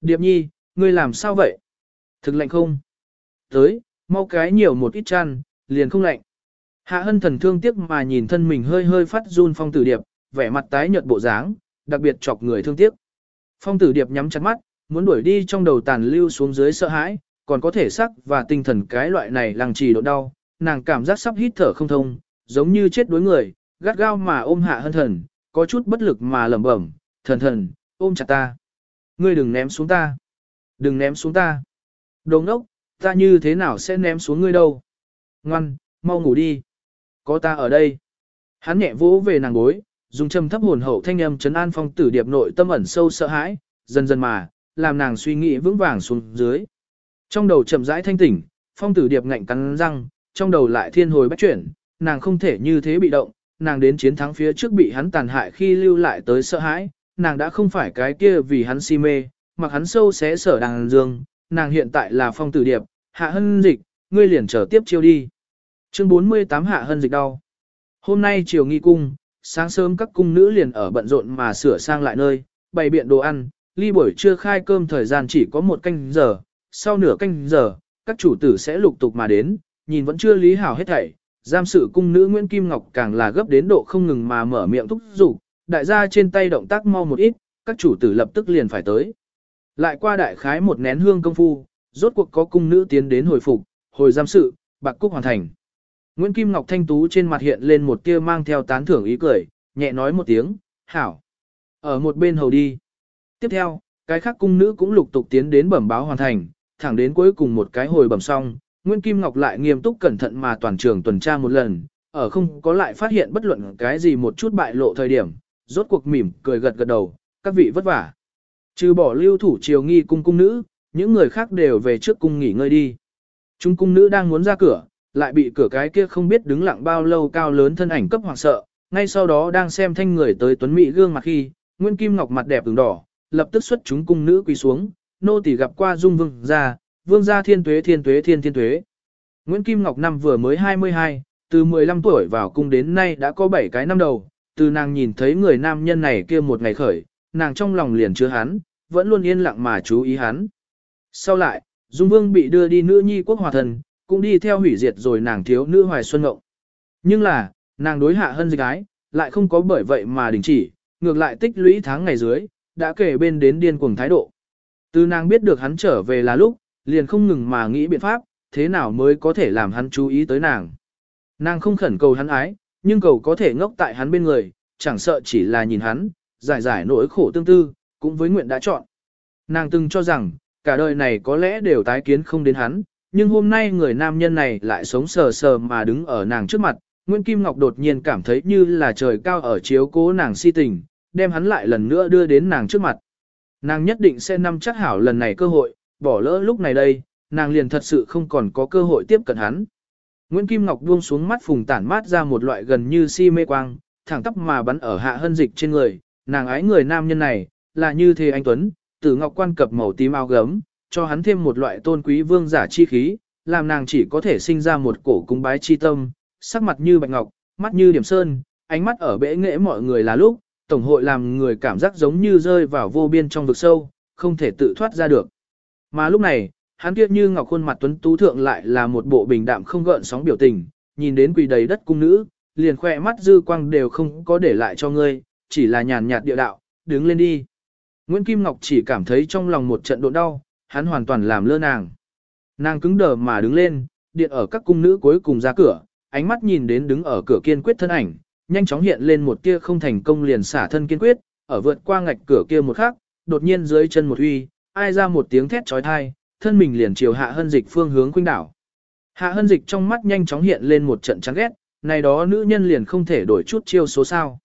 Điệp nhi, ngươi làm sao vậy? Thực lạnh không? Tới, mau cái nhiều một ít chăn, liền không lạnh. Hạ hân thần thương tiếc mà nhìn thân mình hơi hơi phát run phong tử điệp, vẻ mặt tái nhợt bộ dáng, đặc biệt chọc người thương tiếc. Phong tử điệp nhắm chặt mắt, muốn đuổi đi trong đầu tàn lưu xuống dưới sợ hãi, còn có thể sắc và tinh thần cái loại này làng trì độ đau, nàng cảm giác sắp hít thở không thông, giống như chết đuối người, gắt gao mà ôm hạ hân thần, có chút bất lực mà lẩm bẩm, thần thần, ôm chặt ta. Ngươi đừng ném xuống ta. Đừng ném xuống ta. Đồ ngốc, ta như thế nào sẽ ném xuống ngươi đâu. Ngoan, mau ngủ đi. Có ta ở đây. Hắn nhẹ vỗ về nàng gối, dùng trầm thấp hồn hậu thanh âm chấn an phong tử điệp nội tâm ẩn sâu sợ hãi, dần dần mà, làm nàng suy nghĩ vững vàng xuống dưới. Trong đầu chậm rãi thanh tỉnh, phong tử điệp ngạnh cắn răng, trong đầu lại thiên hồi bách chuyển, nàng không thể như thế bị động, nàng đến chiến thắng phía trước bị hắn tàn hại khi lưu lại tới sợ hãi, nàng đã không phải cái kia vì hắn si mê, mặc hắn sâu xé sở đàng dương, nàng hiện tại là phong tử điệp, hạ hân dịch, ngươi liền trở tiếp chiêu đi. Chương 48 hạ hân dịch đau. Hôm nay chiều nghi cung, sáng sớm các cung nữ liền ở bận rộn mà sửa sang lại nơi, bày biện đồ ăn, ly buổi trưa khai cơm thời gian chỉ có một canh giờ, sau nửa canh giờ, các chủ tử sẽ lục tục mà đến, nhìn vẫn chưa lý hảo hết thảy. Giam sự cung nữ Nguyễn Kim Ngọc càng là gấp đến độ không ngừng mà mở miệng thúc giục, đại gia trên tay động tác mau một ít, các chủ tử lập tức liền phải tới. Lại qua đại khái một nén hương công phu, rốt cuộc có cung nữ tiến đến hồi phục, hồi giam sự, bạc cúc hoàn thành. Nguyễn Kim Ngọc Thanh Tú trên mặt hiện lên một tia mang theo tán thưởng ý cười, nhẹ nói một tiếng, hảo. Ở một bên hầu đi. Tiếp theo, cái khác cung nữ cũng lục tục tiến đến bẩm báo hoàn thành, thẳng đến cuối cùng một cái hồi bẩm xong, Nguyễn Kim Ngọc lại nghiêm túc cẩn thận mà toàn trường tuần tra một lần, ở không có lại phát hiện bất luận cái gì một chút bại lộ thời điểm, rốt cuộc mỉm cười gật gật đầu, các vị vất vả. Trừ bỏ lưu thủ triều nghi cung cung nữ, những người khác đều về trước cung nghỉ ngơi đi. Chúng cung nữ đang muốn ra cửa, lại bị cửa cái kia không biết đứng lặng bao lâu cao lớn thân ảnh cấp hoàng sợ, ngay sau đó đang xem thanh người tới tuấn mỹ gương mặt khi, Nguyên Kim Ngọc mặt đẹp ửng đỏ, lập tức xuất chúng cung nữ quỳ xuống, nô tỳ gặp qua dung vương gia, vương gia thiên tuế thiên tuế thiên thiên tuế. Nguyễn Kim Ngọc năm vừa mới 22, từ 15 tuổi vào cung đến nay đã có 7 cái năm đầu, từ nàng nhìn thấy người nam nhân này kia một ngày khởi, nàng trong lòng liền chứa hắn, vẫn luôn yên lặng mà chú ý hắn. Sau lại, Dung Vương bị đưa đi nữ nhi quốc hòa thần, cũng đi theo hủy diệt rồi nàng thiếu nữ hoài xuân ngộng. Nhưng là, nàng đối hạ hân dịch ái, lại không có bởi vậy mà đình chỉ, ngược lại tích lũy tháng ngày dưới, đã kể bên đến điên cuồng thái độ. Từ nàng biết được hắn trở về là lúc, liền không ngừng mà nghĩ biện pháp, thế nào mới có thể làm hắn chú ý tới nàng. Nàng không khẩn cầu hắn ái, nhưng cầu có thể ngốc tại hắn bên người, chẳng sợ chỉ là nhìn hắn, giải giải nỗi khổ tương tư, cũng với nguyện đã chọn. Nàng từng cho rằng, cả đời này có lẽ đều tái kiến không đến hắn, nhưng hôm nay người nam nhân này lại sống sờ sờ mà đứng ở nàng trước mặt, Nguyễn Kim Ngọc đột nhiên cảm thấy như là trời cao ở chiếu cố nàng si tình, đem hắn lại lần nữa đưa đến nàng trước mặt. Nàng nhất định sẽ nắm chắc hảo lần này cơ hội, bỏ lỡ lúc này đây, nàng liền thật sự không còn có cơ hội tiếp cận hắn. Nguyễn Kim Ngọc buông xuống mắt phùng tản mát ra một loại gần như si mê quang, thẳng tắp mà bắn ở hạ hân dịch trên người, nàng ái người nam nhân này, là như thế anh Tuấn, tử ngọc quan cập màu tím áo gấm, cho hắn thêm một loại tôn quý vương giả chi khí, làm nàng chỉ có thể sinh ra một cổ cung bái chi tâm, sắc mặt như bạch ngọc, mắt như điểm sơn, ánh mắt ở bệ nghệ mọi người là lúc, tổng hội làm người cảm giác giống như rơi vào vô biên trong vực sâu, không thể tự thoát ra được. Mà lúc này, hắn kia như ngọc khuôn mặt tuấn tú thượng lại là một bộ bình đạm không gợn sóng biểu tình, nhìn đến quỳ đầy đất cung nữ, liền khoe mắt dư quang đều không có để lại cho ngươi, chỉ là nhàn nhạt địa đạo, đứng lên đi. Nguyễn Kim Ngọc chỉ cảm thấy trong lòng một trận độ đau, hắn hoàn toàn làm lơ nàng. Nàng cứng đờ mà đứng lên, điện ở các cung nữ cuối cùng ra cửa, ánh mắt nhìn đến đứng ở cửa kiên quyết thân ảnh, nhanh chóng hiện lên một tia không thành công liền xả thân kiên quyết, ở vượt qua ngạch cửa kia một khắc, đột nhiên dưới chân một uy, ai ra một tiếng thét chói tai, thân mình liền chiều hạ hân dịch phương hướng khuynh đảo. Hạ hân dịch trong mắt nhanh chóng hiện lên một trận chán ghét, này đó nữ nhân liền không thể đổi chút chiêu số sao.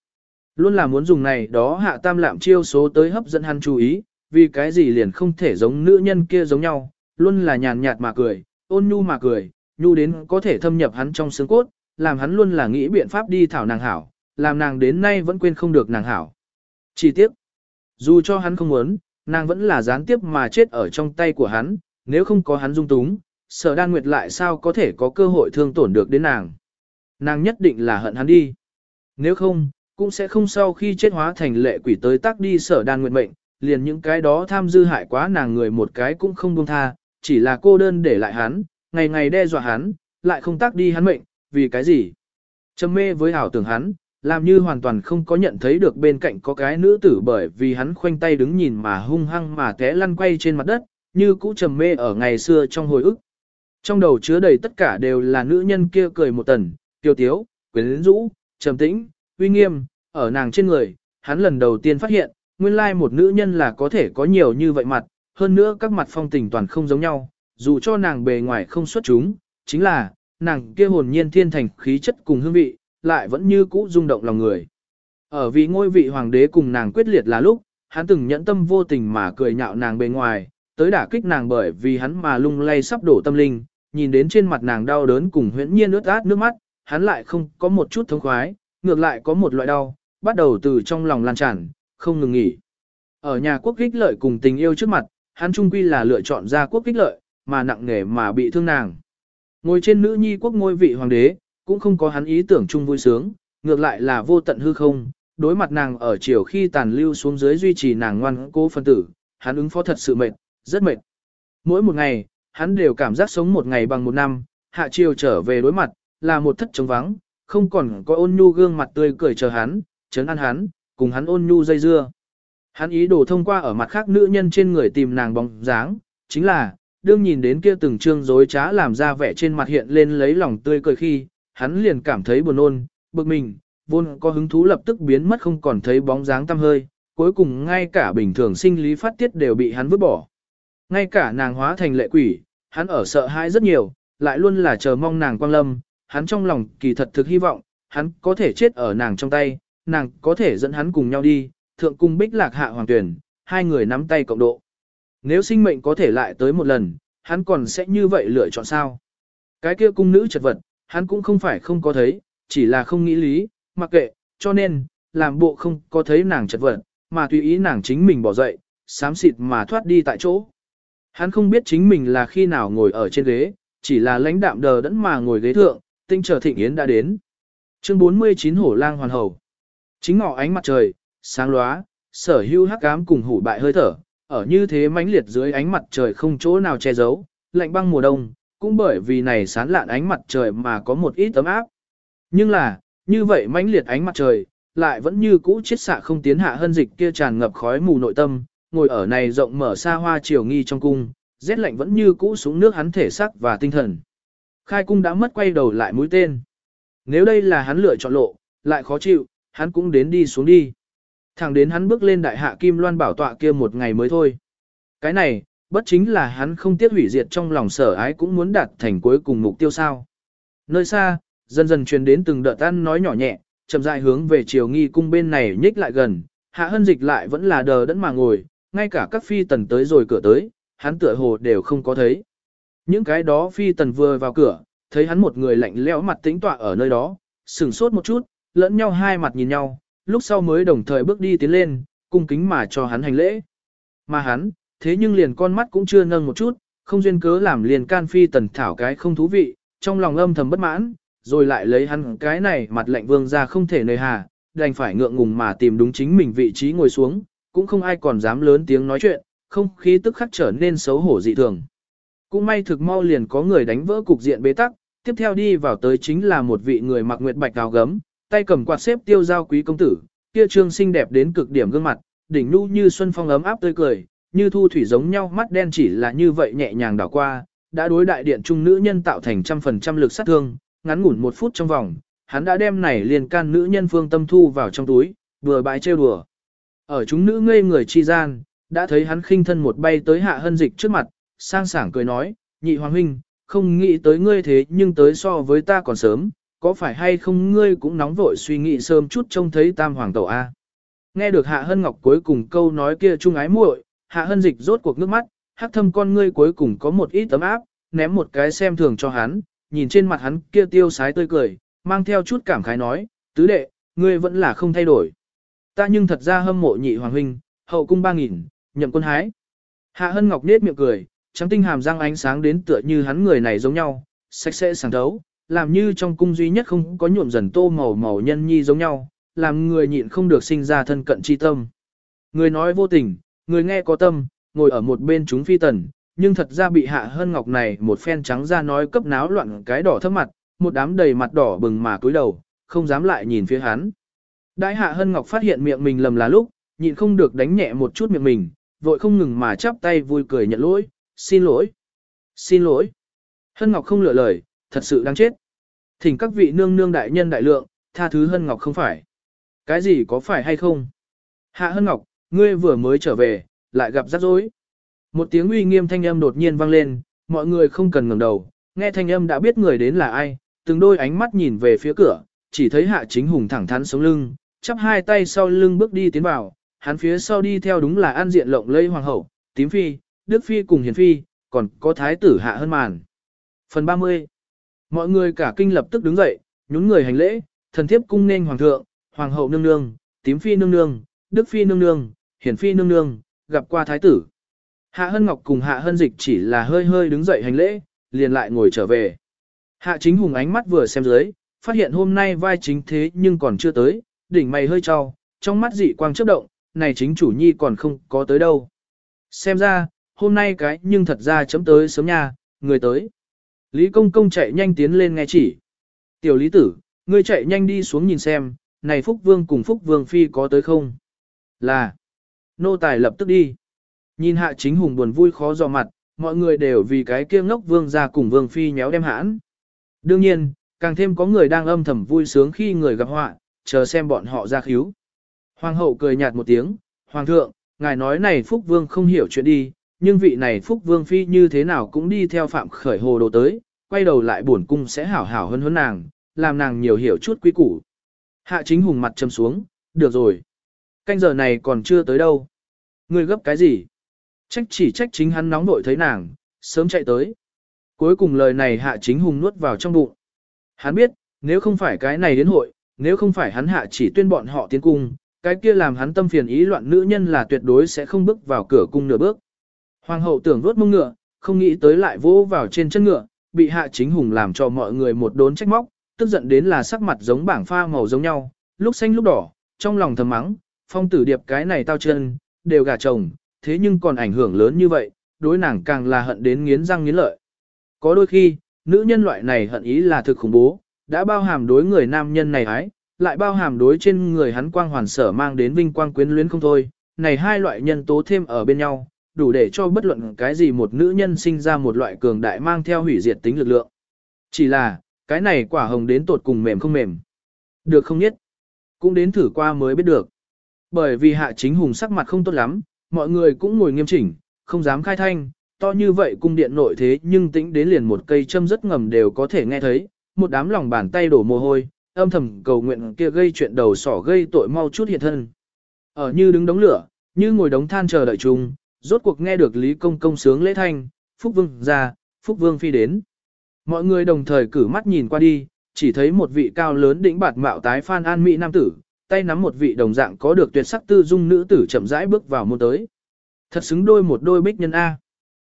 Luôn là muốn dùng này đó hạ tam lạm chiêu số tới hấp dẫn hắn chú ý, vì cái gì liền không thể giống nữ nhân kia giống nhau, luôn là nhàn nhạt mà cười, ôn nhu mà cười, nhu đến có thể thâm nhập hắn trong xương cốt, làm hắn luôn là nghĩ biện pháp đi thảo nàng hảo, làm nàng đến nay vẫn quên không được nàng hảo. Chỉ tiếc, dù cho hắn không muốn, nàng vẫn là gián tiếp mà chết ở trong tay của hắn, nếu không có hắn dung túng, sở đan nguyệt lại sao có thể có cơ hội thương tổn được đến nàng. Nàng nhất định là hận hắn đi. Nếu không, cũng sẽ không sau khi chết hóa thành lệ quỷ tới tác đi sở đan nguyệt mệnh, liền những cái đó tham dư hại quá nàng người một cái cũng không buông tha, chỉ là cô đơn để lại hắn, ngày ngày đe dọa hắn, lại không tác đi hắn mệnh, vì cái gì? Trầm mê với ảo tưởng hắn, làm như hoàn toàn không có nhận thấy được bên cạnh có cái nữ tử bởi vì hắn khoanh tay đứng nhìn mà hung hăng mà té lăn quay trên mặt đất, như cũ trầm mê ở ngày xưa trong hồi ức. Trong đầu chứa đầy tất cả đều là nữ nhân kia cười một tần, tiêu tiếu, quyến rũ, trầm tĩnh, uy nghiêm, ở nàng trên người, hắn lần đầu tiên phát hiện, nguyên lai một nữ nhân là có thể có nhiều như vậy mặt, hơn nữa các mặt phong tình toàn không giống nhau, dù cho nàng bề ngoài không xuất chúng, chính là, nàng kia hồn nhiên thiên thành khí chất cùng hương vị, lại vẫn như cũ rung động lòng người. Ở vì ngôi vị hoàng đế cùng nàng quyết liệt là lúc, hắn từng nhẫn tâm vô tình mà cười nhạo nàng bề ngoài, tới đả kích nàng bởi vì hắn mà lung lay sắp đổ tâm linh, nhìn đến trên mặt nàng đau đớn cùng huyễn nhiên ướt át nước mắt, hắn lại không có một chút thống khoái, ngược lại có một loại đau, bắt đầu từ trong lòng lan tràn, không ngừng nghỉ. Ở nhà quốc kích lợi cùng tình yêu trước mặt, hắn trung quy là lựa chọn ra quốc kích lợi, mà nặng nề mà bị thương nàng. Ngồi trên nữ nhi quốc ngôi vị hoàng đế, cũng không có hắn ý tưởng chung vui sướng, ngược lại là vô tận hư không, đối mặt nàng ở chiều khi tàn lưu xuống dưới duy trì nàng ngoan cố phân tử, hắn ứng phó thật sự mệt, rất mệt. Mỗi một ngày, hắn đều cảm giác sống một ngày bằng một năm, hạ chiều trở về đối mặt, là một thất trống vắng, không còn có ôn nhu gương mặt tươi cười chờ hắn, chấn an hắn, cùng hắn ôn nhu dây dưa. Hắn ý đồ thông qua ở mặt khác nữ nhân trên người tìm nàng bóng dáng, chính là, đương nhìn đến kia từng trương dối trá làm ra vẻ trên mặt hiện lên lấy lòng tươi cười khi, hắn liền cảm thấy buồn ôn, bực mình, vốn có hứng thú lập tức biến mất không còn thấy bóng dáng tăm hơi, cuối cùng ngay cả bình thường sinh lý phát tiết đều bị hắn vứt bỏ. Ngay cả nàng hóa thành lệ quỷ, hắn ở sợ hãi rất nhiều, lại luôn là chờ mong nàng quang lâm, hắn trong lòng kỳ thật thực hy vọng, hắn có thể chết ở nàng trong tay, nàng có thể dẫn hắn cùng nhau đi, thượng cung bích lạc hạ hoàng tuyển, hai người nắm tay cộng độ. Nếu sinh mệnh có thể lại tới một lần, hắn còn sẽ như vậy lựa chọn sao? Cái kia cung nữ chật vật, hắn cũng không phải không có thấy, chỉ là không nghĩ lý, mặc kệ, cho nên, làm bộ không có thấy nàng chật vật, mà tùy ý nàng chính mình bỏ dậy, sám xịt mà thoát đi tại chỗ. Hắn không biết chính mình là khi nào ngồi ở trên ghế, chỉ là lãnh đạm đờ đẫn mà ngồi ghế thượng, tinh chờ thịnh yến đã đến. Chương 49 Hổ lang hoàn hầu. Chính ngọ ánh mặt trời, sáng lóa, sở hưu hắc ám cùng hủ bại hơi thở, ở như thế mãnh liệt dưới ánh mặt trời không chỗ nào che giấu, lạnh băng mùa đông, cũng bởi vì này sán lạn ánh mặt trời mà có một ít ấm áp. Nhưng là, như vậy mãnh liệt ánh mặt trời, lại vẫn như cũ chết xạ không tiến hạ hân dịch kia tràn ngập khói mù nội tâm, ngồi ở này rộng mở xa hoa chiều nghi trong cung, rét lạnh vẫn như cũ xuống nước hắn thể sắc và tinh thần. Khai cung đã mất quay đầu lại mũi tên. Nếu đây là hắn lựa chọn lộ, lại khó chịu, hắn cũng đến đi xuống đi. Thẳng đến hắn bước lên đại hạ kim loan bảo tọa kia một ngày mới thôi. Cái này, bất chính là hắn không tiếc hủy diệt trong lòng sở ái cũng muốn đạt thành cuối cùng mục tiêu sao. Nơi xa, dần dần truyền đến từng đợt ăn nói nhỏ nhẹ, chậm rãi hướng về chiều nghi cung bên này nhích lại gần, hạ hân dịch lại vẫn là đờ đẫn mà ngồi, ngay cả các phi tần tới rồi cửa tới, hắn tựa hồ đều không có thấy. Những cái đó phi tần vừa vào cửa, thấy hắn một người lạnh lẽo mặt tĩnh tọa ở nơi đó, sửng sốt một chút, lẫn nhau hai mặt nhìn nhau, lúc sau mới đồng thời bước đi tiến lên, cung kính mà cho hắn hành lễ. Mà hắn, thế nhưng liền con mắt cũng chưa nâng một chút, không duyên cớ làm liền can phi tần thảo cái không thú vị, trong lòng âm thầm bất mãn, rồi lại lấy hắn cái này mặt lạnh vương ra không thể nơi hà, đành phải ngượng ngùng mà tìm đúng chính mình vị trí ngồi xuống, cũng không ai còn dám lớn tiếng nói chuyện, không khí tức khắc trở nên xấu hổ dị thường. Cũng may thực mau liền có người đánh vỡ cục diện bế tắc, tiếp theo đi vào tới chính là một vị người mặc nguyệt bạch áo gấm, tay cầm quạt xếp tiêu giao quý công tử, kia trương xinh đẹp đến cực điểm gương mặt, đỉnh nu như xuân phong ấm áp tươi cười, như thu thủy giống nhau mắt đen chỉ là như vậy nhẹ nhàng đảo qua, đã đối đại điện trung nữ nhân tạo thành trăm phần trăm lực sát thương, ngắn ngủn một phút trong vòng, hắn đã đem này liền can nữ nhân phương tâm thu vào trong túi, vừa bãi trêu đùa. Ở chúng nữ ngây người chi gian, đã thấy hắn khinh thân một bay tới hạ hân dịch trước mặt, sang sảng cười nói, nhị hoàng huynh, không nghĩ tới ngươi thế nhưng tới so với ta còn sớm, có phải hay không ngươi cũng nóng vội suy nghĩ sớm chút trông thấy tam hoàng tẩu A. Nghe được hạ hân ngọc cuối cùng câu nói kia trung ái muội, hạ hân dịch rốt cuộc nước mắt, hắc thâm con ngươi cuối cùng có một ít tấm áp, ném một cái xem thường cho hắn, nhìn trên mặt hắn kia tiêu sái tươi cười, mang theo chút cảm khái nói, tứ đệ, ngươi vẫn là không thay đổi. Ta nhưng thật ra hâm mộ nhị hoàng huynh, hậu cung ba nghìn, nhậm quân hái. Hạ hân ngọc nết miệng cười, trắng tinh hàm răng ánh sáng đến tựa như hắn người này giống nhau, sạch sẽ sáng thấu, làm như trong cung duy nhất không có nhuộm dần tô màu màu nhân nhi giống nhau, làm người nhịn không được sinh ra thân cận chi tâm. Người nói vô tình, người nghe có tâm, ngồi ở một bên chúng phi tần, nhưng thật ra bị hạ hân ngọc này một phen trắng ra nói cấp náo loạn cái đỏ thấp mặt, một đám đầy mặt đỏ bừng mà cúi đầu, không dám lại nhìn phía hắn. Đại hạ hân ngọc phát hiện miệng mình lầm là lúc, nhịn không được đánh nhẹ một chút miệng mình, vội không ngừng mà chắp tay vui cười nhận lỗi, xin lỗi, xin lỗi. Hân ngọc không lựa lời, thật sự đáng chết. Thỉnh các vị nương nương đại nhân đại lượng, tha thứ hân ngọc không phải. Cái gì có phải hay không? Hạ hân ngọc, ngươi vừa mới trở về, lại gặp rắc rối. Một tiếng uy nghiêm thanh âm đột nhiên vang lên, mọi người không cần ngẩng đầu, nghe thanh âm đã biết người đến là ai, từng đôi ánh mắt nhìn về phía cửa, chỉ thấy hạ chính hùng thẳng thắn sống lưng, chắp hai tay sau lưng bước đi tiến vào, hắn phía sau đi theo đúng là an diện lộng lây hoàng hậu, tím phi, đức phi cùng hiền phi, còn có thái tử hạ hơn màn. Phần 30 Mọi người cả kinh lập tức đứng dậy, nhún người hành lễ, thần thiếp cung nên hoàng thượng, hoàng hậu nương nương, tím phi nương nương, đức phi nương nương, hiển phi nương nương, gặp qua thái tử. Hạ Hân Ngọc cùng Hạ Hân Dịch chỉ là hơi hơi đứng dậy hành lễ, liền lại ngồi trở về. Hạ chính hùng ánh mắt vừa xem dưới, phát hiện hôm nay vai chính thế nhưng còn chưa tới, đỉnh mày hơi trao, trong mắt dị quang chớp động, này chính chủ nhi còn không có tới đâu. Xem ra, hôm nay cái nhưng thật ra chấm tới sớm nha, người tới. Lý công công chạy nhanh tiến lên nghe chỉ. Tiểu lý tử, ngươi chạy nhanh đi xuống nhìn xem, này Phúc Vương cùng Phúc Vương Phi có tới không? Là. Nô tài lập tức đi. Nhìn hạ chính hùng buồn vui khó dò mặt, mọi người đều vì cái kia ngốc vương ra cùng vương phi nhéo đem hãn. Đương nhiên, càng thêm có người đang âm thầm vui sướng khi người gặp họa, chờ xem bọn họ ra khíu. Hoàng hậu cười nhạt một tiếng, Hoàng thượng, ngài nói này Phúc Vương không hiểu chuyện đi, nhưng vị này Phúc Vương Phi như thế nào cũng đi theo phạm khởi hồ đồ tới, quay đầu lại bổn cung sẽ hảo hảo hơn hơn nàng, làm nàng nhiều hiểu chút quý củ. Hạ chính hùng mặt châm xuống, được rồi. Canh giờ này còn chưa tới đâu. Ngươi gấp cái gì? Trách chỉ trách chính hắn nóng nội thấy nàng, sớm chạy tới. Cuối cùng lời này hạ chính hùng nuốt vào trong bụng. Hắn biết, nếu không phải cái này đến hội, nếu không phải hắn hạ chỉ tuyên bọn họ tiến cung, cái kia làm hắn tâm phiền ý loạn nữ nhân là tuyệt đối sẽ không bước vào cửa cung nửa bước. Hoàng hậu tưởng vuốt mông ngựa, không nghĩ tới lại vỗ vào trên chân ngựa, bị hạ chính hùng làm cho mọi người một đốn trách móc, tức giận đến là sắc mặt giống bảng pha màu giống nhau, lúc xanh lúc đỏ, trong lòng thầm mắng, phong tử điệp cái này tao chân, đều gả chồng, thế nhưng còn ảnh hưởng lớn như vậy, đối nàng càng là hận đến nghiến răng nghiến lợi. Có đôi khi, nữ nhân loại này hận ý là thực khủng bố, đã bao hàm đối người nam nhân này ái, lại bao hàm đối trên người hắn quang hoàn sở mang đến vinh quang quyến luyến không thôi. Này hai loại nhân tố thêm ở bên nhau, đủ để cho bất luận cái gì một nữ nhân sinh ra một loại cường đại mang theo hủy diệt tính lực lượng. Chỉ là, cái này quả hồng đến tột cùng mềm không mềm. Được không nhất? Cũng đến thử qua mới biết được. Bởi vì hạ chính hùng sắc mặt không tốt lắm, mọi người cũng ngồi nghiêm chỉnh, không dám khai thanh, to như vậy cung điện nội thế nhưng tĩnh đến liền một cây châm rất ngầm đều có thể nghe thấy, một đám lòng bàn tay đổ mồ hôi, âm thầm cầu nguyện kia gây chuyện đầu sỏ gây tội mau chút hiện thân. Ở như đứng đống lửa, như ngồi đống than chờ đợi chung, rốt cuộc nghe được Lý Công công sướng lễ thanh, Phúc Vương ra, Phúc Vương phi đến. Mọi người đồng thời cử mắt nhìn qua đi, chỉ thấy một vị cao lớn đỉnh bạt mạo tái phan an mỹ nam tử, tay nắm một vị đồng dạng có được tuyệt sắc tư dung nữ tử chậm rãi bước vào môn tới. Thật xứng đôi một đôi bích nhân A.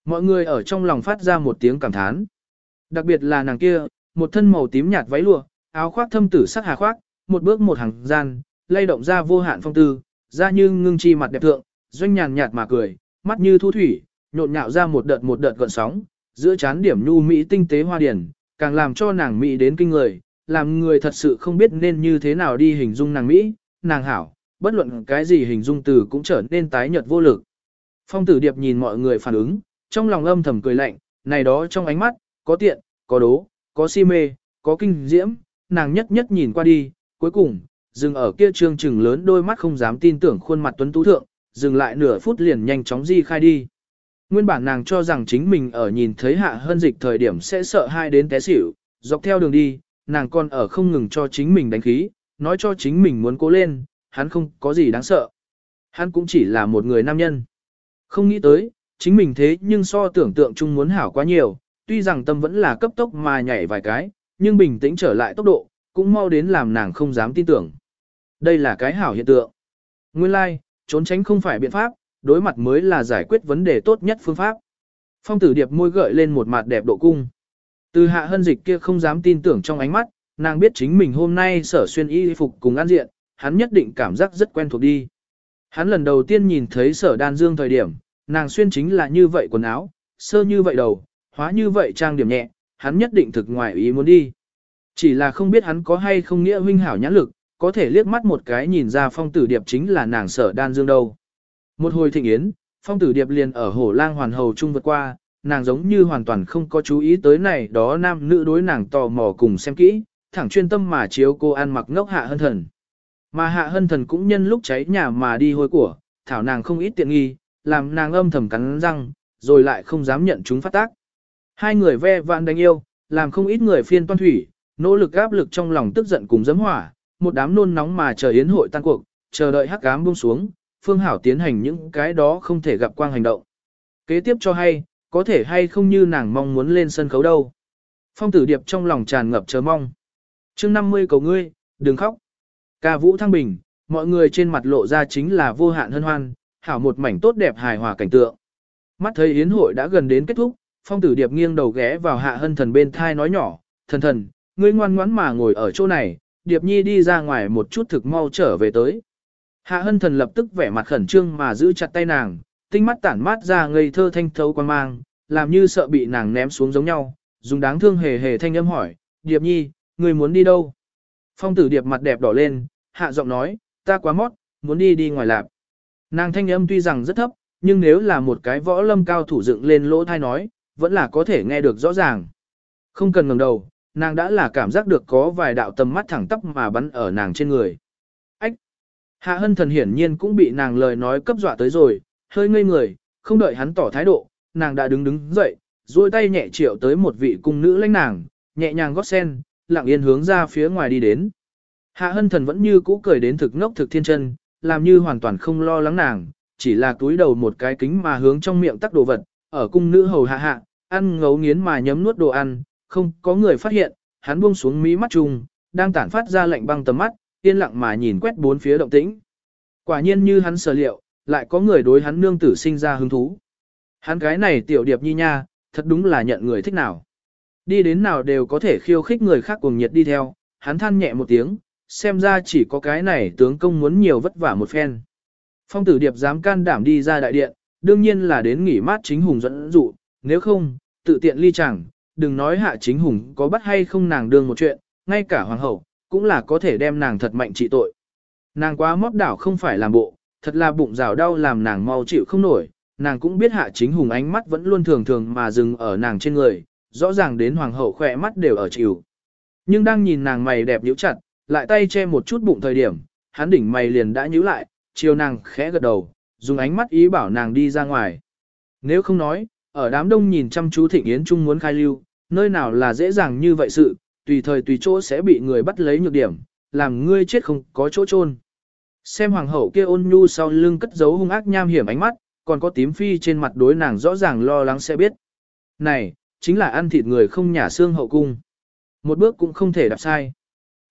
Mọi người ở trong lòng phát ra một tiếng cảm thán. Đặc biệt là nàng kia, một thân màu tím nhạt váy lụa, áo khoác thâm tử sắc hà khoác, một bước một hàng gian, lay động ra vô hạn phong tư, ra như ngưng chi mặt đẹp thượng, doanh nhàn nhạt mà cười, mắt như thu thủy, nhộn nhạo ra một đợt một đợt gợn sóng, giữa chán điểm nhu mỹ tinh tế hoa điển, càng làm cho nàng mỹ đến kinh người, làm người thật sự không biết nên như thế nào đi hình dung nàng mỹ, nàng hảo, bất luận cái gì hình dung từ cũng trở nên tái nhợt vô lực. Phong tử điệp nhìn mọi người phản ứng, trong lòng âm thầm cười lạnh, này đó trong ánh mắt, có tiện, có đố, có si mê, có kinh diễm, nàng nhất nhất nhìn qua đi, cuối cùng, dừng ở kia trương trừng lớn đôi mắt không dám tin tưởng khuôn mặt tuấn tú thượng, dừng lại nửa phút liền nhanh chóng di khai đi. Nguyên bản nàng cho rằng chính mình ở nhìn thấy hạ hơn dịch thời điểm sẽ sợ hai đến té xỉu, dọc theo đường đi, nàng còn ở không ngừng cho chính mình đánh khí, nói cho chính mình muốn cố lên, hắn không có gì đáng sợ. Hắn cũng chỉ là một người nam nhân. Không nghĩ tới, chính mình thế nhưng so tưởng tượng chung muốn hảo quá nhiều, tuy rằng tâm vẫn là cấp tốc mà nhảy vài cái, nhưng bình tĩnh trở lại tốc độ, cũng mau đến làm nàng không dám tin tưởng. Đây là cái hảo hiện tượng. Nguyên lai, like, trốn tránh không phải biện pháp, đối mặt mới là giải quyết vấn đề tốt nhất phương pháp. Phong tử điệp môi gợi lên một mặt đẹp độ cung. Từ hạ hân dịch kia không dám tin tưởng trong ánh mắt, nàng biết chính mình hôm nay sở xuyên y phục cùng an diện, hắn nhất định cảm giác rất quen thuộc đi. Hắn lần đầu tiên nhìn thấy sở đan dương thời điểm, nàng xuyên chính là như vậy quần áo, sơ như vậy đầu, hóa như vậy trang điểm nhẹ, hắn nhất định thực ngoài ý muốn đi. Chỉ là không biết hắn có hay không nghĩa huynh hảo nhãn lực, có thể liếc mắt một cái nhìn ra phong tử điệp chính là nàng sở đan dương đâu. Một hồi thịnh yến, phong tử điệp liền ở hổ lang hoàn hầu trung vượt qua, nàng giống như hoàn toàn không có chú ý tới này đó nam nữ đối nàng tò mò cùng xem kỹ, thẳng chuyên tâm mà chiếu cô ăn mặc ngốc hạ hân thần. Mà hạ hân thần cũng nhân lúc cháy nhà mà đi hôi của, thảo nàng không ít tiện nghi, làm nàng âm thầm cắn răng, rồi lại không dám nhận chúng phát tác. Hai người ve vạn đánh yêu, làm không ít người phiên toan thủy, nỗ lực áp lực trong lòng tức giận cùng dấm hỏa, một đám nôn nóng mà chờ yến hội tan cuộc, chờ đợi hắc ám buông xuống, phương hảo tiến hành những cái đó không thể gặp quang hành động. Kế tiếp cho hay, có thể hay không như nàng mong muốn lên sân khấu đâu. Phong tử điệp trong lòng tràn ngập chờ mong. chương 50 cầu ngươi, đừng khóc. Ca vũ thăng bình, mọi người trên mặt lộ ra chính là vô hạn hân hoan, hảo một mảnh tốt đẹp hài hòa cảnh tượng. Mắt thấy yến hội đã gần đến kết thúc, phong tử điệp nghiêng đầu ghé vào hạ hân thần bên thai nói nhỏ, thần thần, ngươi ngoan ngoãn mà ngồi ở chỗ này, điệp nhi đi ra ngoài một chút thực mau trở về tới. Hạ hân thần lập tức vẻ mặt khẩn trương mà giữ chặt tay nàng, tinh mắt tản mát ra ngây thơ thanh thấu quan mang, làm như sợ bị nàng ném xuống giống nhau, dùng đáng thương hề hề thanh âm hỏi, điệp nhi, ngươi muốn đi đâu? Phong tử điệp mặt đẹp đỏ lên, hạ giọng nói, ta quá mót, muốn đi đi ngoài lạp. Nàng thanh âm tuy rằng rất thấp, nhưng nếu là một cái võ lâm cao thủ dựng lên lỗ thai nói, vẫn là có thể nghe được rõ ràng. Không cần ngẩng đầu, nàng đã là cảm giác được có vài đạo tầm mắt thẳng tắp mà bắn ở nàng trên người. Ách! Hạ hân thần hiển nhiên cũng bị nàng lời nói cấp dọa tới rồi, hơi ngây người, không đợi hắn tỏ thái độ, nàng đã đứng đứng dậy, duỗi tay nhẹ triệu tới một vị cung nữ lãnh nàng, nhẹ nhàng gót sen, lặng yên hướng ra phía ngoài đi đến. Hạ hân thần vẫn như cũ cười đến thực ngốc thực thiên chân, làm như hoàn toàn không lo lắng nàng, chỉ là túi đầu một cái kính mà hướng trong miệng tắc đồ vật, ở cung nữ hầu hạ hạ, ăn ngấu nghiến mà nhấm nuốt đồ ăn, không có người phát hiện, hắn buông xuống mí mắt chung, đang tản phát ra lạnh băng tầm mắt, yên lặng mà nhìn quét bốn phía động tĩnh. Quả nhiên như hắn sở liệu, lại có người đối hắn nương tử sinh ra hứng thú. Hắn cái này tiểu điệp nhi nha, thật đúng là nhận người thích nào. Đi đến nào đều có thể khiêu khích người khác cùng nhiệt đi theo, hắn than nhẹ một tiếng, xem ra chỉ có cái này tướng công muốn nhiều vất vả một phen. Phong tử điệp dám can đảm đi ra đại điện, đương nhiên là đến nghỉ mát chính hùng dẫn dụ, nếu không, tự tiện ly chẳng, đừng nói hạ chính hùng có bắt hay không nàng đương một chuyện, ngay cả hoàng hậu, cũng là có thể đem nàng thật mạnh trị tội. Nàng quá móc đảo không phải làm bộ, thật là bụng rào đau làm nàng mau chịu không nổi, nàng cũng biết hạ chính hùng ánh mắt vẫn luôn thường thường mà dừng ở nàng trên người, rõ ràng đến hoàng hậu khỏe mắt đều ở chịu. Nhưng đang nhìn nàng mày đẹp nhíu chặt, lại tay che một chút bụng thời điểm, hắn đỉnh mày liền đã nhíu lại, chiều nàng khẽ gật đầu, dùng ánh mắt ý bảo nàng đi ra ngoài. Nếu không nói, ở đám đông nhìn chăm chú thịnh yến trung muốn khai lưu, nơi nào là dễ dàng như vậy sự, tùy thời tùy chỗ sẽ bị người bắt lấy nhược điểm, làm ngươi chết không có chỗ chôn. Xem hoàng hậu kia ôn nhu sau lưng cất giấu hung ác nham hiểm ánh mắt, còn có tím phi trên mặt đối nàng rõ ràng lo lắng sẽ biết. Này, chính là ăn thịt người không nhả xương hậu cung. Một bước cũng không thể đạp sai.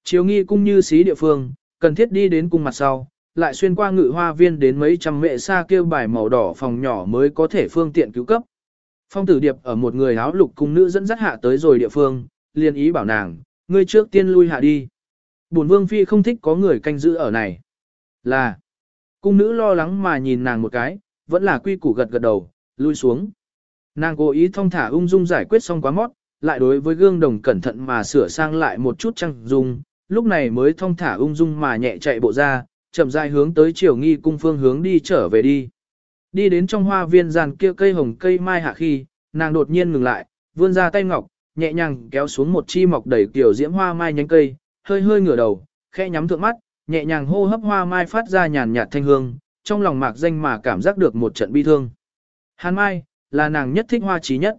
Chiếu nghi cung như xí địa phương, cần thiết đi đến cung mặt sau, lại xuyên qua ngự hoa viên đến mấy trăm mệ xa kêu bài màu đỏ phòng nhỏ mới có thể phương tiện cứu cấp. Phong tử điệp ở một người áo lục cung nữ dẫn dắt hạ tới rồi địa phương, liền ý bảo nàng, ngươi trước tiên lui hạ đi. Bổn vương phi không thích có người canh giữ ở này. Là, cung nữ lo lắng mà nhìn nàng một cái, vẫn là quy củ gật gật đầu, lui xuống. Nàng cố ý thông thả ung dung giải quyết xong quá mót, lại đối với gương đồng cẩn thận mà sửa sang lại một chút trăng dung, lúc này mới thông thả ung dung mà nhẹ chạy bộ ra, chậm rãi hướng tới chiều nghi cung phương hướng đi trở về đi. Đi đến trong hoa viên giàn kia cây hồng cây mai hạ khi, nàng đột nhiên ngừng lại, vươn ra tay ngọc, nhẹ nhàng kéo xuống một chi mọc đầy kiểu diễm hoa mai nhánh cây, hơi hơi ngửa đầu, khẽ nhắm thượng mắt, nhẹ nhàng hô hấp hoa mai phát ra nhàn nhạt thanh hương, trong lòng mạc danh mà cảm giác được một trận bi thương. Hàn mai, là nàng nhất thích hoa trí nhất.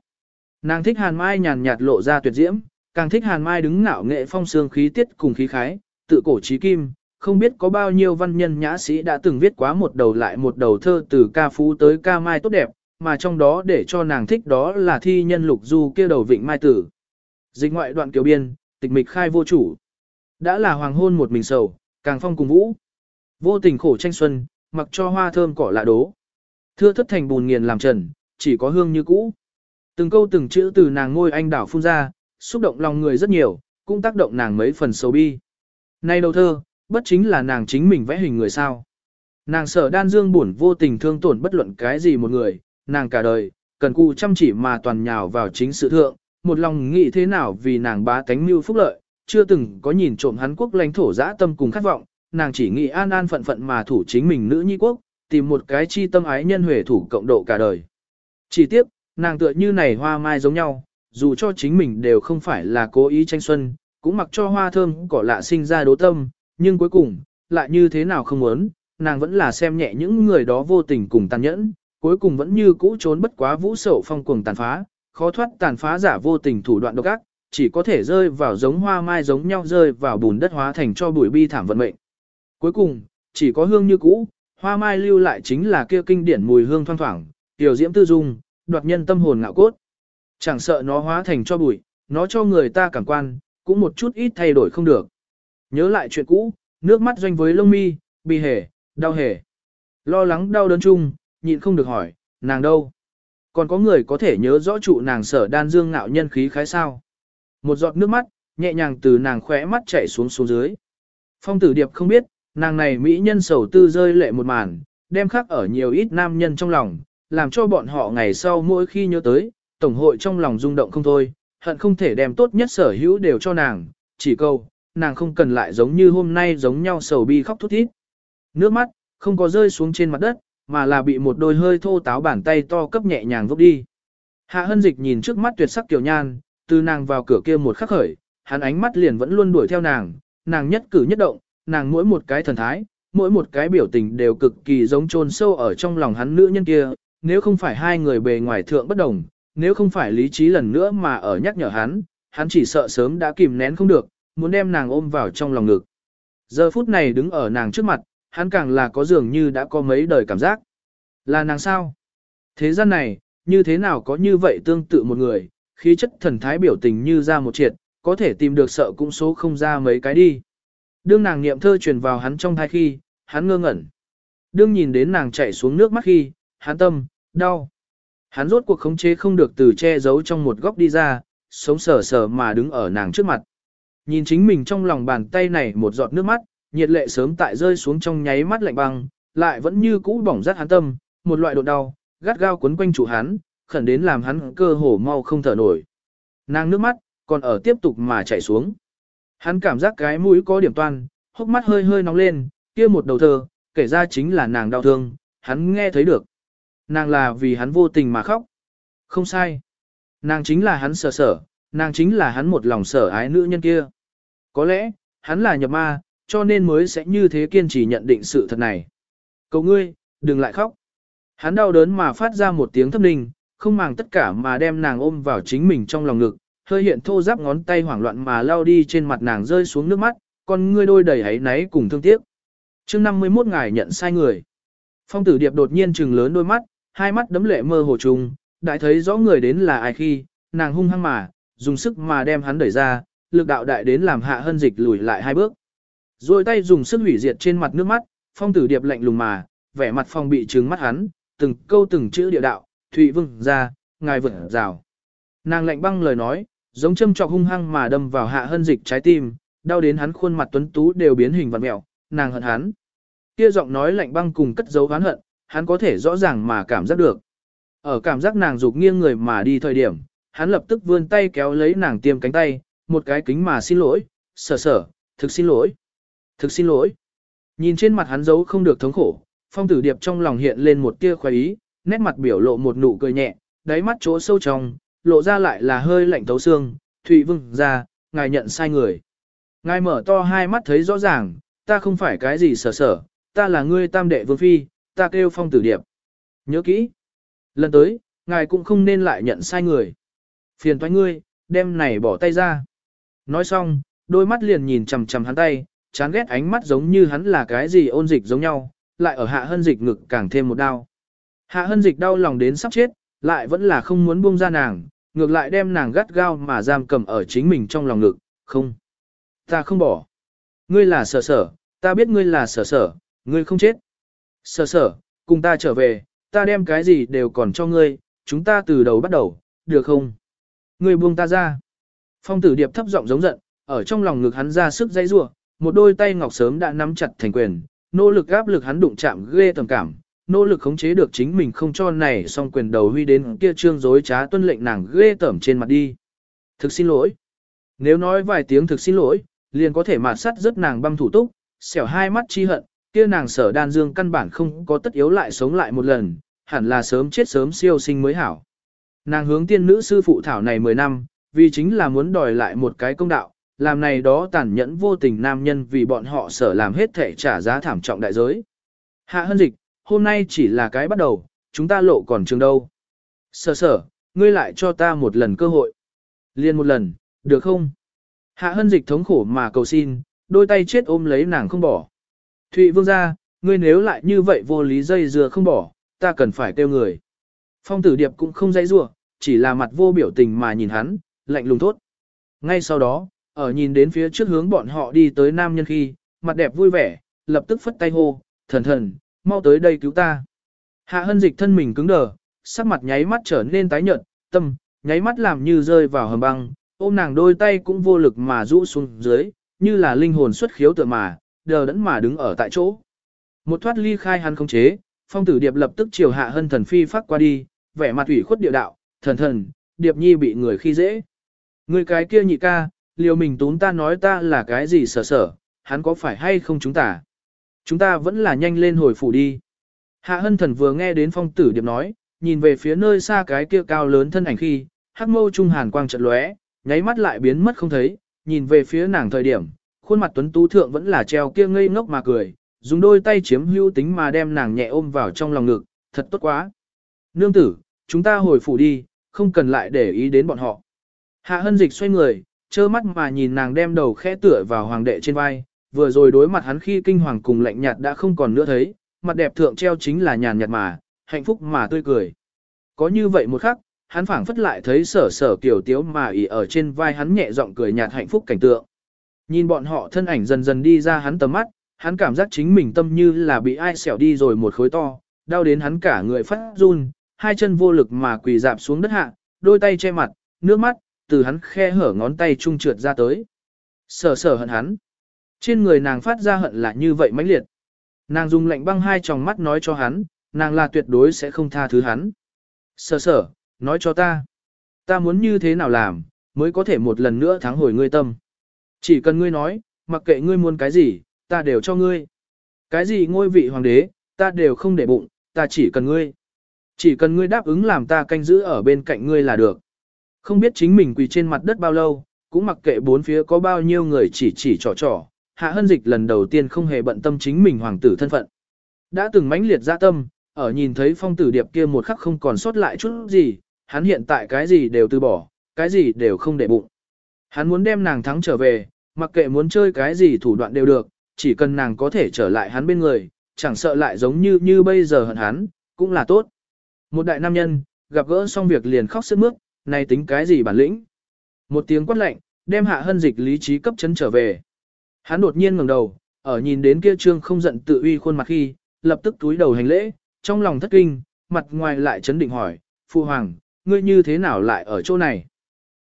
Nàng thích hàn mai nhàn nhạt lộ ra tuyệt diễm, càng thích hàn mai đứng ngạo nghệ phong sương khí tiết cùng khí khái, tự cổ trí kim, không biết có bao nhiêu văn nhân nhã sĩ đã từng viết quá một đầu lại một đầu thơ từ ca phú tới ca mai tốt đẹp, mà trong đó để cho nàng thích đó là thi nhân lục du kia đầu vịnh mai tử. Dịch ngoại đoạn kiều biên, tịch mịch khai vô chủ. Đã là hoàng hôn một mình sầu, càng phong cùng vũ. Vô tình khổ tranh xuân, mặc cho hoa thơm cỏ lạ đố. Thưa thất thành bùn nghiền làm trần, chỉ có hương như cũ. Từng câu từng chữ từ nàng ngôi anh đảo phun ra, xúc động lòng người rất nhiều, cũng tác động nàng mấy phần sầu bi. Nay đầu thơ, bất chính là nàng chính mình vẽ hình người sao. Nàng sở đan dương buồn vô tình thương tổn bất luận cái gì một người, nàng cả đời, cần cù chăm chỉ mà toàn nhào vào chính sự thượng, một lòng nghĩ thế nào vì nàng bá tánh mưu phúc lợi, chưa từng có nhìn trộm hắn quốc lãnh thổ dã tâm cùng khát vọng, nàng chỉ nghĩ an an phận phận mà thủ chính mình nữ nhi quốc, tìm một cái chi tâm ái nhân huệ thủ cộng độ cả đời. Chỉ tiếc, nàng tựa như này hoa mai giống nhau, dù cho chính mình đều không phải là cố ý tranh xuân, cũng mặc cho hoa thơm cỏ lạ sinh ra đố tâm, nhưng cuối cùng, lại như thế nào không muốn, nàng vẫn là xem nhẹ những người đó vô tình cùng tàn nhẫn, cuối cùng vẫn như cũ trốn bất quá vũ sậu phong cuồng tàn phá, khó thoát tàn phá giả vô tình thủ đoạn độc ác, chỉ có thể rơi vào giống hoa mai giống nhau rơi vào bùn đất hóa thành cho bụi bi thảm vận mệnh. Cuối cùng, chỉ có hương như cũ, hoa mai lưu lại chính là kia kinh điển mùi hương thoang thoảng, tiểu diễm tư dung, đoạt nhân tâm hồn ngạo cốt. Chẳng sợ nó hóa thành cho bụi, nó cho người ta cảm quan, cũng một chút ít thay đổi không được. Nhớ lại chuyện cũ, nước mắt doanh với lông mi, bi hề, đau hề. Lo lắng đau đớn chung, nhịn không được hỏi, nàng đâu? Còn có người có thể nhớ rõ trụ nàng sở đan dương ngạo nhân khí khái sao? Một giọt nước mắt, nhẹ nhàng từ nàng khỏe mắt chảy xuống xuống dưới. Phong tử điệp không biết, nàng này mỹ nhân sầu tư rơi lệ một màn, đem khắc ở nhiều ít nam nhân trong lòng, làm cho bọn họ ngày sau mỗi khi nhớ tới, tổng hội trong lòng rung động không thôi, hận không thể đem tốt nhất sở hữu đều cho nàng, chỉ câu, nàng không cần lại giống như hôm nay giống nhau sầu bi khóc thút thít. Nước mắt, không có rơi xuống trên mặt đất, mà là bị một đôi hơi thô táo bàn tay to cấp nhẹ nhàng vốc đi. Hạ hân dịch nhìn trước mắt tuyệt sắc kiều nhan, từ nàng vào cửa kia một khắc khởi, hắn ánh mắt liền vẫn luôn đuổi theo nàng, nàng nhất cử nhất động, nàng mỗi một cái thần thái, mỗi một cái biểu tình đều cực kỳ giống chôn sâu ở trong lòng hắn nữ nhân kia, nếu không phải hai người bề ngoài thượng bất đồng, nếu không phải lý trí lần nữa mà ở nhắc nhở hắn, hắn chỉ sợ sớm đã kìm nén không được, muốn đem nàng ôm vào trong lòng ngực. Giờ phút này đứng ở nàng trước mặt, hắn càng là có dường như đã có mấy đời cảm giác. Là nàng sao? Thế gian này, như thế nào có như vậy tương tự một người, khí chất thần thái biểu tình như ra một triệt, có thể tìm được sợ cũng số không ra mấy cái đi. Đương nàng niệm thơ truyền vào hắn trong thai khi, hắn ngơ ngẩn. Đương nhìn đến nàng chạy xuống nước mắt khi, hắn tâm, đau. Hắn rốt cuộc khống chế không được từ che giấu trong một góc đi ra, sống sờ sờ mà đứng ở nàng trước mặt. Nhìn chính mình trong lòng bàn tay này một giọt nước mắt, nhiệt lệ sớm tại rơi xuống trong nháy mắt lạnh băng, lại vẫn như cũ bỏng rát hắn tâm, một loại độ đau, gắt gao quấn quanh chủ hắn, khẩn đến làm hắn cơ hồ mau không thở nổi. Nàng nước mắt, còn ở tiếp tục mà chảy xuống. Hắn cảm giác cái mũi có điểm toan, hốc mắt hơi hơi nóng lên, kia một đầu thơ, kể ra chính là nàng đau thương, hắn nghe thấy được. Nàng là vì hắn vô tình mà khóc. Không sai. Nàng chính là hắn sở sở, nàng chính là hắn một lòng sở ái nữ nhân kia. Có lẽ, hắn là nhập ma, cho nên mới sẽ như thế kiên trì nhận định sự thật này. Cầu ngươi, đừng lại khóc. Hắn đau đớn mà phát ra một tiếng thấp ninh, không màng tất cả mà đem nàng ôm vào chính mình trong lòng ngực, hơi hiện thô giáp ngón tay hoảng loạn mà lao đi trên mặt nàng rơi xuống nước mắt, con ngươi đôi đầy ấy náy cùng thương tiếc. chương 51 ngài nhận sai người. Phong tử điệp đột nhiên trừng lớn đôi mắt, hai mắt đấm lệ mơ hồ trùng, đại thấy rõ người đến là ai khi, nàng hung hăng mà, dùng sức mà đem hắn đẩy ra, lực đạo đại đến làm hạ hân dịch lùi lại hai bước. Rồi tay dùng sức hủy diệt trên mặt nước mắt, phong tử điệp lạnh lùng mà, vẻ mặt phong bị trừng mắt hắn, từng câu từng chữ địa đạo, Thụy Vương ra, ngài vượt rào. Nàng lạnh băng lời nói, giống châm trọc hung hăng mà đâm vào hạ hân dịch trái tim, đau đến hắn khuôn mặt tuấn tú đều biến hình vặn mẹo, nàng hận hắn. Kia giọng nói lạnh băng cùng cất dấu oán hận, hắn có thể rõ ràng mà cảm giác được. Ở cảm giác nàng dục nghiêng người mà đi thời điểm, hắn lập tức vươn tay kéo lấy nàng tiêm cánh tay, một cái kính mà xin lỗi, sở sở, thực xin lỗi, thực xin lỗi. Nhìn trên mặt hắn giấu không được thống khổ, phong tử điệp trong lòng hiện lên một tia khoái ý, nét mặt biểu lộ một nụ cười nhẹ, đáy mắt chỗ sâu trong, lộ ra lại là hơi lạnh thấu xương, Thụy Vương ra, ngài nhận sai người. Ngài mở to hai mắt thấy rõ ràng, ta không phải cái gì sở sở, ta là ngươi tam đệ vương phi, ta kêu phong tử điệp. Nhớ kỹ. Lần tới, ngài cũng không nên lại nhận sai người. Phiền toái ngươi, đem này bỏ tay ra. Nói xong, đôi mắt liền nhìn chằm chằm hắn tay, chán ghét ánh mắt giống như hắn là cái gì ôn dịch giống nhau, lại ở hạ hân dịch ngực càng thêm một đau. Hạ hân dịch đau lòng đến sắp chết, lại vẫn là không muốn buông ra nàng, ngược lại đem nàng gắt gao mà giam cầm ở chính mình trong lòng ngực, không. Ta không bỏ. Ngươi là sở sở, ta biết ngươi là sở sở, ngươi không chết. Sở sở, cùng ta trở về, ta đem cái gì đều còn cho ngươi, chúng ta từ đầu bắt đầu, được không? Ngươi buông ta ra. Phong tử điệp thấp giọng giống giận, ở trong lòng ngực hắn ra sức dây rủa, một đôi tay ngọc sớm đã nắm chặt thành quyền, nỗ lực áp lực hắn đụng chạm ghê tầm cảm, nỗ lực khống chế được chính mình không cho này song quyền đầu huy đến kia trương dối trá tuân lệnh nàng ghê tẩm trên mặt đi. Thực xin lỗi. Nếu nói vài tiếng thực xin lỗi, liền có thể mạt sắt rất nàng băm thủ túc, xẻo hai mắt chi hận, kia nàng sở đan dương căn bản không có tất yếu lại sống lại một lần, hẳn là sớm chết sớm siêu sinh mới hảo. Nàng hướng tiên nữ sư phụ thảo này 10 năm, vì chính là muốn đòi lại một cái công đạo, làm này đó tàn nhẫn vô tình nam nhân vì bọn họ sở làm hết thể trả giá thảm trọng đại giới. Hạ hân dịch, hôm nay chỉ là cái bắt đầu, chúng ta lộ còn trường đâu. Sở sở, ngươi lại cho ta một lần cơ hội. Liên một lần, được không? Hạ hân dịch thống khổ mà cầu xin, đôi tay chết ôm lấy nàng không bỏ. Thụy vương ra, ngươi nếu lại như vậy vô lý dây dừa không bỏ, ta cần phải kêu người. Phong tử điệp cũng không dãy rủa, chỉ là mặt vô biểu tình mà nhìn hắn, lạnh lùng thốt. Ngay sau đó, ở nhìn đến phía trước hướng bọn họ đi tới nam nhân khi, mặt đẹp vui vẻ, lập tức phất tay hô, thần thần, mau tới đây cứu ta. Hạ hân dịch thân mình cứng đờ, sắc mặt nháy mắt trở nên tái nhợt, tâm, nháy mắt làm như rơi vào hầm băng, ôm nàng đôi tay cũng vô lực mà rũ xuống dưới, như là linh hồn xuất khiếu tựa mà, đờ đẫn mà đứng ở tại chỗ. Một thoát ly khai hắn không chế, phong tử điệp lập tức chiều hạ hân thần phi phát qua đi, vẻ mặt ủy khuất địa đạo, thần thần, điệp nhi bị người khi dễ. Người cái kia nhị ca, liều mình tún ta nói ta là cái gì sở sở, hắn có phải hay không chúng ta? Chúng ta vẫn là nhanh lên hồi phủ đi. Hạ hân thần vừa nghe đến phong tử điệp nói, nhìn về phía nơi xa cái kia cao lớn thân ảnh khi, hắc mâu trung hàn quang trận lóe, nháy mắt lại biến mất không thấy, nhìn về phía nàng thời điểm, khuôn mặt tuấn tú thượng vẫn là treo kia ngây ngốc mà cười, dùng đôi tay chiếm hữu tính mà đem nàng nhẹ ôm vào trong lòng ngực, thật tốt quá. Nương tử, chúng ta hồi phủ đi, không cần lại để ý đến bọn họ. Hạ hân dịch xoay người, trơ mắt mà nhìn nàng đem đầu khẽ tựa vào hoàng đệ trên vai, vừa rồi đối mặt hắn khi kinh hoàng cùng lạnh nhạt đã không còn nữa thấy, mặt đẹp thượng treo chính là nhàn nhạt mà, hạnh phúc mà tươi cười. Có như vậy một khắc, hắn phảng phất lại thấy sở sở kiểu tiếu mà ỉ ở trên vai hắn nhẹ giọng cười nhạt hạnh phúc cảnh tượng. Nhìn bọn họ thân ảnh dần dần đi ra hắn tầm mắt, hắn cảm giác chính mình tâm như là bị ai xẻo đi rồi một khối to, đau đến hắn cả người phát run, hai chân vô lực mà quỳ dạp xuống đất hạ, đôi tay che mặt, nước mắt, từ hắn khe hở ngón tay trung trượt ra tới. Sở sở hận hắn. Trên người nàng phát ra hận là như vậy mãnh liệt. Nàng dùng lạnh băng hai tròng mắt nói cho hắn, nàng là tuyệt đối sẽ không tha thứ hắn. Sở sở, nói cho ta. Ta muốn như thế nào làm, mới có thể một lần nữa thắng hồi ngươi tâm. Chỉ cần ngươi nói, mặc kệ ngươi muốn cái gì, ta đều cho ngươi. Cái gì ngôi vị hoàng đế, ta đều không để bụng, ta chỉ cần ngươi. Chỉ cần ngươi đáp ứng làm ta canh giữ ở bên cạnh ngươi là được. Không biết chính mình quỳ trên mặt đất bao lâu, cũng mặc kệ bốn phía có bao nhiêu người chỉ chỉ trò trò, hạ hân dịch lần đầu tiên không hề bận tâm chính mình hoàng tử thân phận. Đã từng mãnh liệt ra tâm, ở nhìn thấy phong tử điệp kia một khắc không còn sót lại chút gì, hắn hiện tại cái gì đều từ bỏ, cái gì đều không để bụng. Hắn muốn đem nàng thắng trở về, mặc kệ muốn chơi cái gì thủ đoạn đều được, chỉ cần nàng có thể trở lại hắn bên người, chẳng sợ lại giống như như bây giờ hận hắn, cũng là tốt. Một đại nam nhân, gặp gỡ xong việc liền khóc sướt mướt, này tính cái gì bản lĩnh. Một tiếng quát lạnh, đem hạ hân dịch lý trí cấp chấn trở về. Hắn đột nhiên ngẩng đầu, ở nhìn đến kia trương không giận tự uy khuôn mặt khi, lập tức túi đầu hành lễ, trong lòng thất kinh, mặt ngoài lại chấn định hỏi, Phu Hoàng, ngươi như thế nào lại ở chỗ này?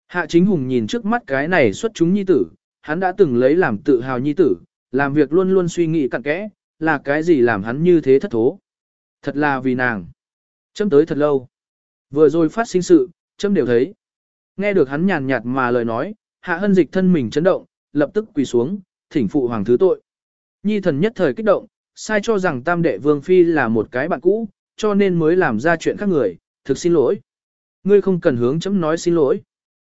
Hạ chính hùng nhìn trước mắt cái này xuất chúng nhi tử, hắn đã từng lấy làm tự hào nhi tử, làm việc luôn luôn suy nghĩ cặn kẽ, là cái gì làm hắn như thế thất thố. Thật là vì nàng. Chấm tới thật lâu. Vừa rồi phát sinh sự, chấm đều thấy. Nghe được hắn nhàn nhạt mà lời nói, hạ hân dịch thân mình chấn động, lập tức quỳ xuống, thỉnh phụ hoàng thứ tội. Nhi thần nhất thời kích động, sai cho rằng tam đệ vương phi là một cái bạn cũ, cho nên mới làm ra chuyện khác người, thực xin lỗi. Ngươi không cần hướng chấm nói xin lỗi.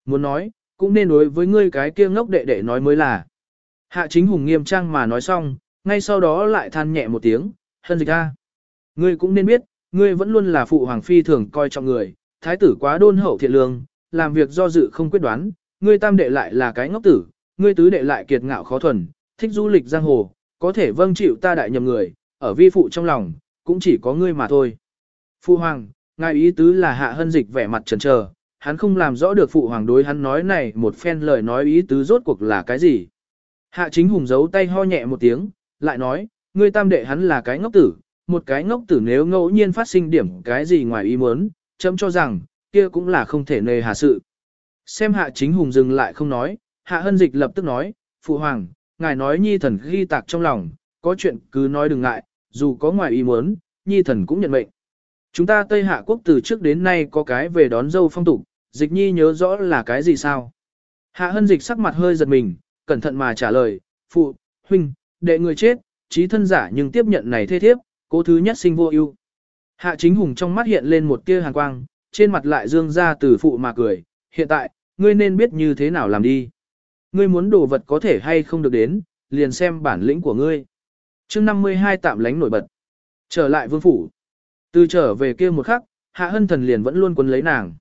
Muốn nói, cũng nên đối với ngươi cái kia ngốc đệ đệ nói mới là. Hạ chính hùng nghiêm trang mà nói xong, ngay sau đó lại than nhẹ một tiếng, hân dịch a. Ngươi cũng nên biết, ngươi vẫn luôn là phụ hoàng phi thường coi trọng người, thái tử quá đôn hậu thiện lương, làm việc do dự không quyết đoán, ngươi tam đệ lại là cái ngốc tử, ngươi tứ đệ lại kiệt ngạo khó thuần, thích du lịch giang hồ, có thể vâng chịu ta đại nhầm người, ở vi phụ trong lòng, cũng chỉ có ngươi mà thôi. Phụ hoàng, ngài ý tứ là hạ hân dịch vẻ mặt trần trờ, hắn không làm rõ được phụ hoàng đối hắn nói này một phen lời nói ý tứ rốt cuộc là cái gì. Hạ chính hùng giấu tay ho nhẹ một tiếng, lại nói, ngươi tam đệ hắn là cái ngốc tử, một cái ngốc tử nếu ngẫu nhiên phát sinh điểm cái gì ngoài ý muốn, chấm cho rằng, kia cũng là không thể nề hà sự. Xem hạ chính hùng dừng lại không nói, hạ hân dịch lập tức nói, phụ hoàng, ngài nói nhi thần ghi tạc trong lòng, có chuyện cứ nói đừng ngại, dù có ngoài ý muốn, nhi thần cũng nhận mệnh. Chúng ta Tây Hạ quốc từ trước đến nay có cái về đón dâu phong tục, dịch nhi nhớ rõ là cái gì sao? Hạ hân dịch sắc mặt hơi giật mình, cẩn thận mà trả lời, phụ, huynh, đệ người chết, trí thân giả nhưng tiếp nhận này thê thiếp, cố thứ nhất sinh vô ưu. Hạ chính hùng trong mắt hiện lên một tia hàn quang, trên mặt lại dương ra từ phụ mà cười, hiện tại, ngươi nên biết như thế nào làm đi. Ngươi muốn đồ vật có thể hay không được đến, liền xem bản lĩnh của ngươi. chương 52 tạm lánh nổi bật. Trở lại vương phủ. Từ trở về kia một khắc, hạ hân thần liền vẫn luôn quấn lấy nàng.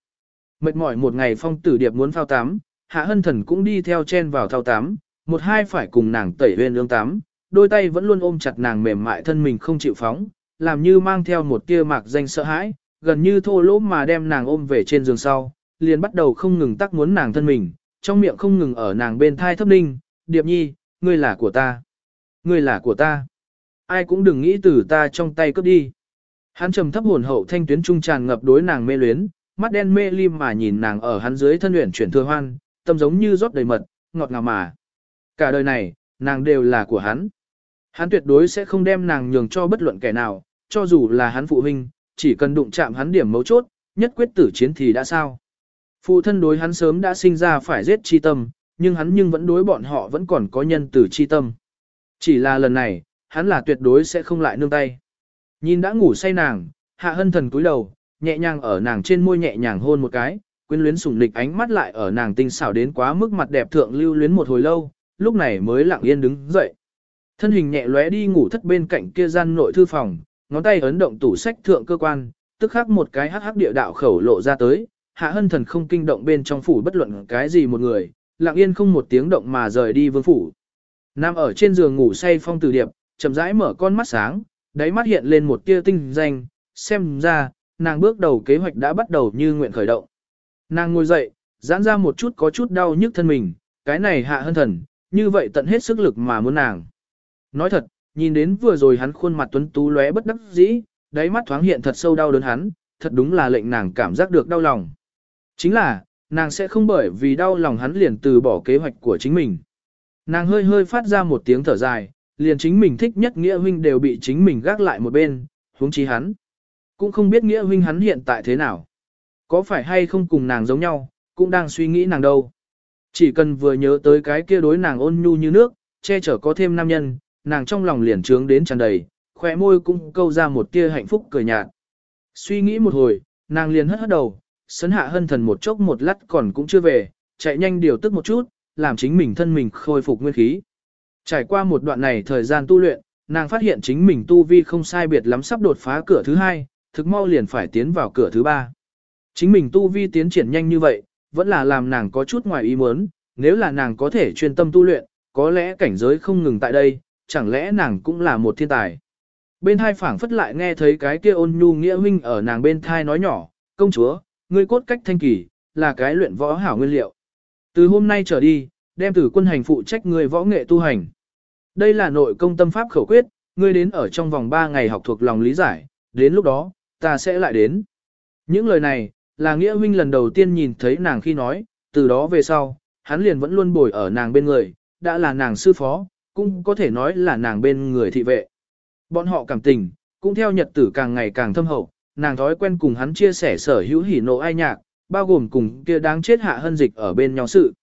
Mệt mỏi một ngày phong tử điệp muốn phao tắm, hạ hân thần cũng đi theo chen vào thao tắm, một hai phải cùng nàng tẩy huyên ương tắm, đôi tay vẫn luôn ôm chặt nàng mềm mại thân mình không chịu phóng, làm như mang theo một tia mạc danh sợ hãi, gần như thô lỗ mà đem nàng ôm về trên giường sau, liền bắt đầu không ngừng tắc muốn nàng thân mình, trong miệng không ngừng ở nàng bên thai thấp ninh, điệp nhi, ngươi là của ta, ngươi là của ta, ai cũng đừng nghĩ từ ta trong tay cướp đi. Hắn trầm thấp hồn hậu thanh tuyến trung tràn ngập đối nàng mê luyến, mắt đen mê lim mà nhìn nàng ở hắn dưới thân luyện chuyển thừa hoan, tâm giống như rót đầy mật, ngọt ngào mà. Cả đời này, nàng đều là của hắn. Hắn tuyệt đối sẽ không đem nàng nhường cho bất luận kẻ nào, cho dù là hắn phụ huynh, chỉ cần đụng chạm hắn điểm mấu chốt, nhất quyết tử chiến thì đã sao. Phụ thân đối hắn sớm đã sinh ra phải giết chi tâm, nhưng hắn nhưng vẫn đối bọn họ vẫn còn có nhân tử chi tâm. Chỉ là lần này, hắn là tuyệt đối sẽ không lại nương tay. Nhìn đã ngủ say nàng, hạ hân thần cúi đầu, nhẹ nhàng ở nàng trên môi nhẹ nhàng hôn một cái, quyến luyến sủng lịch ánh mắt lại ở nàng tinh xảo đến quá mức mặt đẹp thượng lưu luyến một hồi lâu, lúc này mới lặng yên đứng dậy. Thân hình nhẹ lóe đi ngủ thất bên cạnh kia gian nội thư phòng, ngón tay ấn động tủ sách thượng cơ quan, tức khắc một cái hắc hắc địa đạo khẩu lộ ra tới, hạ hân thần không kinh động bên trong phủ bất luận cái gì một người, lặng yên không một tiếng động mà rời đi vương phủ. Nam ở trên giường ngủ say phong tử điệp, chậm rãi mở con mắt sáng, đáy mắt hiện lên một tia tinh danh, xem ra, nàng bước đầu kế hoạch đã bắt đầu như nguyện khởi động. Nàng ngồi dậy, giãn ra một chút có chút đau nhức thân mình, cái này hạ hân thần, như vậy tận hết sức lực mà muốn nàng. Nói thật, nhìn đến vừa rồi hắn khuôn mặt tuấn tú lóe bất đắc dĩ, đáy mắt thoáng hiện thật sâu đau đớn hắn, thật đúng là lệnh nàng cảm giác được đau lòng. Chính là, nàng sẽ không bởi vì đau lòng hắn liền từ bỏ kế hoạch của chính mình. Nàng hơi hơi phát ra một tiếng thở dài, liền chính mình thích nhất nghĩa huynh đều bị chính mình gác lại một bên, huống chi hắn. Cũng không biết nghĩa huynh hắn hiện tại thế nào. Có phải hay không cùng nàng giống nhau, cũng đang suy nghĩ nàng đâu. Chỉ cần vừa nhớ tới cái kia đối nàng ôn nhu như nước, che chở có thêm nam nhân, nàng trong lòng liền trướng đến tràn đầy, khỏe môi cũng câu ra một tia hạnh phúc cười nhạt. Suy nghĩ một hồi, nàng liền hất hất đầu, sấn hạ hân thần một chốc một lát còn cũng chưa về, chạy nhanh điều tức một chút, làm chính mình thân mình khôi phục nguyên khí. Trải qua một đoạn này thời gian tu luyện, nàng phát hiện chính mình tu vi không sai biệt lắm sắp đột phá cửa thứ hai, thực mau liền phải tiến vào cửa thứ ba. Chính mình tu vi tiến triển nhanh như vậy, vẫn là làm nàng có chút ngoài ý muốn, nếu là nàng có thể chuyên tâm tu luyện, có lẽ cảnh giới không ngừng tại đây, chẳng lẽ nàng cũng là một thiên tài. Bên hai phảng phất lại nghe thấy cái kia ôn nhu nghĩa huynh ở nàng bên thai nói nhỏ, công chúa, ngươi cốt cách thanh kỳ, là cái luyện võ hảo nguyên liệu. Từ hôm nay trở đi, đem tử quân hành phụ trách ngươi võ nghệ tu hành. Đây là nội công tâm pháp khẩu quyết, ngươi đến ở trong vòng 3 ngày học thuộc lòng lý giải, đến lúc đó, ta sẽ lại đến. Những lời này, là nghĩa huynh lần đầu tiên nhìn thấy nàng khi nói, từ đó về sau, hắn liền vẫn luôn bồi ở nàng bên người, đã là nàng sư phó, cũng có thể nói là nàng bên người thị vệ. Bọn họ cảm tình, cũng theo nhật tử càng ngày càng thâm hậu, nàng thói quen cùng hắn chia sẻ sở hữu hỉ nộ ai nhạc, bao gồm cùng kia đáng chết hạ hân dịch ở bên nhau sự.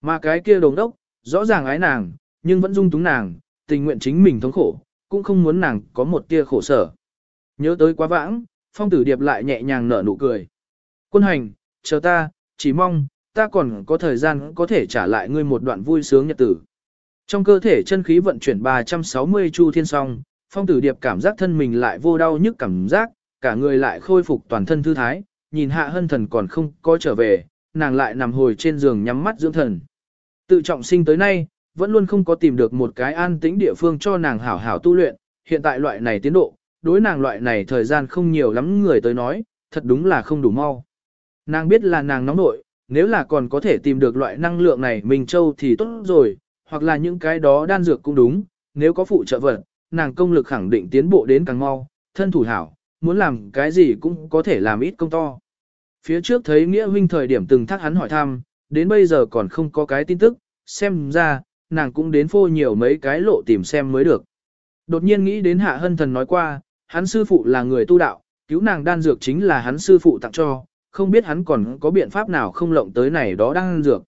Mà cái kia đồng đốc, rõ ràng ái nàng, nhưng vẫn dung túng nàng, tình nguyện chính mình thống khổ, cũng không muốn nàng có một tia khổ sở. Nhớ tới quá vãng, phong tử điệp lại nhẹ nhàng nở nụ cười. Quân hành, chờ ta, chỉ mong, ta còn có thời gian có thể trả lại ngươi một đoạn vui sướng nhật tử. Trong cơ thể chân khí vận chuyển 360 chu thiên song, phong tử điệp cảm giác thân mình lại vô đau nhức cảm giác, cả người lại khôi phục toàn thân thư thái, nhìn hạ hân thần còn không có trở về, nàng lại nằm hồi trên giường nhắm mắt dưỡng thần. Tự trọng sinh tới nay, vẫn luôn không có tìm được một cái an tĩnh địa phương cho nàng hảo hảo tu luyện, hiện tại loại này tiến độ, đối nàng loại này thời gian không nhiều lắm người tới nói, thật đúng là không đủ mau. Nàng biết là nàng nóng nội, nếu là còn có thể tìm được loại năng lượng này mình Châu thì tốt rồi, hoặc là những cái đó đan dược cũng đúng, nếu có phụ trợ vật, nàng công lực khẳng định tiến bộ đến càng mau, thân thủ hảo, muốn làm cái gì cũng có thể làm ít công to. Phía trước thấy Nghĩa huynh thời điểm từng thắc hắn hỏi thăm, đến bây giờ còn không có cái tin tức, xem ra, nàng cũng đến phô nhiều mấy cái lộ tìm xem mới được. Đột nhiên nghĩ đến hạ hân thần nói qua, hắn sư phụ là người tu đạo, cứu nàng đan dược chính là hắn sư phụ tặng cho, không biết hắn còn có biện pháp nào không lộng tới này đó đan dược.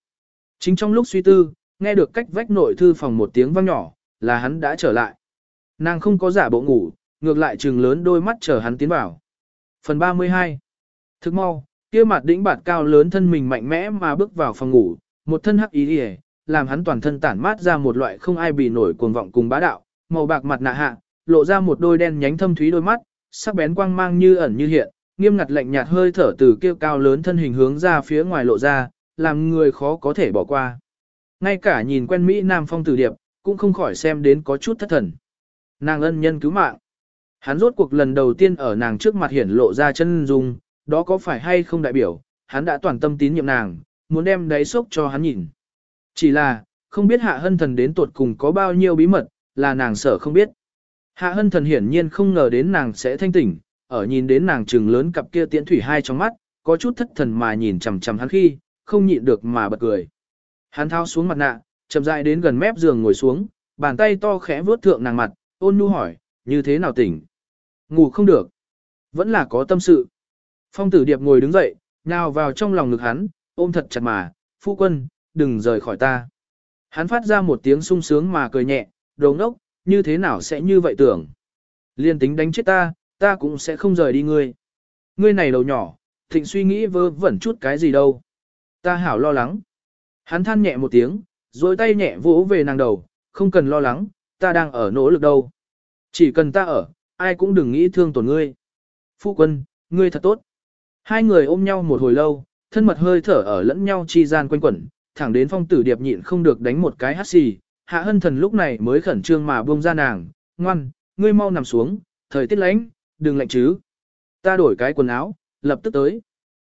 Chính trong lúc suy tư, nghe được cách vách nội thư phòng một tiếng vang nhỏ, là hắn đã trở lại. Nàng không có giả bộ ngủ, ngược lại trừng lớn đôi mắt chờ hắn tiến vào. Phần 32 Thức mau, kia mặt đĩnh bạt cao lớn thân mình mạnh mẽ mà bước vào phòng ngủ, một thân hắc ý đi làm hắn toàn thân tản mát ra một loại không ai bị nổi cuồng vọng cùng bá đạo, màu bạc mặt nạ hạ, lộ ra một đôi đen nhánh thâm thúy đôi mắt, sắc bén quang mang như ẩn như hiện, nghiêm ngặt lạnh nhạt hơi thở từ kia cao lớn thân hình hướng ra phía ngoài lộ ra, làm người khó có thể bỏ qua. Ngay cả nhìn quen Mỹ Nam phong tử điệp, cũng không khỏi xem đến có chút thất thần. Nàng ân nhân cứu mạng. Hắn rốt cuộc lần đầu tiên ở nàng trước mặt hiển lộ ra chân dung, đó có phải hay không đại biểu, hắn đã toàn tâm tín nhiệm nàng, muốn đem đáy sốc cho hắn nhìn. Chỉ là, không biết hạ hân thần đến tuột cùng có bao nhiêu bí mật, là nàng sợ không biết. Hạ hân thần hiển nhiên không ngờ đến nàng sẽ thanh tỉnh, ở nhìn đến nàng trừng lớn cặp kia tiễn thủy hai trong mắt, có chút thất thần mà nhìn chằm chằm hắn khi, không nhịn được mà bật cười. Hắn thao xuống mặt nạ, chậm rãi đến gần mép giường ngồi xuống, bàn tay to khẽ vuốt thượng nàng mặt, ôn nhu hỏi, như thế nào tỉnh? Ngủ không được. Vẫn là có tâm sự. Phong tử điệp ngồi đứng dậy, nào vào trong lòng ngực hắn, ôm thật chặt mà, phu quân, đừng rời khỏi ta. Hắn phát ra một tiếng sung sướng mà cười nhẹ, đồ ngốc, như thế nào sẽ như vậy tưởng. Liên tính đánh chết ta, ta cũng sẽ không rời đi ngươi. Ngươi này đầu nhỏ, thịnh suy nghĩ vơ vẩn chút cái gì đâu. Ta hảo lo lắng. Hắn than nhẹ một tiếng, rồi tay nhẹ vỗ về nàng đầu, không cần lo lắng, ta đang ở nỗ lực đâu. Chỉ cần ta ở, ai cũng đừng nghĩ thương tổn ngươi. Phu quân, ngươi thật tốt. Hai người ôm nhau một hồi lâu, thân mật hơi thở ở lẫn nhau chi gian quanh quẩn, thẳng đến phong tử điệp nhịn không được đánh một cái hắt xì. Hạ hân thần lúc này mới khẩn trương mà buông ra nàng, ngoan, ngươi mau nằm xuống, thời tiết lạnh, đừng lạnh chứ. Ta đổi cái quần áo, lập tức tới.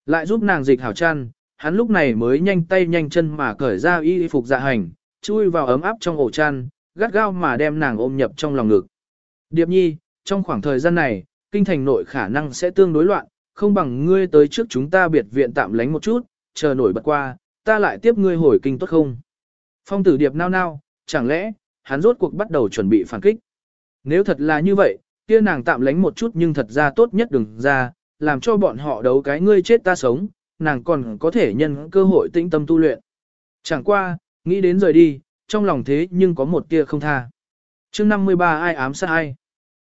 Lại giúp nàng dịch hảo chăn, hắn lúc này mới nhanh tay nhanh chân mà cởi ra y phục dạ hành, chui vào ấm áp trong ổ chăn, gắt gao mà đem nàng ôm nhập trong lòng ngực. Điệp nhi, trong khoảng thời gian này, kinh thành nội khả năng sẽ tương đối loạn, không bằng ngươi tới trước chúng ta biệt viện tạm lánh một chút, chờ nổi bật qua, ta lại tiếp ngươi hồi kinh tốt không? Phong tử điệp nao nao, chẳng lẽ, hắn rốt cuộc bắt đầu chuẩn bị phản kích. Nếu thật là như vậy, kia nàng tạm lánh một chút nhưng thật ra tốt nhất đừng ra, làm cho bọn họ đấu cái ngươi chết ta sống, nàng còn có thể nhân cơ hội tĩnh tâm tu luyện. Chẳng qua, nghĩ đến rời đi, trong lòng thế nhưng có một tia không tha. chương 53 ai ám sát ai.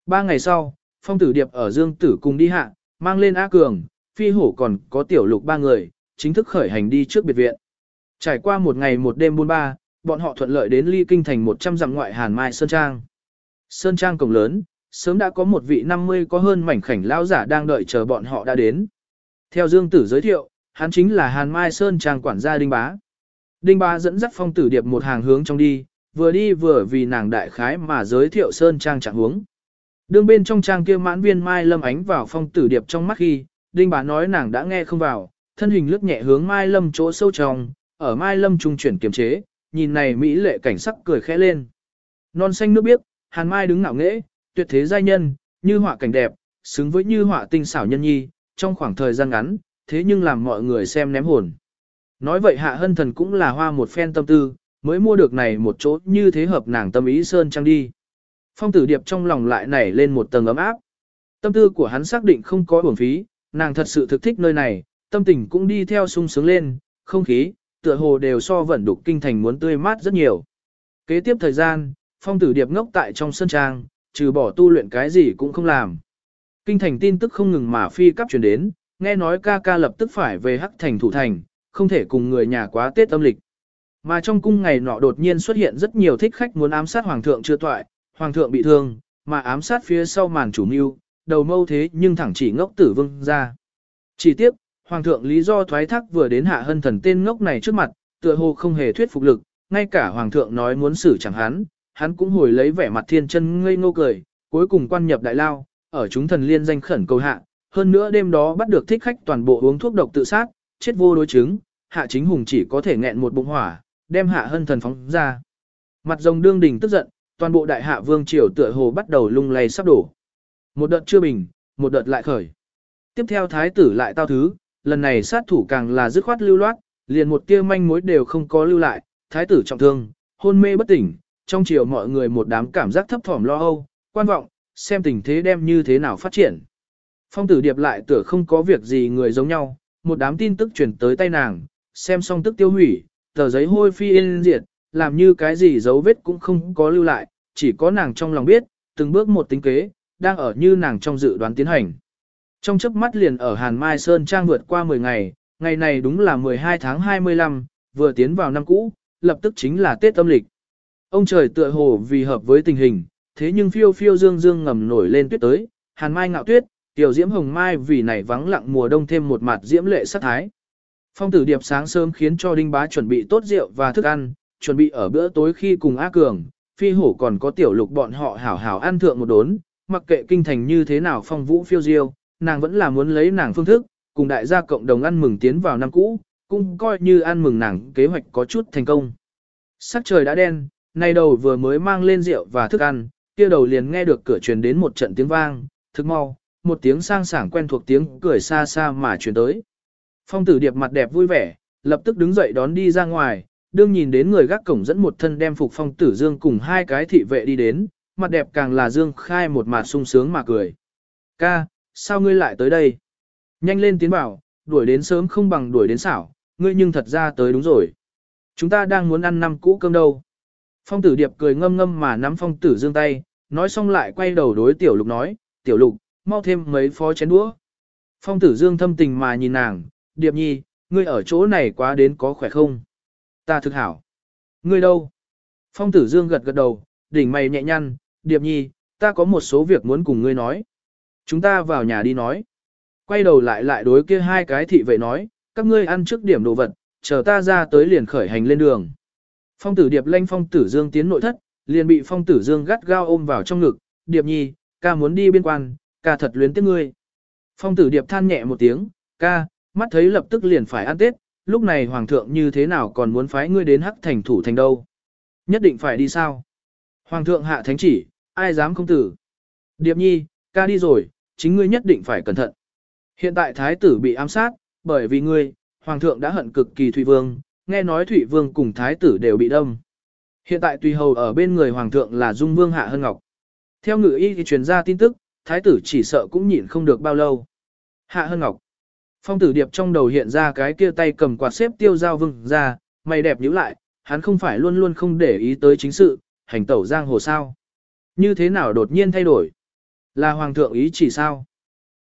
Ba ngày sau, phong tử điệp ở Dương Tử cùng đi hạ, mang lên A Cường, phi hổ còn có tiểu lục ba người, chính thức khởi hành đi trước biệt viện. Trải qua một ngày một đêm buôn ba, bọn họ thuận lợi đến ly kinh thành 100 dặm ngoại Hàn Mai Sơn Trang. Sơn Trang cổng lớn, sớm đã có một vị 50 có hơn mảnh khảnh lão giả đang đợi chờ bọn họ đã đến. Theo Dương Tử giới thiệu, hắn chính là Hàn Mai Sơn Trang quản gia Đinh Bá. Đinh Bá dẫn dắt phong tử điệp một hàng hướng trong đi, vừa đi vừa vì nàng đại khái mà giới thiệu Sơn Trang trạng hướng. Đường bên trong trang kia mãn viên Mai Lâm ánh vào phong tử điệp trong mắt khi, Đinh Bá nói nàng đã nghe không vào, thân hình lướt nhẹ hướng Mai Lâm chỗ sâu trong, ở Mai Lâm trung chuyển kiềm chế, nhìn này Mỹ lệ cảnh sắc cười khẽ lên. Non xanh nước biếc, Hàn Mai đứng ngạo nghễ, tuyệt thế giai nhân, như họa cảnh đẹp, xứng với như họa tinh xảo nhân nhi, trong khoảng thời gian ngắn, thế nhưng làm mọi người xem ném hồn. Nói vậy hạ hân thần cũng là hoa một phen tâm tư, mới mua được này một chỗ như thế hợp nàng tâm ý sơn trang đi. Phong tử điệp trong lòng lại nảy lên một tầng ấm áp. Tâm tư của hắn xác định không có uổng phí, nàng thật sự thực thích nơi này, tâm tình cũng đi theo sung sướng lên, không khí, tựa hồ đều so vận đục kinh thành muốn tươi mát rất nhiều. Kế tiếp thời gian, phong tử điệp ngốc tại trong sân trang, trừ bỏ tu luyện cái gì cũng không làm. Kinh thành tin tức không ngừng mà phi cấp truyền đến, nghe nói ca ca lập tức phải về hắc thành thủ thành, không thể cùng người nhà quá tết âm lịch. Mà trong cung ngày nọ đột nhiên xuất hiện rất nhiều thích khách muốn ám sát hoàng thượng chưa toại, hoàng thượng bị thương, mà ám sát phía sau màn chủ mưu, đầu mâu thế nhưng thẳng chỉ ngốc tử vương ra. Chỉ tiếp, hoàng thượng lý do thoái thác vừa đến hạ hân thần tên ngốc này trước mặt, tựa hồ không hề thuyết phục lực, ngay cả hoàng thượng nói muốn xử chẳng hắn, hắn cũng hồi lấy vẻ mặt thiên chân ngây ngô cười, cuối cùng quan nhập đại lao, ở chúng thần liên danh khẩn cầu hạ, hơn nữa đêm đó bắt được thích khách toàn bộ uống thuốc độc tự sát, chết vô đối chứng, hạ chính hùng chỉ có thể nghẹn một bụng hỏa, đem hạ hân thần phóng ra. Mặt rồng đương đỉnh tức giận, toàn bộ đại hạ vương triều tựa hồ bắt đầu lung lay sắp đổ. Một đợt chưa bình, một đợt lại khởi. Tiếp theo thái tử lại tao thứ, lần này sát thủ càng là dứt khoát lưu loát, liền một tia manh mối đều không có lưu lại, thái tử trọng thương, hôn mê bất tỉnh, trong triều mọi người một đám cảm giác thấp thỏm lo âu, quan vọng, xem tình thế đem như thế nào phát triển. Phong tử điệp lại tựa không có việc gì người giống nhau, một đám tin tức chuyển tới tay nàng, xem xong tức tiêu hủy, tờ giấy hôi phi yên diệt, làm như cái gì dấu vết cũng không có lưu lại, chỉ có nàng trong lòng biết, từng bước một tính kế, đang ở như nàng trong dự đoán tiến hành. Trong chớp mắt liền ở Hàn Mai Sơn Trang vượt qua 10 ngày, ngày này đúng là 12 tháng 25, vừa tiến vào năm cũ, lập tức chính là Tết âm lịch. Ông trời tựa hồ vì hợp với tình hình, thế nhưng phiêu phiêu dương dương ngầm nổi lên tuyết tới, Hàn Mai ngạo tuyết, tiểu diễm hồng mai vì này vắng lặng mùa đông thêm một mặt diễm lệ sắc thái. Phong tử điệp sáng sớm khiến cho Đinh Bá chuẩn bị tốt rượu và thức ăn, chuẩn bị ở bữa tối khi cùng A Cường, phi hổ còn có tiểu lục bọn họ hảo hảo ăn thượng một đốn, mặc kệ kinh thành như thế nào phong vũ phiêu diêu, nàng vẫn là muốn lấy nàng phương thức, cùng đại gia cộng đồng ăn mừng tiến vào năm cũ, cũng coi như ăn mừng nàng kế hoạch có chút thành công. Sắc trời đã đen, nay đầu vừa mới mang lên rượu và thức ăn, kia đầu liền nghe được cửa truyền đến một trận tiếng vang, thức mau, một tiếng sang sảng quen thuộc tiếng cười xa xa mà truyền tới. Phong tử điệp mặt đẹp vui vẻ, lập tức đứng dậy đón đi ra ngoài, đương nhìn đến người gác cổng dẫn một thân đem phục phong tử dương cùng hai cái thị vệ đi đến, mặt đẹp càng là dương khai một mặt sung sướng mà cười. Ca, sao ngươi lại tới đây? Nhanh lên tiến bảo, đuổi đến sớm không bằng đuổi đến xảo, ngươi nhưng thật ra tới đúng rồi. Chúng ta đang muốn ăn năm cũ cơm đâu. Phong tử điệp cười ngâm ngâm mà nắm phong tử dương tay, nói xong lại quay đầu đối tiểu lục nói, tiểu lục, mau thêm mấy phó chén đũa. Phong tử dương thâm tình mà nhìn nàng, điệp nhi, ngươi ở chỗ này quá đến có khỏe không? Ta thực hảo. Ngươi đâu? Phong tử dương gật gật đầu, đỉnh mày nhẹ nhăn, điệp nhi, ta có một số việc muốn cùng ngươi nói. Chúng ta vào nhà đi nói. Quay đầu lại lại đối kia hai cái thị vệ nói, các ngươi ăn trước điểm đồ vật, chờ ta ra tới liền khởi hành lên đường. Phong tử điệp lanh phong tử dương tiến nội thất, liền bị phong tử dương gắt gao ôm vào trong ngực, điệp nhi, ca muốn đi biên quan, ca thật luyến tiếc ngươi. Phong tử điệp than nhẹ một tiếng, ca, mắt thấy lập tức liền phải ăn tết, lúc này hoàng thượng như thế nào còn muốn phái ngươi đến hắc thành thủ thành đâu. Nhất định phải đi sao? Hoàng thượng hạ thánh chỉ, ai dám không tử. Điệp nhi, ca đi rồi, chính ngươi nhất định phải cẩn thận. Hiện tại thái tử bị ám sát, bởi vì ngươi, hoàng thượng đã hận cực kỳ Thụy Vương, nghe nói Thụy Vương cùng thái tử đều bị đâm. Hiện tại tùy hầu ở bên người hoàng thượng là Dung Vương Hạ Hân Ngọc. Theo ngự y thì truyền ra tin tức, thái tử chỉ sợ cũng nhịn không được bao lâu. Hạ Hân Ngọc. Phong tử điệp trong đầu hiện ra cái kia tay cầm quạt xếp tiêu giao vương ra, mày đẹp nhíu lại, hắn không phải luôn luôn không để ý tới chính sự, hành tẩu giang hồ sao. Như thế nào đột nhiên thay đổi? Là hoàng thượng ý chỉ sao?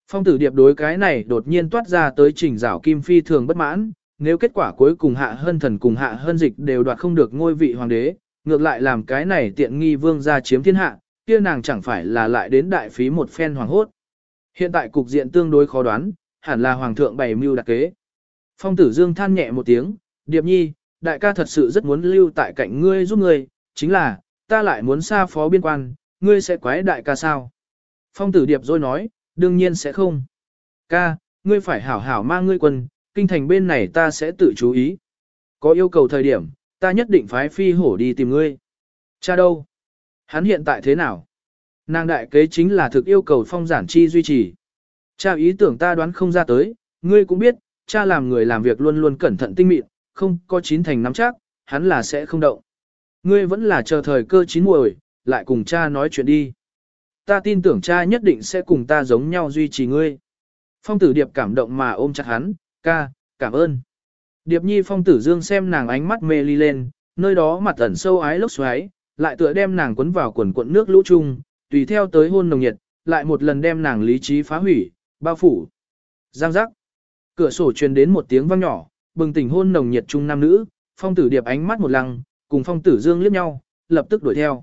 Phong tử điệp đối cái này đột nhiên toát ra tới trình rảo kim phi thường bất mãn, nếu kết quả cuối cùng hạ hân thần cùng hạ hân dịch đều đoạt không được ngôi vị hoàng đế, ngược lại làm cái này tiện nghi vương ra chiếm thiên hạ, kia nàng chẳng phải là lại đến đại phí một phen hoàng hốt. Hiện tại cục diện tương đối khó đoán, hẳn là hoàng thượng bày mưu đặc kế. Phong tử dương than nhẹ một tiếng, điệp nhi, đại ca thật sự rất muốn lưu tại cạnh ngươi giúp ngươi, chính là, ta lại muốn xa phó biên quan, ngươi sẽ quái đại ca sao? Phong tử điệp rồi nói, đương nhiên sẽ không. Ca, ngươi phải hảo hảo mang ngươi quân, kinh thành bên này ta sẽ tự chú ý. Có yêu cầu thời điểm, ta nhất định phái phi hổ đi tìm ngươi. Cha đâu? Hắn hiện tại thế nào? Nàng đại kế chính là thực yêu cầu phong giản chi duy trì. Cha ý tưởng ta đoán không ra tới, ngươi cũng biết, cha làm người làm việc luôn luôn cẩn thận tinh mịn, không có chín thành nắm chắc, hắn là sẽ không động. Ngươi vẫn là chờ thời cơ chín muồi, lại cùng cha nói chuyện đi. Ta tin tưởng cha nhất định sẽ cùng ta giống nhau duy trì ngươi. Phong tử điệp cảm động mà ôm chặt hắn, ca, cảm ơn. Điệp nhi phong tử dương xem nàng ánh mắt mê ly lên, nơi đó mặt ẩn sâu ái lốc xoáy, lại tựa đem nàng quấn vào quần cuộn nước lũ chung, tùy theo tới hôn nồng nhiệt, lại một lần đem nàng lý trí phá hủy, bao phủ. Giang giác. Cửa sổ truyền đến một tiếng vang nhỏ, bừng tỉnh hôn nồng nhiệt chung nam nữ, phong tử điệp ánh mắt một lăng, cùng phong tử dương liếc nhau, lập tức đuổi theo.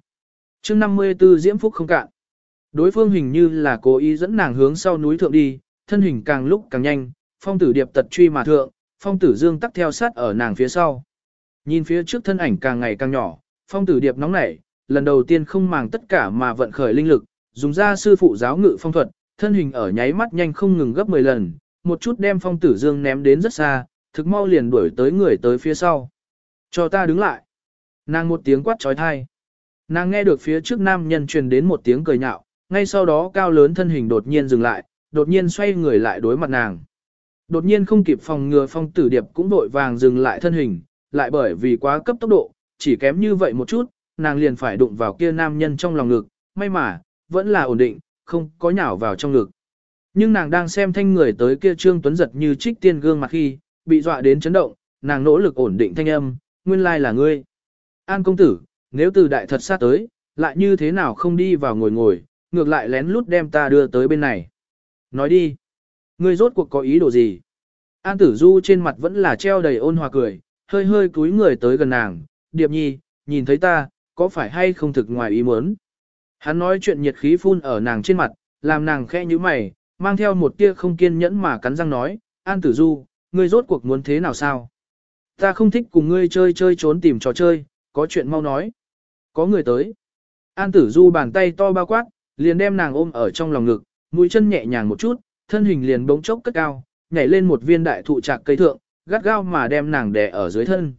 chương 54 diễm phúc không cạn. Đối phương hình như là cố ý dẫn nàng hướng sau núi thượng đi, thân hình càng lúc càng nhanh, phong tử điệp tật truy mà thượng, phong tử dương tắt theo sát ở nàng phía sau. Nhìn phía trước thân ảnh càng ngày càng nhỏ, phong tử điệp nóng nảy, lần đầu tiên không màng tất cả mà vận khởi linh lực, dùng ra sư phụ giáo ngự phong thuật, thân hình ở nháy mắt nhanh không ngừng gấp 10 lần, một chút đem phong tử dương ném đến rất xa, thực mau liền đuổi tới người tới phía sau. Cho ta đứng lại. Nàng một tiếng quát trói thai. Nàng nghe được phía trước nam nhân truyền đến một tiếng cười nhạo, ngay sau đó cao lớn thân hình đột nhiên dừng lại, đột nhiên xoay người lại đối mặt nàng. Đột nhiên không kịp phòng ngừa phong tử điệp cũng vội vàng dừng lại thân hình, lại bởi vì quá cấp tốc độ, chỉ kém như vậy một chút, nàng liền phải đụng vào kia nam nhân trong lòng ngực, may mà, vẫn là ổn định, không có nhào vào trong ngực. Nhưng nàng đang xem thanh người tới kia Trương Tuấn giật như trích tiên gương mặt khi, bị dọa đến chấn động, nàng nỗ lực ổn định thanh âm, nguyên lai là ngươi. An công tử, nếu từ đại thật sát tới, lại như thế nào không đi vào ngồi ngồi, ngược lại lén lút đem ta đưa tới bên này. Nói đi, ngươi rốt cuộc có ý đồ gì? An tử du trên mặt vẫn là treo đầy ôn hòa cười, hơi hơi cúi người tới gần nàng, điệp nhi, nhìn thấy ta, có phải hay không thực ngoài ý muốn? Hắn nói chuyện nhiệt khí phun ở nàng trên mặt, làm nàng khẽ như mày, mang theo một tia không kiên nhẫn mà cắn răng nói, An tử du, ngươi rốt cuộc muốn thế nào sao? Ta không thích cùng ngươi chơi chơi trốn tìm trò chơi, có chuyện mau nói. Có người tới. An tử du bàn tay to bao quát, liền đem nàng ôm ở trong lòng ngực, mũi chân nhẹ nhàng một chút, thân hình liền bỗng chốc cất cao, nhảy lên một viên đại thụ trạc cây thượng, gắt gao mà đem nàng đè ở dưới thân.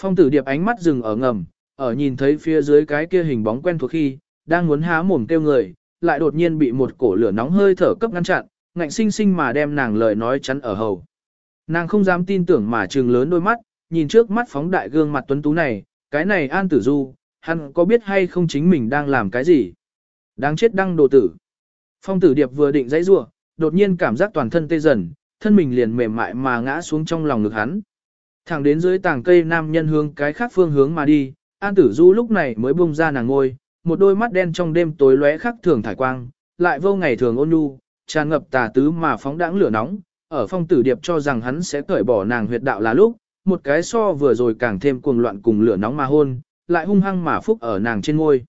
Phong tử điệp ánh mắt dừng ở ngầm, ở nhìn thấy phía dưới cái kia hình bóng quen thuộc khi, đang muốn há mồm kêu người, lại đột nhiên bị một cổ lửa nóng hơi thở cấp ngăn chặn, ngạnh sinh sinh mà đem nàng lời nói chắn ở hầu. Nàng không dám tin tưởng mà trừng lớn đôi mắt, nhìn trước mắt phóng đại gương mặt tuấn tú này, cái này an tử du, hắn có biết hay không chính mình đang làm cái gì? Đáng chết đăng đồ tử. Phong tử điệp vừa định dãy rua, đột nhiên cảm giác toàn thân tê dần, thân mình liền mềm mại mà ngã xuống trong lòng ngực hắn. Thẳng đến dưới tảng cây nam nhân hướng cái khác phương hướng mà đi, An Tử Du lúc này mới bung ra nàng ngôi, một đôi mắt đen trong đêm tối lóe khắc thường thải quang, lại vô ngày thường ôn nhu, tràn ngập tà tứ mà phóng đãng lửa nóng, ở phong tử điệp cho rằng hắn sẽ cởi bỏ nàng huyệt đạo là lúc, một cái so vừa rồi càng thêm cuồng loạn cùng lửa nóng mà hôn, lại hung hăng mà phúc ở nàng trên ngôi.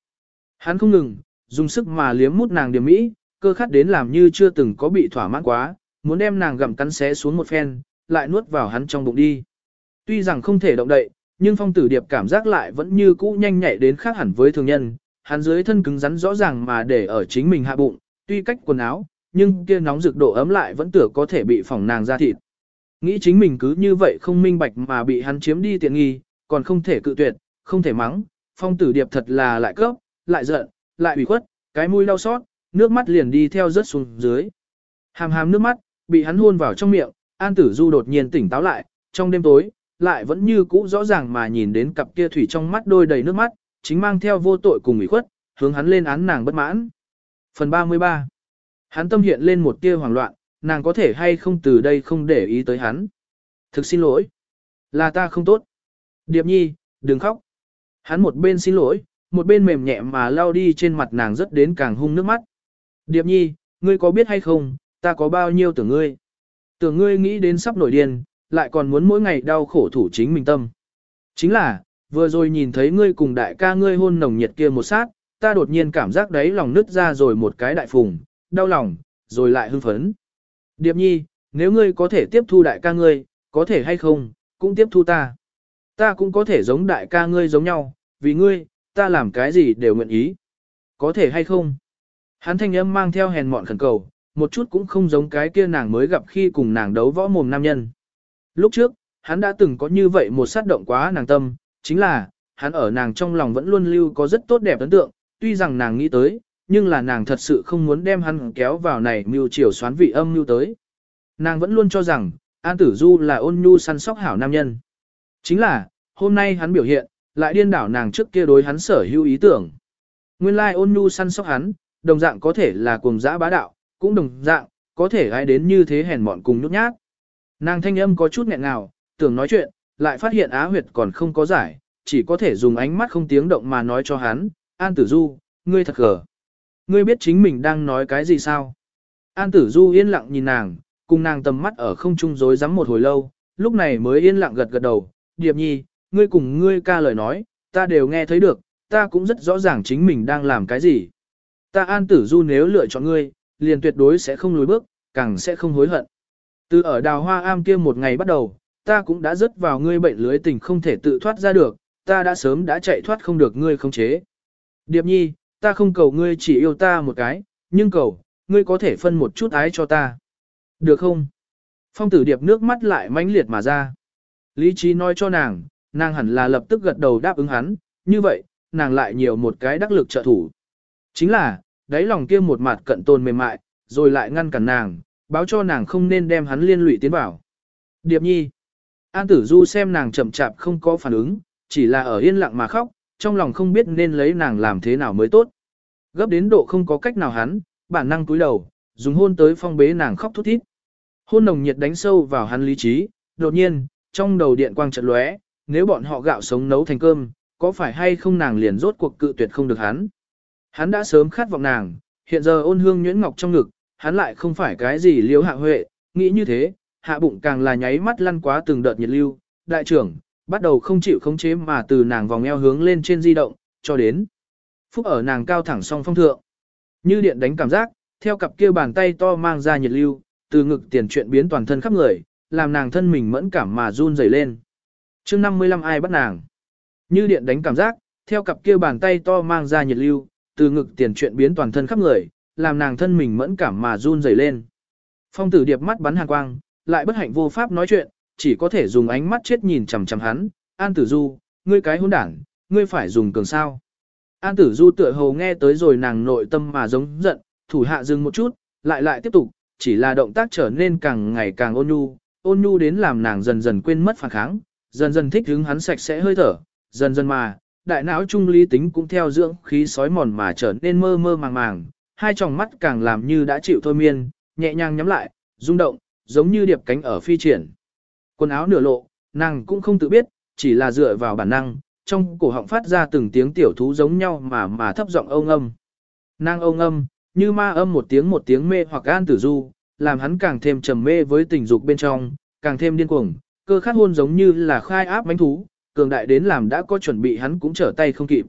Hắn không ngừng, dùng sức mà liếm mút nàng điểm mỹ, cơ khát đến làm như chưa từng có bị thỏa mãn quá, muốn đem nàng gặm cắn xé xuống một phen, lại nuốt vào hắn trong bụng đi. Tuy rằng không thể động đậy, nhưng phong tử điệp cảm giác lại vẫn như cũ nhanh nhạy đến khác hẳn với thường nhân, hắn dưới thân cứng rắn rõ ràng mà để ở chính mình hạ bụng, tuy cách quần áo, nhưng kia nóng rực độ ấm lại vẫn tưởng có thể bị phỏng nàng ra thịt. Nghĩ chính mình cứ như vậy không minh bạch mà bị hắn chiếm đi tiện nghi, còn không thể cự tuyệt, không thể mắng, phong tử điệp thật là lại cấp, lại giận, lại ủy khuất, cái mũi đau xót, nước mắt liền đi theo rớt xuống dưới. Hàm hàm nước mắt, bị hắn hôn vào trong miệng, An Tử Du đột nhiên tỉnh táo lại, trong đêm tối, lại vẫn như cũ rõ ràng mà nhìn đến cặp kia thủy trong mắt đôi đầy nước mắt, chính mang theo vô tội cùng ủy khuất, hướng hắn lên án nàng bất mãn. Phần 33 Hắn tâm hiện lên một tia hoảng loạn, nàng có thể hay không từ đây không để ý tới hắn. Thực xin lỗi. Là ta không tốt. Điệp nhi, đừng khóc. Hắn một bên xin lỗi, một bên mềm nhẹ mà lao đi trên mặt nàng rất đến càng hung nước mắt. Điệp nhi, ngươi có biết hay không, ta có bao nhiêu tưởng ngươi. Tưởng ngươi nghĩ đến sắp nổi điên, lại còn muốn mỗi ngày đau khổ thủ chính mình tâm. Chính là, vừa rồi nhìn thấy ngươi cùng đại ca ngươi hôn nồng nhiệt kia một sát, ta đột nhiên cảm giác đấy lòng nứt ra rồi một cái đại phùng, đau lòng, rồi lại hưng phấn. Điệp nhi, nếu ngươi có thể tiếp thu đại ca ngươi, có thể hay không, cũng tiếp thu ta. Ta cũng có thể giống đại ca ngươi giống nhau, vì ngươi, ta làm cái gì đều nguyện ý. Có thể hay không? Hắn thanh âm mang theo hèn mọn khẩn cầu, một chút cũng không giống cái kia nàng mới gặp khi cùng nàng đấu võ mồm nam nhân. Lúc trước, hắn đã từng có như vậy một sát động quá nàng tâm, chính là, hắn ở nàng trong lòng vẫn luôn lưu có rất tốt đẹp ấn tượng, tuy rằng nàng nghĩ tới, nhưng là nàng thật sự không muốn đem hắn kéo vào này mưu chiều xoán vị âm mưu tới. Nàng vẫn luôn cho rằng, An Tử Du là ôn nhu săn sóc hảo nam nhân. Chính là, hôm nay hắn biểu hiện, lại điên đảo nàng trước kia đối hắn sở hữu ý tưởng. Nguyên lai ôn nhu săn sóc hắn, đồng dạng có thể là cuồng dã bá đạo, cũng đồng dạng, có thể gái đến như thế hèn mọn cùng nhút nhát. Nàng thanh âm có chút nghẹn ngào, tưởng nói chuyện, lại phát hiện Á Huyệt còn không có giải, chỉ có thể dùng ánh mắt không tiếng động mà nói cho hắn, An Tử Du, ngươi thật gở, Ngươi biết chính mình đang nói cái gì sao? An Tử Du yên lặng nhìn nàng, cùng nàng tầm mắt ở không trung rối rắm một hồi lâu, lúc này mới yên lặng gật gật đầu, Điệp Nhi, ngươi cùng ngươi ca lời nói, ta đều nghe thấy được, ta cũng rất rõ ràng chính mình đang làm cái gì. Ta An Tử Du nếu lựa chọn ngươi, liền tuyệt đối sẽ không lùi bước, càng sẽ không hối hận. Từ ở đào hoa am kia một ngày bắt đầu, ta cũng đã rớt vào ngươi bệnh lưới tình không thể tự thoát ra được, ta đã sớm đã chạy thoát không được ngươi không chế. Điệp nhi, ta không cầu ngươi chỉ yêu ta một cái, nhưng cầu, ngươi có thể phân một chút ái cho ta. Được không? Phong tử điệp nước mắt lại mãnh liệt mà ra. Lý trí nói cho nàng, nàng hẳn là lập tức gật đầu đáp ứng hắn, như vậy, nàng lại nhiều một cái đắc lực trợ thủ. Chính là, đáy lòng kia một mặt cận tồn mềm mại, rồi lại ngăn cản nàng, báo cho nàng không nên đem hắn liên lụy tiến vào. Điệp nhi. An tử du xem nàng chậm chạp không có phản ứng, chỉ là ở yên lặng mà khóc, trong lòng không biết nên lấy nàng làm thế nào mới tốt. Gấp đến độ không có cách nào hắn, bản năng túi đầu, dùng hôn tới phong bế nàng khóc thút thít. Hôn nồng nhiệt đánh sâu vào hắn lý trí, đột nhiên, trong đầu điện quang chợt lóe, nếu bọn họ gạo sống nấu thành cơm, có phải hay không nàng liền rốt cuộc cự tuyệt không được hắn. Hắn đã sớm khát vọng nàng, hiện giờ ôn hương nhuyễn ngọc trong ngực, hắn lại không phải cái gì liếu hạ huệ, nghĩ như thế, hạ bụng càng là nháy mắt lăn quá từng đợt nhiệt lưu, đại trưởng, bắt đầu không chịu khống chế mà từ nàng vòng eo hướng lên trên di động, cho đến phúc ở nàng cao thẳng song phong thượng. Như điện đánh cảm giác, theo cặp kia bàn tay to mang ra nhiệt lưu, từ ngực tiền chuyện biến toàn thân khắp người, làm nàng thân mình mẫn cảm mà run rẩy lên. chương 55 ai bắt nàng? Như điện đánh cảm giác, theo cặp kia bàn tay to mang ra nhiệt lưu, từ ngực tiền chuyện biến toàn thân khắp người, làm nàng thân mình mẫn cảm mà run rẩy lên. Phong tử điệp mắt bắn hàn quang, lại bất hạnh vô pháp nói chuyện, chỉ có thể dùng ánh mắt chết nhìn chằm chằm hắn, An Tử Du, ngươi cái hỗn đảng, ngươi phải dùng cường sao. An Tử Du tựa hồ nghe tới rồi nàng nội tâm mà giống giận, thủ hạ dừng một chút, lại lại tiếp tục, chỉ là động tác trở nên càng ngày càng ôn nhu, ôn nhu đến làm nàng dần dần quên mất phản kháng, dần dần thích hứng hắn sạch sẽ hơi thở, dần dần mà, đại não trung lý tính cũng theo dưỡng khí sói mòn mà trở nên mơ mơ màng màng, hai tròng mắt càng làm như đã chịu thôi miên, nhẹ nhàng nhắm lại, rung động, giống như điệp cánh ở phi triển. Quần áo nửa lộ, nàng cũng không tự biết, chỉ là dựa vào bản năng, trong cổ họng phát ra từng tiếng tiểu thú giống nhau mà mà thấp giọng ông âm. Nàng ông âm, như ma âm một tiếng một tiếng mê hoặc an tử du, làm hắn càng thêm trầm mê với tình dục bên trong, càng thêm điên cuồng, cơ khát hôn giống như là khai áp bánh thú, cường đại đến làm đã có chuẩn bị hắn cũng trở tay không kịp.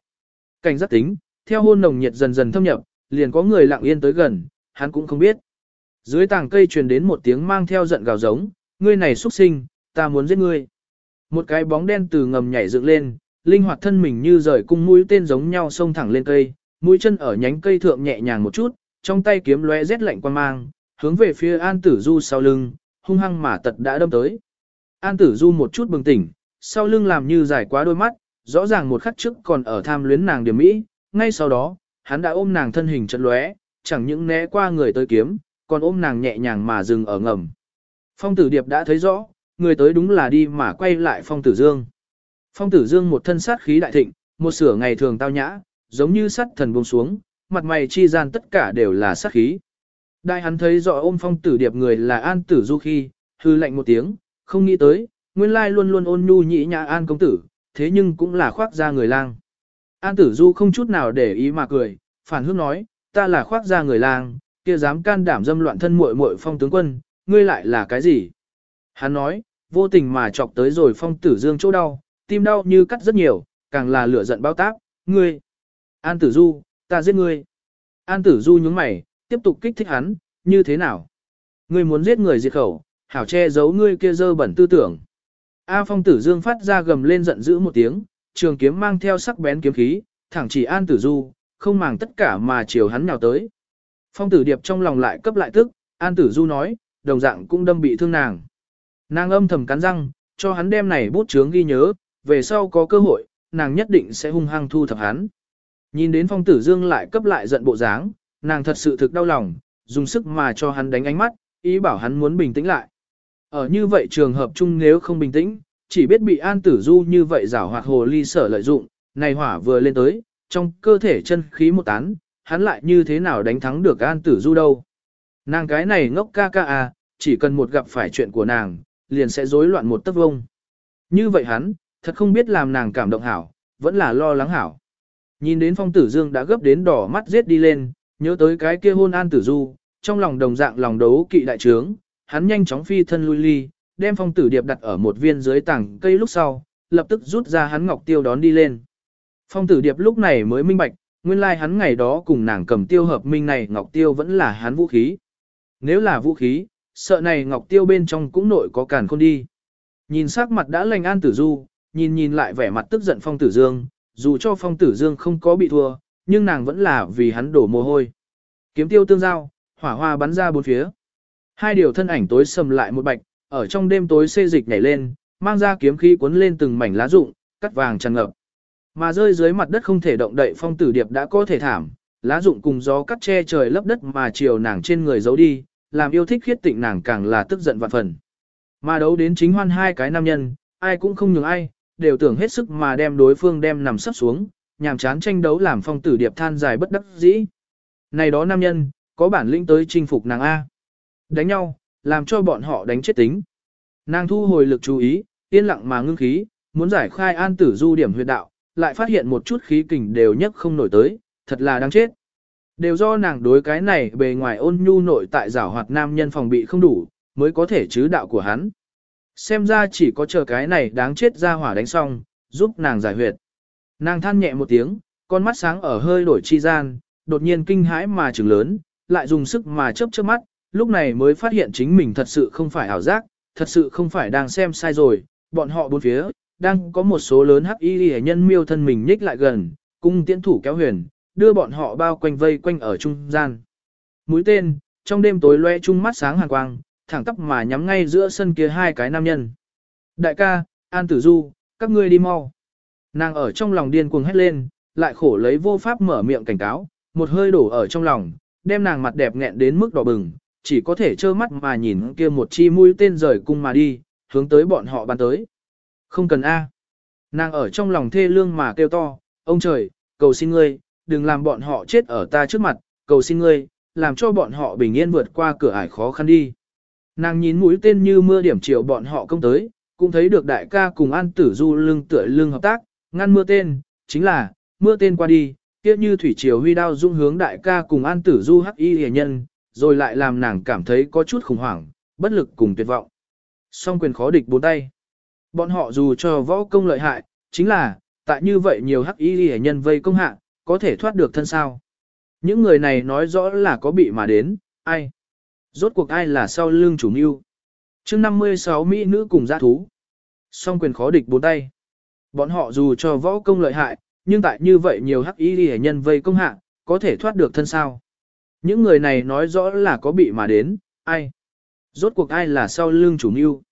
Cảnh giác tính, theo hôn nồng nhiệt dần dần thâm nhập, liền có người lặng yên tới gần, hắn cũng không biết. Dưới tàng cây truyền đến một tiếng mang theo giận gào giống, ngươi này xuất sinh, ta muốn giết ngươi. Một cái bóng đen từ ngầm nhảy dựng lên, linh hoạt thân mình như rời cung mũi tên giống nhau xông thẳng lên cây, mũi chân ở nhánh cây thượng nhẹ nhàng một chút, trong tay kiếm lóe rét lạnh quan mang, hướng về phía An Tử Du sau lưng, hung hăng mà tật đã đâm tới. An Tử Du một chút bừng tỉnh, sau lưng làm như dài quá đôi mắt, rõ ràng một khắc trước còn ở tham luyến nàng điểm mỹ, ngay sau đó, hắn đã ôm nàng thân hình chật lóe, chẳng những né qua người tới kiếm, còn ôm nàng nhẹ nhàng mà dừng ở ngầm. Phong tử điệp đã thấy rõ, người tới đúng là đi mà quay lại phong tử dương. Phong tử dương một thân sát khí đại thịnh, một sửa ngày thường tao nhã, giống như sắt thần buông xuống, mặt mày chi gian tất cả đều là sát khí. Đại hắn thấy rõ ôm phong tử điệp người là an tử du khi, hư lạnh một tiếng, không nghĩ tới, nguyên lai luôn luôn ôn nhu nhĩ nhã an công tử, thế nhưng cũng là khoác ra người lang. An tử du không chút nào để ý mà cười, phản hước nói, ta là khoác ra người lang, kia dám can đảm dâm loạn thân muội muội phong tướng quân, ngươi lại là cái gì? Hắn nói, vô tình mà chọc tới rồi phong tử dương chỗ đau, tim đau như cắt rất nhiều, càng là lửa giận bao tác, ngươi. An tử du, ta giết ngươi. An tử du nhướng mày, tiếp tục kích thích hắn, như thế nào? Ngươi muốn giết người diệt khẩu, hảo che giấu ngươi kia dơ bẩn tư tưởng. A phong tử dương phát ra gầm lên giận dữ một tiếng, trường kiếm mang theo sắc bén kiếm khí, thẳng chỉ an tử du, không màng tất cả mà chiều hắn nhào tới. Phong tử điệp trong lòng lại cấp lại tức, an tử du nói, đồng dạng cũng đâm bị thương nàng. Nàng âm thầm cắn răng, cho hắn đem này bút chướng ghi nhớ, về sau có cơ hội, nàng nhất định sẽ hung hăng thu thập hắn. Nhìn đến phong tử dương lại cấp lại giận bộ dáng, nàng thật sự thực đau lòng, dùng sức mà cho hắn đánh ánh mắt, ý bảo hắn muốn bình tĩnh lại. Ở như vậy trường hợp chung nếu không bình tĩnh, chỉ biết bị an tử du như vậy rảo hoạt hồ ly sở lợi dụng, này hỏa vừa lên tới, trong cơ thể chân khí một tán, hắn lại như thế nào đánh thắng được an tử du đâu. Nàng cái này ngốc ca ca à, chỉ cần một gặp phải chuyện của nàng, liền sẽ rối loạn một tấc vông. Như vậy hắn, thật không biết làm nàng cảm động hảo, vẫn là lo lắng hảo. Nhìn đến phong tử dương đã gấp đến đỏ mắt giết đi lên, nhớ tới cái kia hôn an tử du, trong lòng đồng dạng lòng đấu kỵ đại trướng, hắn nhanh chóng phi thân lui ly, đem phong tử điệp đặt ở một viên dưới tảng cây lúc sau, lập tức rút ra hắn ngọc tiêu đón đi lên. Phong tử điệp lúc này mới minh bạch, nguyên lai like hắn ngày đó cùng nàng cầm tiêu hợp minh này ngọc tiêu vẫn là hắn vũ khí. Nếu là vũ khí, sợ này ngọc tiêu bên trong cũng nội có cản khôn đi. Nhìn sắc mặt đã lành an tử du, nhìn nhìn lại vẻ mặt tức giận phong tử dương, dù cho phong tử dương không có bị thua, nhưng nàng vẫn là vì hắn đổ mồ hôi. Kiếm tiêu tương giao, hỏa hoa bắn ra bốn phía. Hai điều thân ảnh tối sầm lại một bạch, ở trong đêm tối xê dịch nhảy lên, mang ra kiếm khí cuốn lên từng mảnh lá rụng, cắt vàng tràn ngập. Mà rơi dưới mặt đất không thể động đậy phong tử điệp đã có thể thảm, lá rụng cùng gió cắt che trời lấp đất mà chiều nàng trên người giấu đi, làm yêu thích khiết tịnh nàng càng là tức giận vạn phần. Mà đấu đến chính hoan hai cái nam nhân, ai cũng không nhường ai, đều tưởng hết sức mà đem đối phương đem nằm sắp xuống, nhàm chán tranh đấu làm phong tử điệp than dài bất đắc dĩ. Này đó nam nhân, có bản lĩnh tới chinh phục nàng A. Đánh nhau, làm cho bọn họ đánh chết tính. Nàng thu hồi lực chú ý, yên lặng mà ngưng khí, muốn giải khai an tử du điểm huyệt đạo, lại phát hiện một chút khí kình đều nhất không nổi tới, thật là đáng chết. Đều do nàng đối cái này bề ngoài ôn nhu nội tại giảo hoạt nam nhân phòng bị không đủ, mới có thể chứ đạo của hắn. Xem ra chỉ có chờ cái này đáng chết ra hỏa đánh xong, giúp nàng giải huyệt. Nàng than nhẹ một tiếng, con mắt sáng ở hơi đổi chi gian, đột nhiên kinh hãi mà trừng lớn, lại dùng sức mà chớp chớp mắt, lúc này mới phát hiện chính mình thật sự không phải ảo giác, thật sự không phải đang xem sai rồi, bọn họ bốn phía, đang có một số lớn hắc y hệ nhân miêu thân mình nhích lại gần, cung tiễn thủ kéo huyền, đưa bọn họ bao quanh vây quanh ở trung gian. Mũi tên, trong đêm tối loe trung mắt sáng hàng quang, thẳng tắp mà nhắm ngay giữa sân kia hai cái nam nhân. Đại ca, An Tử Du, các ngươi đi mau. Nàng ở trong lòng điên cuồng hét lên, lại khổ lấy vô pháp mở miệng cảnh cáo, một hơi đổ ở trong lòng, đem nàng mặt đẹp nghẹn đến mức đỏ bừng, chỉ có thể trơ mắt mà nhìn kia một chi mũi tên rời cung mà đi, hướng tới bọn họ bắn tới. Không cần A. Nàng ở trong lòng thê lương mà kêu to, ông trời, cầu xin ngươi, đừng làm bọn họ chết ở ta trước mặt, cầu xin ngươi, làm cho bọn họ bình yên vượt qua cửa ải khó khăn đi. Nàng nhìn mũi tên như mưa điểm chiều bọn họ công tới, cũng thấy được đại ca cùng An Tử Du lưng tựa lưng hợp tác, ngăn mưa tên, chính là, mưa tên qua đi, kia như thủy triều huy đao dung hướng đại ca cùng An Tử Du hắc y hề nhân, rồi lại làm nàng cảm thấy có chút khủng hoảng, bất lực cùng tuyệt vọng. Song quyền khó địch bốn tay. Bọn họ dù cho võ công lợi hại, chính là, tại như vậy nhiều hắc y hệ nhân vây công hạ, có thể thoát được thân sao. Những người này nói rõ là có bị mà đến, ai? Rốt cuộc ai là sau lưng chủ mưu? chương 56 Mỹ nữ cùng giã thú. Song quyền khó địch bốn tay. Bọn họ dù cho võ công lợi hại, nhưng tại như vậy nhiều hắc y hệ nhân vây công hạ, có thể thoát được thân sao. Những người này nói rõ là có bị mà đến, ai? Rốt cuộc ai là sau lưng chủ mưu?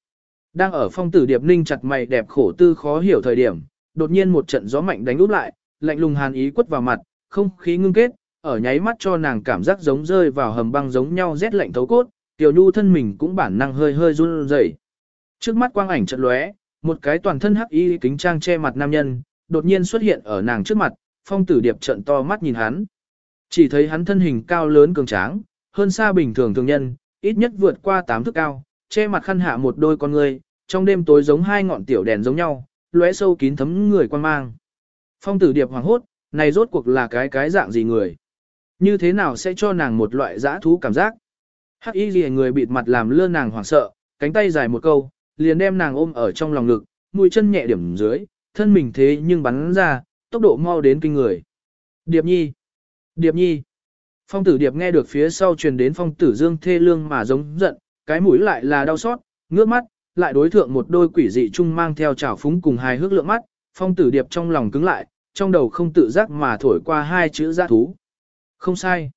Đang ở phong tử điệp ninh chặt mày đẹp khổ tư khó hiểu thời điểm, đột nhiên một trận gió mạnh đánh úp lại, lạnh lùng hàn ý quất vào mặt, không khí ngưng kết, ở nháy mắt cho nàng cảm giác giống rơi vào hầm băng giống nhau rét lạnh thấu cốt, tiểu nhu thân mình cũng bản năng hơi hơi run rẩy. Trước mắt quang ảnh trận lóe, một cái toàn thân hắc y kính trang che mặt nam nhân, đột nhiên xuất hiện ở nàng trước mặt, phong tử điệp trận to mắt nhìn hắn. Chỉ thấy hắn thân hình cao lớn cường tráng, hơn xa bình thường thường nhân, ít nhất vượt qua tám thước cao, che mặt khăn hạ một đôi con người, trong đêm tối giống hai ngọn tiểu đèn giống nhau, lóe sâu kín thấm người quan mang. Phong tử điệp hoàng hốt, này rốt cuộc là cái cái dạng gì người? Như thế nào sẽ cho nàng một loại dã thú cảm giác? Hắc y gì người bịt mặt làm lơ nàng hoảng sợ, cánh tay dài một câu, liền đem nàng ôm ở trong lòng ngực, mũi chân nhẹ điểm dưới, thân mình thế nhưng bắn ra, tốc độ mau đến kinh người. Điệp nhi! Điệp nhi! Phong tử điệp nghe được phía sau truyền đến phong tử dương thê lương mà giống giận, cái mũi lại là đau xót, ngước mắt, lại đối thượng một đôi quỷ dị chung mang theo trào phúng cùng hài hước lượng mắt, phong tử điệp trong lòng cứng lại, trong đầu không tự giác mà thổi qua hai chữ giác thú. Không sai.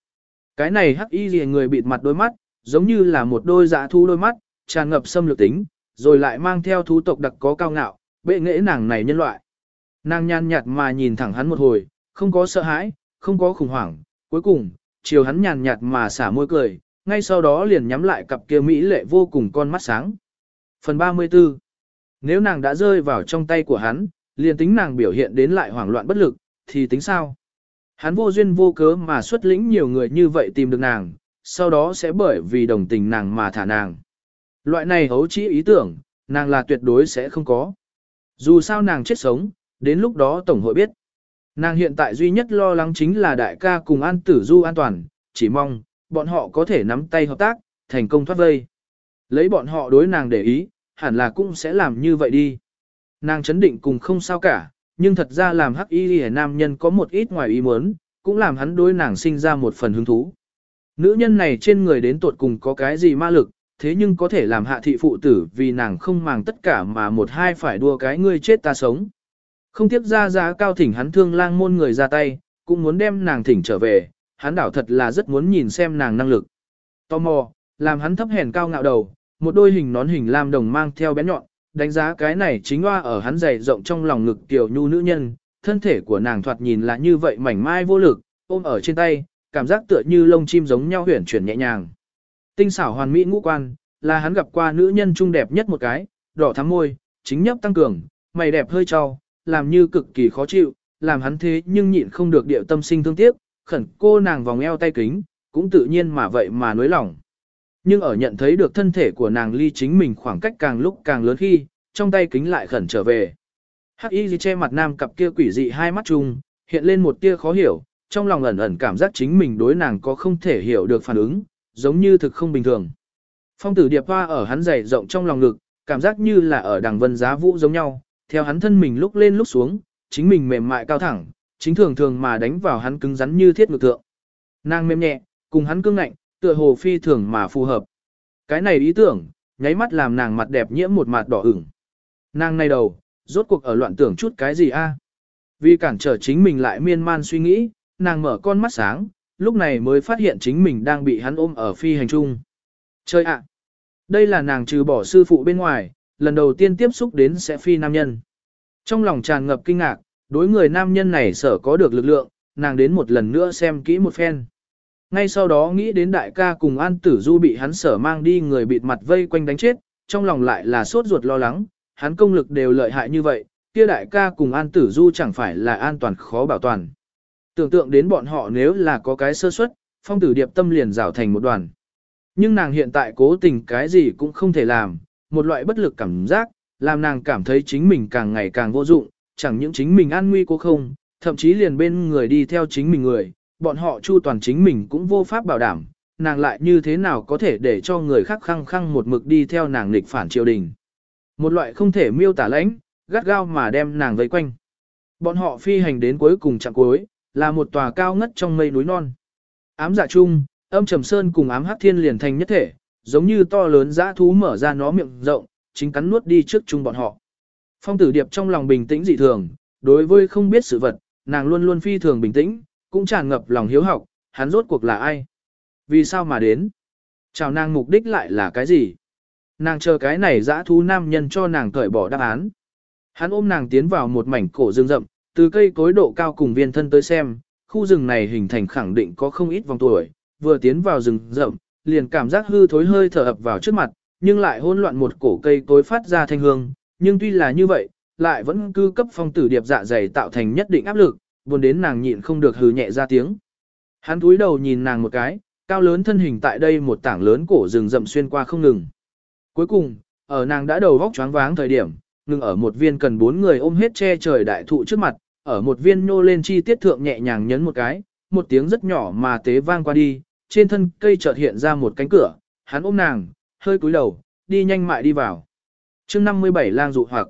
Cái này hắc y gì người bịt mặt đôi mắt, giống như là một đôi giã thú đôi mắt, tràn ngập xâm lược tính, rồi lại mang theo thú tộc đặc có cao ngạo, bệ nghệ nàng này nhân loại. Nàng nhan nhạt mà nhìn thẳng hắn một hồi, không có sợ hãi, không có khủng hoảng, cuối cùng, chiều hắn nhàn nhạt mà xả môi cười, ngay sau đó liền nhắm lại cặp kia mỹ lệ vô cùng con mắt sáng. Phần 34 Nếu nàng đã rơi vào trong tay của hắn, liền tính nàng biểu hiện đến lại hoảng loạn bất lực, thì tính sao? Hắn vô duyên vô cớ mà xuất lĩnh nhiều người như vậy tìm được nàng, sau đó sẽ bởi vì đồng tình nàng mà thả nàng. Loại này hấu chỉ ý tưởng, nàng là tuyệt đối sẽ không có. Dù sao nàng chết sống, đến lúc đó Tổng hội biết. Nàng hiện tại duy nhất lo lắng chính là đại ca cùng An Tử Du an toàn, chỉ mong, bọn họ có thể nắm tay hợp tác, thành công thoát vây. Lấy bọn họ đối nàng để ý, hẳn là cũng sẽ làm như vậy đi. Nàng chấn định cùng không sao cả, nhưng thật ra làm hắc y hề nam nhân có một ít ngoài ý muốn, cũng làm hắn đối nàng sinh ra một phần hứng thú. Nữ nhân này trên người đến tuột cùng có cái gì ma lực, thế nhưng có thể làm hạ thị phụ tử vì nàng không màng tất cả mà một hai phải đua cái ngươi chết ta sống. Không tiếp ra giá cao thỉnh hắn thương lang môn người ra tay, cũng muốn đem nàng thỉnh trở về, hắn đảo thật là rất muốn nhìn xem nàng năng lực. Tò mò, làm hắn thấp hèn cao ngạo đầu, một đôi hình nón hình lam đồng mang theo bén nhọn, đánh giá cái này chính hoa ở hắn dày rộng trong lòng ngực tiểu nhu nữ nhân, thân thể của nàng thoạt nhìn là như vậy mảnh mai vô lực, ôm ở trên tay, cảm giác tựa như lông chim giống nhau huyển chuyển nhẹ nhàng. Tinh xảo hoàn mỹ ngũ quan, là hắn gặp qua nữ nhân trung đẹp nhất một cái, đỏ thắm môi, chính nhấp tăng cường, mày đẹp hơi trao, làm như cực kỳ khó chịu, làm hắn thế nhưng nhịn không được điệu tâm sinh thương tiếc, khẩn cô nàng vòng eo tay kính, cũng tự nhiên mà vậy mà nối lòng. Nhưng ở nhận thấy được thân thể của nàng ly chính mình khoảng cách càng lúc càng lớn khi, trong tay kính lại khẩn trở về. Hắc y che mặt nam cặp kia quỷ dị hai mắt chung, hiện lên một tia khó hiểu, trong lòng ẩn ẩn cảm giác chính mình đối nàng có không thể hiểu được phản ứng, giống như thực không bình thường. Phong tử điệp hoa ở hắn dày rộng trong lòng ngực, cảm giác như là ở đằng vân giá vũ giống nhau, theo hắn thân mình lúc lên lúc xuống, chính mình mềm mại cao thẳng, chính thường thường mà đánh vào hắn cứng rắn như thiết ngược thượng. Nàng mềm nhẹ, cùng hắn cương ngạnh, tựa hồ phi thường mà phù hợp. Cái này ý tưởng, nháy mắt làm nàng mặt đẹp nhiễm một mặt đỏ ửng. Nàng này đầu, rốt cuộc ở loạn tưởng chút cái gì a? Vì cản trở chính mình lại miên man suy nghĩ, nàng mở con mắt sáng, lúc này mới phát hiện chính mình đang bị hắn ôm ở phi hành trung. Chơi ạ! Đây là nàng trừ bỏ sư phụ bên ngoài, lần đầu tiên tiếp xúc đến sẽ phi nam nhân. Trong lòng tràn ngập kinh ngạc, đối người nam nhân này sở có được lực lượng, nàng đến một lần nữa xem kỹ một phen. Ngay sau đó nghĩ đến đại ca cùng An Tử Du bị hắn sở mang đi người bịt mặt vây quanh đánh chết, trong lòng lại là sốt ruột lo lắng, hắn công lực đều lợi hại như vậy, kia đại ca cùng An Tử Du chẳng phải là an toàn khó bảo toàn. Tưởng tượng đến bọn họ nếu là có cái sơ suất, phong tử điệp tâm liền rào thành một đoàn. Nhưng nàng hiện tại cố tình cái gì cũng không thể làm, một loại bất lực cảm giác, làm nàng cảm thấy chính mình càng ngày càng vô dụng, chẳng những chính mình an nguy cô không, thậm chí liền bên người đi theo chính mình người, bọn họ chu toàn chính mình cũng vô pháp bảo đảm, nàng lại như thế nào có thể để cho người khác khăng khăng một mực đi theo nàng nghịch phản triều đình. Một loại không thể miêu tả lãnh, gắt gao mà đem nàng vây quanh. Bọn họ phi hành đến cuối cùng chặng cuối, là một tòa cao ngất trong mây núi non. Ám dạ chung, âm trầm sơn cùng ám hắc thiên liền thành nhất thể, giống như to lớn dã thú mở ra nó miệng rộng, chính cắn nuốt đi trước chung bọn họ. Phong tử điệp trong lòng bình tĩnh dị thường, đối với không biết sự vật, nàng luôn luôn phi thường bình tĩnh, cũng tràn ngập lòng hiếu học, hắn rốt cuộc là ai? Vì sao mà đến? Chào nàng mục đích lại là cái gì? Nàng chờ cái này dã thú nam nhân cho nàng cởi bỏ đáp án. Hắn ôm nàng tiến vào một mảnh cổ rừng rậm, từ cây cối độ cao cùng viên thân tới xem, khu rừng này hình thành khẳng định có không ít vòng tuổi, vừa tiến vào rừng rậm, liền cảm giác hư thối hơi thở ập vào trước mặt, nhưng lại hỗn loạn một cổ cây cối phát ra thanh hương, nhưng tuy là như vậy, lại vẫn cư cấp phong tử điệp dạ dày tạo thành nhất định áp lực, buồn đến nàng nhịn không được hừ nhẹ ra tiếng. Hắn cúi đầu nhìn nàng một cái, cao lớn thân hình tại đây một tảng lớn cổ rừng rậm xuyên qua không ngừng. Cuối cùng, ở nàng đã đầu vóc choáng váng thời điểm, ngừng ở một viên cần bốn người ôm hết che trời đại thụ trước mặt, ở một viên nô lên chi tiết thượng nhẹ nhàng nhấn một cái, một tiếng rất nhỏ mà tế vang qua đi, trên thân cây chợt hiện ra một cánh cửa, hắn ôm nàng, hơi cúi đầu, đi nhanh mại đi vào. chương 57 lang dụ hoặc,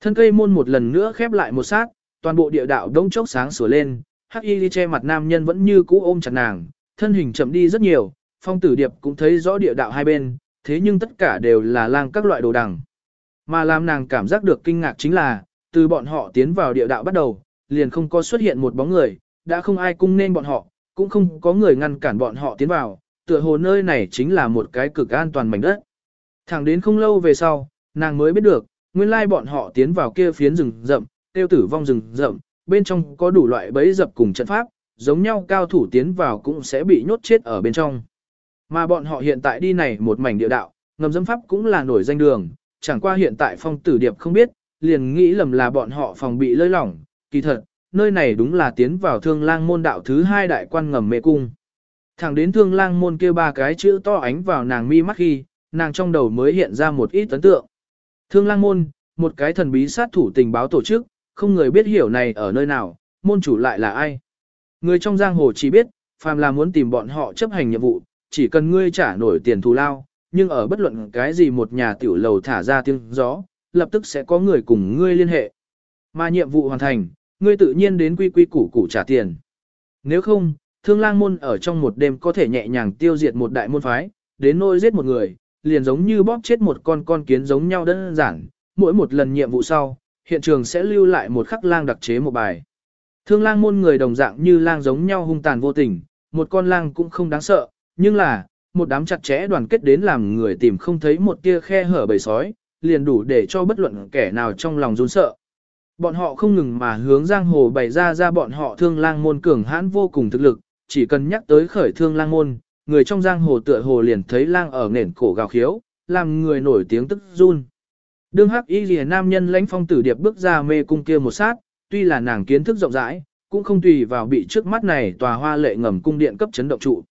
thân cây môn một lần nữa khép lại một sát, toàn bộ địa đạo đông chốc sáng sủa lên, hắc y đi che mặt nam nhân vẫn như cũ ôm chặt nàng, thân hình chậm đi rất nhiều, phong tử điệp cũng thấy rõ địa đạo hai bên, thế nhưng tất cả đều là lang các loại đồ đằng. Mà làm nàng cảm giác được kinh ngạc chính là, từ bọn họ tiến vào địa đạo bắt đầu, liền không có xuất hiện một bóng người, đã không ai cung nên bọn họ, cũng không có người ngăn cản bọn họ tiến vào, tựa hồ nơi này chính là một cái cực an toàn mảnh đất. Thẳng đến không lâu về sau, nàng mới biết được, nguyên lai bọn họ tiến vào kia phiến rừng rậm, tiêu tử vong rừng rậm, bên trong có đủ loại bẫy dập cùng trận pháp, giống nhau cao thủ tiến vào cũng sẽ bị nhốt chết ở bên trong. Mà bọn họ hiện tại đi này một mảnh địa đạo, ngầm dâm pháp cũng là nổi danh đường, chẳng qua hiện tại phong tử điệp không biết, liền nghĩ lầm là bọn họ phòng bị lơi lỏng, kỳ thật, nơi này đúng là tiến vào thương lang môn đạo thứ hai đại quan ngầm mê cung. Thẳng đến thương lang môn kia ba cái chữ to ánh vào nàng mi mắt khi, nàng trong đầu mới hiện ra một ít ấn tượng. Thương lang môn, một cái thần bí sát thủ tình báo tổ chức, không người biết hiểu này ở nơi nào, môn chủ lại là ai. Người trong giang hồ chỉ biết, phàm là muốn tìm bọn họ chấp hành nhiệm vụ, chỉ cần ngươi trả nổi tiền thù lao, nhưng ở bất luận cái gì một nhà tiểu lầu thả ra tiếng gió, lập tức sẽ có người cùng ngươi liên hệ. Mà nhiệm vụ hoàn thành, ngươi tự nhiên đến quy quy củ củ trả tiền. Nếu không, thương lang môn ở trong một đêm có thể nhẹ nhàng tiêu diệt một đại môn phái, đến nỗi giết một người, liền giống như bóp chết một con con kiến giống nhau đơn giản, mỗi một lần nhiệm vụ sau, hiện trường sẽ lưu lại một khắc lang đặc chế một bài. Thương lang môn người đồng dạng như lang giống nhau hung tàn vô tình, một con lang cũng không đáng sợ, nhưng là, một đám chặt chẽ đoàn kết đến làm người tìm không thấy một tia khe hở bầy sói, liền đủ để cho bất luận kẻ nào trong lòng run sợ. Bọn họ không ngừng mà hướng giang hồ bày ra ra bọn họ thương lang môn cường hãn vô cùng thực lực, chỉ cần nhắc tới khởi thương lang môn, người trong giang hồ tựa hồ liền thấy lang ở nền cổ gào khiếu, làm người nổi tiếng tức run. Đương hắc y lìa nam nhân lãnh phong tử điệp bước ra mê cung kia một sát, tuy là nàng kiến thức rộng rãi, cũng không tùy vào bị trước mắt này tòa hoa lệ ngầm cung điện cấp chấn động trụ.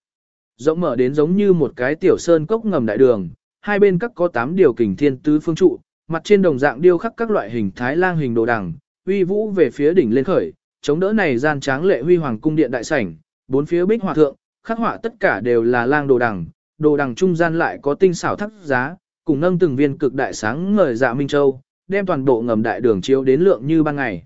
Rộng mở đến giống như một cái tiểu sơn cốc ngầm đại đường, hai bên các có tám điều kình thiên tứ phương trụ, mặt trên đồng dạng điêu khắc các loại hình thái lang hình đồ đằng, uy vũ về phía đỉnh lên khởi, chống đỡ này gian tráng lệ huy hoàng cung điện đại sảnh, bốn phía bích họa thượng, khắc họa tất cả đều là lang đồ đằng, đồ đằng trung gian lại có tinh xảo thắt giá, cùng nâng từng viên cực đại sáng ngời dạ minh châu, đem toàn bộ ngầm đại đường chiếu đến lượng như ban ngày.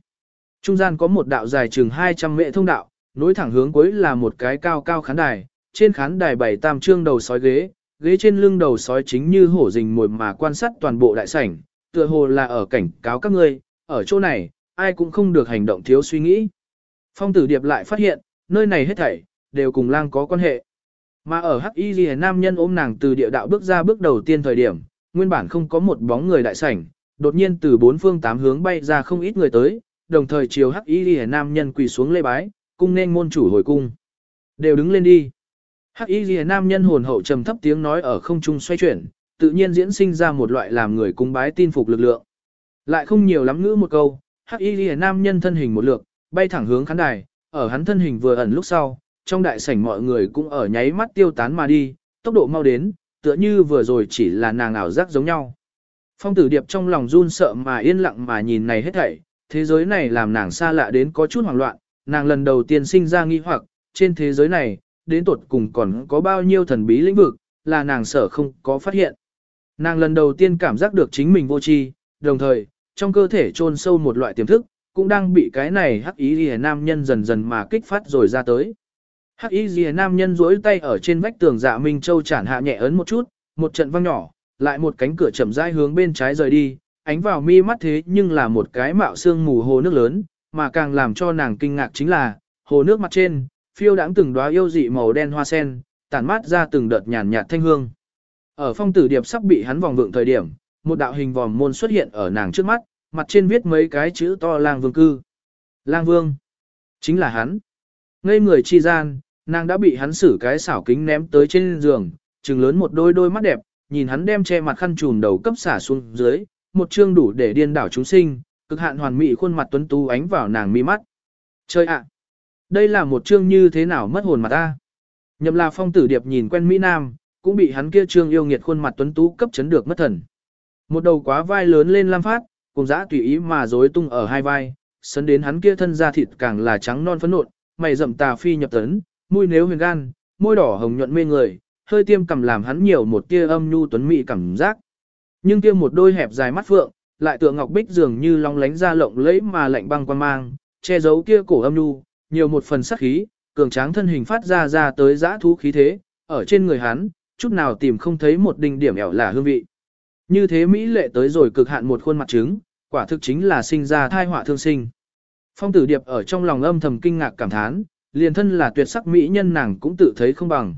Trung gian có một đạo dài chừng 200 mệ thông đạo, nối thẳng hướng cuối là một cái cao cao khán đài, trên khán đài bảy tam trương đầu sói ghế, ghế trên lưng đầu sói chính như hổ rình mồi mà quan sát toàn bộ đại sảnh, tựa hồ là ở cảnh cáo các ngươi, ở chỗ này, ai cũng không được hành động thiếu suy nghĩ. Phong tử điệp lại phát hiện, nơi này hết thảy, đều cùng lang có quan hệ. Mà ở Hắc Y Ghi nam nhân ôm nàng từ địa đạo bước ra bước đầu tiên thời điểm, nguyên bản không có một bóng người đại sảnh, đột nhiên từ bốn phương tám hướng bay ra không ít người tới, đồng thời chiều Hắc Y Ghi nam nhân quỳ xuống lê bái, cung nên môn chủ hồi cung. Đều đứng lên đi. Hắc Y Ghi nam nhân hồn hậu trầm thấp tiếng nói ở không trung xoay chuyển, tự nhiên diễn sinh ra một loại làm người cung bái tin phục lực lượng. Lại không nhiều lắm ngữ một câu, Hắc Y Liễu nam nhân thân hình một lượt, bay thẳng hướng khán đài, ở hắn thân hình vừa ẩn lúc sau, trong đại sảnh mọi người cũng ở nháy mắt tiêu tán mà đi, tốc độ mau đến, tựa như vừa rồi chỉ là nàng ảo giác giống nhau. Phong tử điệp trong lòng run sợ mà yên lặng mà nhìn này hết thảy, thế giới này làm nàng xa lạ đến có chút hoảng loạn, nàng lần đầu tiên sinh ra nghi hoặc, trên thế giới này, đến tột cùng còn có bao nhiêu thần bí lĩnh vực, là nàng sợ không có phát hiện. Nàng lần đầu tiên cảm giác được chính mình vô tri, đồng thời, trong cơ thể chôn sâu một loại tiềm thức, cũng đang bị cái này hắc ý lìa nam nhân dần dần mà kích phát rồi ra tới. Hắc ý lìa nam nhân duỗi tay ở trên vách tường dạ Minh Châu chản hạ nhẹ ấn một chút, một trận vang nhỏ, lại một cánh cửa chậm rãi hướng bên trái rời đi, ánh vào mi mắt thế nhưng là một cái mạo xương mù hồ nước lớn, mà càng làm cho nàng kinh ngạc chính là, hồ nước mặt trên, phiêu đãng từng đóa yêu dị màu đen hoa sen, tản mát ra từng đợt nhàn nhạt thanh hương. Ở phong tử điệp sắp bị hắn vòng vượng thời điểm, một đạo hình vòm môn xuất hiện ở nàng trước mắt, mặt trên viết mấy cái chữ to lang vương cư. Lang vương. Chính là hắn. Ngây người chi gian, nàng đã bị hắn xử cái xảo kính ném tới trên giường, trừng lớn một đôi đôi mắt đẹp, nhìn hắn đem che mặt khăn trùm đầu cấp xả xuống dưới, một chương đủ để điên đảo chúng sinh, cực hạn hoàn mỹ khuôn mặt tuấn tú ánh vào nàng mi mắt. Chơi ạ! đây là một chương như thế nào mất hồn mặt ta? Nhậm là phong tử điệp nhìn quen Mỹ Nam, cũng bị hắn kia trương yêu nghiệt khuôn mặt tuấn tú cấp chấn được mất thần. Một đầu quá vai lớn lên lam phát, cùng dã tùy ý mà rối tung ở hai vai, sấn đến hắn kia thân da thịt càng là trắng non phấn nộn, mày rậm tà phi nhập tấn, mũi nếu huyền gan, môi đỏ hồng nhuận mê người, hơi tiêm cầm làm hắn nhiều một tia âm nhu tuấn mỹ cảm giác. Nhưng kia một đôi hẹp dài mắt phượng, lại tựa ngọc bích dường như long lánh ra lộng lẫy mà lạnh băng quan mang, che giấu kia cổ âm nhu, nhiều một phần sắc khí, cường tráng thân hình phát ra ra tới dã thú khí thế, ở trên người hắn, chút nào tìm không thấy một đinh điểm ẻo là hương vị. Như thế Mỹ lệ tới rồi cực hạn một khuôn mặt trứng, quả thực chính là sinh ra thai họa thương sinh. Phong tử điệp ở trong lòng âm thầm kinh ngạc cảm thán, liền thân là tuyệt sắc Mỹ nhân nàng cũng tự thấy không bằng.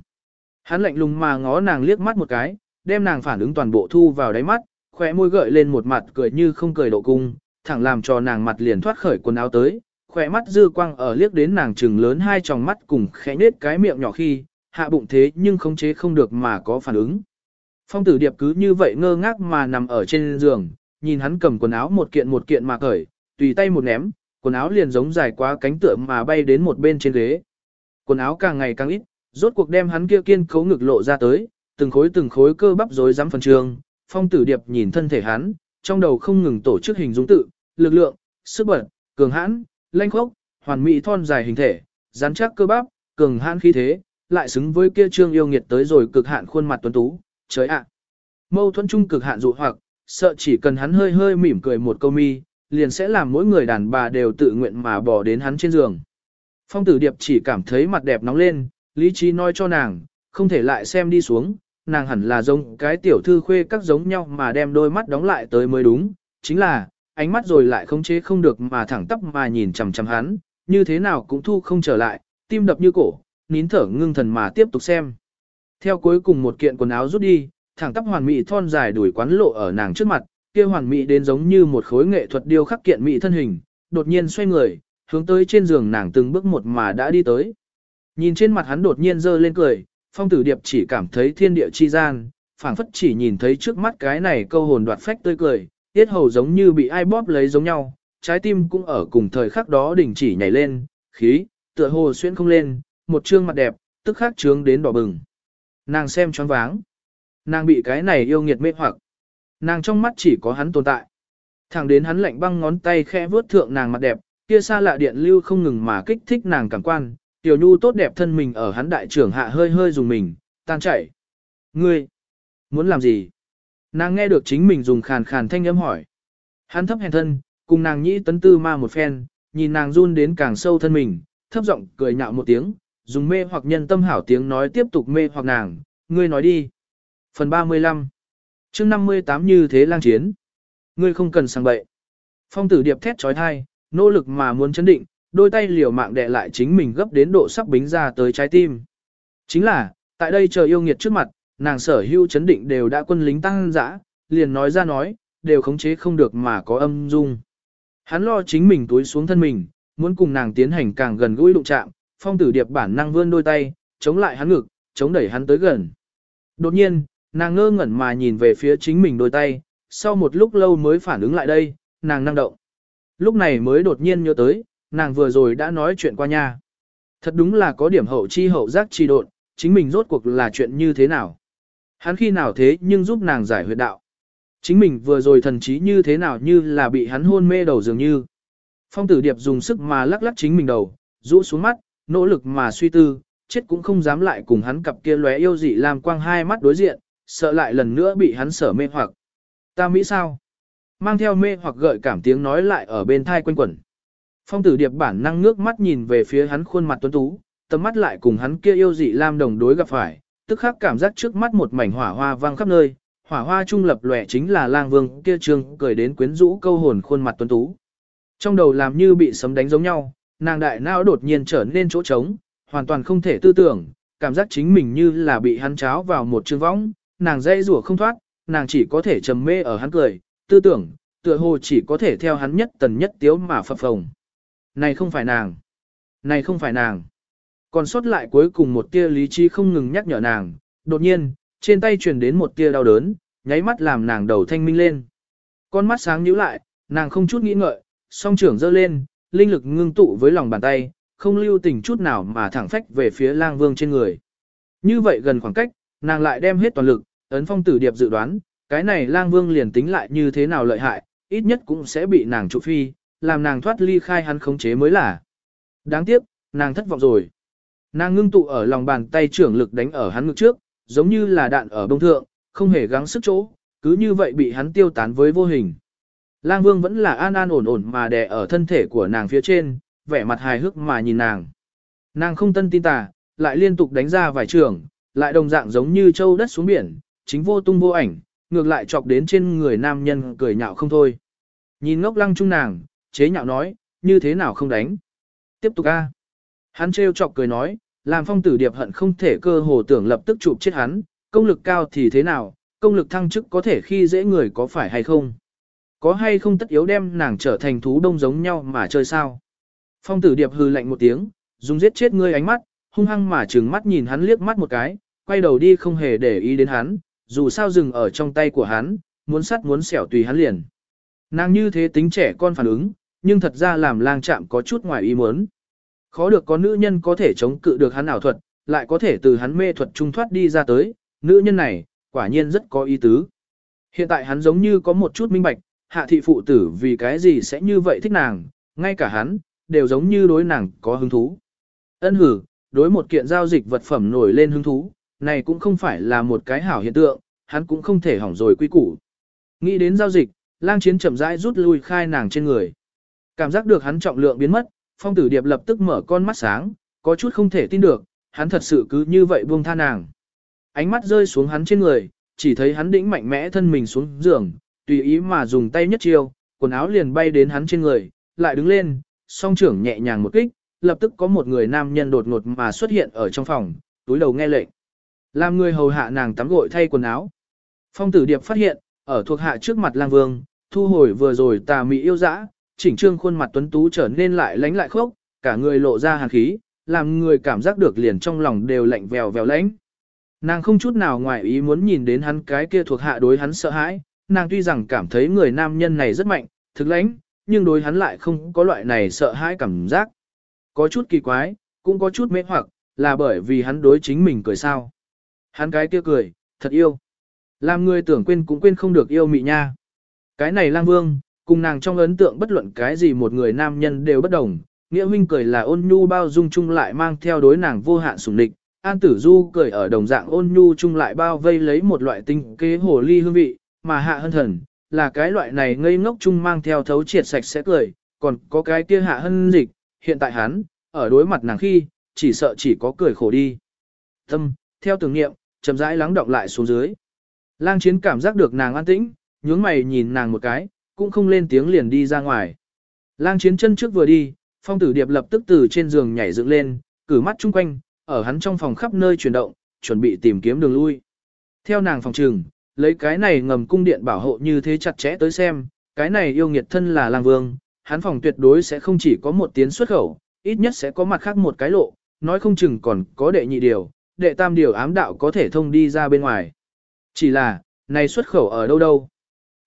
Hắn lạnh lùng mà ngó nàng liếc mắt một cái, đem nàng phản ứng toàn bộ thu vào đáy mắt, khỏe môi gợi lên một mặt cười như không cười độ cung, thẳng làm cho nàng mặt liền thoát khởi quần áo tới, khỏe mắt dư quang ở liếc đến nàng trừng lớn hai tròng mắt cùng khẽ nết cái miệng nhỏ khi, hạ bụng thế nhưng khống chế không được mà có phản ứng. Phong tử điệp cứ như vậy ngơ ngác mà nằm ở trên giường, nhìn hắn cầm quần áo một kiện một kiện mà cởi, tùy tay một ném, quần áo liền giống dài quá cánh tựa mà bay đến một bên trên ghế. Quần áo càng ngày càng ít, rốt cuộc đem hắn kia kiên cấu ngực lộ ra tới, từng khối từng khối cơ bắp rối rắm phần trường, phong tử điệp nhìn thân thể hắn, trong đầu không ngừng tổ chức hình dung tự, lực lượng, sức bật, cường hãn, lanh khốc, hoàn mỹ thon dài hình thể, rắn chắc cơ bắp, cường hãn khí thế, lại xứng với kia trương yêu nghiệt tới rồi cực hạn khuôn mặt tuấn tú, trời ạ. Mâu thuẫn chung cực hạn dụ hoặc, sợ chỉ cần hắn hơi hơi mỉm cười một câu mi, liền sẽ làm mỗi người đàn bà đều tự nguyện mà bỏ đến hắn trên giường. Phong tử điệp chỉ cảm thấy mặt đẹp nóng lên, lý trí nói cho nàng, không thể lại xem đi xuống, nàng hẳn là giống cái tiểu thư khuê các giống nhau mà đem đôi mắt đóng lại tới mới đúng, chính là, ánh mắt rồi lại không chế không được mà thẳng tắp mà nhìn chằm chằm hắn, như thế nào cũng thu không trở lại, tim đập như cổ, nín thở ngưng thần mà tiếp tục xem. Theo cuối cùng một kiện quần áo rút đi, thẳng tắp hoàn mỹ thon dài đuổi quán lộ ở nàng trước mặt, kia hoàn mỹ đến giống như một khối nghệ thuật điêu khắc kiện mỹ thân hình, đột nhiên xoay người, hướng tới trên giường nàng từng bước một mà đã đi tới. Nhìn trên mặt hắn đột nhiên dơ lên cười, phong tử điệp chỉ cảm thấy thiên địa chi gian, phảng phất chỉ nhìn thấy trước mắt cái này câu hồn đoạt phách tươi cười, tiết hầu giống như bị ai bóp lấy giống nhau, trái tim cũng ở cùng thời khắc đó đình chỉ nhảy lên, khí, tựa hồ xuyên không lên, một trương mặt đẹp, tức khắc trướng đến đỏ bừng. Nàng xem choáng váng. Nàng bị cái này yêu nghiệt mê hoặc. Nàng trong mắt chỉ có hắn tồn tại. Thẳng đến hắn lạnh băng ngón tay khẽ vuốt thượng nàng mặt đẹp, kia xa lạ điện lưu không ngừng mà kích thích nàng cảm quan, tiểu nhu tốt đẹp thân mình ở hắn đại trưởng hạ hơi hơi dùng mình, tan chảy. Ngươi, muốn làm gì? Nàng nghe được chính mình dùng khàn khàn thanh âm hỏi. Hắn thấp hèn thân, cùng nàng nhĩ tấn tư ma một phen, nhìn nàng run đến càng sâu thân mình, thấp giọng cười nhạo một tiếng, dùng mê hoặc nhân tâm hảo tiếng nói tiếp tục mê hoặc nàng, ngươi nói đi. Phần 35 chương 58 như thế lang chiến. Ngươi không cần sang bậy. Phong tử điệp thét trói thai, nỗ lực mà muốn chấn định, đôi tay liều mạng đè lại chính mình gấp đến độ sắp bính ra tới trái tim. Chính là, tại đây chờ yêu nghiệt trước mặt, nàng sở hữu chấn định đều đã quân lính tăng dã, liền nói ra nói, đều khống chế không được mà có âm dung. Hắn lo chính mình túi xuống thân mình, muốn cùng nàng tiến hành càng gần gũi đụng chạm, phong tử điệp bản năng vươn đôi tay, chống lại hắn ngực, chống đẩy hắn tới gần. Đột nhiên, nàng ngơ ngẩn mà nhìn về phía chính mình đôi tay, sau một lúc lâu mới phản ứng lại đây, nàng năng động. Lúc này mới đột nhiên nhớ tới, nàng vừa rồi đã nói chuyện qua nha. Thật đúng là có điểm hậu chi hậu giác chi độn, chính mình rốt cuộc là chuyện như thế nào. Hắn khi nào thế nhưng giúp nàng giải huyệt đạo. Chính mình vừa rồi thần trí như thế nào như là bị hắn hôn mê đầu dường như. Phong tử điệp dùng sức mà lắc lắc chính mình đầu, rũ xuống mắt, nỗ lực mà suy tư, chết cũng không dám lại cùng hắn cặp kia lóe yêu dị làm quang hai mắt đối diện, sợ lại lần nữa bị hắn sở mê hoặc. Ta Mỹ sao? Mang theo mê hoặc gợi cảm tiếng nói lại ở bên thai quanh quẩn. Phong tử điệp bản năng ngước mắt nhìn về phía hắn khuôn mặt tuấn tú, tầm mắt lại cùng hắn kia yêu dị lam đồng đối gặp phải, tức khắc cảm giác trước mắt một mảnh hỏa hoa vang khắp nơi, hỏa hoa trung lập lòe chính là lang vương kia trương cười đến quyến rũ câu hồn khuôn mặt tuấn tú. Trong đầu làm như bị sấm đánh giống nhau, nàng đại não đột nhiên trở nên chỗ trống, hoàn toàn không thể tư tưởng, cảm giác chính mình như là bị hắn cháo vào một chương võng, nàng dây rủa không thoát, nàng chỉ có thể trầm mê ở hắn cười, tư tưởng, tựa hồ chỉ có thể theo hắn nhất tần nhất tiếu mà phập phồng. Này không phải nàng. Này không phải nàng. Còn sót lại cuối cùng một tia lý trí không ngừng nhắc nhở nàng, đột nhiên, trên tay truyền đến một tia đau đớn, nháy mắt làm nàng đầu thanh minh lên. Con mắt sáng nhíu lại, nàng không chút nghĩ ngợi, song trưởng giơ lên, linh lực ngưng tụ với lòng bàn tay, không lưu tình chút nào mà thẳng phách về phía lang vương trên người. Như vậy gần khoảng cách, nàng lại đem hết toàn lực, ấn phong tử điệp dự đoán, cái này lang vương liền tính lại như thế nào lợi hại, ít nhất cũng sẽ bị nàng trụ phi, làm nàng thoát ly khai hắn khống chế mới là. Đáng tiếc, nàng thất vọng rồi. Nàng ngưng tụ ở lòng bàn tay trưởng lực đánh ở hắn ngực trước, giống như là đạn ở bông thượng, không hề gắng sức chỗ, cứ như vậy bị hắn tiêu tán với vô hình. Lang Vương vẫn là an an ổn ổn mà đè ở thân thể của nàng phía trên, vẻ mặt hài hước mà nhìn nàng. Nàng không tân tin tà, lại liên tục đánh ra vài trường, lại đồng dạng giống như châu đất xuống biển, chính vô tung vô ảnh, ngược lại chọc đến trên người nam nhân cười nhạo không thôi. Nhìn ngốc lăng trung nàng, chế nhạo nói, như thế nào không đánh. Tiếp tục a. Hắn trêu chọc cười nói, làm phong tử điệp hận không thể cơ hồ tưởng lập tức chụp chết hắn, công lực cao thì thế nào, công lực thăng chức có thể khi dễ người có phải hay không. Có hay không tất yếu đem nàng trở thành thú đông giống nhau mà chơi sao. Phong tử điệp hừ lạnh một tiếng, dùng giết chết ngươi ánh mắt, hung hăng mà trừng mắt nhìn hắn liếc mắt một cái, quay đầu đi không hề để ý đến hắn, dù sao dừng ở trong tay của hắn, muốn sắt muốn xẻo tùy hắn liền. Nàng như thế tính trẻ con phản ứng, nhưng thật ra làm lang chạm có chút ngoài ý muốn. Khó được có nữ nhân có thể chống cự được hắn ảo thuật, lại có thể từ hắn mê thuật trung thoát đi ra tới, nữ nhân này, quả nhiên rất có ý tứ. Hiện tại hắn giống như có một chút minh bạch, hạ thị phụ tử vì cái gì sẽ như vậy thích nàng, ngay cả hắn, đều giống như đối nàng có hứng thú. Ân hử, đối một kiện giao dịch vật phẩm nổi lên hứng thú, này cũng không phải là một cái hảo hiện tượng, hắn cũng không thể hỏng rồi quy củ. Nghĩ đến giao dịch, lang chiến chậm rãi rút lui khai nàng trên người. Cảm giác được hắn trọng lượng biến mất, phong tử điệp lập tức mở con mắt sáng, có chút không thể tin được, hắn thật sự cứ như vậy buông tha nàng. Ánh mắt rơi xuống hắn trên người, chỉ thấy hắn đĩnh mạnh mẽ thân mình xuống giường, tùy ý mà dùng tay nhất chiêu, quần áo liền bay đến hắn trên người, lại đứng lên, song trưởng nhẹ nhàng một kích, lập tức có một người nam nhân đột ngột mà xuất hiện ở trong phòng, túi đầu nghe lệnh. Làm người hầu hạ nàng tắm gội thay quần áo. Phong tử điệp phát hiện, ở thuộc hạ trước mặt lang vương, thu hồi vừa rồi tà mị yêu dã, chỉnh trương khuôn mặt tuấn tú trở nên lại lánh lại khốc, cả người lộ ra hàn khí, làm người cảm giác được liền trong lòng đều lạnh vèo vèo lãnh. Nàng không chút nào ngoài ý muốn nhìn đến hắn cái kia thuộc hạ đối hắn sợ hãi, nàng tuy rằng cảm thấy người nam nhân này rất mạnh, thực lãnh, nhưng đối hắn lại không có loại này sợ hãi cảm giác. Có chút kỳ quái, cũng có chút mê hoặc, là bởi vì hắn đối chính mình cười sao. Hắn cái kia cười, thật yêu. Làm người tưởng quên cũng quên không được yêu mị nha. Cái này lang vương, cùng nàng trong ấn tượng bất luận cái gì một người nam nhân đều bất đồng. Nghĩa huynh cười là ôn nhu bao dung chung lại mang theo đối nàng vô hạn sủng địch. An tử du cười ở đồng dạng ôn nhu chung lại bao vây lấy một loại tinh kế hồ ly hương vị, mà hạ hân thần, là cái loại này ngây ngốc chung mang theo thấu triệt sạch sẽ cười, còn có cái kia hạ hân dịch, hiện tại hắn, ở đối mặt nàng khi, chỉ sợ chỉ có cười khổ đi. Tâm, theo tưởng niệm chậm rãi lắng động lại xuống dưới. Lang chiến cảm giác được nàng an tĩnh, nhướng mày nhìn nàng một cái, cũng không lên tiếng liền đi ra ngoài. Lang chiến chân trước vừa đi, phong tử điệp lập tức từ trên giường nhảy dựng lên, cử mắt chung quanh, ở hắn trong phòng khắp nơi chuyển động, chuẩn bị tìm kiếm đường lui. Theo nàng phòng trường, lấy cái này ngầm cung điện bảo hộ như thế chặt chẽ tới xem, cái này yêu nghiệt thân là lang vương, hắn phòng tuyệt đối sẽ không chỉ có một tiến xuất khẩu, ít nhất sẽ có mặt khác một cái lộ, nói không chừng còn có đệ nhị điều, đệ tam điều ám đạo có thể thông đi ra bên ngoài. Chỉ là, này xuất khẩu ở đâu đâu?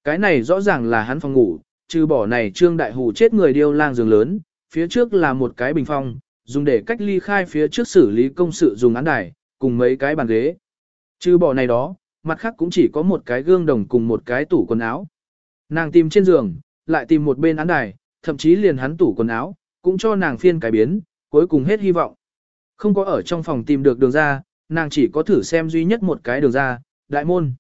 Cái này rõ ràng là hắn phòng ngủ, trừ bỏ này trương đại hù chết người điêu lang giường lớn, phía trước là một cái bình phong, dùng để cách ly khai phía trước xử lý công sự dùng án đài, cùng mấy cái bàn ghế. Trừ bỏ này đó, mặt khác cũng chỉ có một cái gương đồng cùng một cái tủ quần áo. Nàng tìm trên giường, lại tìm một bên án đài, thậm chí liền hắn tủ quần áo, cũng cho nàng phiên cải biến, cuối cùng hết hy vọng. Không có ở trong phòng tìm được đường ra, nàng chỉ có thử xem duy nhất một cái đường ra, đại môn.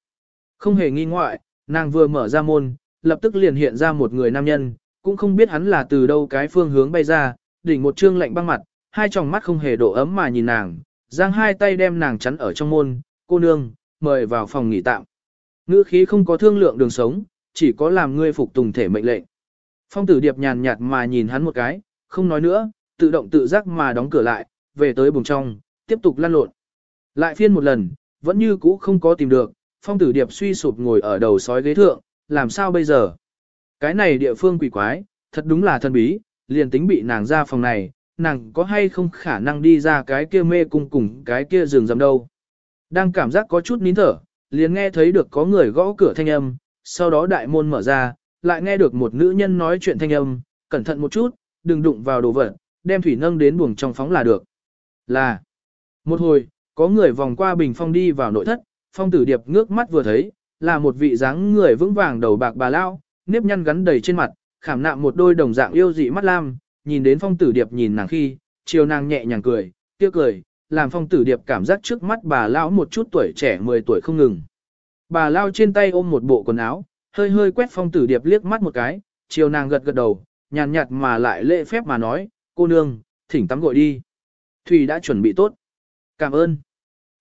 Không hề nghi ngoại, nàng vừa mở ra môn, lập tức liền hiện ra một người nam nhân, cũng không biết hắn là từ đâu cái phương hướng bay ra, đỉnh một trương lạnh băng mặt, hai tròng mắt không hề độ ấm mà nhìn nàng, giang hai tay đem nàng chắn ở trong môn, cô nương, mời vào phòng nghỉ tạm. Ngữ khí không có thương lượng đường sống, chỉ có làm ngươi phục tùng thể mệnh lệnh. Phong tử điệp nhàn nhạt mà nhìn hắn một cái, không nói nữa, tự động tự giác mà đóng cửa lại, về tới buồng trong, tiếp tục lăn lộn. Lại phiên một lần, vẫn như cũ không có tìm được, phong tử điệp suy sụp ngồi ở đầu sói ghế thượng, làm sao bây giờ? Cái này địa phương quỷ quái, thật đúng là thân bí, liền tính bị nàng ra phòng này, nàng có hay không khả năng đi ra cái kia mê cung cùng cái kia rừng rầm đâu. Đang cảm giác có chút nín thở, liền nghe thấy được có người gõ cửa thanh âm, sau đó đại môn mở ra, lại nghe được một nữ nhân nói chuyện thanh âm, cẩn thận một chút, đừng đụng vào đồ vật, đem thủy nâng đến buồng trong phóng là được. Là, một hồi, có người vòng qua bình phong đi vào nội thất, phong tử điệp ngước mắt vừa thấy, là một vị dáng người vững vàng đầu bạc bà lao, nếp nhăn gắn đầy trên mặt, khảm nạm một đôi đồng dạng yêu dị mắt lam, nhìn đến phong tử điệp nhìn nàng khi, chiều nàng nhẹ nhàng cười, tiếc cười, làm phong tử điệp cảm giác trước mắt bà lão một chút tuổi trẻ 10 tuổi không ngừng. Bà lao trên tay ôm một bộ quần áo, hơi hơi quét phong tử điệp liếc mắt một cái, chiều nàng gật gật đầu, nhàn nhạt mà lại lễ phép mà nói, cô nương, thỉnh tắm gội đi. Thủy đã chuẩn bị tốt. Cảm ơn.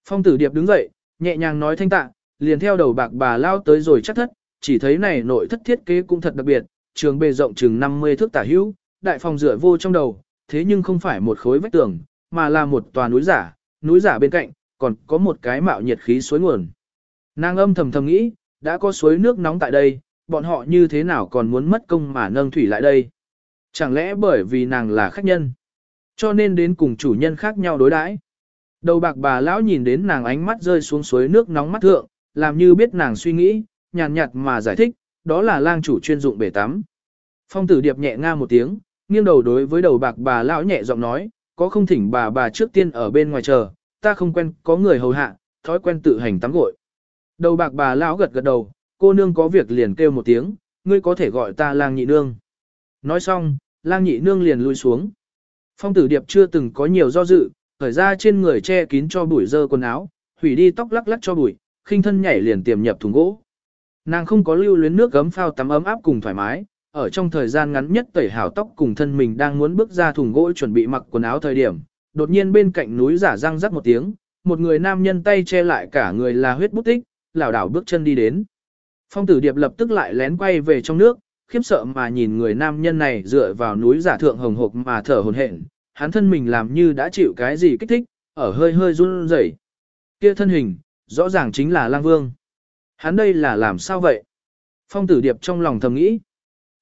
Phong tử điệp đứng dậy, nhẹ nhàng nói thanh tạ, liền theo đầu bạc bà lao tới rồi chắc thất, chỉ thấy này nội thất thiết kế cũng thật đặc biệt, trường bề rộng chừng 50 thước tả hữu, đại phòng rửa vô trong đầu, thế nhưng không phải một khối vách tường, mà là một tòa núi giả, núi giả bên cạnh, còn có một cái mạo nhiệt khí suối nguồn. Nàng âm thầm thầm nghĩ, đã có suối nước nóng tại đây, bọn họ như thế nào còn muốn mất công mà nâng thủy lại đây? Chẳng lẽ bởi vì nàng là khách nhân, cho nên đến cùng chủ nhân khác nhau đối đãi? Đầu bạc bà lão nhìn đến nàng ánh mắt rơi xuống suối nước nóng mắt thượng, làm như biết nàng suy nghĩ, nhàn nhạt mà giải thích, đó là lang chủ chuyên dụng bể tắm. Phong tử điệp nhẹ nga một tiếng, nghiêng đầu đối với đầu bạc bà lão nhẹ giọng nói, có không thỉnh bà bà trước tiên ở bên ngoài chờ, ta không quen có người hầu hạ, thói quen tự hành tắm gội. Đầu bạc bà lão gật gật đầu, cô nương có việc liền kêu một tiếng, ngươi có thể gọi ta lang nhị nương. Nói xong, lang nhị nương liền lui xuống. Phong tử điệp chưa từng có nhiều do dự, khởi ra trên người che kín cho bụi dơ quần áo, hủy đi tóc lắc lắc cho bụi, khinh thân nhảy liền tiềm nhập thùng gỗ. Nàng không có lưu luyến nước gấm phao tắm ấm áp cùng thoải mái, ở trong thời gian ngắn nhất tẩy hảo tóc cùng thân mình đang muốn bước ra thùng gỗ chuẩn bị mặc quần áo thời điểm, đột nhiên bên cạnh núi giả răng rắc một tiếng, một người nam nhân tay che lại cả người là huyết bút tích, lảo đảo bước chân đi đến. Phong tử điệp lập tức lại lén quay về trong nước, khiếp sợ mà nhìn người nam nhân này dựa vào núi giả thượng hồng hộc mà thở hồn hển, hắn thân mình làm như đã chịu cái gì kích thích, ở hơi hơi run rẩy. Kia thân hình, rõ ràng chính là lang vương. Hắn đây là làm sao vậy? Phong tử điệp trong lòng thầm nghĩ.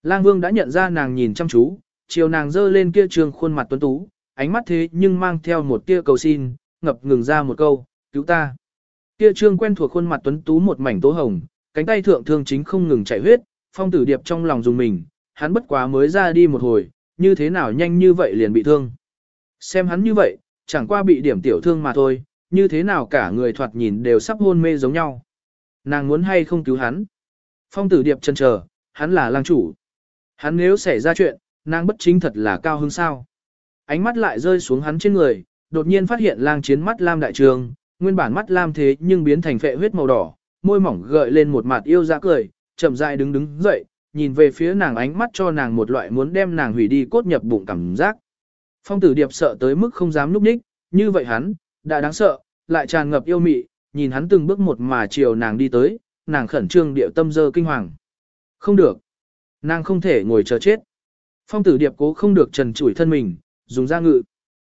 Lang vương đã nhận ra nàng nhìn chăm chú, chiều nàng dơ lên kia trường khuôn mặt tuấn tú, ánh mắt thế nhưng mang theo một tia cầu xin, ngập ngừng ra một câu, cứu ta. Kia trương quen thuộc khuôn mặt tuấn tú một mảnh tố hồng, cánh tay thượng thương chính không ngừng chảy huyết, phong tử điệp trong lòng dùng mình, hắn bất quá mới ra đi một hồi, như thế nào nhanh như vậy liền bị thương. Xem hắn như vậy, chẳng qua bị điểm tiểu thương mà thôi, như thế nào cả người thoạt nhìn đều sắp hôn mê giống nhau. Nàng muốn hay không cứu hắn. Phong tử điệp chân chờ, hắn là lang chủ. Hắn nếu xảy ra chuyện, nàng bất chính thật là cao hứng sao. Ánh mắt lại rơi xuống hắn trên người, đột nhiên phát hiện lang chiến mắt lam đại trường, nguyên bản mắt lam thế nhưng biến thành phệ huyết màu đỏ, môi mỏng gợi lên một mặt yêu dã cười, chậm rãi đứng đứng dậy, nhìn về phía nàng ánh mắt cho nàng một loại muốn đem nàng hủy đi cốt nhập bụng cảm giác. Phong tử điệp sợ tới mức không dám núp ních, như vậy hắn, đã đáng sợ, lại tràn ngập yêu mị, nhìn hắn từng bước một mà chiều nàng đi tới, nàng khẩn trương điệu tâm dơ kinh hoàng. Không được. Nàng không thể ngồi chờ chết. Phong tử điệp cố không được trần chủi thân mình, dùng ra ngự.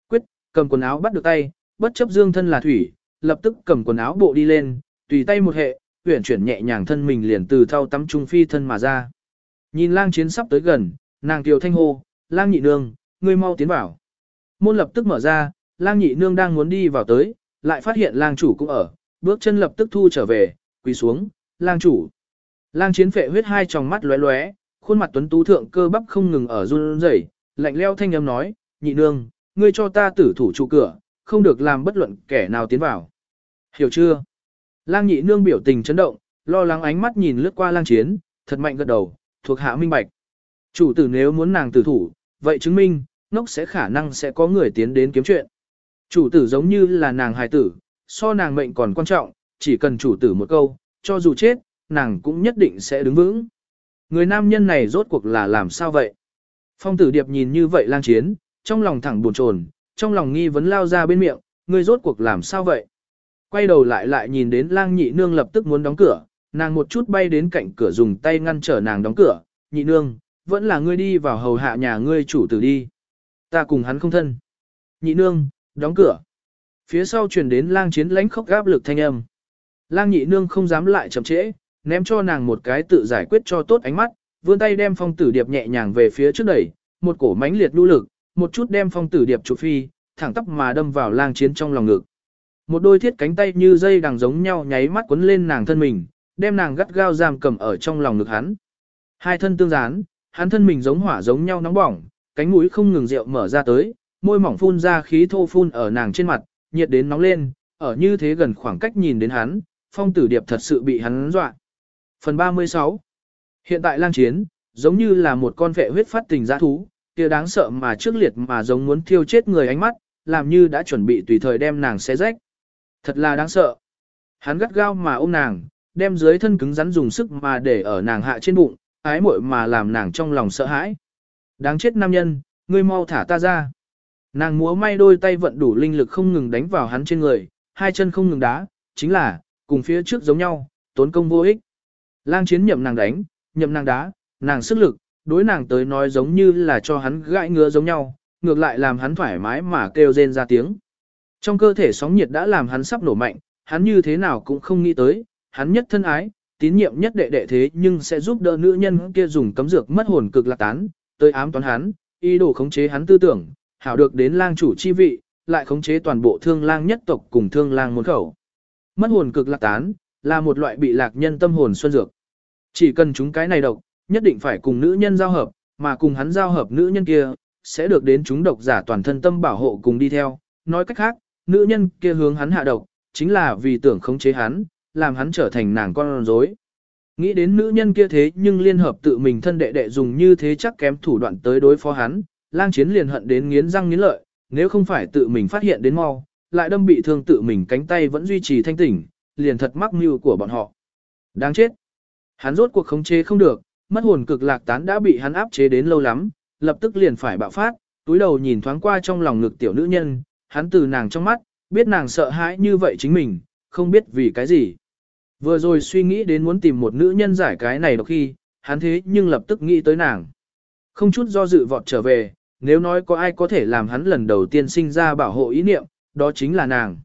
Quyết, cầm quần áo bắt được tay, bất chấp dương thân là thủy, lập tức cầm quần áo bộ đi lên, tùy tay một hệ, huyển chuyển nhẹ nhàng thân mình liền từ thau tắm trung phi thân mà ra. Nhìn lang chiến sắp tới gần, nàng kiều thanh hô, lang nhị nương, ngươi mau tiến vào. Môn lập tức mở ra, lang nhị nương đang muốn đi vào tới, lại phát hiện lang chủ cũng ở, bước chân lập tức thu trở về, quỳ xuống, lang chủ. Lang chiến phệ huyết hai tròng mắt lóe lóe, khuôn mặt tuấn tú thượng cơ bắp không ngừng ở run rẩy, lạnh leo thanh âm nói, nhị nương, ngươi cho ta tử thủ trụ cửa, không được làm bất luận kẻ nào tiến vào. Hiểu chưa? Lang nhị nương biểu tình chấn động, lo lắng ánh mắt nhìn lướt qua lang chiến, thật mạnh gật đầu, thuộc hạ minh bạch. Chủ tử nếu muốn nàng tử thủ, vậy chứng minh, ngốc sẽ khả năng sẽ có người tiến đến kiếm chuyện. Chủ tử giống như là nàng hài tử, so nàng mệnh còn quan trọng, chỉ cần chủ tử một câu, cho dù chết, nàng cũng nhất định sẽ đứng vững. Người nam nhân này rốt cuộc là làm sao vậy? Phong tử điệp nhìn như vậy lang chiến, trong lòng thẳng buồn chồn, trong lòng nghi vấn lao ra bên miệng, người rốt cuộc làm sao vậy? Quay đầu lại lại nhìn đến lang nhị nương lập tức muốn đóng cửa, nàng một chút bay đến cạnh cửa dùng tay ngăn trở nàng đóng cửa, nhị nương, vẫn là ngươi đi vào hầu hạ nhà ngươi chủ tử đi. Ta cùng hắn không thân. Nhị nương, đóng cửa. Phía sau truyền đến lang chiến lãnh khóc gáp lực thanh âm. Lang nhị nương không dám lại chậm trễ, ném cho nàng một cái tự giải quyết cho tốt ánh mắt, vươn tay đem phong tử điệp nhẹ nhàng về phía trước đẩy, một cổ mãnh liệt nhu lực, một chút đem phong tử điệp trụ phi, thẳng tắp mà đâm vào lang chiến trong lòng ngực. Một đôi thiết cánh tay như dây đằng giống nhau nháy mắt quấn lên nàng thân mình, đem nàng gắt gao giam cầm ở trong lòng ngực hắn. Hai thân tương dán, hắn thân mình giống hỏa giống nhau nóng bỏng, cánh mũi không ngừng rượu mở ra tới, môi mỏng phun ra khí thô phun ở nàng trên mặt, nhiệt đến nóng lên, ở như thế gần khoảng cách nhìn đến hắn, phong tử điệp thật sự bị hắn dọa. Phần 36 Hiện tại lang chiến, giống như là một con vệ huyết phát tình giã thú, kia đáng sợ mà trước liệt mà giống muốn thiêu chết người ánh mắt, làm như đã chuẩn bị tùy thời đem nàng xé rách. Thật là đáng sợ. Hắn gắt gao mà ôm nàng, đem dưới thân cứng rắn dùng sức mà để ở nàng hạ trên bụng, ái muội mà làm nàng trong lòng sợ hãi. Đáng chết nam nhân, ngươi mau thả ta ra. Nàng múa may đôi tay vận đủ linh lực không ngừng đánh vào hắn trên người, hai chân không ngừng đá, chính là, cùng phía trước giống nhau, tốn công vô ích. Lang chiến nhậm nàng đánh, nhậm nàng đá, nàng sức lực, đối nàng tới nói giống như là cho hắn gãi ngứa giống nhau, ngược lại làm hắn thoải mái mà kêu rên ra tiếng. Trong cơ thể sóng nhiệt đã làm hắn sắp nổ mạnh, hắn như thế nào cũng không nghĩ tới, hắn nhất thân ái, tín nhiệm nhất đệ đệ thế nhưng sẽ giúp đỡ nữ nhân kia dùng cấm dược mất hồn cực lạc tán, tới ám toán hắn, ý đồ khống chế hắn tư tưởng, hảo được đến lang chủ chi vị, lại khống chế toàn bộ thương lang nhất tộc cùng thương lang môn khẩu. Mất hồn cực lạc tán, là một loại bị lạc nhân tâm hồn xuân dược. Chỉ cần chúng cái này độc, nhất định phải cùng nữ nhân giao hợp, mà cùng hắn giao hợp nữ nhân kia, sẽ được đến chúng độc giả toàn thân tâm bảo hộ cùng đi theo. Nói cách khác, nữ nhân kia hướng hắn hạ độc, chính là vì tưởng khống chế hắn, làm hắn trở thành nàng con rối. Nghĩ đến nữ nhân kia thế nhưng liên hợp tự mình thân đệ đệ dùng như thế chắc kém thủ đoạn tới đối phó hắn, lang chiến liền hận đến nghiến răng nghiến lợi, nếu không phải tự mình phát hiện đến mau, lại đâm bị thương tự mình cánh tay vẫn duy trì thanh tỉnh, liền thật mắc mưu của bọn họ. Đáng chết. Hắn rốt cuộc khống chế không được, mất hồn cực lạc tán đã bị hắn áp chế đến lâu lắm, lập tức liền phải bạo phát, túi đầu nhìn thoáng qua trong lòng ngực tiểu nữ nhân, hắn từ nàng trong mắt, biết nàng sợ hãi như vậy chính mình, không biết vì cái gì. Vừa rồi suy nghĩ đến muốn tìm một nữ nhân giải cái này đôi khi, hắn thế nhưng lập tức nghĩ tới nàng. Không chút do dự vọt trở về, nếu nói có ai có thể làm hắn lần đầu tiên sinh ra bảo hộ ý niệm, đó chính là nàng.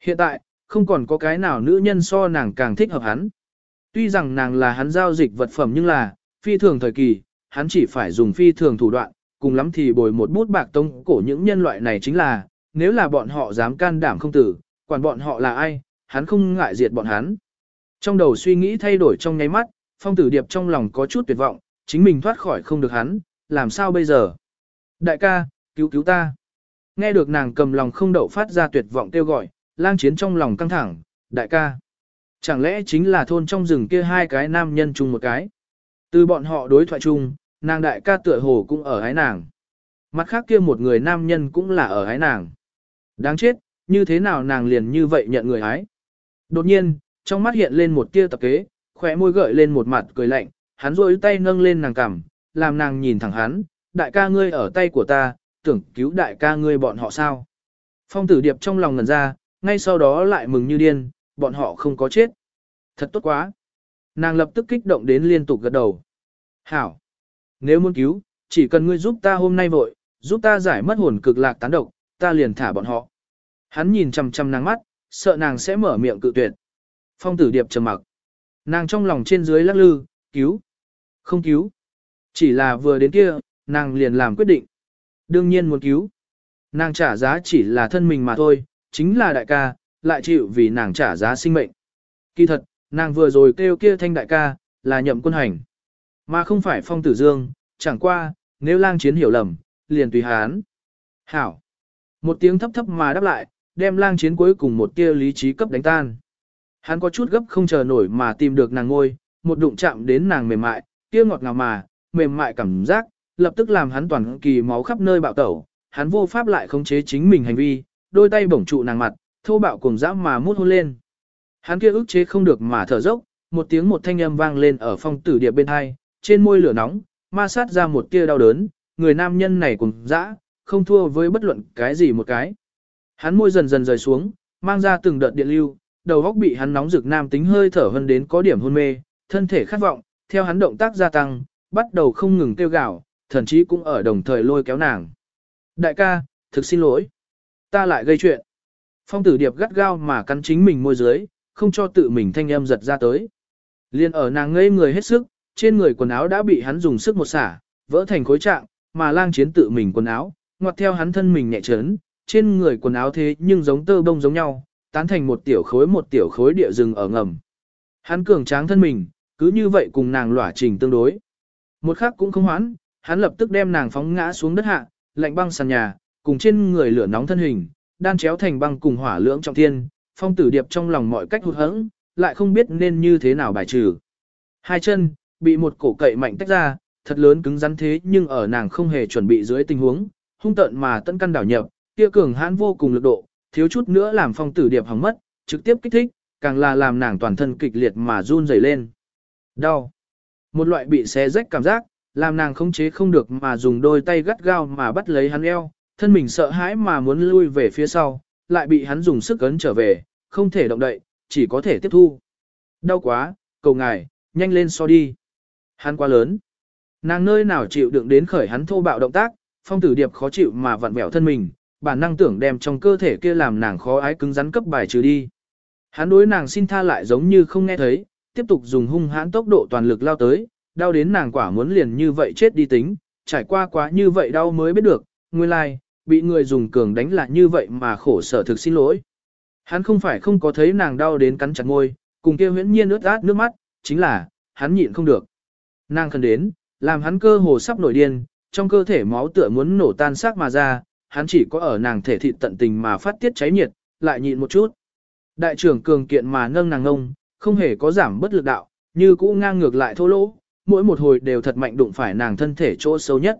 Hiện tại, không còn có cái nào nữ nhân so nàng càng thích hợp hắn. Tuy rằng nàng là hắn giao dịch vật phẩm nhưng là, phi thường thời kỳ, hắn chỉ phải dùng phi thường thủ đoạn, cùng lắm thì bồi một bút bạc tông cổ những nhân loại này chính là, nếu là bọn họ dám can đảm không tử, quản bọn họ là ai, hắn không ngại diệt bọn hắn. Trong đầu suy nghĩ thay đổi trong nháy mắt, phong tử điệp trong lòng có chút tuyệt vọng, chính mình thoát khỏi không được hắn, làm sao bây giờ? Đại ca, cứu cứu ta. Nghe được nàng cầm lòng không đậu phát ra tuyệt vọng kêu gọi, lang chiến trong lòng căng thẳng, đại ca. Chẳng lẽ chính là thôn trong rừng kia hai cái nam nhân chung một cái. Từ bọn họ đối thoại chung, nàng đại ca tựa hồ cũng ở hái nàng. Mặt khác kia một người nam nhân cũng là ở hái nàng. Đáng chết, như thế nào nàng liền như vậy nhận người hái. Đột nhiên, trong mắt hiện lên một tia tập kế, khỏe môi gợi lên một mặt cười lạnh, hắn rôi tay nâng lên nàng cằm, làm nàng nhìn thẳng hắn, đại ca ngươi ở tay của ta, tưởng cứu đại ca ngươi bọn họ sao. Phong tử điệp trong lòng ngần ra, ngay sau đó lại mừng như điên, bọn họ không có chết. Thật tốt quá. Nàng lập tức kích động đến liên tục gật đầu. Hảo. Nếu muốn cứu, chỉ cần ngươi giúp ta hôm nay vội, giúp ta giải mất hồn cực lạc tán độc, ta liền thả bọn họ. Hắn nhìn chằm chằm nàng mắt, sợ nàng sẽ mở miệng cự tuyệt. Phong tử điệp trầm mặc. Nàng trong lòng trên dưới lắc lư, cứu. Không cứu. Chỉ là vừa đến kia, nàng liền làm quyết định. Đương nhiên muốn cứu. Nàng trả giá chỉ là thân mình mà thôi, chính là đại ca, lại chịu vì nàng trả giá sinh mệnh. Kỳ thật, nàng vừa rồi kêu kia thanh đại ca, là nhậm quân hành. Mà không phải phong tử dương, chẳng qua, nếu lang chiến hiểu lầm, liền tùy hán. Hảo. Một tiếng thấp thấp mà đáp lại, đem lang chiến cuối cùng một tia lý trí cấp đánh tan. Hắn có chút gấp không chờ nổi mà tìm được nàng ngôi, một đụng chạm đến nàng mềm mại, kia ngọt ngào mà, mềm mại cảm giác, lập tức làm hắn toàn kỳ máu khắp nơi bạo tẩu, hắn vô pháp lại khống chế chính mình hành vi, đôi tay bổng trụ nàng mặt, thô bạo cùng dã mà mút hôn lên. Hắn kia ức chế không được mà thở dốc, một tiếng một thanh âm vang lên ở phong tử địa bên hai, trên môi lửa nóng, ma sát ra một tia đau đớn, người nam nhân này cùng dã, không thua với bất luận cái gì một cái. Hắn môi dần dần rời xuống, mang ra từng đợt điện lưu, đầu góc bị hắn nóng rực nam tính hơi thở hơn đến có điểm hôn mê, thân thể khát vọng, theo hắn động tác gia tăng, bắt đầu không ngừng kêu gào, thậm chí cũng ở đồng thời lôi kéo nàng. Đại ca, thực xin lỗi. Ta lại gây chuyện. Phong tử điệp gắt gao mà cắn chính mình môi dưới, không cho tự mình thanh âm giật ra tới. Liên ở nàng ngây người hết sức, trên người quần áo đã bị hắn dùng sức một xả, vỡ thành khối trạng, mà lang chiến tự mình quần áo, ngoặt theo hắn thân mình nhẹ chấn, trên người quần áo thế nhưng giống tơ bông giống nhau, tán thành một tiểu khối một tiểu khối địa rừng ở ngầm. Hắn cường tráng thân mình, cứ như vậy cùng nàng lỏa trình tương đối. Một khắc cũng không hoãn, hắn lập tức đem nàng phóng ngã xuống đất hạ, lạnh băng sàn nhà, cùng trên người lửa nóng thân hình, đan chéo thành băng cùng hỏa lưỡng trọng thiên, phong tử điệp trong lòng mọi cách hụt hẫng, lại không biết nên như thế nào bài trừ. Hai chân, bị một cổ cậy mạnh tách ra, thật lớn cứng rắn thế nhưng ở nàng không hề chuẩn bị dưới tình huống, hung tận mà tận căn đảo nhập, kia cường hãn vô cùng lực độ, thiếu chút nữa làm phong tử điệp hỏng mất, trực tiếp kích thích, càng là làm nàng toàn thân kịch liệt mà run rẩy lên. Đau. Một loại bị xé rách cảm giác, làm nàng khống chế không được mà dùng đôi tay gắt gao mà bắt lấy hắn eo, thân mình sợ hãi mà muốn lui về phía sau, lại bị hắn dùng sức ấn trở về, không thể động đậy, chỉ có thể tiếp thu. Đau quá, cầu ngài, nhanh lên so đi. Hắn quá lớn. Nàng nơi nào chịu đựng đến khởi hắn thô bạo động tác, phong tử điệp khó chịu mà vặn vẹo thân mình, bản năng tưởng đem trong cơ thể kia làm nàng khó ái cứng rắn cấp bài trừ đi. Hắn đối nàng xin tha lại giống như không nghe thấy, tiếp tục dùng hung hãn tốc độ toàn lực lao tới, đau đến nàng quả muốn liền như vậy chết đi tính, trải qua quá như vậy đau mới biết được, nguyên lai, like, bị người dùng cường đánh lại như vậy mà khổ sở thực xin lỗi. Hắn không phải không có thấy nàng đau đến cắn chặt môi, cùng kia huyễn nhiên ướt át nước mắt, chính là, hắn nhịn không được. Nàng khẩn đến, làm hắn cơ hồ sắp nổi điên, trong cơ thể máu tựa muốn nổ tan xác mà ra, hắn chỉ có ở nàng thể thịt tận tình mà phát tiết cháy nhiệt, lại nhịn một chút. Đại trưởng cường kiện mà nâng nàng ngông, không hề có giảm bất lực đạo, như cũ ngang ngược lại thô lỗ, mỗi một hồi đều thật mạnh đụng phải nàng thân thể chỗ sâu nhất.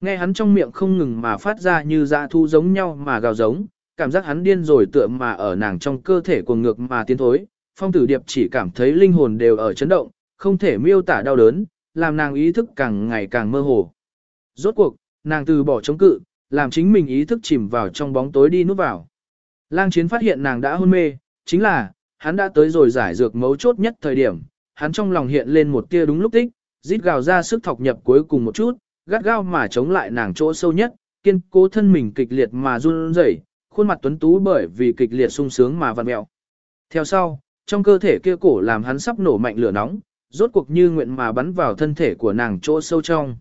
Nghe hắn trong miệng không ngừng mà phát ra như dã thu giống nhau mà gào giống, cảm giác hắn điên rồi tựa mà ở nàng trong cơ thể cuồng ngược mà tiến thối. Phong tử điệp chỉ cảm thấy linh hồn đều ở chấn động, không thể miêu tả đau đớn, làm nàng ý thức càng ngày càng mơ hồ. Rốt cuộc, nàng từ bỏ chống cự, làm chính mình ý thức chìm vào trong bóng tối đi núp vào. Lang chiến phát hiện nàng đã hôn mê, chính là, hắn đã tới rồi giải dược mấu chốt nhất thời điểm, hắn trong lòng hiện lên một tia đúng lúc tích, rít gào ra sức thọc nhập cuối cùng một chút, gắt gao mà chống lại nàng chỗ sâu nhất, kiên cố thân mình kịch liệt mà run rẩy, khuôn mặt tuấn tú bởi vì kịch liệt sung sướng mà vặn mẹo. Theo sau, trong cơ thể kia cổ làm hắn sắp nổ mạnh lửa nóng, rốt cuộc như nguyện mà bắn vào thân thể của nàng chỗ sâu trong.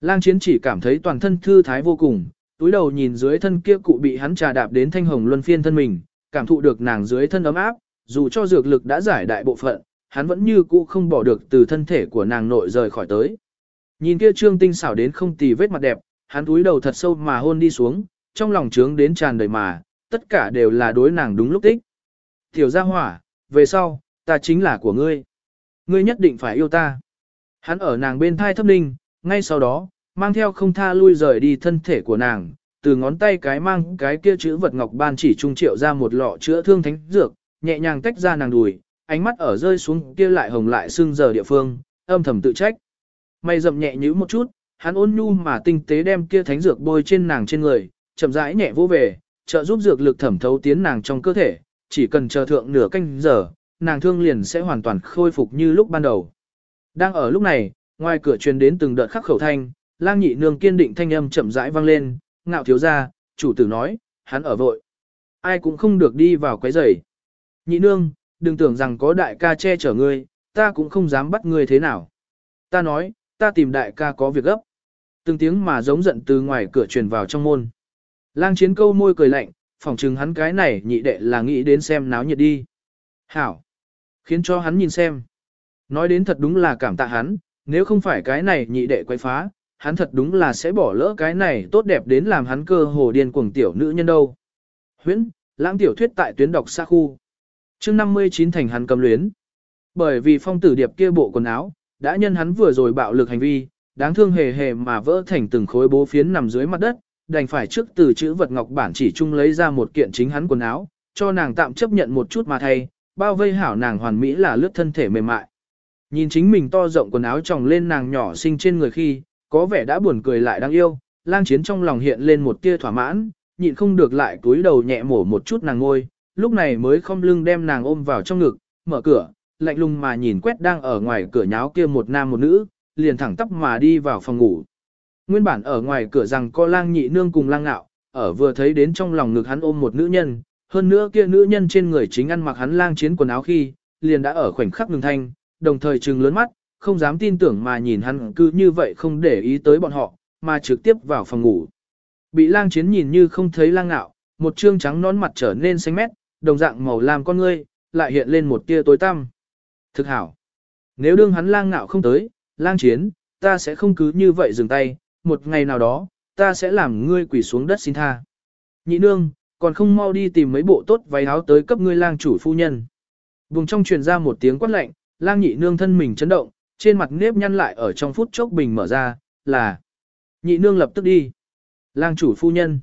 Lang chiến chỉ cảm thấy toàn thân thư thái vô cùng, túi đầu nhìn dưới thân kia cụ bị hắn trà đạp đến thanh hồng luân phiên thân mình, cảm thụ được nàng dưới thân ấm áp, dù cho dược lực đã giải đại bộ phận, hắn vẫn như cũ không bỏ được từ thân thể của nàng nội rời khỏi tới. Nhìn kia trương tinh xảo đến không tì vết mặt đẹp, hắn túi đầu thật sâu mà hôn đi xuống, trong lòng trướng đến tràn đầy mà, tất cả đều là đối nàng đúng lúc tích. Tiểu gia hỏa, về sau, ta chính là của ngươi. Ngươi nhất định phải yêu ta. Hắn ở nàng bên thai thấp ninh, ngay sau đó, mang theo không tha lui rời đi thân thể của nàng, từ ngón tay cái mang cái kia chữ vật ngọc ban chỉ trung triệu ra một lọ chữa thương thánh dược, nhẹ nhàng tách ra nàng đùi, ánh mắt ở rơi xuống kia lại hồng lại sưng giờ địa phương, âm thầm tự trách. Mày rậm nhẹ nhíu một chút, hắn ôn nhu mà tinh tế đem kia thánh dược bôi trên nàng trên người, chậm rãi nhẹ vô về, trợ giúp dược lực thẩm thấu tiến nàng trong cơ thể, chỉ cần chờ thượng nửa canh giờ, nàng thương liền sẽ hoàn toàn khôi phục như lúc ban đầu. Đang ở lúc này, ngoài cửa truyền đến từng đợt khắc khẩu thanh, lang nhị nương kiên định thanh âm chậm rãi vang lên, ngạo thiếu ra, chủ tử nói, hắn ở vội. Ai cũng không được đi vào quấy rầy. Nhị nương, đừng tưởng rằng có đại ca che chở ngươi, ta cũng không dám bắt ngươi thế nào. Ta nói, ta tìm đại ca có việc gấp. Từng tiếng mà giống giận từ ngoài cửa truyền vào trong môn. Lang chiến câu môi cười lạnh, phỏng chừng hắn cái này nhị đệ là nghĩ đến xem náo nhiệt đi. Hảo. Khiến cho hắn nhìn xem. Nói đến thật đúng là cảm tạ hắn, nếu không phải cái này nhị đệ quay phá, hắn thật đúng là sẽ bỏ lỡ cái này tốt đẹp đến làm hắn cơ hồ điên cuồng tiểu nữ nhân đâu. Huyễn, lãng tiểu thuyết tại tuyến đọc xa khu. chương 59 thành hắn cầm luyến. Bởi vì phong tử điệp kia bộ quần áo, đã nhân hắn vừa rồi bạo lực hành vi, đáng thương hề hề mà vỡ thành từng khối bố phiến nằm dưới mặt đất, đành phải trước từ chữ vật ngọc bản chỉ chung lấy ra một kiện chính hắn quần áo, cho nàng tạm chấp nhận một chút mà thay, bao vây hảo nàng hoàn mỹ là lướt thân thể mềm mại. Nhìn chính mình to rộng quần áo tròng lên nàng nhỏ xinh trên người khi, có vẻ đã buồn cười lại đáng yêu, lang chiến trong lòng hiện lên một tia thỏa mãn, nhịn không được lại túi đầu nhẹ mổ một chút nàng ngôi, lúc này mới không lưng đem nàng ôm vào trong ngực, mở cửa, lạnh lùng mà nhìn quét đang ở ngoài cửa nháo kia một nam một nữ, liền thẳng tắp mà đi vào phòng ngủ. Nguyên bản ở ngoài cửa rằng có lang nhị nương cùng lang ngạo, ở vừa thấy đến trong lòng ngực hắn ôm một nữ nhân, hơn nữa kia nữ nhân trên người chính ăn mặc hắn lang chiến quần áo khi, liền đã ở khoảnh khắc ngừng thanh, đồng thời trừng lớn mắt, không dám tin tưởng mà nhìn hắn cứ như vậy không để ý tới bọn họ, mà trực tiếp vào phòng ngủ. Bị lang chiến nhìn như không thấy lang ngạo, một trương trắng nón mặt trở nên xanh mét, đồng dạng màu làm con ngươi, lại hiện lên một tia tối tăm. Thực hảo. Nếu đương hắn lang ngạo không tới, lang chiến, ta sẽ không cứ như vậy dừng tay, một ngày nào đó, ta sẽ làm ngươi quỳ xuống đất xin tha. Nhị nương, còn không mau đi tìm mấy bộ tốt váy áo tới cấp ngươi lang chủ phu nhân. Vùng trong truyền ra một tiếng quát lạnh, lang nhị nương thân mình chấn động, trên mặt nếp nhăn lại ở trong phút chốc bình mở ra, là nhị nương lập tức đi. Lang chủ phu nhân.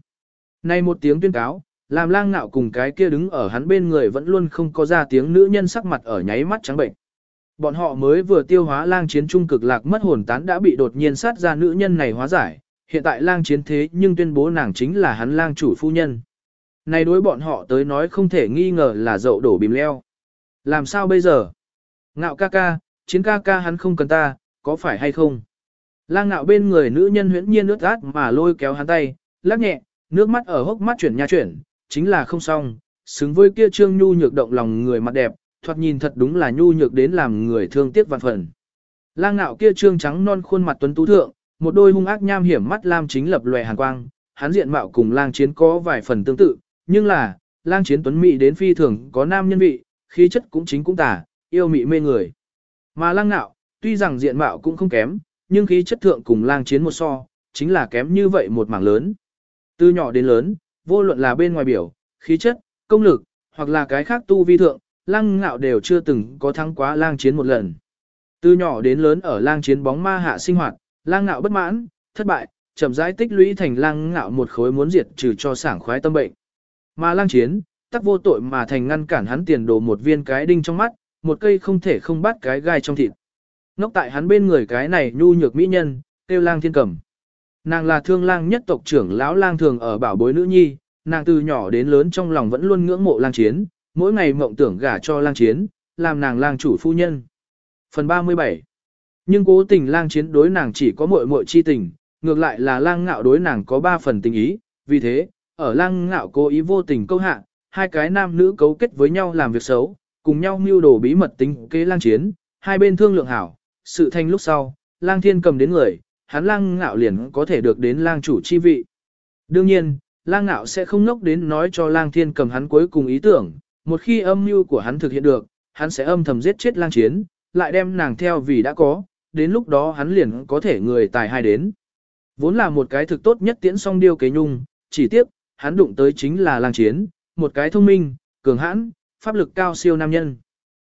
nay một tiếng tuyên cáo, làm lang nạo cùng cái kia đứng ở hắn bên người vẫn luôn không có ra tiếng nữ nhân sắc mặt ở nháy mắt trắng bệnh. Bọn họ mới vừa tiêu hóa lang chiến trung cực lạc mất hồn tán đã bị đột nhiên sát ra nữ nhân này hóa giải, hiện tại lang chiến thế nhưng tuyên bố nàng chính là hắn lang chủ phu nhân. Này đối bọn họ tới nói không thể nghi ngờ là dậu đổ bìm leo. Làm sao bây giờ? Ngạo ca ca, chiến ca ca hắn không cần ta, có phải hay không? Lang ngạo bên người nữ nhân huyễn nhiên ướt át mà lôi kéo hắn tay, lắc nhẹ, nước mắt ở hốc mắt chuyển nha chuyển, chính là không xong, xứng với kia trương nhu nhược động lòng người mặt đẹp, thoạt nhìn thật đúng là nhu nhược đến làm người thương tiếc vạn phần. Lang ngạo kia trương trắng non khuôn mặt tuấn tú thượng, một đôi hung ác nham hiểm mắt lam chính lập lòe hàn quang, hắn diện mạo cùng lang chiến có vài phần tương tự, nhưng là, lang chiến tuấn mỹ đến phi thường có nam nhân vị, khí chất cũng chính cũng tả, yêu mị mê người. Mà lang ngạo, tuy rằng diện mạo cũng không kém, nhưng khí chất thượng cùng lang chiến một so, chính là kém như vậy một mảng lớn. Từ nhỏ đến lớn, vô luận là bên ngoài biểu, khí chất, công lực, hoặc là cái khác tu vi thượng, lang ngạo đều chưa từng có thắng quá lang chiến một lần. Từ nhỏ đến lớn ở lang chiến bóng ma hạ sinh hoạt, lang ngạo bất mãn, thất bại, chậm rãi tích lũy thành lang ngạo một khối muốn diệt trừ cho sảng khoái tâm bệnh. Mà lang chiến, tắc vô tội mà thành ngăn cản hắn tiền đồ một viên cái đinh trong mắt, một cây không thể không bắt cái gai trong thịt. nóc tại hắn bên người cái này nhu nhược mỹ nhân, tiêu lang thiên cầm. Nàng là thương lang nhất tộc trưởng lão lang thường ở bảo bối nữ nhi, nàng từ nhỏ đến lớn trong lòng vẫn luôn ngưỡng mộ lang chiến, mỗi ngày mộng tưởng gả cho lang chiến, làm nàng lang chủ phu nhân. Phần 37 Nhưng cố tình lang chiến đối nàng chỉ có muội muội chi tình, ngược lại là lang ngạo đối nàng có ba phần tình ý, vì thế, ở lang ngạo cố ý vô tình câu hạ, hai cái nam nữ cấu kết với nhau làm việc xấu, cùng nhau mưu đồ bí mật tính kế lang chiến, hai bên thương lượng hảo, sự thanh lúc sau, lang thiên cầm đến người, hắn lang ngạo liền có thể được đến lang chủ chi vị. Đương nhiên, lang ngạo sẽ không nốc đến nói cho lang thiên cầm hắn cuối cùng ý tưởng, một khi âm mưu của hắn thực hiện được, hắn sẽ âm thầm giết chết lang chiến, lại đem nàng theo vì đã có, đến lúc đó hắn liền có thể người tài hai đến. Vốn là một cái thực tốt nhất tiễn song điêu kế nhung, chỉ tiếc, hắn đụng tới chính là lang chiến, một cái thông minh, cường hãn, pháp lực cao siêu nam nhân.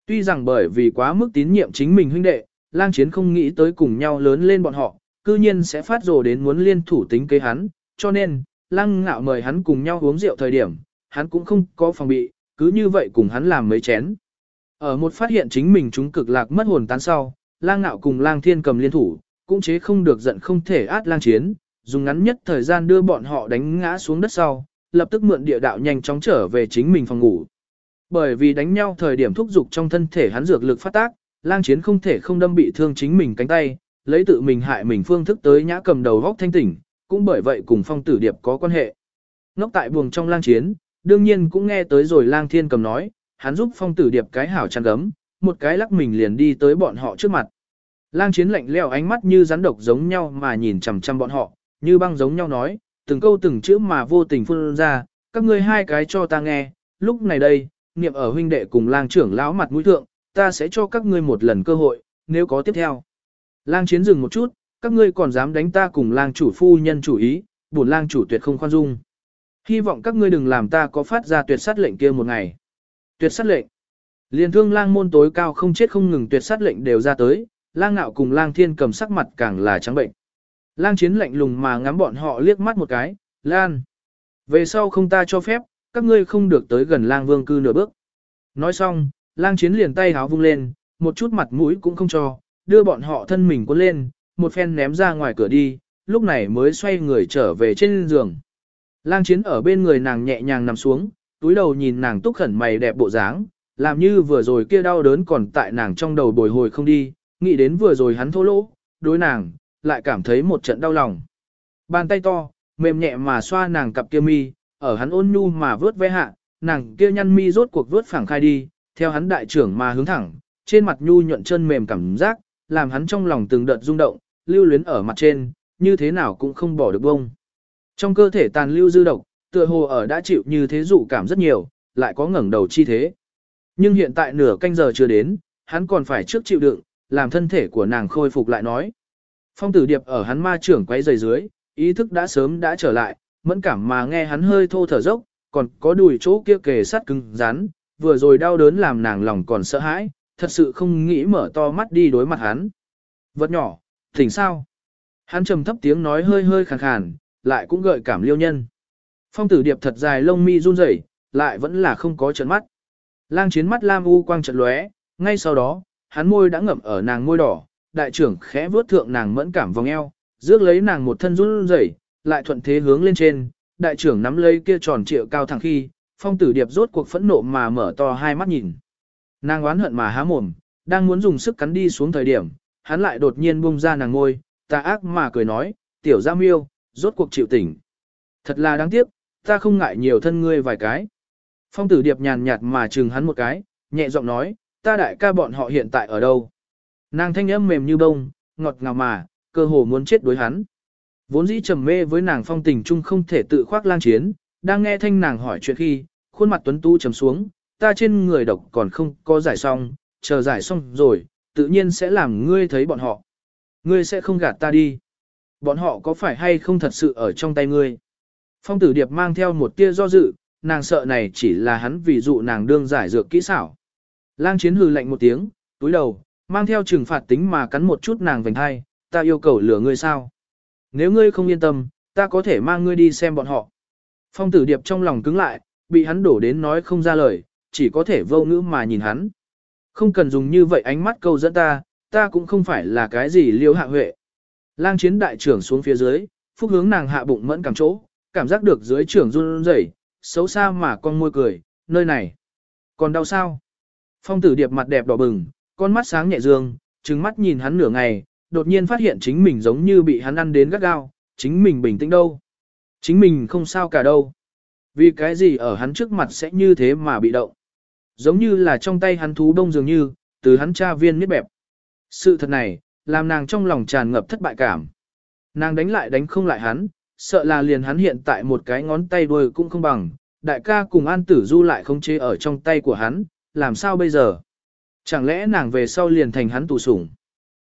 Tuy rằng bởi vì quá mức tín nhiệm chính mình huynh đệ, lang chiến không nghĩ tới cùng nhau lớn lên bọn họ, cư nhiên sẽ phát rồ đến muốn liên thủ tính kế hắn, cho nên, lang ngạo mời hắn cùng nhau uống rượu thời điểm, hắn cũng không có phòng bị, cứ như vậy cùng hắn làm mấy chén. Ở một phát hiện chính mình chúng cực lạc mất hồn tán sau, lang ngạo cùng lang thiên cầm liên thủ, cũng chế không được giận không thể át lang chiến, dùng ngắn nhất thời gian đưa bọn họ đánh ngã xuống đất sau, lập tức mượn địa đạo nhanh chóng trở về chính mình phòng ngủ. Bởi vì đánh nhau thời điểm thúc dục trong thân thể hắn dược lực phát tác, lang chiến không thể không đâm bị thương chính mình cánh tay, lấy tự mình hại mình phương thức tới nhã cầm đầu góc thanh tỉnh, cũng bởi vậy cùng phong tử điệp có quan hệ. Ngốc tại buồng trong lang chiến, đương nhiên cũng nghe tới rồi lang thiên cầm nói, hắn giúp phong tử điệp cái hảo chăn gấm, một cái lắc mình liền đi tới bọn họ trước mặt. Lang chiến lạnh leo ánh mắt như rắn độc giống nhau mà nhìn chằm chằm bọn họ, như băng giống nhau nói, từng câu từng chữ mà vô tình phun ra, các ngươi hai cái cho ta nghe, lúc này đây, niệm ở huynh đệ cùng lang trưởng lão mặt mũi thượng, ta sẽ cho các ngươi một lần cơ hội, nếu có tiếp theo. Lang chiến dừng một chút, các ngươi còn dám đánh ta cùng lang chủ phu nhân chủ ý, buồn lang chủ tuyệt không khoan dung. Hy vọng các ngươi đừng làm ta có phát ra tuyệt sát lệnh kia một ngày. Tuyệt sát lệnh. Liên thương lang môn tối cao không chết không ngừng tuyệt sát lệnh đều ra tới, lang ngạo cùng lang thiên cầm sắc mặt càng là trắng bệnh. Lang chiến lạnh lùng mà ngắm bọn họ liếc mắt một cái, lan. Về sau không ta cho phép, các ngươi không được tới gần lang vương cư nửa bước. Nói xong, lang chiến liền tay háo vung lên, một chút mặt mũi cũng không cho, đưa bọn họ thân mình cuốn lên, một phen ném ra ngoài cửa đi, lúc này mới xoay người trở về trên giường. Lang chiến ở bên người nàng nhẹ nhàng nằm xuống, túi đầu nhìn nàng túc khẩn mày đẹp bộ dáng, làm như vừa rồi kia đau đớn còn tại nàng trong đầu bồi hồi không đi, nghĩ đến vừa rồi hắn thô lỗ, đối nàng, lại cảm thấy một trận đau lòng. Bàn tay to, mềm nhẹ mà xoa nàng cặp kia mi, ở hắn ôn nhu mà vớt ve hạ, nàng kia nhăn mi rốt cuộc vớt phẳng khai đi, theo hắn đại trưởng mà hướng thẳng, trên mặt nhu nhuận chân mềm cảm giác, làm hắn trong lòng từng đợt rung động, lưu luyến ở mặt trên, như thế nào cũng không bỏ được bông. Trong cơ thể tàn lưu dư độc, tựa hồ ở đã chịu như thế dụ cảm rất nhiều, lại có ngẩng đầu chi thế. Nhưng hiện tại nửa canh giờ chưa đến, hắn còn phải trước chịu đựng, làm thân thể của nàng khôi phục lại nói. Phong tử điệp ở hắn ma trưởng quay dày dưới, ý thức đã sớm đã trở lại, mẫn cảm mà nghe hắn hơi thô thở dốc, còn có đùi chỗ kia kề sát cứng rắn, vừa rồi đau đớn làm nàng lòng còn sợ hãi, thật sự không nghĩ mở to mắt đi đối mặt hắn. Vật nhỏ, thỉnh sao? Hắn trầm thấp tiếng nói hơi hơi khàn khàn, lại cũng gợi cảm liêu nhân. Phong tử điệp thật dài lông mi run rẩy, lại vẫn là không có trận mắt. Lang chiến mắt lam u quang trận lóe, ngay sau đó, hắn môi đã ngậm ở nàng môi đỏ, đại trưởng khẽ vuốt thượng nàng mẫn cảm vòng eo, rước lấy nàng một thân run rẩy, lại thuận thế hướng lên trên, đại trưởng nắm lấy kia tròn trịa cao thẳng khi, phong tử điệp rốt cuộc phẫn nộ mà mở to hai mắt nhìn. Nàng oán hận mà há mồm, đang muốn dùng sức cắn đi xuống thời điểm, hắn lại đột nhiên buông ra nàng ngôi, ta ác mà cười nói, tiểu gia miêu, rốt cuộc chịu tỉnh. Thật là đáng tiếc, ta không ngại nhiều thân ngươi vài cái. Phong tử điệp nhàn nhạt mà chừng hắn một cái, nhẹ giọng nói, ta đại ca bọn họ hiện tại ở đâu. Nàng thanh âm mềm như bông, ngọt ngào mà, cơ hồ muốn chết đối hắn. Vốn dĩ trầm mê với nàng phong tình chung không thể tự khoác lang chiến, đang nghe thanh nàng hỏi chuyện khi, khuôn mặt tuấn tu trầm xuống, ta trên người độc còn không có giải xong, chờ giải xong rồi, tự nhiên sẽ làm ngươi thấy bọn họ. Ngươi sẽ không gạt ta đi. Bọn họ có phải hay không thật sự ở trong tay ngươi? Phong tử điệp mang theo một tia do dự, nàng sợ này chỉ là hắn vì dụ nàng đương giải dược kỹ xảo. Lang chiến hừ lạnh một tiếng, túi đầu, mang theo trừng phạt tính mà cắn một chút nàng vành hai, ta yêu cầu lửa ngươi sao? Nếu ngươi không yên tâm, ta có thể mang ngươi đi xem bọn họ. Phong tử điệp trong lòng cứng lại, bị hắn đổ đến nói không ra lời, chỉ có thể vô ngữ mà nhìn hắn. Không cần dùng như vậy ánh mắt câu dẫn ta, ta cũng không phải là cái gì liêu hạ huệ. Lang chiến đại trưởng xuống phía dưới, phúc hướng nàng hạ bụng mẫn cảm chỗ, cảm giác được dưới trưởng run rẩy, xấu xa mà con môi cười, nơi này. Còn đau sao? Phong tử điệp mặt đẹp đỏ bừng, con mắt sáng nhẹ dương, trừng mắt nhìn hắn nửa ngày, đột nhiên phát hiện chính mình giống như bị hắn ăn đến gắt gao, chính mình bình tĩnh đâu. Chính mình không sao cả đâu. Vì cái gì ở hắn trước mặt sẽ như thế mà bị động. Giống như là trong tay hắn thú đông dường như, từ hắn cha viên miết bẹp. Sự thật này, làm nàng trong lòng tràn ngập thất bại cảm. Nàng đánh lại đánh không lại hắn, sợ là liền hắn hiện tại một cái ngón tay đuôi cũng không bằng, đại ca cùng an tử du lại không chế ở trong tay của hắn, làm sao bây giờ? Chẳng lẽ nàng về sau liền thành hắn tù sủng?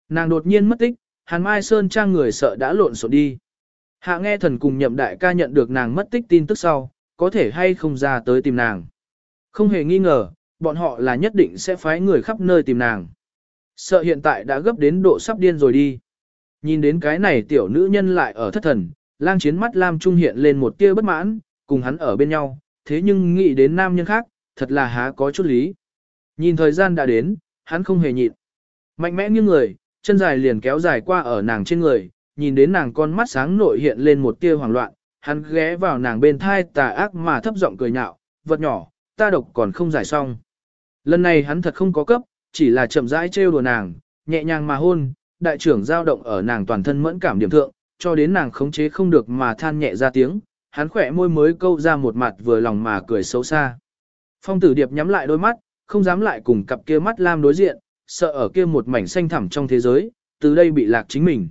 Nàng đột nhiên mất tích, Hàn Mai Sơn trang người sợ đã lộn xộn đi. Hạ nghe thần cùng nhậm đại ca nhận được nàng mất tích tin tức sau, có thể hay không ra tới tìm nàng. Không hề nghi ngờ, bọn họ là nhất định sẽ phái người khắp nơi tìm nàng. Sợ hiện tại đã gấp đến độ sắp điên rồi đi. Nhìn đến cái này tiểu nữ nhân lại ở thất thần, lang chiến mắt Lam Trung hiện lên một tia bất mãn, cùng hắn ở bên nhau, thế nhưng nghĩ đến nam nhân khác, thật là há có chút lý. Nhìn thời gian đã đến, hắn không hề nhịn. Mạnh mẽ như người, chân dài liền kéo dài qua ở nàng trên người, nhìn đến nàng con mắt sáng nội hiện lên một tia hoảng loạn, hắn ghé vào nàng bên thai tà ác mà thấp giọng cười nhạo, vật nhỏ, ta độc còn không giải xong. Lần này hắn thật không có cấp, chỉ là chậm rãi trêu đùa nàng, nhẹ nhàng mà hôn, đại trưởng giao động ở nàng toàn thân mẫn cảm điểm thượng, cho đến nàng khống chế không được mà than nhẹ ra tiếng, hắn khỏe môi mới câu ra một mặt vừa lòng mà cười xấu xa. Phong tử điệp nhắm lại đôi mắt, không dám lại cùng cặp kia mắt lam đối diện, sợ ở kia một mảnh xanh thẳm trong thế giới, từ đây bị lạc chính mình.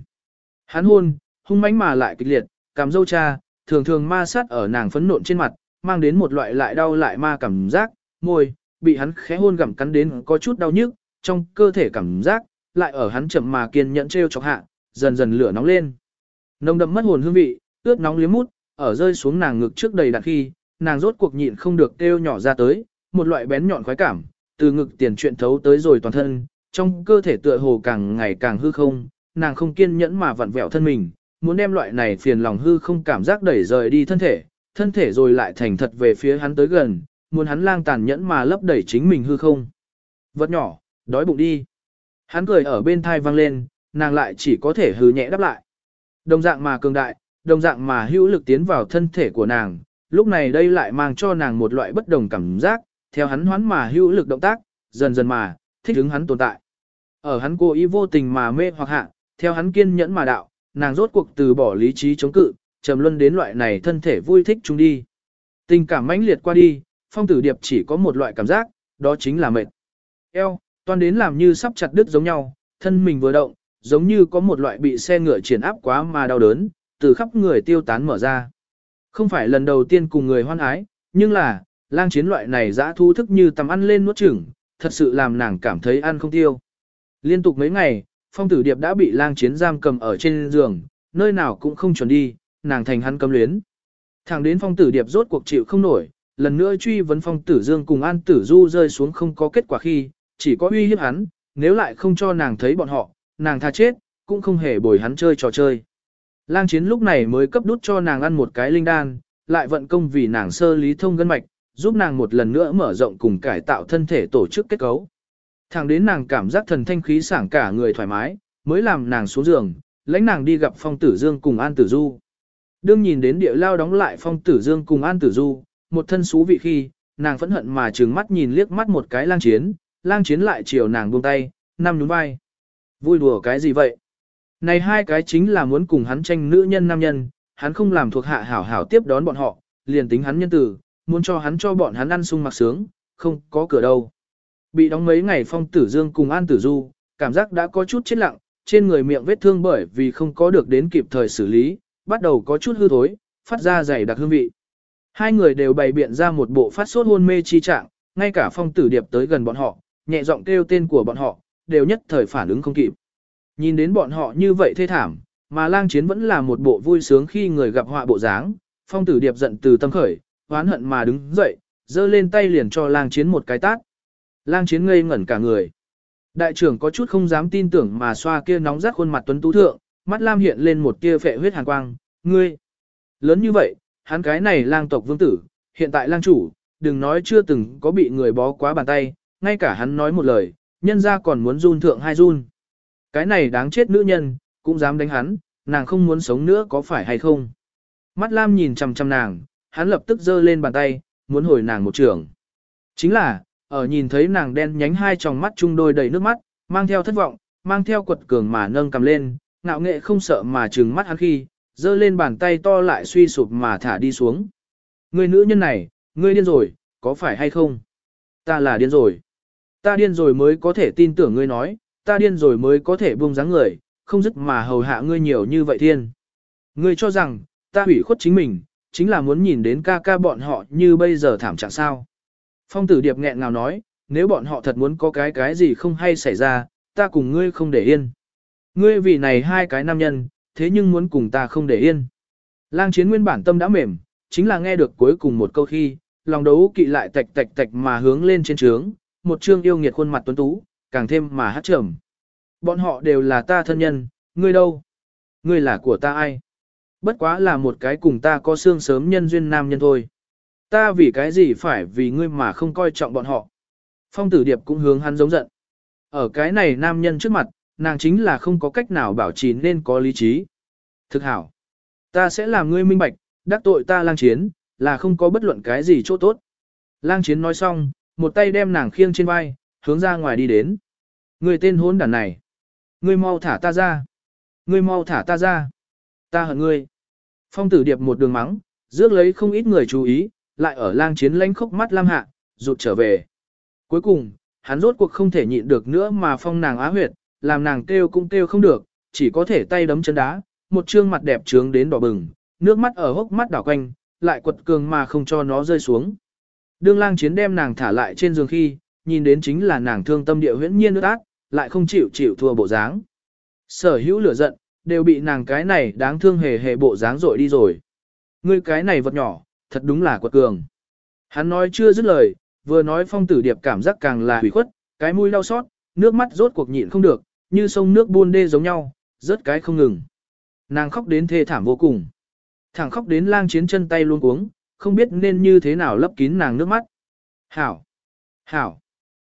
Hắn hôn, hung mãnh mà lại kịch liệt, cảm dâu cha, thường thường ma sát ở nàng phấn nộn trên mặt, mang đến một loại lại đau lại ma cảm giác, môi, bị hắn khẽ hôn gặm cắn đến có chút đau nhức, trong cơ thể cảm giác, lại ở hắn chậm mà kiên nhẫn treo chọc hạ, dần dần lửa nóng lên. Nồng đậm mất hồn hương vị, ướt nóng liếm mút, ở rơi xuống nàng ngực trước đầy đặn khi, nàng rốt cuộc nhịn không được kêu nhỏ ra tới, một loại bén nhọn khoái cảm, từ ngực tiền chuyện thấu tới rồi toàn thân, trong cơ thể tựa hồ càng ngày càng hư không, nàng không kiên nhẫn mà vặn vẹo thân mình, muốn đem loại này phiền lòng hư không cảm giác đẩy rời đi thân thể, thân thể rồi lại thành thật về phía hắn tới gần, muốn hắn lang tàn nhẫn mà lấp đẩy chính mình hư không. Vật nhỏ, đói bụng đi. Hắn cười ở bên thai vang lên, nàng lại chỉ có thể hừ nhẹ đáp lại. Đồng dạng mà cường đại, đồng dạng mà hữu lực tiến vào thân thể của nàng, lúc này đây lại mang cho nàng một loại bất đồng cảm giác, theo hắn hoán mà hữu lực động tác, dần dần mà, thích ứng hắn tồn tại. Ở hắn cố ý vô tình mà mê hoặc hạ, theo hắn kiên nhẫn mà đạo, nàng rốt cuộc từ bỏ lý trí chống cự, trầm luân đến loại này thân thể vui thích chung đi. Tình cảm mãnh liệt qua đi, phong tử điệp chỉ có một loại cảm giác, đó chính là mệt. Eo, toàn đến làm như sắp chặt đứt giống nhau, thân mình vừa động, giống như có một loại bị xe ngựa triển áp quá mà đau đớn, từ khắp người tiêu tán mở ra. Không phải lần đầu tiên cùng người hoan ái, nhưng là, lang chiến loại này dã thu thức như tầm ăn lên nuốt chửng, thật sự làm nàng cảm thấy ăn không tiêu. Liên tục mấy ngày, phong tử điệp đã bị lang chiến giam cầm ở trên giường, nơi nào cũng không chuẩn đi, nàng thành hắn cấm luyến. Thẳng đến phong tử điệp rốt cuộc chịu không nổi, lần nữa truy vấn phong tử dương cùng an tử du rơi xuống không có kết quả khi, chỉ có uy hiếp hắn, nếu lại không cho nàng thấy bọn họ, nàng tha chết, cũng không hề bồi hắn chơi trò chơi. Lang chiến lúc này mới cấp đút cho nàng ăn một cái linh đan, lại vận công vì nàng sơ lý thông gân mạch, giúp nàng một lần nữa mở rộng cùng cải tạo thân thể tổ chức kết cấu. Thẳng đến nàng cảm giác thần thanh khí sảng cả người thoải mái, mới làm nàng xuống giường, lãnh nàng đi gặp phong tử dương cùng an tử du. Đương nhìn đến địa lao đóng lại phong tử dương cùng an tử du, một thân xú vị khi, nàng phẫn hận mà trừng mắt nhìn liếc mắt một cái lang chiến, lang chiến lại chiều nàng buông tay, năm nhún vai. Vui đùa cái gì vậy? Này hai cái chính là muốn cùng hắn tranh nữ nhân nam nhân, hắn không làm thuộc hạ hảo hảo tiếp đón bọn họ, liền tính hắn nhân tử, muốn cho hắn cho bọn hắn ăn sung mặc sướng, không có cửa đâu. Bị đóng mấy ngày phong tử dương cùng an tử du, cảm giác đã có chút chết lặng, trên người miệng vết thương bởi vì không có được đến kịp thời xử lý, bắt đầu có chút hư thối, phát ra dày đặc hương vị. Hai người đều bày biện ra một bộ phát sốt hôn mê chi trạng, ngay cả phong tử điệp tới gần bọn họ, nhẹ giọng kêu tên của bọn họ, đều nhất thời phản ứng không kịp. Nhìn đến bọn họ như vậy thê thảm, mà lang chiến vẫn là một bộ vui sướng khi người gặp họa bộ dáng, phong tử điệp giận từ tâm khởi, hoán hận mà đứng dậy, giơ lên tay liền cho lang chiến một cái tát. Lang chiến ngây ngẩn cả người. Đại trưởng có chút không dám tin tưởng mà xoa kia nóng rát khuôn mặt tuấn tú thượng, mắt lam hiện lên một tia phệ huyết hàn quang, ngươi. Lớn như vậy, hắn cái này lang tộc vương tử, hiện tại lang chủ, đừng nói chưa từng có bị người bó quá bàn tay, ngay cả hắn nói một lời, nhân ra còn muốn run thượng hai run. Cái này đáng chết nữ nhân, cũng dám đánh hắn, nàng không muốn sống nữa có phải hay không. Mắt lam nhìn chằm chằm nàng, hắn lập tức giơ lên bàn tay, muốn hồi nàng một trường. Chính là, ở nhìn thấy nàng đen nhánh hai tròng mắt chung đôi đầy nước mắt, mang theo thất vọng, mang theo quật cường mà nâng cầm lên, ngạo nghệ không sợ mà trừng mắt hắn khi, giơ lên bàn tay to lại suy sụp mà thả đi xuống. Người nữ nhân này, ngươi điên rồi, có phải hay không? Ta là điên rồi. Ta điên rồi mới có thể tin tưởng ngươi nói, ta điên rồi mới có thể buông dáng người, không dứt mà hầu hạ ngươi nhiều như vậy thiên. Ngươi cho rằng, ta hủy khuất chính mình, chính là muốn nhìn đến ca ca bọn họ như bây giờ thảm trạng sao. Phong tử điệp nghẹn ngào nói, nếu bọn họ thật muốn có cái cái gì không hay xảy ra, ta cùng ngươi không để yên. Ngươi vì này hai cái nam nhân, thế nhưng muốn cùng ta không để yên. Lang chiến nguyên bản tâm đã mềm, chính là nghe được cuối cùng một câu khi, lòng đấu kỵ lại tạch tạch tạch mà hướng lên trên trướng, một trương yêu nghiệt khuôn mặt tuấn tú, càng thêm mà hát trầm. Bọn họ đều là ta thân nhân, ngươi đâu? Ngươi là của ta ai? Bất quá là một cái cùng ta có xương sớm nhân duyên nam nhân thôi. Ta vì cái gì phải vì ngươi mà không coi trọng bọn họ. Phong tử điệp cũng hướng hắn giống giận. Ở cái này nam nhân trước mặt, nàng chính là không có cách nào bảo trì nên có lý trí. Thực hảo. Ta sẽ làm ngươi minh bạch, đắc tội ta lang chiến, là không có bất luận cái gì chỗ tốt. Lang chiến nói xong, một tay đem nàng khiêng trên vai, hướng ra ngoài đi đến. người tên hôn đàn này. Ngươi mau thả ta ra. Ngươi mau thả ta ra. Ta hận ngươi. Phong tử điệp một đường mắng, rước lấy không ít người chú ý, lại ở lang chiến lánh khốc mắt lam hạ, rụt trở về. Cuối cùng, hắn rốt cuộc không thể nhịn được nữa mà phong nàng á huyệt, làm nàng kêu cũng kêu không được, chỉ có thể tay đấm chân đá, một trương mặt đẹp trướng đến đỏ bừng, nước mắt ở hốc mắt đảo quanh, lại quật cường mà không cho nó rơi xuống. Đương lang chiến đem nàng thả lại trên giường khi, nhìn đến chính là nàng thương tâm địa huyễn nhiên nước ác, lại không chịu chịu thua bộ dáng. Sở hữu lửa giận, đều bị nàng cái này đáng thương hề hề bộ dáng rội đi rồi. Ngươi cái này vật nhỏ, thật đúng là quật cường. Hắn nói chưa dứt lời, vừa nói phong tử điệp cảm giác càng là hủy khuất, cái mũi đau xót, nước mắt rốt cuộc nhịn không được, như sông nước buôn đê giống nhau, rớt cái không ngừng. Nàng khóc đến thê thảm vô cùng. Thẳng khóc đến lang chiến chân tay luôn cuống, không biết nên như thế nào lấp kín nàng nước mắt. Hảo! Hảo!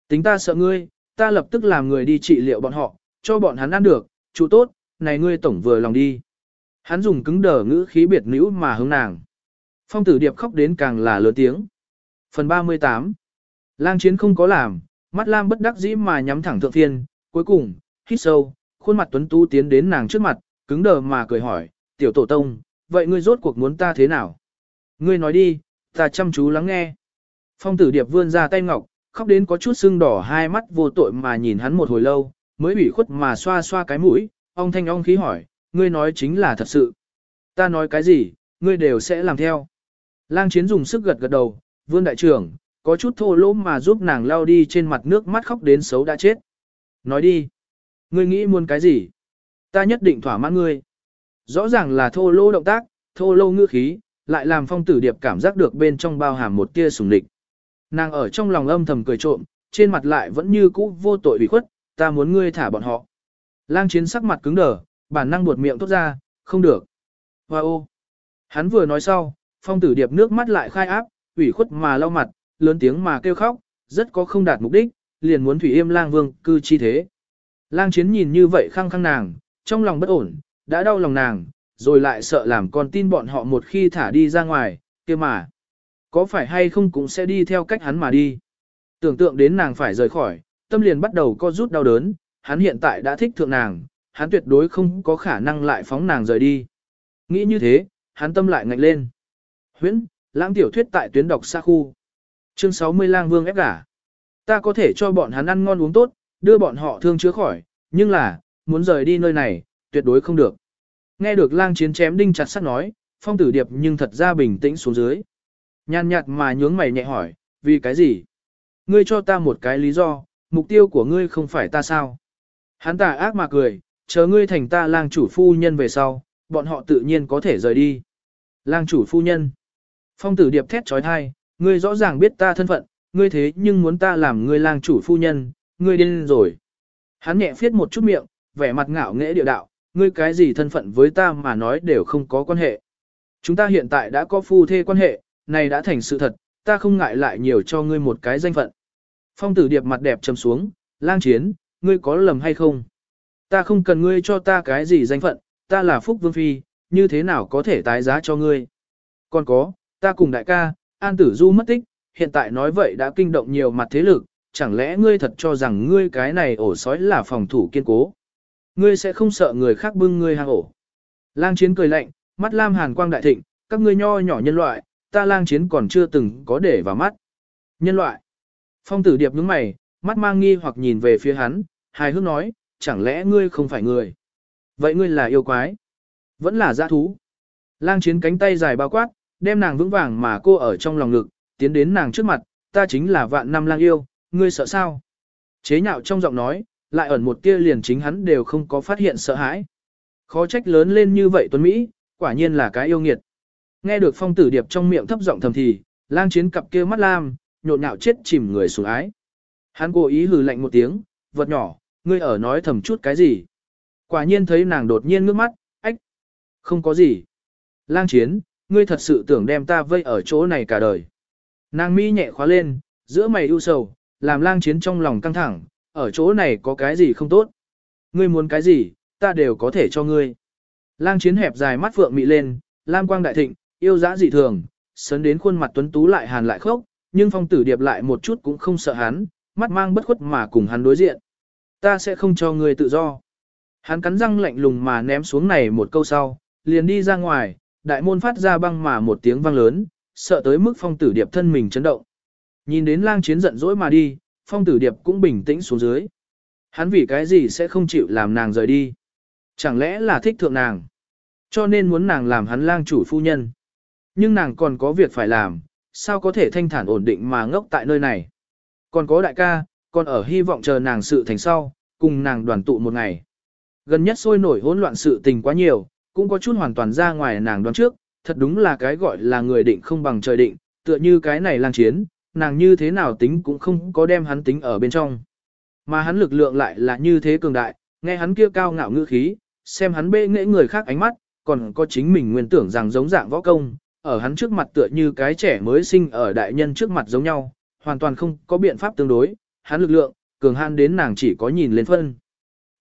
Tính ta sợ ngươi, ta lập tức làm người đi trị liệu bọn họ, cho bọn hắn ăn được, chủ tốt, này ngươi tổng vừa lòng đi. Hắn dùng cứng đờ ngữ khí biệt nữ mà hướng nàng. Phong tử điệp khóc đến càng là lớn tiếng. Phần 38 Lang chiến không có làm, mắt lam bất đắc dĩ mà nhắm thẳng thượng thiên, cuối cùng, hít sâu, khuôn mặt tuấn tu tiến đến nàng trước mặt, cứng đờ mà cười hỏi, tiểu tổ tông, vậy ngươi rốt cuộc muốn ta thế nào? Ngươi nói đi, ta chăm chú lắng nghe. Phong tử điệp vươn ra tay ngọc, khóc đến có chút sưng đỏ hai mắt vô tội mà nhìn hắn một hồi lâu, mới ủy khuất mà xoa xoa cái mũi, ong thanh ong khí hỏi, ngươi nói chính là thật sự. Ta nói cái gì, ngươi đều sẽ làm theo. Lang chiến dùng sức gật gật đầu, vương đại trưởng, có chút thô lỗ mà giúp nàng lao đi trên mặt nước mắt khóc đến xấu đã chết. Nói đi, ngươi nghĩ muốn cái gì? Ta nhất định thỏa mãn ngươi. Rõ ràng là thô lỗ động tác, thô lô ngữ khí, lại làm phong tử điệp cảm giác được bên trong bao hàm một tia sùng địch. Nàng ở trong lòng âm thầm cười trộm, trên mặt lại vẫn như cũ vô tội bị khuất, ta muốn ngươi thả bọn họ. Lang chiến sắc mặt cứng đờ, bản năng buột miệng tốt ra, không được. Hoa ô. Hắn vừa nói sau, phong tử điệp nước mắt lại khai áp, ủy khuất mà lau mặt, lớn tiếng mà kêu khóc, rất có không đạt mục đích, liền muốn thủy yêm lang vương cư chi thế. Lang chiến nhìn như vậy khăng khăng nàng, trong lòng bất ổn, đã đau lòng nàng, rồi lại sợ làm con tin bọn họ một khi thả đi ra ngoài, kia mà. Có phải hay không cũng sẽ đi theo cách hắn mà đi. Tưởng tượng đến nàng phải rời khỏi, tâm liền bắt đầu co rút đau đớn, hắn hiện tại đã thích thượng nàng, hắn tuyệt đối không có khả năng lại phóng nàng rời đi. Nghĩ như thế, hắn tâm lại ngạnh lên. Huyễn, lãng tiểu thuyết tại tuyến đọc xa khu. Chương 60 lang vương ép gả. Ta có thể cho bọn hắn ăn ngon uống tốt, đưa bọn họ thương chữa khỏi, nhưng là, muốn rời đi nơi này, tuyệt đối không được. Nghe được lang chiến chém đinh chặt sắt nói, phong tử điệp nhưng thật ra bình tĩnh xuống dưới. Nhàn nhạt mà nhướng mày nhẹ hỏi, vì cái gì? Ngươi cho ta một cái lý do, mục tiêu của ngươi không phải ta sao? Hắn tà ác mà cười, chờ ngươi thành ta lang chủ phu nhân về sau, bọn họ tự nhiên có thể rời đi. Lang chủ phu nhân. Phong tử điệp thét trói thai, ngươi rõ ràng biết ta thân phận, ngươi thế nhưng muốn ta làm ngươi lang chủ phu nhân, ngươi điên rồi. Hắn nhẹ phiết một chút miệng, vẻ mặt ngạo nghễ địa đạo, ngươi cái gì thân phận với ta mà nói đều không có quan hệ. Chúng ta hiện tại đã có phu thê quan hệ, này đã thành sự thật, ta không ngại lại nhiều cho ngươi một cái danh phận. Phong tử điệp mặt đẹp trầm xuống, lang chiến, ngươi có lầm hay không? Ta không cần ngươi cho ta cái gì danh phận, ta là Phúc Vương Phi, như thế nào có thể tái giá cho ngươi? Còn có, ta cùng đại ca, An Tử Du mất tích, hiện tại nói vậy đã kinh động nhiều mặt thế lực, chẳng lẽ ngươi thật cho rằng ngươi cái này ổ sói là phòng thủ kiên cố? Ngươi sẽ không sợ người khác bưng ngươi hàng ổ. Lang chiến cười lạnh, mắt lam hàn quang đại thịnh, các ngươi nho nhỏ nhân loại, ta lang chiến còn chưa từng có để vào mắt. Nhân loại. Phong tử điệp nhướng mày, mắt mang nghi hoặc nhìn về phía hắn, hài hước nói, chẳng lẽ ngươi không phải người? Vậy ngươi là yêu quái? Vẫn là dã thú? Lang chiến cánh tay dài bao quát, đem nàng vững vàng mà cô ở trong lòng ngực, tiến đến nàng trước mặt, ta chính là vạn năm lang yêu, ngươi sợ sao? Chế nhạo trong giọng nói, lại ẩn một tia liền chính hắn đều không có phát hiện sợ hãi. Khó trách lớn lên như vậy tuấn Mỹ, quả nhiên là cái yêu nghiệt. Nghe được phong tử điệp trong miệng thấp giọng thầm thì, lang chiến cặp kia mắt lam, nhộn nhạo chết chìm người xuống ái. Hắn cố ý hừ lạnh một tiếng, vật nhỏ, ngươi ở nói thầm chút cái gì. Quả nhiên thấy nàng đột nhiên ngước mắt, ách, không có gì. Lang chiến, ngươi thật sự tưởng đem ta vây ở chỗ này cả đời. Nàng mi nhẹ khóa lên, giữa mày ưu sầu, làm lang chiến trong lòng căng thẳng, ở chỗ này có cái gì không tốt. Ngươi muốn cái gì, ta đều có thể cho ngươi. Lang chiến hẹp dài mắt phượng mị lên, lam quang đại thịnh, yêu dã dị thường, sấn đến khuôn mặt tuấn tú lại hàn lại khốc, nhưng phong tử điệp lại một chút cũng không sợ hắn, mắt mang bất khuất mà cùng hắn đối diện. Ta sẽ không cho ngươi tự do. Hắn cắn răng lạnh lùng mà ném xuống này một câu sau, liền đi ra ngoài, đại môn phát ra băng mà một tiếng vang lớn, sợ tới mức phong tử điệp thân mình chấn động. Nhìn đến lang chiến giận dỗi mà đi, phong tử điệp cũng bình tĩnh xuống dưới. Hắn vì cái gì sẽ không chịu làm nàng rời đi? Chẳng lẽ là thích thượng nàng? Cho nên muốn nàng làm hắn lang chủ phu nhân. Nhưng nàng còn có việc phải làm, sao có thể thanh thản ổn định mà ngốc tại nơi này? Còn có đại ca, còn ở hy vọng chờ nàng sự thành sau, cùng nàng đoàn tụ một ngày. Gần nhất sôi nổi hỗn loạn sự tình quá nhiều, cũng có chút hoàn toàn ra ngoài nàng đoán trước, thật đúng là cái gọi là người định không bằng trời định, tựa như cái này lang chiến, nàng như thế nào tính cũng không có đem hắn tính ở bên trong. Mà hắn lực lượng lại là như thế cường đại, nghe hắn kia cao ngạo ngữ khí, xem hắn bê nghệ người khác ánh mắt, còn có chính mình nguyên tưởng rằng giống dạng võ công, ở hắn trước mặt tựa như cái trẻ mới sinh ở đại nhân trước mặt giống nhau, hoàn toàn không có biện pháp tương đối, hắn lực lượng, cường han đến nàng chỉ có nhìn lên phân.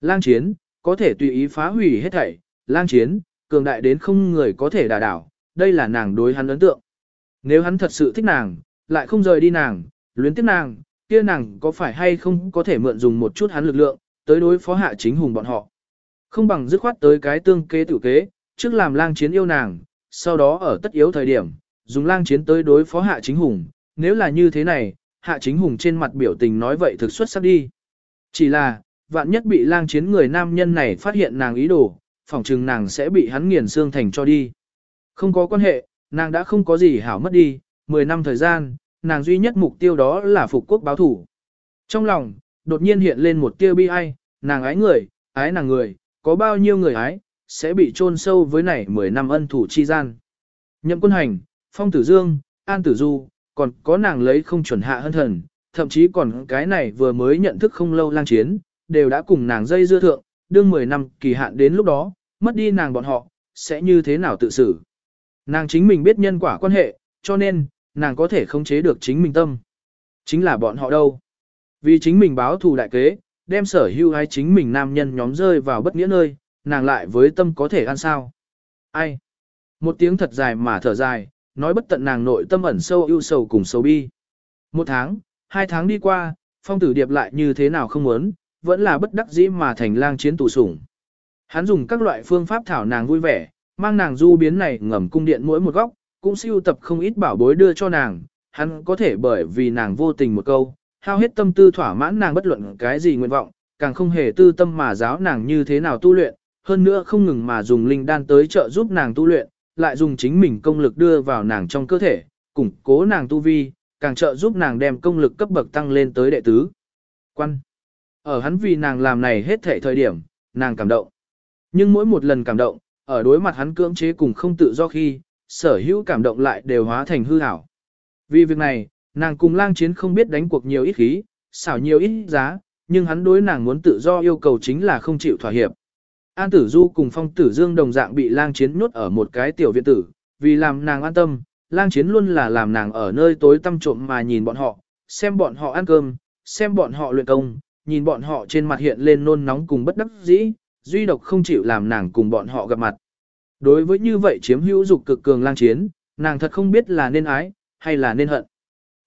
Lang chiến, có thể tùy ý phá hủy hết thảy, lang chiến, cường đại đến không người có thể đả đảo, đây là nàng đối hắn ấn tượng. Nếu hắn thật sự thích nàng, lại không rời đi nàng, luyến tiếc nàng, kia nàng có phải hay không có thể mượn dùng một chút hắn lực lượng, tới đối phó hạ chính hùng bọn họ. Không bằng dứt khoát tới cái tương kế tử kế, trước làm lang chiến yêu nàng, sau đó ở tất yếu thời điểm, dùng lang chiến tới đối phó hạ chính hùng, nếu là như thế này, hạ chính hùng trên mặt biểu tình nói vậy thực xuất sắc đi. Chỉ là, vạn nhất bị lang chiến người nam nhân này phát hiện nàng ý đồ, phỏng chừng nàng sẽ bị hắn nghiền xương thành cho đi. Không có quan hệ, nàng đã không có gì hảo mất đi, 10 năm thời gian, nàng duy nhất mục tiêu đó là phục quốc báo thủ. Trong lòng, đột nhiên hiện lên một tia bi ai, nàng ái người, ái nàng người, có bao nhiêu người ái, sẽ bị chôn sâu với này 10 năm ân thủ chi gian. Nhậm quân hành, phong tử dương, an tử du, còn có nàng lấy không chuẩn hạ hơn thần, thậm chí còn cái này vừa mới nhận thức không lâu lang chiến, đều đã cùng nàng dây dưa thượng, đương 10 năm kỳ hạn đến lúc đó, mất đi nàng bọn họ, sẽ như thế nào tự xử. Nàng chính mình biết nhân quả quan hệ, cho nên, nàng có thể khống chế được chính mình tâm. Chính là bọn họ đâu. Vì chính mình báo thù đại kế, đem sở hữu hay chính mình nam nhân nhóm rơi vào bất nghĩa nơi, nàng lại với tâm có thể ăn sao. Ai? Một tiếng thật dài mà thở dài, nói bất tận nàng nội tâm ẩn sâu ưu sầu cùng sầu bi. Một tháng, hai tháng đi qua, phong tử điệp lại như thế nào không muốn, vẫn là bất đắc dĩ mà thành lang chiến tù sủng. Hắn dùng các loại phương pháp thảo nàng vui vẻ, mang nàng du biến này ngầm cung điện mỗi một góc, cũng siêu tập không ít bảo bối đưa cho nàng, hắn có thể bởi vì nàng vô tình một câu, hao hết tâm tư thỏa mãn nàng bất luận cái gì nguyện vọng, càng không hề tư tâm mà giáo nàng như thế nào tu luyện, hơn nữa không ngừng mà dùng linh đan tới trợ giúp nàng tu luyện, lại dùng chính mình công lực đưa vào nàng trong cơ thể, củng cố nàng tu vi, càng trợ giúp nàng đem công lực cấp bậc tăng lên tới đệ tứ. Quan. Ở hắn vì nàng làm này hết thể thời điểm, nàng cảm động. Nhưng mỗi một lần cảm động, ở đối mặt hắn cưỡng chế cùng không tự do khi, sở hữu cảm động lại đều hóa thành hư ảo. Vì việc này, nàng cùng lang chiến không biết đánh cuộc nhiều ít khí, xảo nhiều ít giá, nhưng hắn đối nàng muốn tự do yêu cầu chính là không chịu thỏa hiệp. An tử du cùng phong tử dương đồng dạng bị lang chiến nhốt ở một cái tiểu viện tử, vì làm nàng an tâm, lang chiến luôn là làm nàng ở nơi tối tăm trộm mà nhìn bọn họ, xem bọn họ ăn cơm, xem bọn họ luyện công, nhìn bọn họ trên mặt hiện lên nôn nóng cùng bất đắc dĩ, duy độc không chịu làm nàng cùng bọn họ gặp mặt. Đối với như vậy chiếm hữu dục cực cường lang chiến, nàng thật không biết là nên ái, hay là nên hận.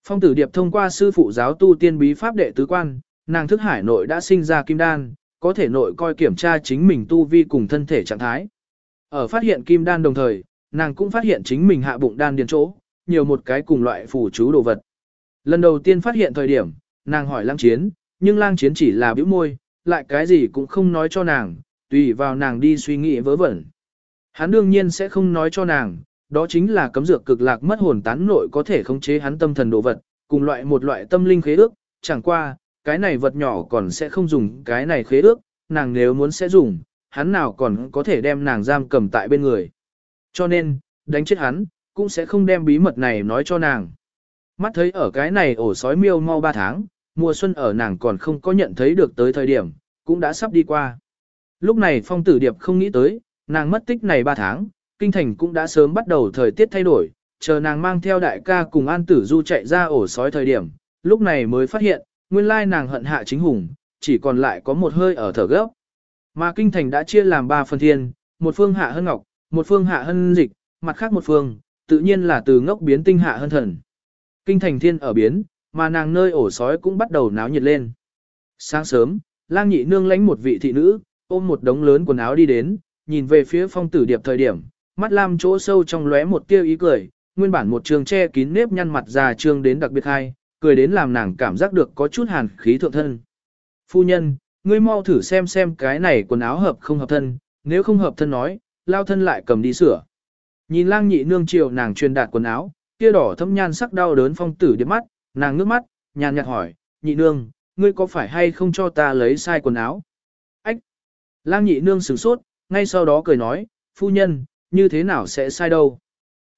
Phong tử điệp thông qua sư phụ giáo tu tiên bí pháp đệ tứ quan, nàng thức hải nội đã sinh ra kim đan, có thể nội coi kiểm tra chính mình tu vi cùng thân thể trạng thái. Ở phát hiện kim đan đồng thời, nàng cũng phát hiện chính mình hạ bụng đan điền chỗ, nhiều một cái cùng loại phù chú đồ vật. Lần đầu tiên phát hiện thời điểm, nàng hỏi lang chiến, nhưng lang chiến chỉ là bĩu môi, lại cái gì cũng không nói cho nàng, tùy vào nàng đi suy nghĩ vớ vẩn. Hắn đương nhiên sẽ không nói cho nàng, đó chính là cấm dược cực lạc mất hồn tán nội có thể khống chế hắn tâm thần đồ vật, cùng loại một loại tâm linh khế ước, chẳng qua, cái này vật nhỏ còn sẽ không dùng cái này khế ước, nàng nếu muốn sẽ dùng, hắn nào còn có thể đem nàng giam cầm tại bên người. Cho nên, đánh chết hắn, cũng sẽ không đem bí mật này nói cho nàng. Mắt thấy ở cái này ổ sói miêu mau 3 tháng, mùa xuân ở nàng còn không có nhận thấy được tới thời điểm, cũng đã sắp đi qua. Lúc này phong tử điệp không nghĩ tới, nàng mất tích này 3 tháng, kinh thành cũng đã sớm bắt đầu thời tiết thay đổi, chờ nàng mang theo đại ca cùng an tử du chạy ra ổ sói thời điểm, lúc này mới phát hiện, nguyên lai nàng hận hạ chính hùng, chỉ còn lại có một hơi ở thở gấp. Mà kinh thành đã chia làm ba phần thiên, một phương hạ hân ngọc, một phương hạ hân dịch, mặt khác một phương, tự nhiên là từ ngốc biến tinh hạ hân thần. Kinh thành thiên ở biến, mà nàng nơi ổ sói cũng bắt đầu náo nhiệt lên. Sáng sớm, lang nhị nương lánh một vị thị nữ, ôm một đống lớn quần áo đi đến, nhìn về phía phong tử điệp thời điểm, mắt lam chỗ sâu trong lóe một tia ý cười, nguyên bản một trường che kín nếp nhăn mặt già trương đến đặc biệt hay, cười đến làm nàng cảm giác được có chút hàn khí thượng thân. Phu nhân, ngươi mau thử xem xem cái này quần áo hợp không hợp thân, nếu không hợp thân nói, lao thân lại cầm đi sửa. Nhìn lang nhị nương chiều nàng truyền đạt quần áo, kia đỏ thâm nhan sắc đau đớn phong tử điệp mắt, nàng ngước mắt, nhàn nhạt hỏi, nhị nương, ngươi có phải hay không cho ta lấy sai quần áo? Ách! Lang nhị nương sửng sốt, ngay sau đó cười nói, phu nhân, như thế nào sẽ sai đâu?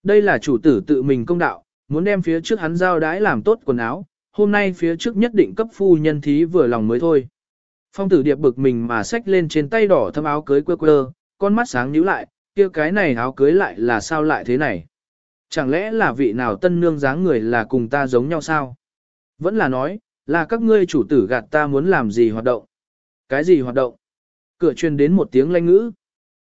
Đây là chủ tử tự mình công đạo, muốn đem phía trước hắn giao đái làm tốt quần áo, hôm nay phía trước nhất định cấp phu nhân thí vừa lòng mới thôi. Phong tử điệp bực mình mà xách lên trên tay đỏ thâm áo cưới quơ quơ, con mắt sáng nhíu lại, kia cái này áo cưới lại là sao lại thế này? Chẳng lẽ là vị nào tân nương dáng người là cùng ta giống nhau sao? Vẫn là nói, là các ngươi chủ tử gạt ta muốn làm gì hoạt động? Cái gì hoạt động? Cửa truyền đến một tiếng lanh ngữ.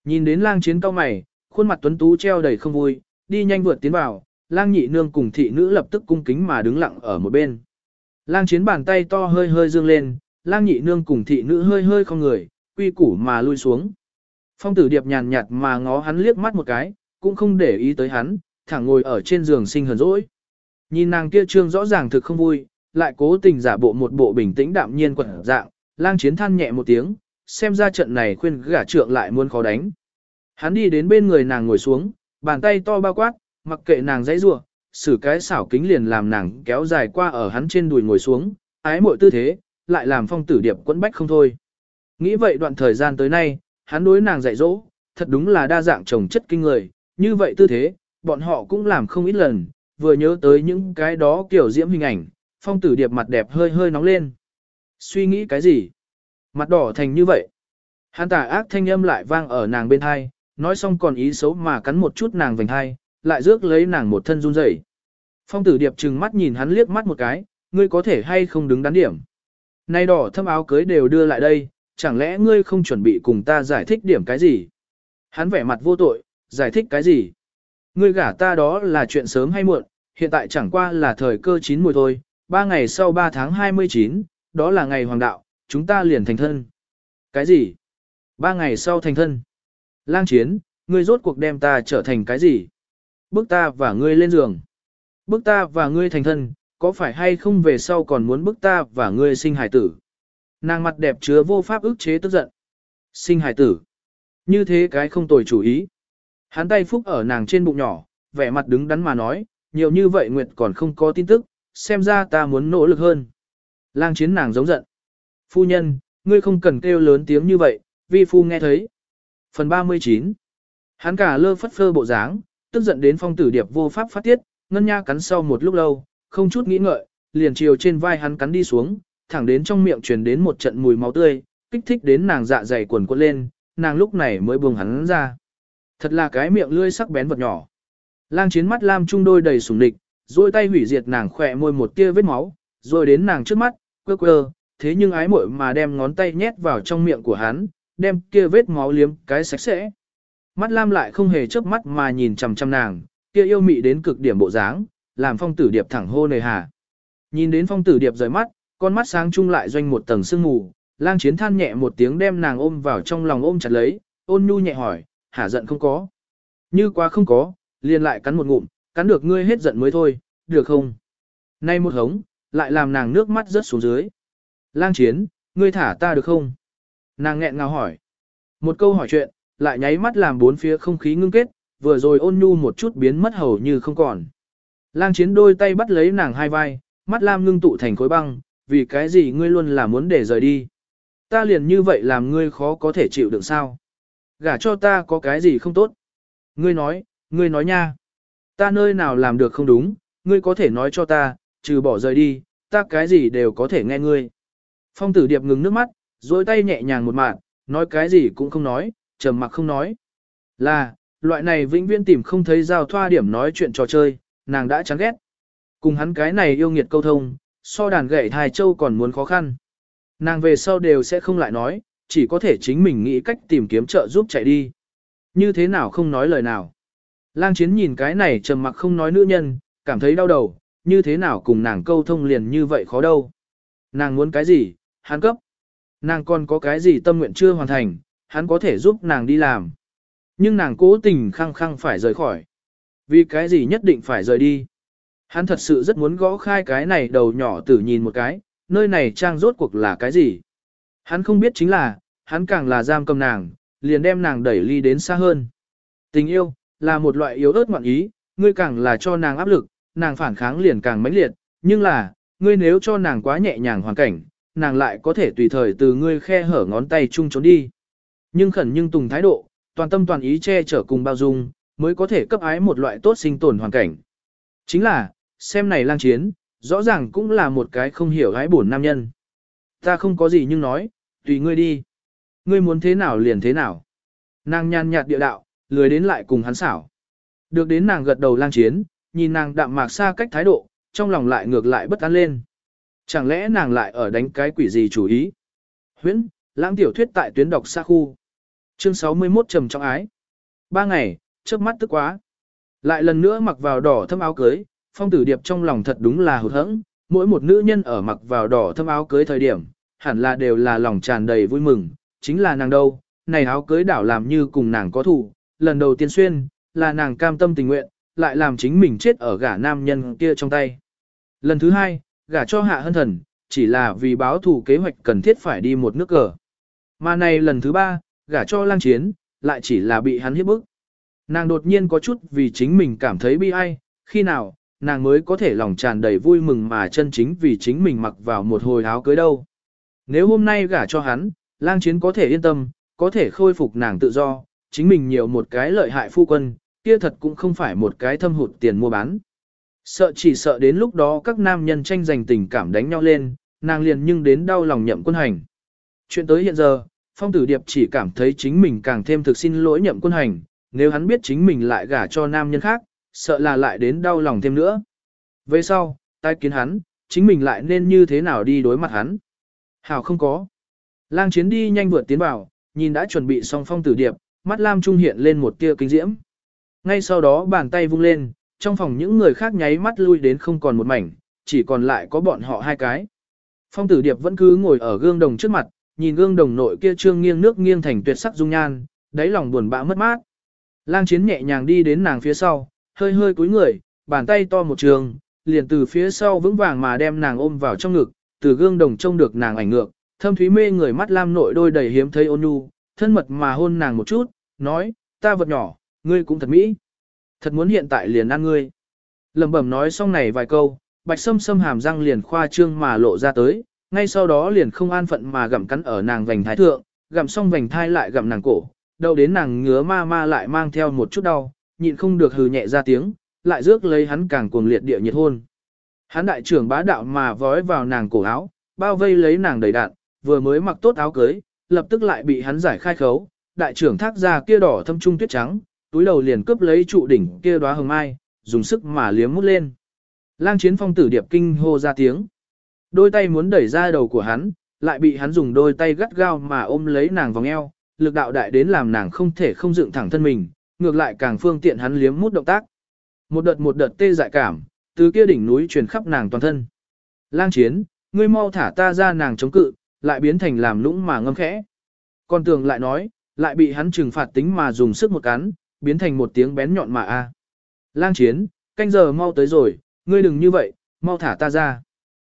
Nhìn đến lang chiến cao mày, khuôn mặt tuấn tú treo đầy không vui, đi nhanh vượt tiến vào, lang nhị nương cùng thị nữ lập tức cung kính mà đứng lặng ở một bên. Lang chiến bàn tay to hơi hơi dương lên, lang nhị nương cùng thị nữ hơi hơi không người, quy củ mà lui xuống. Phong tử điệp nhàn nhạt mà ngó hắn liếc mắt một cái, cũng không để ý tới hắn, thẳng ngồi ở trên giường sinh hờn rỗi. Nhìn nàng kia trương rõ ràng thực không vui, lại cố tình giả bộ một bộ bình tĩnh đạm nhiên quẩn dạng, lang chiến than nhẹ một tiếng, xem ra trận này khuyên gả trượng lại muốn khó đánh. Hắn đi đến bên người nàng ngồi xuống, bàn tay to bao quát, mặc kệ nàng dãy rủa, xử cái xảo kính liền làm nàng kéo dài qua ở hắn trên đùi ngồi xuống, ái muội tư thế, lại làm phong tử điệp quẫn bách không thôi. Nghĩ vậy đoạn thời gian tới nay, hắn đối nàng dạy dỗ, thật đúng là đa dạng trồng chất kinh người, như vậy tư thế, bọn họ cũng làm không ít lần, vừa nhớ tới những cái đó kiểu diễm hình ảnh, phong tử điệp mặt đẹp hơi hơi nóng lên. Suy nghĩ cái gì? Mặt đỏ thành như vậy. Hắn tà ác thanh âm lại vang ở nàng bên hai, nói xong còn ý xấu mà cắn một chút nàng vành hai, lại rước lấy nàng một thân run rẩy. Phong tử điệp trừng mắt nhìn hắn liếc mắt một cái, ngươi có thể hay không đứng đắn điểm. Nay đỏ thâm áo cưới đều đưa lại đây, chẳng lẽ ngươi không chuẩn bị cùng ta giải thích điểm cái gì? Hắn vẻ mặt vô tội, giải thích cái gì? Ngươi gả ta đó là chuyện sớm hay muộn, hiện tại chẳng qua là thời cơ chín mùi thôi, ba ngày sau ba tháng 29, đó là ngày hoàng đạo, chúng ta liền thành thân. Cái gì? Ba ngày sau thành thân. Lang chiến, ngươi rốt cuộc đem ta trở thành cái gì? Bước ta và ngươi lên giường. Bước ta và ngươi thành thân, có phải hay không về sau còn muốn bước ta và ngươi sinh hải tử? Nàng mặt đẹp chứa vô pháp ức chế tức giận. Sinh hải tử. Như thế cái không tồi chủ ý. Hắn tay phúc ở nàng trên bụng nhỏ, vẻ mặt đứng đắn mà nói, nhiều như vậy Nguyệt còn không có tin tức, xem ra ta muốn nỗ lực hơn. Lang chiến nàng giống giận. Phu nhân, ngươi không cần kêu lớn tiếng như vậy, vi phu nghe thấy. Phần 39 Hắn cả lơ phất phơ bộ dáng, tức giận đến phong tử điệp vô pháp phát tiết, ngân nha cắn sau một lúc lâu, không chút nghĩ ngợi, liền chiều trên vai hắn cắn đi xuống, thẳng đến trong miệng truyền đến một trận mùi máu tươi, kích thích đến nàng dạ dày quần quật lên, nàng lúc này mới buông hắn ra. Thật là cái miệng lươi sắc bén vật nhỏ. Lang chiến mắt lam trung đôi đầy sủng địch, duỗi tay hủy diệt nàng khỏe môi một tia vết máu, rồi đến nàng trước mắt, quơ quơ, thế nhưng ái muội mà đem ngón tay nhét vào trong miệng của hắn, đem kia vết máu liếm cái sạch sẽ. Mắt lam lại không hề chớp mắt mà nhìn chằm chằm nàng, kia yêu mị đến cực điểm bộ dáng, làm phong tử điệp thẳng hô nề hà. Nhìn đến phong tử điệp rời mắt, con mắt sáng chung lại doanh một tầng sương mù, lang chiến than nhẹ một tiếng đem nàng ôm vào trong lòng ôm chặt lấy, ôn nhu nhẹ hỏi, hả giận không có. Như quá không có, liền lại cắn một ngụm, cắn được ngươi hết giận mới thôi, được không? Nay một hống, lại làm nàng nước mắt rớt xuống dưới. Lang chiến, ngươi thả ta được không? Nàng nghẹn ngào hỏi. Một câu hỏi chuyện, lại nháy mắt làm bốn phía không khí ngưng kết, vừa rồi ôn nhu một chút biến mất hầu như không còn. Lang chiến đôi tay bắt lấy nàng hai vai, mắt lam ngưng tụ thành khối băng, vì cái gì ngươi luôn là muốn để rời đi. Ta liền như vậy làm ngươi khó có thể chịu đựng sao. Gả cho ta có cái gì không tốt. Ngươi nói, ngươi nói nha. Ta nơi nào làm được không đúng, ngươi có thể nói cho ta, trừ bỏ rời đi, ta cái gì đều có thể nghe ngươi. Phong tử điệp ngừng nước mắt, dối tay nhẹ nhàng một mạng, nói cái gì cũng không nói, trầm mặc không nói. Là, loại này vĩnh viễn tìm không thấy giao thoa điểm nói chuyện trò chơi, nàng đã chán ghét. Cùng hắn cái này yêu nghiệt câu thông, so đàn gậy thai châu còn muốn khó khăn. Nàng về sau đều sẽ không lại nói, chỉ có thể chính mình nghĩ cách tìm kiếm trợ giúp chạy đi. Như thế nào không nói lời nào. Lang chiến nhìn cái này trầm mặc không nói nữ nhân, cảm thấy đau đầu, như thế nào cùng nàng câu thông liền như vậy khó đâu. Nàng muốn cái gì, hắn cấp. Nàng còn có cái gì tâm nguyện chưa hoàn thành, hắn có thể giúp nàng đi làm. Nhưng nàng cố tình khăng khăng phải rời khỏi. Vì cái gì nhất định phải rời đi. Hắn thật sự rất muốn gõ khai cái này đầu nhỏ tử nhìn một cái, nơi này trang rốt cuộc là cái gì. Hắn không biết chính là, hắn càng là giam cầm nàng, liền đem nàng đẩy ly đến xa hơn. Tình yêu, là một loại yếu ớt ngoạn ý, ngươi càng là cho nàng áp lực, nàng phản kháng liền càng mãnh liệt, nhưng là, ngươi nếu cho nàng quá nhẹ nhàng hoàn cảnh, nàng lại có thể tùy thời từ ngươi khe hở ngón tay chung trốn đi. Nhưng khẩn nhưng tùng thái độ, toàn tâm toàn ý che chở cùng bao dung, mới có thể cấp ái một loại tốt sinh tồn hoàn cảnh. Chính là, xem này lang chiến, rõ ràng cũng là một cái không hiểu gái buồn nam nhân. Ta không có gì nhưng nói, tùy ngươi đi. Ngươi muốn thế nào liền thế nào. Nàng nhàn nhạt địa đạo, lười đến lại cùng hắn xảo. Được đến nàng gật đầu lang chiến, nhìn nàng đạm mạc xa cách thái độ, trong lòng lại ngược lại bất an lên. Chẳng lẽ nàng lại ở đánh cái quỷ gì chủ ý? Huyễn, lãng tiểu thuyết tại tuyến đọc xa khu. Chương 61 trầm trọng ái. Ba ngày, trước mắt tức quá. Lại lần nữa mặc vào đỏ thâm áo cưới, phong tử điệp trong lòng thật đúng là hụt hẫng. Mỗi một nữ nhân ở mặc vào đỏ thâm áo cưới thời điểm, hẳn là đều là lòng tràn đầy vui mừng, chính là nàng đâu, này áo cưới đảo làm như cùng nàng có thủ, lần đầu tiên xuyên, là nàng cam tâm tình nguyện, lại làm chính mình chết ở gả nam nhân kia trong tay. Lần thứ hai, gả cho hạ hân thần, chỉ là vì báo thù kế hoạch cần thiết phải đi một nước cờ. Mà này lần thứ ba, gả cho lang chiến, lại chỉ là bị hắn hiếp bức. Nàng đột nhiên có chút vì chính mình cảm thấy bi ai, khi nào, nàng mới có thể lòng tràn đầy vui mừng mà chân chính vì chính mình mặc vào một hồi áo cưới đâu. Nếu hôm nay gả cho hắn, lang chiến có thể yên tâm, có thể khôi phục nàng tự do, chính mình nhiều một cái lợi hại phu quân, kia thật cũng không phải một cái thâm hụt tiền mua bán. Sợ chỉ sợ đến lúc đó các nam nhân tranh giành tình cảm đánh nhau lên, nàng liền nhưng đến đau lòng nhậm quân hành. Chuyện tới hiện giờ, phong tử điệp chỉ cảm thấy chính mình càng thêm thực xin lỗi nhậm quân hành, nếu hắn biết chính mình lại gả cho nam nhân khác, sợ là lại đến đau lòng thêm nữa. Về sau, tai kiến hắn, chính mình lại nên như thế nào đi đối mặt hắn. Hảo không có. Lang chiến đi nhanh vượt tiến vào, nhìn đã chuẩn bị xong phong tử điệp, mắt lam trung hiện lên một tia kinh diễm. Ngay sau đó bàn tay vung lên, trong phòng những người khác nháy mắt lui đến không còn một mảnh, chỉ còn lại có bọn họ hai cái. Phong tử điệp vẫn cứ ngồi ở gương đồng trước mặt, nhìn gương đồng nội kia trương nghiêng nước nghiêng thành tuyệt sắc dung nhan, đáy lòng buồn bã mất mát. Lang chiến nhẹ nhàng đi đến nàng phía sau, hơi hơi cúi người, bàn tay to một trường, liền từ phía sau vững vàng mà đem nàng ôm vào trong ngực, từ gương đồng trông được nàng ảnh ngược, thâm thúy mê người mắt lam nội đôi đầy hiếm thấy ôn nhu, thân mật mà hôn nàng một chút, nói, ta vật nhỏ, ngươi cũng thật mỹ. Thật muốn hiện tại liền ăn ngươi. Lầm bẩm nói xong này vài câu, bạch sâm sâm hàm răng liền khoa trương mà lộ ra tới, ngay sau đó liền không an phận mà gặm cắn ở nàng vành thái thượng, gặm xong vành thai lại gặm nàng cổ, đầu đến nàng ngứa ma ma lại mang theo một chút đau, nhịn không được hừ nhẹ ra tiếng, lại rước lấy hắn càng cuồng liệt địa nhiệt hôn. Hắn đại trưởng bá đạo mà vói vào nàng cổ áo, bao vây lấy nàng đầy đạn, vừa mới mặc tốt áo cưới, lập tức lại bị hắn giải khai khấu, đại trưởng thác ra kia đỏ thâm trung tuyết trắng, túi đầu liền cướp lấy trụ đỉnh kia đóa hồng mai, dùng sức mà liếm mút lên. Lang chiến phong tử điệp kinh hô ra tiếng. Đôi tay muốn đẩy ra đầu của hắn, lại bị hắn dùng đôi tay gắt gao mà ôm lấy nàng vòng eo, lực đạo đại đến làm nàng không thể không dựng thẳng thân mình, ngược lại càng phương tiện hắn liếm mút động tác. Một đợt một đợt tê dại cảm, từ kia đỉnh núi truyền khắp nàng toàn thân. Lang chiến, ngươi mau thả ta ra nàng chống cự, lại biến thành làm lũng mà ngâm khẽ. Còn tường lại nói, lại bị hắn trừng phạt tính mà dùng sức một cắn, biến thành một tiếng bén nhọn mà a. Lang chiến, canh giờ mau tới rồi, ngươi đừng như vậy, mau thả ta ra.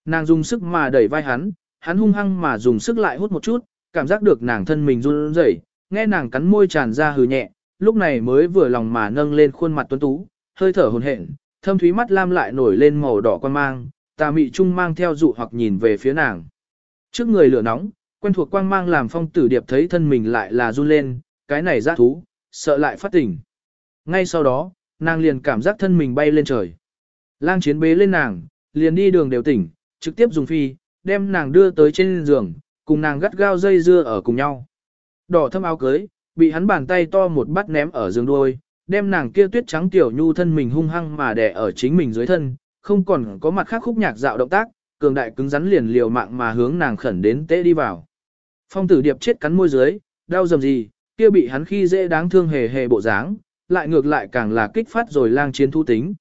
Nàng dùng sức mà đẩy vai hắn, hắn hung hăng mà dùng sức lại hút một chút, cảm giác được nàng thân mình run rẩy, nghe nàng cắn môi tràn ra hừ nhẹ, lúc này mới vừa lòng mà nâng lên khuôn mặt tuấn tú, hơi thở hồn hển, thâm thúy mắt lam lại nổi lên màu đỏ quan mang, tà mị trung mang theo dụ hoặc nhìn về phía nàng. Trước người lửa nóng, quen thuộc quang mang làm phong tử điệp thấy thân mình lại là run lên, cái này ra thú, sợ lại phát tỉnh. Ngay sau đó, nàng liền cảm giác thân mình bay lên trời. Lang chiến bế lên nàng, liền đi đường đều tỉnh, trực tiếp dùng phi, đem nàng đưa tới trên giường, cùng nàng gắt gao dây dưa ở cùng nhau. Đỏ thâm áo cưới, bị hắn bàn tay to một bắt ném ở giường đuôi, đem nàng kia tuyết trắng tiểu nhu thân mình hung hăng mà đè ở chính mình dưới thân, không còn có mặt khác khúc nhạc dạo động tác, cường đại cứng rắn liền liều mạng mà hướng nàng khẩn đến tế đi vào. Phong tử điệp chết cắn môi dưới, đau dầm gì, kia bị hắn khi dễ đáng thương hề hề bộ dáng, lại ngược lại càng là kích phát rồi lang chiến thu tính.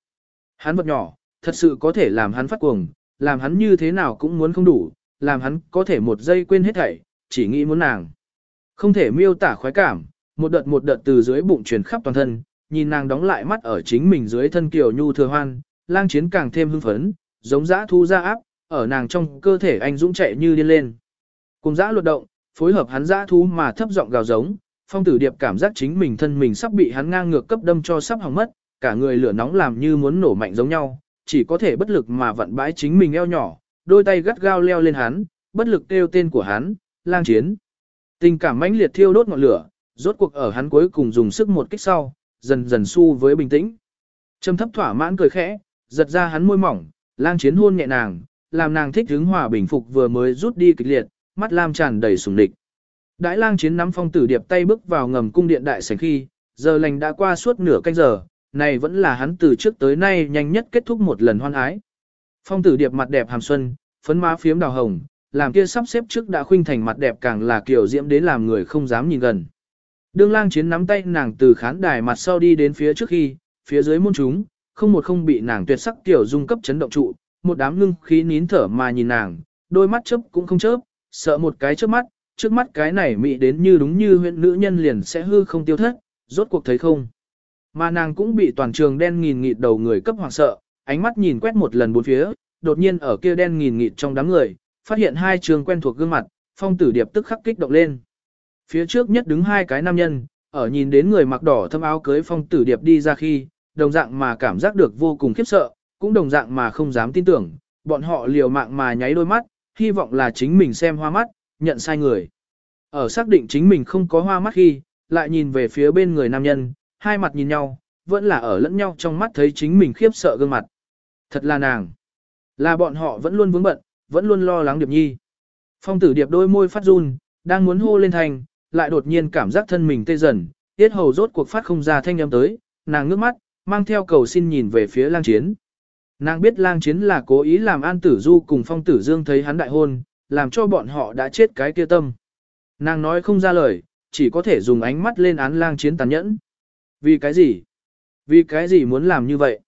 Hắn vật nhỏ, thật sự có thể làm hắn phát cuồng, làm hắn như thế nào cũng muốn không đủ, làm hắn có thể một giây quên hết thảy, chỉ nghĩ muốn nàng. Không thể miêu tả khoái cảm, một đợt một đợt từ dưới bụng truyền khắp toàn thân, nhìn nàng đóng lại mắt ở chính mình dưới thân kiều nhu thừa hoan, lang chiến càng thêm hưng phấn, giống dã thu ra áp, ở nàng trong cơ thể anh dũng chạy như điên lên. Cùng dã luật động, phối hợp hắn dã thú mà thấp giọng gào giống, phong tử điệp cảm giác chính mình thân mình sắp bị hắn ngang ngược cấp đâm cho sắp hỏng mất, cả người lửa nóng làm như muốn nổ mạnh giống nhau, chỉ có thể bất lực mà vận bãi chính mình eo nhỏ, đôi tay gắt gao leo lên hắn, bất lực kêu tên của hắn, lang chiến. Tình cảm mãnh liệt thiêu đốt ngọn lửa, rốt cuộc ở hắn cuối cùng dùng sức một kích sau, dần dần su với bình tĩnh. Trầm thấp thỏa mãn cười khẽ, giật ra hắn môi mỏng, lang chiến hôn nhẹ nàng, làm nàng thích hứng hòa bình phục vừa mới rút đi kịch liệt, mắt lam tràn đầy sùng địch. Đại lang chiến nắm phong tử điệp tay bước vào ngầm cung điện đại sảnh khi, giờ lành đã qua suốt nửa canh giờ, này vẫn là hắn từ trước tới nay nhanh nhất kết thúc một lần hoan ái. Phong tử điệp mặt đẹp hàm xuân, phấn má phiếm đào hồng, làm kia sắp xếp trước đã khuynh thành mặt đẹp càng là kiểu diễm đến làm người không dám nhìn gần. Đương lang chiến nắm tay nàng từ khán đài mặt sau đi đến phía trước khi, phía dưới môn chúng, không một không bị nàng tuyệt sắc tiểu dung cấp chấn động trụ, một đám ngưng khí nín thở mà nhìn nàng, đôi mắt chớp cũng không chớp, sợ một cái chớp mắt, trước mắt cái này mị đến như đúng như huyện nữ nhân liền sẽ hư không tiêu thất, rốt cuộc thấy không. Mà nàng cũng bị toàn trường đen nghìn nghịt đầu người cấp hoàng sợ, ánh mắt nhìn quét một lần bốn phía, đột nhiên ở kia đen nghìn nghịt trong đám người, phát hiện hai trường quen thuộc gương mặt, phong tử điệp tức khắc kích động lên. Phía trước nhất đứng hai cái nam nhân, ở nhìn đến người mặc đỏ thâm áo cưới phong tử điệp đi ra khi, đồng dạng mà cảm giác được vô cùng khiếp sợ, cũng đồng dạng mà không dám tin tưởng, bọn họ liều mạng mà nháy đôi mắt, hy vọng là chính mình xem hoa mắt, nhận sai người. Ở xác định chính mình không có hoa mắt khi, lại nhìn về phía bên người nam nhân, hai mặt nhìn nhau, vẫn là ở lẫn nhau trong mắt thấy chính mình khiếp sợ gương mặt. Thật là nàng. Là bọn họ vẫn luôn vướng bận, vẫn luôn lo lắng Điệp Nhi. Phong tử Điệp đôi môi phát run, đang muốn hô lên thành, lại đột nhiên cảm giác thân mình tê dần, tiết hầu rốt cuộc phát không ra thanh âm tới, nàng ngước mắt, mang theo cầu xin nhìn về phía lang chiến. Nàng biết lang chiến là cố ý làm an tử du cùng phong tử dương thấy hắn đại hôn, làm cho bọn họ đã chết cái kia tâm. Nàng nói không ra lời, chỉ có thể dùng ánh mắt lên án lang chiến tàn nhẫn. Vì cái gì? Vì cái gì muốn làm như vậy?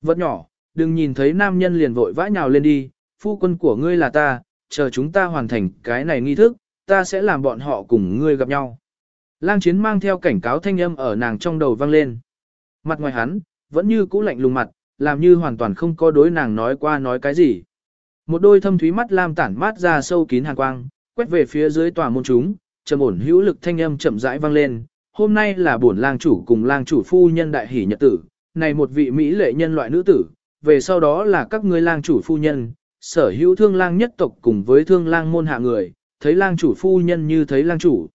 Vật nhỏ, đừng nhìn thấy nam nhân liền vội vã nhào lên đi, phu quân của ngươi là ta, chờ chúng ta hoàn thành cái này nghi thức, ta sẽ làm bọn họ cùng ngươi gặp nhau. Lang chiến mang theo cảnh cáo thanh âm ở nàng trong đầu vang lên. Mặt ngoài hắn, vẫn như cũ lạnh lùng mặt, làm như hoàn toàn không có đối nàng nói qua nói cái gì. Một đôi thâm thúy mắt lam tản mát ra sâu kín hàn quang, quét về phía dưới tòa môn chúng, trầm ổn hữu lực thanh âm chậm rãi vang lên. Hôm nay là bổn lang chủ cùng lang chủ phu nhân đại hỷ nhật tử, này một vị mỹ lệ nhân loại nữ tử, về sau đó là các ngươi lang chủ phu nhân, sở hữu thương lang nhất tộc cùng với thương lang môn hạ người, thấy lang chủ phu nhân như thấy lang chủ.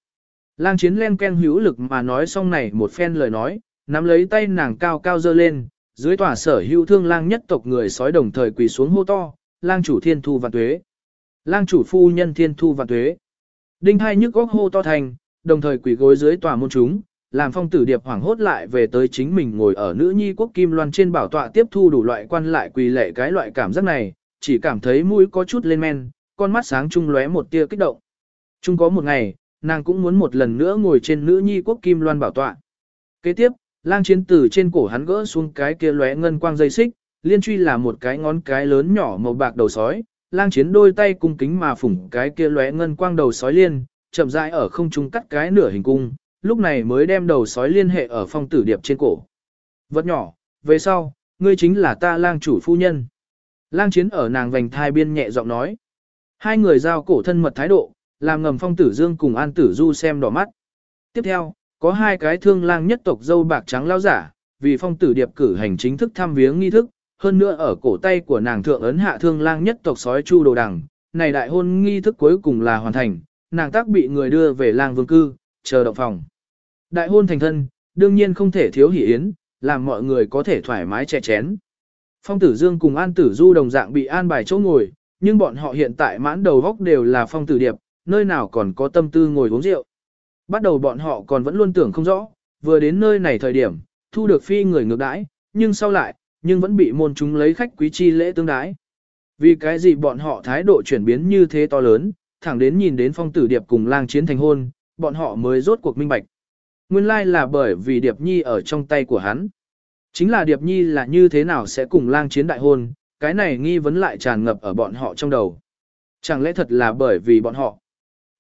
Lang chiến len ken hữu lực mà nói xong này một phen lời nói, nắm lấy tay nàng cao cao dơ lên, dưới tòa sở hữu thương lang nhất tộc người sói đồng thời quỳ xuống hô to, lang chủ thiên thu vạn tuế. Lang chủ phu nhân thiên thu vạn tuế. Đinh hai nhức góc hô to thành, đồng thời quỳ gối dưới tòa môn chúng, làm phong tử điệp hoảng hốt lại về tới chính mình ngồi ở nữ nhi quốc kim loan trên bảo tọa tiếp thu đủ loại quan lại quỳ lệ cái loại cảm giác này, chỉ cảm thấy mũi có chút lên men, con mắt sáng trung lóe một tia kích động. Chung có một ngày, nàng cũng muốn một lần nữa ngồi trên nữ nhi quốc kim loan bảo tọa. Kế tiếp, lang chiến tử trên cổ hắn gỡ xuống cái kia lóe ngân quang dây xích, liên truy là một cái ngón cái lớn nhỏ màu bạc đầu sói, lang chiến đôi tay cung kính mà phủng cái kia lóe ngân quang đầu sói liên, chậm rãi ở không trung cắt cái nửa hình cung, lúc này mới đem đầu sói liên hệ ở phong tử điệp trên cổ. Vật nhỏ, về sau, ngươi chính là ta lang chủ phu nhân. Lang chiến ở nàng vành thai biên nhẹ giọng nói. Hai người giao cổ thân mật thái độ, làm ngầm phong tử dương cùng an tử du xem đỏ mắt. Tiếp theo, có hai cái thương lang nhất tộc dâu bạc trắng lao giả, vì phong tử điệp cử hành chính thức thăm viếng nghi thức, hơn nữa ở cổ tay của nàng thượng ấn hạ thương lang nhất tộc sói chu đồ đằng, này đại hôn nghi thức cuối cùng là hoàn thành, nàng tác bị người đưa về lang vương cư, chờ động phòng. Đại hôn thành thân, đương nhiên không thể thiếu hỷ yến, làm mọi người có thể thoải mái chè chén. Phong Tử Dương cùng An Tử Du đồng dạng bị an bài chỗ ngồi, nhưng bọn họ hiện tại mãn đầu góc đều là Phong Tử Điệp, nơi nào còn có tâm tư ngồi uống rượu. Bắt đầu bọn họ còn vẫn luôn tưởng không rõ, vừa đến nơi này thời điểm, thu được phi người ngược đãi, nhưng sau lại, nhưng vẫn bị môn chúng lấy khách quý chi lễ tương đái. Vì cái gì bọn họ thái độ chuyển biến như thế to lớn, thẳng đến nhìn đến phong tử điệp cùng lang chiến thành hôn, bọn họ mới rốt cuộc minh bạch. Nguyên lai là bởi vì điệp nhi ở trong tay của hắn. Chính là điệp nhi là như thế nào sẽ cùng lang chiến đại hôn, cái này nghi vấn lại tràn ngập ở bọn họ trong đầu. Chẳng lẽ thật là bởi vì bọn họ.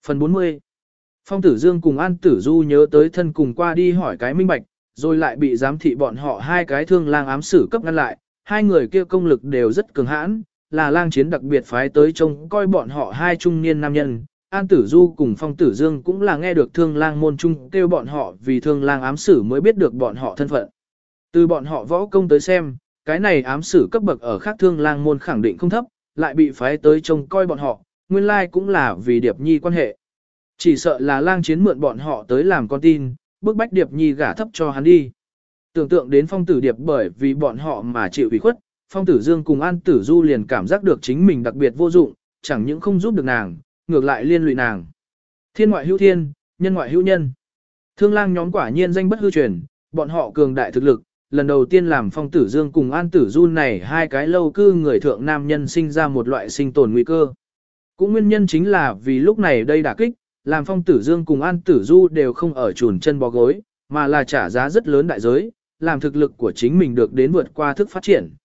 Phần 40 Phong tử dương cùng An tử du nhớ tới thân cùng qua đi hỏi cái minh bạch, rồi lại bị giám thị bọn họ hai cái thương lang ám sử cấp ngăn lại, hai người kia công lực đều rất cường hãn, là lang chiến đặc biệt phái tới trông coi bọn họ hai trung niên nam nhân. An Tử Du cùng Phong Tử Dương cũng là nghe được thương lang môn trung kêu bọn họ vì thương lang ám sử mới biết được bọn họ thân phận. Từ bọn họ võ công tới xem, cái này ám sử cấp bậc ở khác thương lang môn khẳng định không thấp, lại bị phái tới trông coi bọn họ, nguyên lai cũng là vì Điệp Nhi quan hệ. Chỉ sợ là lang chiến mượn bọn họ tới làm con tin, bức bách Điệp Nhi gả thấp cho hắn đi. Tưởng tượng đến phong tử Điệp bởi vì bọn họ mà chịu ủy khuất, phong tử Dương cùng An Tử Du liền cảm giác được chính mình đặc biệt vô dụng, chẳng những không giúp được nàng, ngược lại liên lụy nàng. Thiên ngoại hữu thiên, nhân ngoại hữu nhân. Thương lang nhóm quả nhiên danh bất hư truyền, bọn họ cường đại thực lực, lần đầu tiên làm phong tử Dương cùng An Tử Du này hai cái lâu cư người thượng nam nhân sinh ra một loại sinh tồn nguy cơ. Cũng nguyên nhân chính là vì lúc này đây đả kích, làm phong tử dương cùng an tử du đều không ở chuồn chân bó gối, mà là trả giá rất lớn đại giới, làm thực lực của chính mình được đến vượt qua thức phát triển.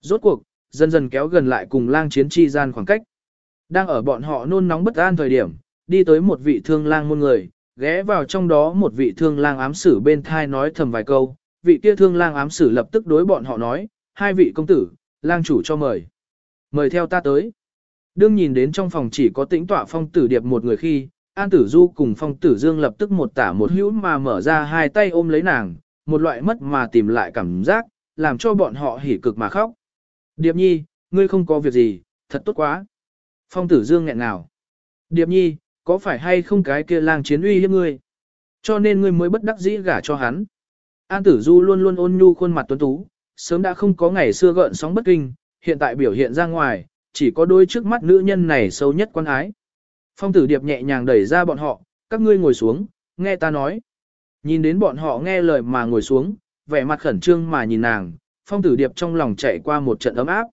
Rốt cuộc, dần dần kéo gần lại cùng lang chiến chi gian khoảng cách. Đang ở bọn họ nôn nóng bất an thời điểm, đi tới một vị thương lang môn người, ghé vào trong đó một vị thương lang ám sử bên thai nói thầm vài câu, vị kia thương lang ám sử lập tức đối bọn họ nói, hai vị công tử, lang chủ cho mời. Mời theo ta tới. Đương nhìn đến trong phòng chỉ có tĩnh tọa phong tử điệp một người khi, An Tử Du cùng Phong Tử Dương lập tức một tả một hữu mà mở ra hai tay ôm lấy nàng, một loại mất mà tìm lại cảm giác, làm cho bọn họ hỉ cực mà khóc. Điệp Nhi, ngươi không có việc gì, thật tốt quá. Phong Tử Dương nghẹn ngào. Điệp Nhi, có phải hay không cái kia lang chiến uy hiếp ngươi? Cho nên ngươi mới bất đắc dĩ gả cho hắn. An Tử Du luôn luôn ôn nhu khuôn mặt tuấn tú, sớm đã không có ngày xưa gợn sóng bất kinh, hiện tại biểu hiện ra ngoài, chỉ có đôi trước mắt nữ nhân này sâu nhất quan ái. Phong tử điệp nhẹ nhàng đẩy ra bọn họ, các ngươi ngồi xuống, nghe ta nói. Nhìn đến bọn họ nghe lời mà ngồi xuống, vẻ mặt khẩn trương mà nhìn nàng, phong tử điệp trong lòng chạy qua một trận ấm áp.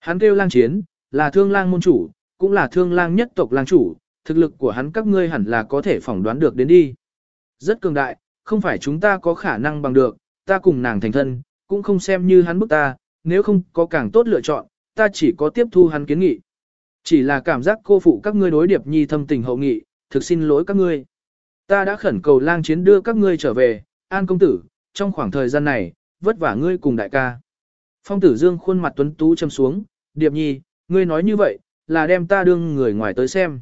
Hắn kêu lang chiến, là thương lang môn chủ, cũng là thương lang nhất tộc lang chủ, thực lực của hắn các ngươi hẳn là có thể phỏng đoán được đến đi. Rất cường đại, không phải chúng ta có khả năng bằng được, ta cùng nàng thành thân, cũng không xem như hắn bức ta, nếu không có càng tốt lựa chọn, ta chỉ có tiếp thu hắn kiến nghị. Chỉ là cảm giác cô phụ các ngươi đối điệp nhi thâm tình hậu nghị, thực xin lỗi các ngươi. Ta đã khẩn cầu lang chiến đưa các ngươi trở về, an công tử, trong khoảng thời gian này, vất vả ngươi cùng đại ca. Phong tử dương khuôn mặt tuấn tú châm xuống, điệp nhi, ngươi nói như vậy, là đem ta đương người ngoài tới xem.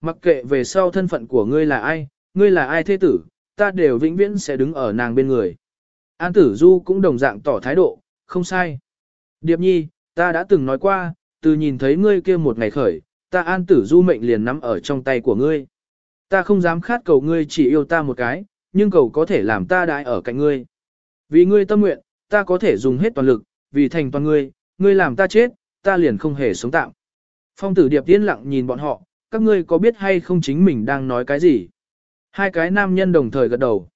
Mặc kệ về sau thân phận của ngươi là ai, ngươi là ai thế tử, ta đều vĩnh viễn sẽ đứng ở nàng bên người. An tử du cũng đồng dạng tỏ thái độ, không sai. Điệp nhi, ta đã từng nói qua, từ nhìn thấy ngươi kia một ngày khởi, ta an tử du mệnh liền nắm ở trong tay của ngươi. Ta không dám khát cầu ngươi chỉ yêu ta một cái, nhưng cầu có thể làm ta đại ở cạnh ngươi. Vì ngươi tâm nguyện, ta có thể dùng hết toàn lực, vì thành toàn ngươi, ngươi làm ta chết, ta liền không hề sống tạm. Phong tử điệp yên lặng nhìn bọn họ, các ngươi có biết hay không chính mình đang nói cái gì? Hai cái nam nhân đồng thời gật đầu.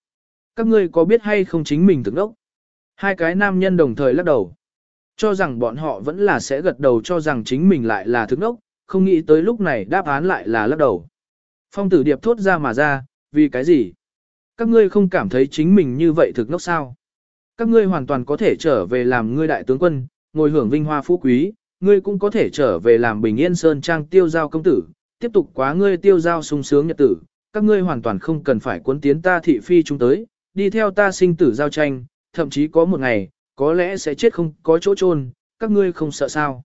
Các ngươi có biết hay không chính mình thực đốc? Hai cái nam nhân đồng thời lắc đầu. Cho rằng bọn họ vẫn là sẽ gật đầu cho rằng chính mình lại là thức nốc, không nghĩ tới lúc này đáp án lại là lắc đầu. Phong tử điệp thốt ra mà ra, vì cái gì? Các ngươi không cảm thấy chính mình như vậy thực nốc sao? Các ngươi hoàn toàn có thể trở về làm ngươi đại tướng quân, ngồi hưởng vinh hoa phú quý, ngươi cũng có thể trở về làm bình yên sơn trang tiêu giao công tử, tiếp tục quá ngươi tiêu giao sung sướng nhật tử, các ngươi hoàn toàn không cần phải cuốn tiến ta thị phi chúng tới, đi theo ta sinh tử giao tranh, thậm chí có một ngày, có lẽ sẽ chết không có chỗ chôn, các ngươi không sợ sao.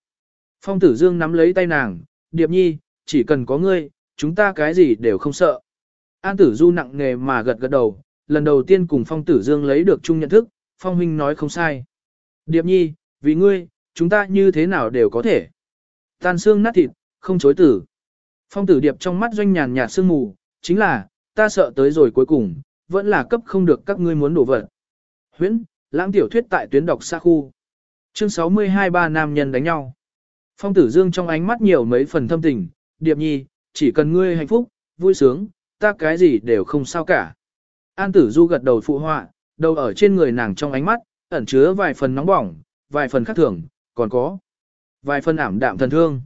Phong tử dương nắm lấy tay nàng, điệp nhi, chỉ cần có ngươi, chúng ta cái gì đều không sợ. An tử du nặng nghề mà gật gật đầu, lần đầu tiên cùng phong tử dương lấy được chung nhận thức, phong huynh nói không sai. Điệp nhi, vì ngươi, chúng ta như thế nào đều có thể. Tan xương nát thịt, không chối tử. Phong tử điệp trong mắt doanh nhàn nhạt sương mù, chính là, ta sợ tới rồi cuối cùng, vẫn là cấp không được các ngươi muốn đổ vật. Huyễn, lãng tiểu thuyết tại tuyến đọc xa khu. Chương 62 ba nam nhân đánh nhau. Phong tử dương trong ánh mắt nhiều mấy phần thâm tình, điệp nhi, chỉ cần ngươi hạnh phúc, vui sướng, ta cái gì đều không sao cả. An tử du gật đầu phụ họa, đầu ở trên người nàng trong ánh mắt, ẩn chứa vài phần nóng bỏng, vài phần khác thường, còn có vài phần ảm đạm thần thương.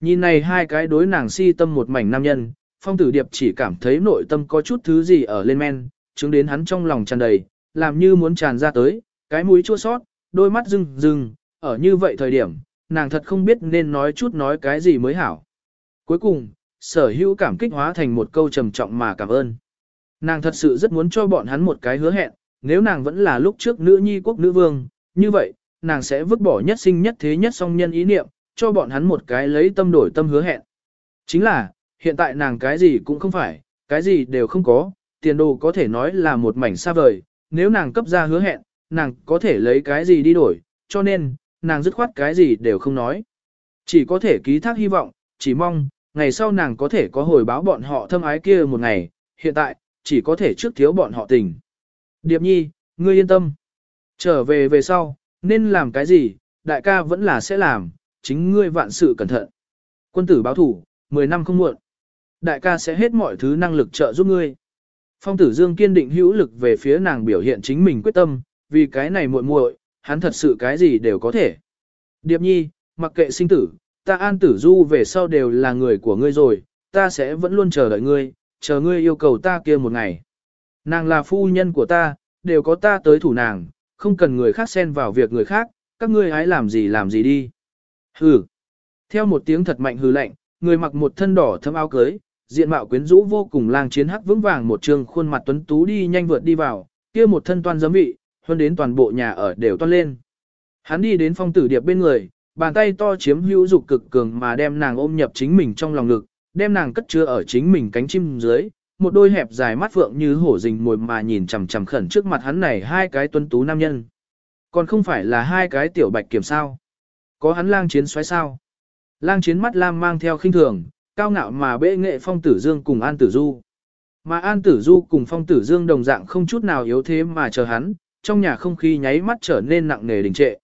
Nhìn này hai cái đối nàng si tâm một mảnh nam nhân, phong tử điệp chỉ cảm thấy nội tâm có chút thứ gì ở lên men, chứng đến hắn trong lòng tràn đầy, làm như muốn tràn ra tới, cái mũi chua sót, đôi mắt rưng rưng, ở như vậy thời điểm, nàng thật không biết nên nói chút nói cái gì mới hảo. Cuối cùng, sở hữu cảm kích hóa thành một câu trầm trọng mà cảm ơn. Nàng thật sự rất muốn cho bọn hắn một cái hứa hẹn, nếu nàng vẫn là lúc trước nữ nhi quốc nữ vương, như vậy, nàng sẽ vứt bỏ nhất sinh nhất thế nhất song nhân ý niệm, cho bọn hắn một cái lấy tâm đổi tâm hứa hẹn. Chính là, hiện tại nàng cái gì cũng không phải, cái gì đều không có, tiền đồ có thể nói là một mảnh xa vời, nếu nàng cấp ra hứa hẹn, nàng có thể lấy cái gì đi đổi, cho nên, nàng dứt khoát cái gì đều không nói. Chỉ có thể ký thác hy vọng, chỉ mong, ngày sau nàng có thể có hồi báo bọn họ thâm ái kia một ngày, hiện tại, chỉ có thể trước thiếu bọn họ tình. Điệp nhi, ngươi yên tâm. Trở về về sau, nên làm cái gì, đại ca vẫn là sẽ làm, chính ngươi vạn sự cẩn thận. Quân tử báo thủ, 10 năm không muộn. Đại ca sẽ hết mọi thứ năng lực trợ giúp ngươi. Phong tử dương kiên định hữu lực về phía nàng biểu hiện chính mình quyết tâm, vì cái này muội muội, hắn thật sự cái gì đều có thể. Điệp nhi, mặc kệ sinh tử, ta an tử du về sau đều là người của ngươi rồi, ta sẽ vẫn luôn chờ đợi ngươi, chờ ngươi yêu cầu ta kia một ngày. Nàng là phu nhân của ta, đều có ta tới thủ nàng, không cần người khác xen vào việc người khác, các ngươi hãy làm gì làm gì đi. Hừ. Theo một tiếng thật mạnh hừ lạnh, người mặc một thân đỏ thâm áo cưới, diện mạo quyến rũ vô cùng lang chiến hắc vững vàng một trường khuôn mặt tuấn tú đi nhanh vượt đi vào, kia một thân toan giấm vị, hơn đến toàn bộ nhà ở đều toan lên. Hắn đi đến phong tử điệp bên người, bàn tay to chiếm hữu dục cực cường mà đem nàng ôm nhập chính mình trong lòng ngực, đem nàng cất chứa ở chính mình cánh chim dưới, một đôi hẹp dài mắt phượng như hổ rình mồi mà nhìn chằm chằm khẩn trước mặt hắn này hai cái tuấn tú nam nhân. Còn không phải là hai cái tiểu bạch kiểm sao? Có hắn lang chiến xoáy sao? Lang chiến mắt lam mang theo khinh thường, cao ngạo mà bệ nghệ phong tử dương cùng an tử du. Mà an tử du cùng phong tử dương đồng dạng không chút nào yếu thế mà chờ hắn, trong nhà không khí nháy mắt trở nên nặng nề đình trệ.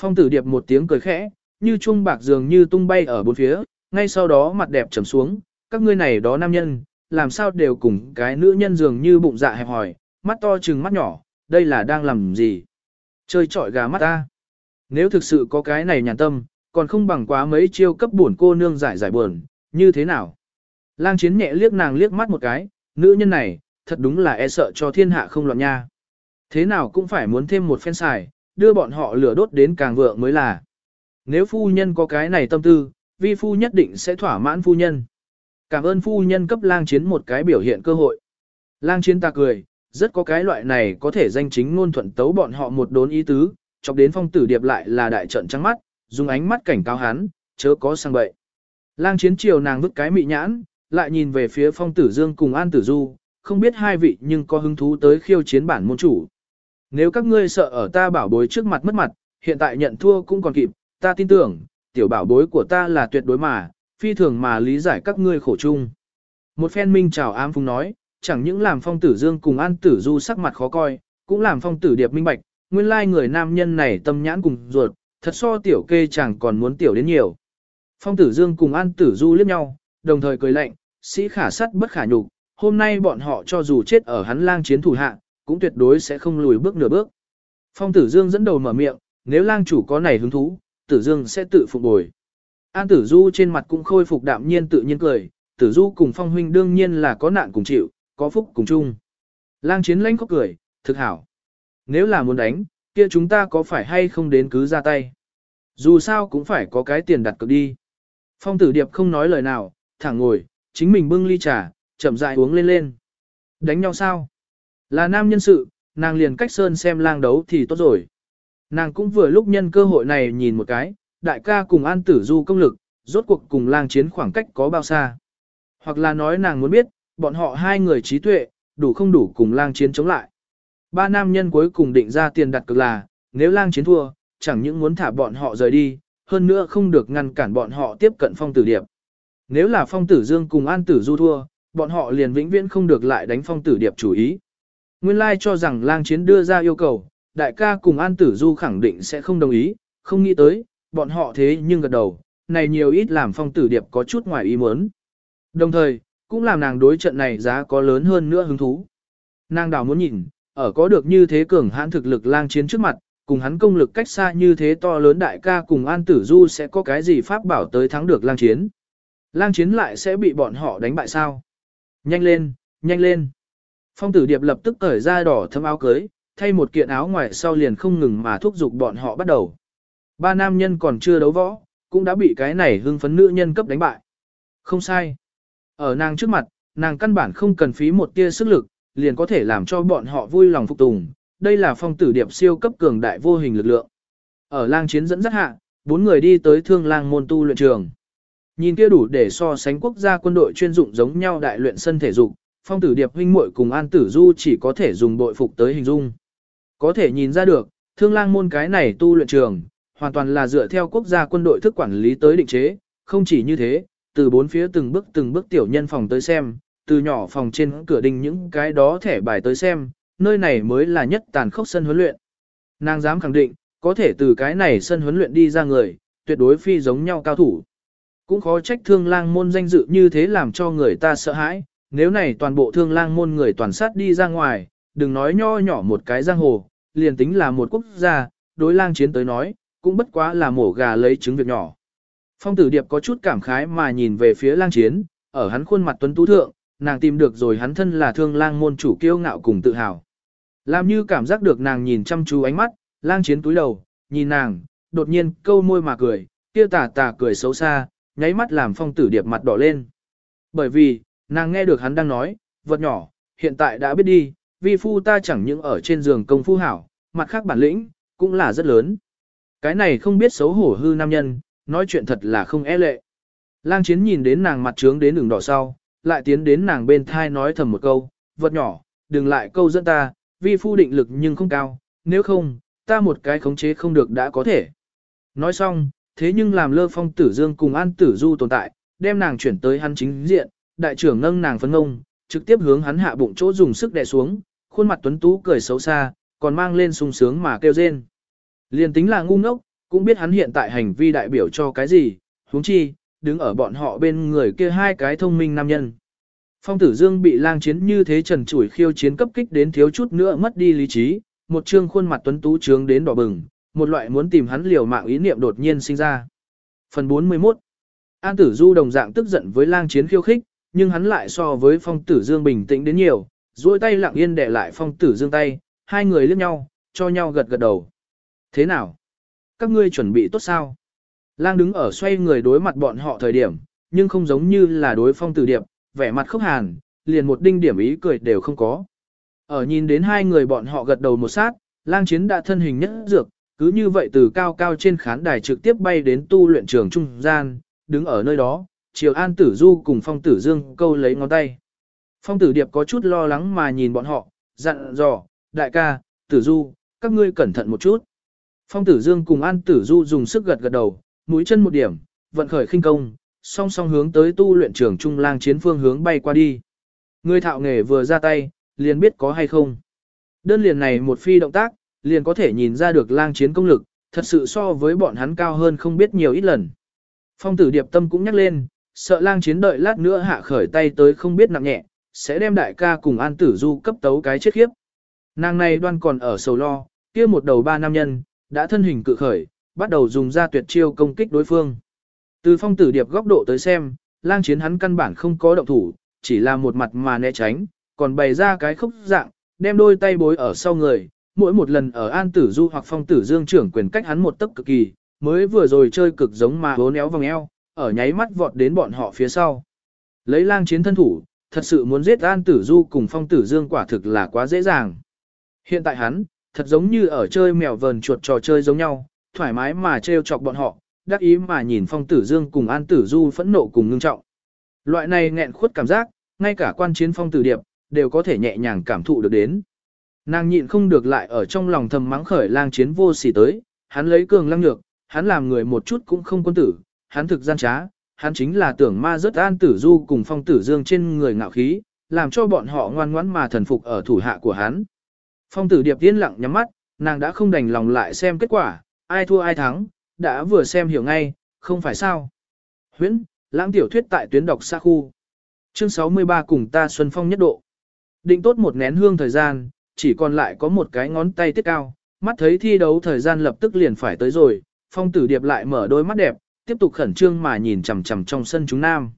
Phong tử điệp một tiếng cười khẽ, như chuông bạc dường như tung bay ở bốn phía, ngay sau đó mặt đẹp trầm xuống, các ngươi này đó nam nhân, làm sao đều cùng cái nữ nhân dường như bụng dạ hẹp hòi, mắt to trừng mắt nhỏ, đây là đang làm gì? Chơi trọi gà mắt ta. Nếu thực sự có cái này nhàn tâm, còn không bằng quá mấy chiêu cấp buồn cô nương giải giải buồn, như thế nào? Lang chiến nhẹ liếc nàng liếc mắt một cái, nữ nhân này, thật đúng là e sợ cho thiên hạ không loạn nha. Thế nào cũng phải muốn thêm một phen xài, đưa bọn họ lửa đốt đến càng vượng mới là. Nếu phu nhân có cái này tâm tư, vi phu nhất định sẽ thỏa mãn phu nhân. Cảm ơn phu nhân cấp lang chiến một cái biểu hiện cơ hội. Lang chiến ta cười, rất có cái loại này có thể danh chính ngôn thuận tấu bọn họ một đốn ý tứ, chọc đến phong tử điệp lại là đại trận trắng mắt, dùng ánh mắt cảnh cáo hắn, chớ có sang bậy. Lang chiến chiều nàng vứt cái mị nhãn, lại nhìn về phía phong tử dương cùng an tử du, không biết hai vị nhưng có hứng thú tới khiêu chiến bản môn chủ. Nếu các ngươi sợ ở ta bảo bối trước mặt mất mặt, hiện tại nhận thua cũng còn kịp, ta tin tưởng, tiểu bảo bối của ta là tuyệt đối mà, phi thường mà lý giải các ngươi khổ chung. Một phen minh chào ám phung nói, chẳng những làm phong tử dương cùng an tử du sắc mặt khó coi, cũng làm phong tử điệp minh bạch, nguyên lai người nam nhân này tâm nhãn cùng ruột, thật so tiểu kê chẳng còn muốn tiểu đến nhiều. Phong tử dương cùng an tử du liếc nhau, đồng thời cười lạnh, sĩ khả sắt bất khả nhục, hôm nay bọn họ cho dù chết ở hắn lang chiến thủ hạ, cũng tuyệt đối sẽ không lùi bước nửa bước. Phong tử dương dẫn đầu mở miệng, nếu lang chủ có này hứng thú, tử dương sẽ tự phục bồi. An tử du trên mặt cũng khôi phục đạm nhiên tự nhiên cười, tử du cùng phong huynh đương nhiên là có nạn cùng chịu, có phúc cùng chung. Lang chiến lãnh có cười, thực hảo. Nếu là muốn đánh, kia chúng ta có phải hay không đến cứ ra tay. Dù sao cũng phải có cái tiền đặt cược đi. Phong tử điệp không nói lời nào, thẳng ngồi, chính mình bưng ly trà, chậm rãi uống lên lên. Đánh nhau sao? Là nam nhân sự, nàng liền cách sơn xem lang đấu thì tốt rồi. Nàng cũng vừa lúc nhân cơ hội này nhìn một cái, đại ca cùng an tử du công lực, rốt cuộc cùng lang chiến khoảng cách có bao xa. Hoặc là nói nàng muốn biết, bọn họ hai người trí tuệ, đủ không đủ cùng lang chiến chống lại. Ba nam nhân cuối cùng định ra tiền đặt cực là, nếu lang chiến thua, chẳng những muốn thả bọn họ rời đi, hơn nữa không được ngăn cản bọn họ tiếp cận phong tử điệp. Nếu là phong tử dương cùng an tử du thua, bọn họ liền vĩnh viễn không được lại đánh phong tử điệp chủ ý. Nguyên lai cho rằng lang chiến đưa ra yêu cầu, đại ca cùng An Tử Du khẳng định sẽ không đồng ý, không nghĩ tới, bọn họ thế nhưng gật đầu, này nhiều ít làm phong tử điệp có chút ngoài ý muốn. Đồng thời, cũng làm nàng đối trận này giá có lớn hơn nữa hứng thú. Nàng đào muốn nhìn, ở có được như thế cường hãn thực lực lang chiến trước mặt, cùng hắn công lực cách xa như thế to lớn đại ca cùng An Tử Du sẽ có cái gì pháp bảo tới thắng được lang chiến. Lang chiến lại sẽ bị bọn họ đánh bại sao? Nhanh lên, nhanh lên. Phong tử điệp lập tức cởi ra đỏ thâm áo cưới, thay một kiện áo ngoài sau liền không ngừng mà thúc giục bọn họ bắt đầu. Ba nam nhân còn chưa đấu võ, cũng đã bị cái này hưng phấn nữ nhân cấp đánh bại. Không sai. Ở nàng trước mặt, nàng căn bản không cần phí một tia sức lực, liền có thể làm cho bọn họ vui lòng phục tùng. Đây là phong tử điệp siêu cấp cường đại vô hình lực lượng. Ở lang chiến dẫn dắt hạ, bốn người đi tới thương lang môn tu luyện trường. Nhìn kia đủ để so sánh quốc gia quân đội chuyên dụng giống nhau đại luyện sân thể dục, phong tử điệp huynh muội cùng an tử du chỉ có thể dùng bội phục tới hình dung. Có thể nhìn ra được, thương lang môn cái này tu luyện trường, hoàn toàn là dựa theo quốc gia quân đội thức quản lý tới định chế, không chỉ như thế, từ bốn phía từng bước từng bước tiểu nhân phòng tới xem, từ nhỏ phòng trên cửa đình những cái đó thẻ bài tới xem, nơi này mới là nhất tàn khốc sân huấn luyện. Nàng dám khẳng định, có thể từ cái này sân huấn luyện đi ra người, tuyệt đối phi giống nhau cao thủ. Cũng khó trách thương lang môn danh dự như thế làm cho người ta sợ hãi, nếu này toàn bộ thương lang môn người toàn sát đi ra ngoài, đừng nói nho nhỏ một cái giang hồ, liền tính là một quốc gia, đối lang chiến tới nói, cũng bất quá là mổ gà lấy trứng việc nhỏ. Phong tử điệp có chút cảm khái mà nhìn về phía lang chiến, ở hắn khuôn mặt tuấn tú thượng, nàng tìm được rồi hắn thân là thương lang môn chủ kiêu ngạo cùng tự hào. Làm như cảm giác được nàng nhìn chăm chú ánh mắt, lang chiến túi đầu, nhìn nàng, đột nhiên câu môi mà cười, kia tà tà cười xấu xa, nháy mắt làm phong tử điệp mặt đỏ lên. Bởi vì, nàng nghe được hắn đang nói, vật nhỏ, hiện tại đã biết đi, vi phu ta chẳng những ở trên giường công phu hảo, mặt khác bản lĩnh, cũng là rất lớn. Cái này không biết xấu hổ hư nam nhân, nói chuyện thật là không e lệ. Lang chiến nhìn đến nàng mặt trướng đến đường đỏ sau, lại tiến đến nàng bên thai nói thầm một câu, vật nhỏ, đừng lại câu dẫn ta, vi phu định lực nhưng không cao, nếu không, ta một cái khống chế không được đã có thể. Nói xong, thế nhưng làm lơ phong tử dương cùng an tử du tồn tại, đem nàng chuyển tới hắn chính diện, đại trưởng nâng nàng phấn ngông, trực tiếp hướng hắn hạ bụng chỗ dùng sức đè xuống, khuôn mặt tuấn tú cười xấu xa, còn mang lên sung sướng mà kêu rên. Liên tính là ngu ngốc, cũng biết hắn hiện tại hành vi đại biểu cho cái gì, huống chi, đứng ở bọn họ bên người kia hai cái thông minh nam nhân. Phong tử dương bị lang chiến như thế trần chủi khiêu chiến cấp kích đến thiếu chút nữa mất đi lý trí, một trương khuôn mặt tuấn tú trướng đến đỏ bừng, một loại muốn tìm hắn liều mạng ý niệm đột nhiên sinh ra. Phần 41 An tử du đồng dạng tức giận với lang chiến khiêu khích, nhưng hắn lại so với phong tử dương bình tĩnh đến nhiều, duỗi tay lặng yên để lại phong tử dương tay, hai người liếc nhau, cho nhau gật gật đầu. Thế nào? Các ngươi chuẩn bị tốt sao? Lang đứng ở xoay người đối mặt bọn họ thời điểm, nhưng không giống như là đối phong tử điệp, vẻ mặt khốc hàn, liền một đinh điểm ý cười đều không có. Ở nhìn đến hai người bọn họ gật đầu một sát, lang chiến đã thân hình nhất dược, cứ như vậy từ cao cao trên khán đài trực tiếp bay đến tu luyện trường trung gian, đứng ở nơi đó, Triều An Tử Du cùng Phong Tử Dương câu lấy ngón tay. Phong Tử Điệp có chút lo lắng mà nhìn bọn họ, dặn dò, đại ca, Tử Du, các ngươi cẩn thận một chút. Phong Tử Dương cùng An Tử Du dùng sức gật gật đầu, mũi chân một điểm, vận khởi khinh công, song song hướng tới tu luyện trường trung lang chiến phương hướng bay qua đi. Người thạo nghề vừa ra tay, liền biết có hay không. Đơn liền này một phi động tác, liền có thể nhìn ra được lang chiến công lực, thật sự so với bọn hắn cao hơn không biết nhiều ít lần. Phong tử điệp tâm cũng nhắc lên, sợ lang chiến đợi lát nữa hạ khởi tay tới không biết nặng nhẹ, sẽ đem đại ca cùng an tử du cấp tấu cái chết khiếp. Nàng này đoan còn ở sầu lo, kia một đầu ba nam nhân, đã thân hình cự khởi, bắt đầu dùng ra tuyệt chiêu công kích đối phương. Từ phong tử điệp góc độ tới xem, lang chiến hắn căn bản không có động thủ, chỉ là một mặt mà né tránh, còn bày ra cái khúc dạng, đem đôi tay bối ở sau người, mỗi một lần ở an tử du hoặc phong tử dương trưởng quyền cách hắn một tấc cực kỳ, mới vừa rồi chơi cực giống mà hố néo vòng eo, ở nháy mắt vọt đến bọn họ phía sau. Lấy lang chiến thân thủ, thật sự muốn giết an tử du cùng phong tử dương quả thực là quá dễ dàng. Hiện tại hắn, thật giống như ở chơi mèo vờn chuột trò chơi giống nhau, thoải mái mà trêu chọc bọn họ, đắc ý mà nhìn phong tử dương cùng an tử du phẫn nộ cùng ngưng trọng. Loại này nghẹn khuất cảm giác, ngay cả quan chiến phong tử điệp, đều có thể nhẹ nhàng cảm thụ được đến. Nàng nhịn không được lại ở trong lòng thầm mắng khởi lang chiến vô sỉ tới, hắn lấy cường lăng nhược, hắn làm người một chút cũng không quân tử, hắn thực gian trá, hắn chính là tưởng ma rất an tử du cùng phong tử dương trên người ngạo khí, làm cho bọn họ ngoan ngoãn mà thần phục ở thủ hạ của hắn. Phong tử điệp yên lặng nhắm mắt, nàng đã không đành lòng lại xem kết quả, ai thua ai thắng, đã vừa xem hiểu ngay, không phải sao. Huyễn, lãng tiểu thuyết tại tuyến đọc xa khu. Chương 63 cùng ta xuân phong nhất độ. Định tốt một nén hương thời gian, chỉ còn lại có một cái ngón tay tiết cao, mắt thấy thi đấu thời gian lập tức liền phải tới rồi, phong tử điệp lại mở đôi mắt đẹp, tiếp tục khẩn trương mà nhìn chằm chằm trong sân chúng nam.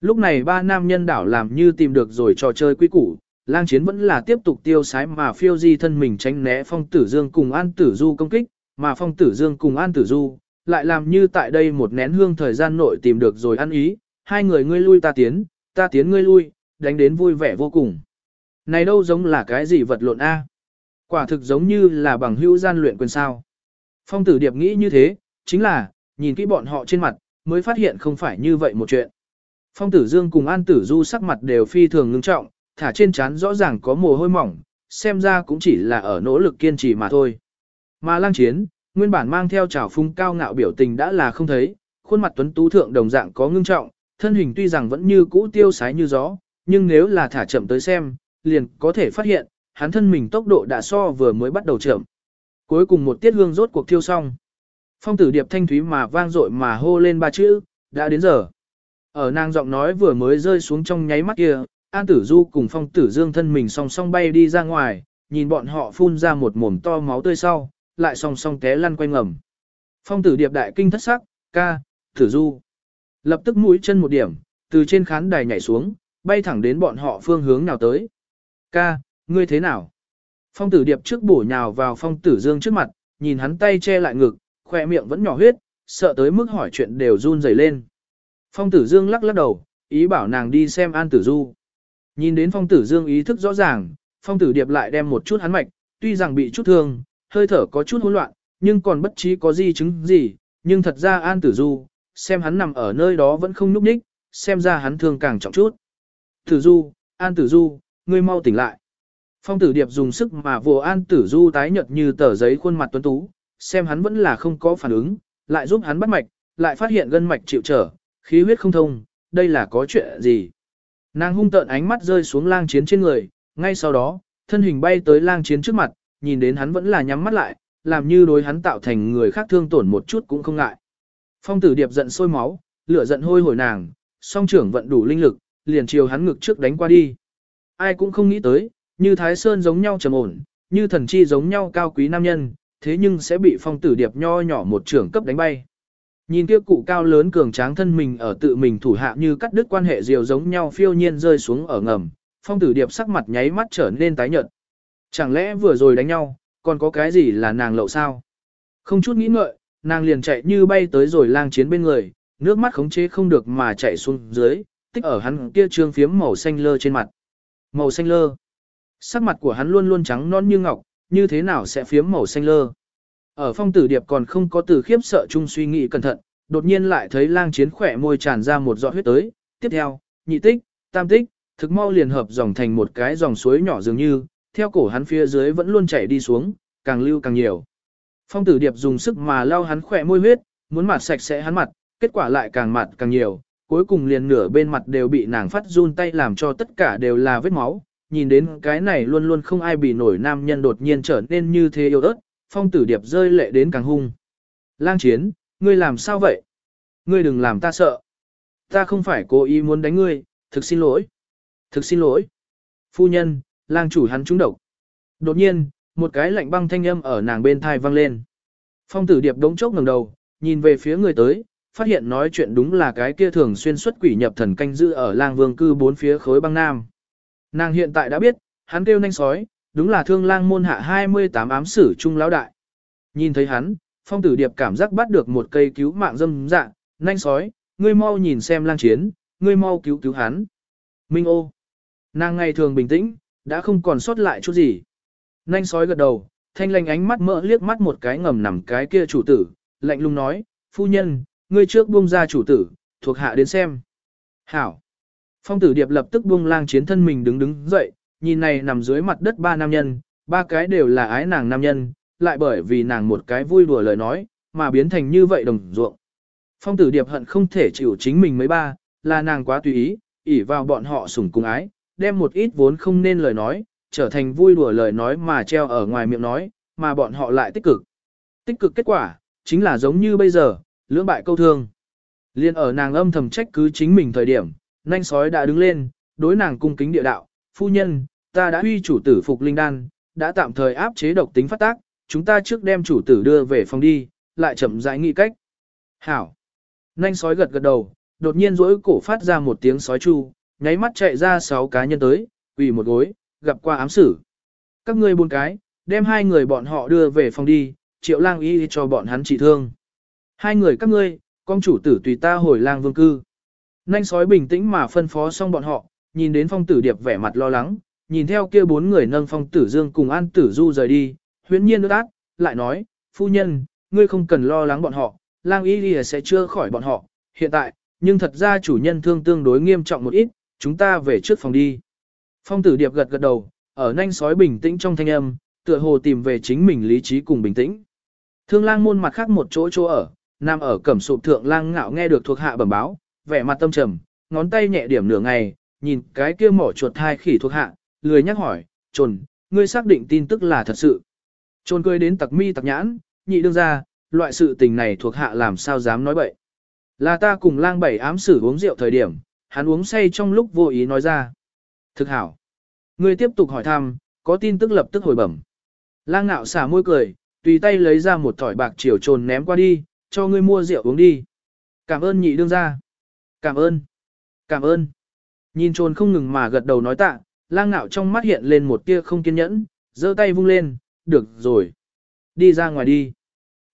Lúc này ba nam nhân đảo làm như tìm được rồi trò chơi quý củ, lang chiến vẫn là tiếp tục tiêu sái mà phiêu di thân mình tránh né phong tử dương cùng an tử du công kích, mà phong tử dương cùng an tử du, lại làm như tại đây một nén hương thời gian nội tìm được rồi ăn ý, hai người ngươi lui ta tiến, ta tiến ngươi lui, đánh đến vui vẻ vô cùng. Này đâu giống là cái gì vật lộn A. Quả thực giống như là bằng hữu gian luyện quyền sao. Phong tử điệp nghĩ như thế, chính là, nhìn kỹ bọn họ trên mặt, mới phát hiện không phải như vậy một chuyện. Phong tử dương cùng an tử du sắc mặt đều phi thường ngưng trọng, thả trên trán rõ ràng có mồ hôi mỏng, xem ra cũng chỉ là ở nỗ lực kiên trì mà thôi. Mà lang chiến, nguyên bản mang theo trào phung cao ngạo biểu tình đã là không thấy, khuôn mặt tuấn tú thượng đồng dạng có ngưng trọng, thân hình tuy rằng vẫn như cũ tiêu sái như gió, nhưng nếu là thả chậm tới xem, liền có thể phát hiện, hắn thân mình tốc độ đã so vừa mới bắt đầu chậm. Cuối cùng một tiết hương rốt cuộc thiêu xong. Phong tử điệp thanh thúy mà vang dội mà hô lên ba chữ, đã đến giờ. Ở nàng giọng nói vừa mới rơi xuống trong nháy mắt kia, An Tử Du cùng Phong Tử Dương thân mình song song bay đi ra ngoài, nhìn bọn họ phun ra một mồm to máu tươi sau, lại song song té lăn quanh ngầm. Phong Tử Điệp đại kinh thất sắc, ca, Tử Du. Lập tức mũi chân một điểm, từ trên khán đài nhảy xuống, bay thẳng đến bọn họ phương hướng nào tới. Ca, ngươi thế nào? Phong Tử Điệp trước bổ nhào vào Phong Tử Dương trước mặt, nhìn hắn tay che lại ngực, khoe miệng vẫn nhỏ huyết, sợ tới mức hỏi chuyện đều run rẩy lên. Phong Tử Dương lắc lắc đầu, ý bảo nàng đi xem An Tử Du. Nhìn đến phong tử dương ý thức rõ ràng, phong tử điệp lại đem một chút hắn mạch, tuy rằng bị chút thương, hơi thở có chút hỗn loạn, nhưng còn bất trí có gì chứng gì, nhưng thật ra an tử du, xem hắn nằm ở nơi đó vẫn không núp ních, xem ra hắn thương càng trọng chút. Tử du, an tử du, ngươi mau tỉnh lại. Phong tử điệp dùng sức mà vồ an tử du tái nhợt như tờ giấy khuôn mặt tuấn tú, xem hắn vẫn là không có phản ứng, lại giúp hắn bắt mạch, lại phát hiện gân mạch chịu trở, khí huyết không thông, đây là có chuyện gì. Nàng hung tợn ánh mắt rơi xuống lang chiến trên người, ngay sau đó, thân hình bay tới lang chiến trước mặt, nhìn đến hắn vẫn là nhắm mắt lại, làm như đối hắn tạo thành người khác thương tổn một chút cũng không ngại. Phong tử điệp giận sôi máu, lửa giận hôi hồi nàng, song trưởng vận đủ linh lực, liền chiều hắn ngực trước đánh qua đi. Ai cũng không nghĩ tới, như Thái Sơn giống nhau trầm ổn, như thần chi giống nhau cao quý nam nhân, thế nhưng sẽ bị phong tử điệp nho nhỏ một trưởng cấp đánh bay. Nhìn kia cụ cao lớn cường tráng thân mình ở tự mình thủ hạ như cắt đứt quan hệ diều giống nhau phiêu nhiên rơi xuống ở ngầm, phong tử điệp sắc mặt nháy mắt trở nên tái nhợt. Chẳng lẽ vừa rồi đánh nhau, còn có cái gì là nàng lậu sao? Không chút nghĩ ngợi, nàng liền chạy như bay tới rồi lang chiến bên người, nước mắt khống chế không được mà chạy xuống dưới, tích ở hắn kia trương phiếm màu xanh lơ trên mặt. Màu xanh lơ. Sắc mặt của hắn luôn luôn trắng non như ngọc, như thế nào sẽ phiếm màu xanh lơ? Ở phong tử điệp còn không có từ khiếp sợ chung suy nghĩ cẩn thận, đột nhiên lại thấy lang chiến khỏe môi tràn ra một giọt huyết tới, tiếp theo, nhị tích, tam tích, thực mau liền hợp dòng thành một cái dòng suối nhỏ dường như, theo cổ hắn phía dưới vẫn luôn chảy đi xuống, càng lưu càng nhiều. Phong tử điệp dùng sức mà lau hắn khỏe môi huyết, muốn mặt sạch sẽ hắn mặt, kết quả lại càng mặt càng nhiều, cuối cùng liền nửa bên mặt đều bị nàng phát run tay làm cho tất cả đều là vết máu. Nhìn đến cái này luôn luôn không ai bị nổi nam nhân đột nhiên trở nên như thế yêu ớt, phong tử điệp rơi lệ đến càng hung. Lang chiến, ngươi làm sao vậy? Ngươi đừng làm ta sợ. Ta không phải cố ý muốn đánh ngươi, thực xin lỗi. Thực xin lỗi. Phu nhân, lang chủ hắn trúng độc. Đột nhiên, một cái lạnh băng thanh âm ở nàng bên thai vang lên. Phong tử điệp đống chốc ngẩng đầu, nhìn về phía người tới, phát hiện nói chuyện đúng là cái kia thường xuyên xuất quỷ nhập thần canh giữ ở lang vương cư bốn phía khối băng nam. Nàng hiện tại đã biết, hắn kêu nhanh sói, đúng là thương lang môn hạ 28 ám sử trung lão đại. Nhìn thấy hắn, phong tử điệp cảm giác bắt được một cây cứu mạng dâm dạ, nhanh sói, ngươi mau nhìn xem lang chiến, ngươi mau cứu cứu hắn. Minh ô. Nàng ngày thường bình tĩnh, đã không còn sót lại chút gì. Nanh sói gật đầu, thanh lành ánh mắt mỡ liếc mắt một cái ngầm nằm cái kia chủ tử, lạnh lùng nói, phu nhân, ngươi trước buông ra chủ tử, thuộc hạ đến xem. Hảo. Phong tử điệp lập tức buông lang chiến thân mình đứng đứng dậy, nhìn này nằm dưới mặt đất ba nam nhân, ba cái đều là ái nàng nam nhân, lại bởi vì nàng một cái vui đùa lời nói, mà biến thành như vậy đồng ruộng. Phong tử điệp hận không thể chịu chính mình mấy ba, là nàng quá tùy ý, ỉ vào bọn họ sủng cùng ái, đem một ít vốn không nên lời nói, trở thành vui đùa lời nói mà treo ở ngoài miệng nói, mà bọn họ lại tích cực. Tích cực kết quả, chính là giống như bây giờ, lưỡng bại câu thương. Liên ở nàng âm thầm trách cứ chính mình thời điểm, nanh sói đã đứng lên, đối nàng cung kính địa đạo, phu nhân, ta đã huy chủ tử phục linh đan, đã tạm thời áp chế độc tính phát tác, chúng ta trước đem chủ tử đưa về phòng đi, lại chậm rãi nghĩ cách. Hảo. Nanh sói gật gật đầu, đột nhiên rỗi cổ phát ra một tiếng sói chu, nháy mắt chạy ra sáu cá nhân tới, quỳ một gối, gặp qua ám sử. Các ngươi buôn cái, đem hai người bọn họ đưa về phòng đi, triệu lang y cho bọn hắn trị thương. Hai người các ngươi, con chủ tử tùy ta hồi lang vương cư. Nanh sói bình tĩnh mà phân phó xong bọn họ, nhìn đến phong tử điệp vẻ mặt lo lắng, nhìn theo kia bốn người nâng phong tử dương cùng an tử du rời đi, huyễn nhiên nước ác, lại nói, phu nhân, ngươi không cần lo lắng bọn họ, lang y sẽ chưa khỏi bọn họ, hiện tại, nhưng thật ra chủ nhân thương tương đối nghiêm trọng một ít, chúng ta về trước phòng đi. Phong tử điệp gật gật đầu, ở nanh sói bình tĩnh trong thanh âm, tựa hồ tìm về chính mình lý trí cùng bình tĩnh. Thương lang môn mặt khác một chỗ chỗ ở, nằm ở cẩm sụp thượng lang ngạo nghe được thuộc hạ bẩm báo, vẻ mặt tâm trầm, ngón tay nhẹ điểm nửa ngày, nhìn cái kia mỏ chuột thai khỉ thuộc hạ, lười nhắc hỏi, trồn, ngươi xác định tin tức là thật sự. Trồn cười đến tặc mi tặc nhãn, nhị đương ra, loại sự tình này thuộc hạ làm sao dám nói bậy. Là ta cùng lang bảy ám sử uống rượu thời điểm, hắn uống say trong lúc vô ý nói ra. Thực hảo. người tiếp tục hỏi thăm, có tin tức lập tức hồi bẩm. Lang nạo xả môi cười, tùy tay lấy ra một thỏi bạc chiều trồn ném qua đi, cho ngươi mua rượu uống đi. Cảm ơn nhị đương ra. Cảm ơn. Cảm ơn. Nhìn trồn không ngừng mà gật đầu nói tạ, lang nạo trong mắt hiện lên một tia không kiên nhẫn, giơ tay vung lên, được rồi. Đi ra ngoài đi.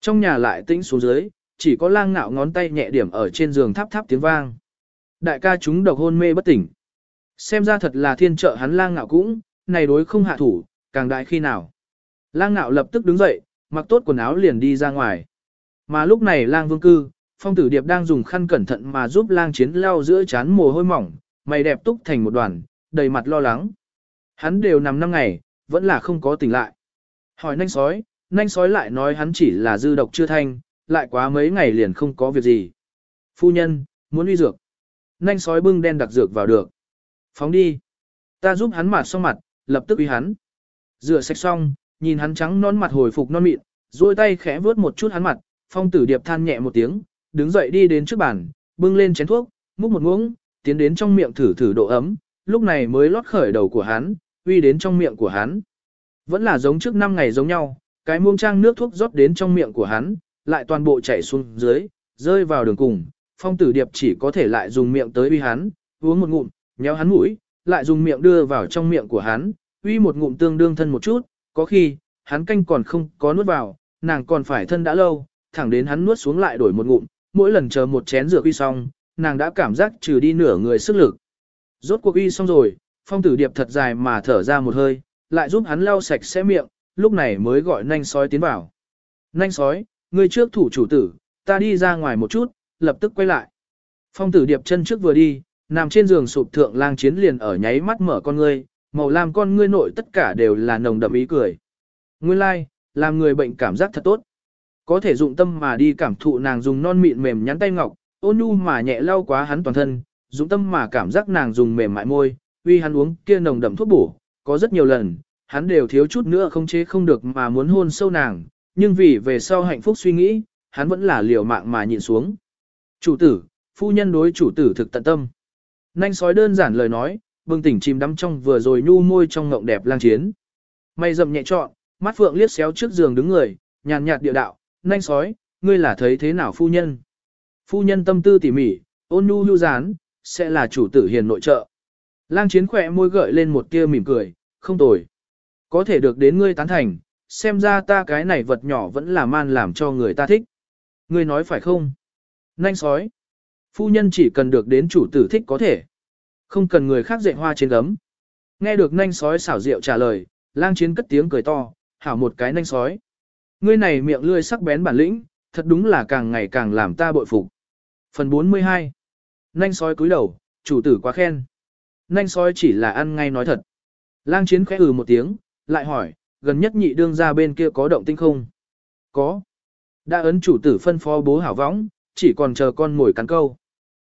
Trong nhà lại tĩnh xuống dưới, chỉ có lang nạo ngón tay nhẹ điểm ở trên giường tháp tháp tiếng vang. Đại ca chúng độc hôn mê bất tỉnh. Xem ra thật là thiên trợ hắn lang Ngạo cũng, này đối không hạ thủ, càng đại khi nào. Lang Ngạo lập tức đứng dậy, mặc tốt quần áo liền đi ra ngoài. Mà lúc này lang vương cư, phong tử điệp đang dùng khăn cẩn thận mà giúp lang chiến leo giữa chán mồ hôi mỏng, mày đẹp túc thành một đoàn, đầy mặt lo lắng. Hắn đều nằm năm ngày, vẫn là không có tỉnh lại. Hỏi nanh sói, nanh sói lại nói hắn chỉ là dư độc chưa thanh, lại quá mấy ngày liền không có việc gì. Phu nhân, muốn uy dược. Nanh sói bưng đen đặc dược vào được. Phóng đi. Ta giúp hắn mặt xong mặt, lập tức uy hắn. Rửa sạch xong, nhìn hắn trắng non mặt hồi phục non mịn, duỗi tay khẽ vớt một chút hắn mặt, phong tử điệp than nhẹ một tiếng, đứng dậy đi đến trước bàn, bưng lên chén thuốc, múc một muỗng, tiến đến trong miệng thử thử độ ấm, lúc này mới lót khởi đầu của hắn, uy đến trong miệng của hắn. Vẫn là giống trước năm ngày giống nhau, cái muông trang nước thuốc rót đến trong miệng của hắn, lại toàn bộ chảy xuống dưới, rơi vào đường cùng, phong tử điệp chỉ có thể lại dùng miệng tới uy hắn, uống một ngụm, nhéo hắn mũi, lại dùng miệng đưa vào trong miệng của hắn, uy một ngụm tương đương thân một chút, có khi, hắn canh còn không có nuốt vào, nàng còn phải thân đã lâu, thẳng đến hắn nuốt xuống lại đổi một ngụm, mỗi lần chờ một chén rượu uy xong, nàng đã cảm giác trừ đi nửa người sức lực. Rốt cuộc uy xong rồi, phong tử điệp thật dài mà thở ra một hơi, lại giúp hắn lau sạch sẽ miệng, lúc này mới gọi nanh sói tiến vào. Nanh sói, ngươi trước thủ chủ tử, ta đi ra ngoài một chút, lập tức quay lại. Phong tử điệp chân trước vừa đi, nằm trên giường sụp thượng lang chiến liền ở nháy mắt mở con ngươi, màu lam con ngươi nội tất cả đều là nồng đậm ý cười. Nguyên lai, like, làm người bệnh cảm giác thật tốt. Có thể dụng tâm mà đi cảm thụ nàng dùng non mịn mềm nhắn tay ngọc, ôn nhu mà nhẹ lau quá hắn toàn thân, dụng tâm mà cảm giác nàng dùng mềm mại môi, uy hắn uống kia nồng đậm thuốc bổ, có rất nhiều lần, hắn đều thiếu chút nữa không chế không được mà muốn hôn sâu nàng, nhưng vì về sau hạnh phúc suy nghĩ, hắn vẫn là liều mạng mà nhịn xuống. Chủ tử, phu nhân đối chủ tử thực tận tâm. Nanh sói đơn giản lời nói, bừng tỉnh chìm đắm trong vừa rồi nhu môi trong ngộng đẹp lang chiến. Mày rậm nhẹ trọn, mắt phượng liếc xéo trước giường đứng người, nhàn nhạt địa đạo, nanh sói, ngươi là thấy thế nào phu nhân? Phu nhân tâm tư tỉ mỉ, ôn nhu hưu gián, sẽ là chủ tử hiền nội trợ. Lang chiến khỏe môi gợi lên một tia mỉm cười, không tồi. Có thể được đến ngươi tán thành, xem ra ta cái này vật nhỏ vẫn là man làm cho người ta thích. Ngươi nói phải không? Nanh sói. Phu nhân chỉ cần được đến chủ tử thích có thể. Không cần người khác dạy hoa trên gấm. Nghe được nanh sói xảo rượu trả lời, lang chiến cất tiếng cười to, hảo một cái nanh sói. Ngươi này miệng lươi sắc bén bản lĩnh, thật đúng là càng ngày càng làm ta bội phục. Phần 42 Nanh sói cúi đầu, chủ tử quá khen. Nanh sói chỉ là ăn ngay nói thật. Lang chiến khẽ ừ một tiếng, lại hỏi, gần nhất nhị đương ra bên kia có động tinh không? Có. Đã ấn chủ tử phân phó bố hảo võng, chỉ còn chờ con mồi cắn câu.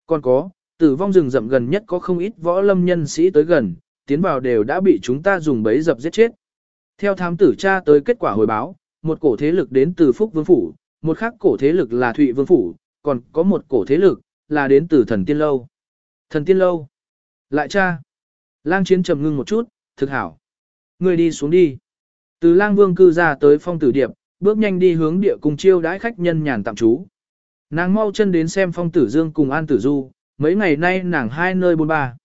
Còn có, tử vong rừng rậm gần nhất có không ít võ lâm nhân sĩ tới gần, tiến vào đều đã bị chúng ta dùng bẫy dập giết chết. Theo thám tử tra tới kết quả hồi báo, một cổ thế lực đến từ Phúc Vương Phủ, một khác cổ thế lực là Thụy Vương Phủ, còn có một cổ thế lực là đến từ Thần Tiên Lâu. Thần Tiên Lâu. Lại cha. Lang chiến trầm ngưng một chút, thực hảo. Người đi xuống đi. Từ lang vương cư ra tới phong tử điệp, bước nhanh đi hướng địa cùng chiêu đãi khách nhân nhàn tạm trú. Nàng mau chân đến xem phong tử dương cùng an tử du, mấy ngày nay nàng hai nơi bôn ba.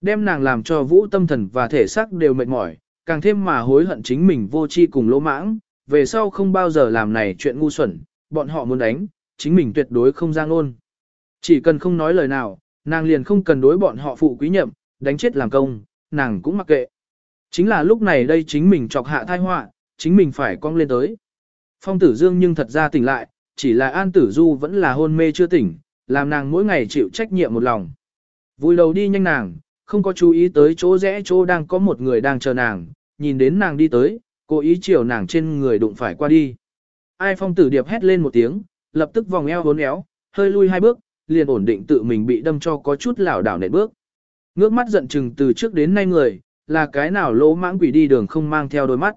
Đem nàng làm cho vũ tâm thần và thể xác đều mệt mỏi, càng thêm mà hối hận chính mình vô tri cùng lỗ mãng, về sau không bao giờ làm này chuyện ngu xuẩn, bọn họ muốn đánh, chính mình tuyệt đối không giang ôn. Chỉ cần không nói lời nào, nàng liền không cần đối bọn họ phụ quý nhậm, đánh chết làm công, nàng cũng mặc kệ. Chính là lúc này đây chính mình chọc hạ thai họa, chính mình phải cong lên tới. Phong tử dương nhưng thật ra tỉnh lại, chỉ là an tử du vẫn là hôn mê chưa tỉnh, làm nàng mỗi ngày chịu trách nhiệm một lòng. Vui đầu đi nhanh nàng, không có chú ý tới chỗ rẽ chỗ đang có một người đang chờ nàng, nhìn đến nàng đi tới, cố ý chiều nàng trên người đụng phải qua đi. Ai phong tử điệp hét lên một tiếng, lập tức vòng eo hốn éo, hơi lui hai bước, liền ổn định tự mình bị đâm cho có chút lảo đảo nện bước. Ngước mắt giận chừng từ trước đến nay người, là cái nào lỗ mãng quỷ đi đường không mang theo đôi mắt.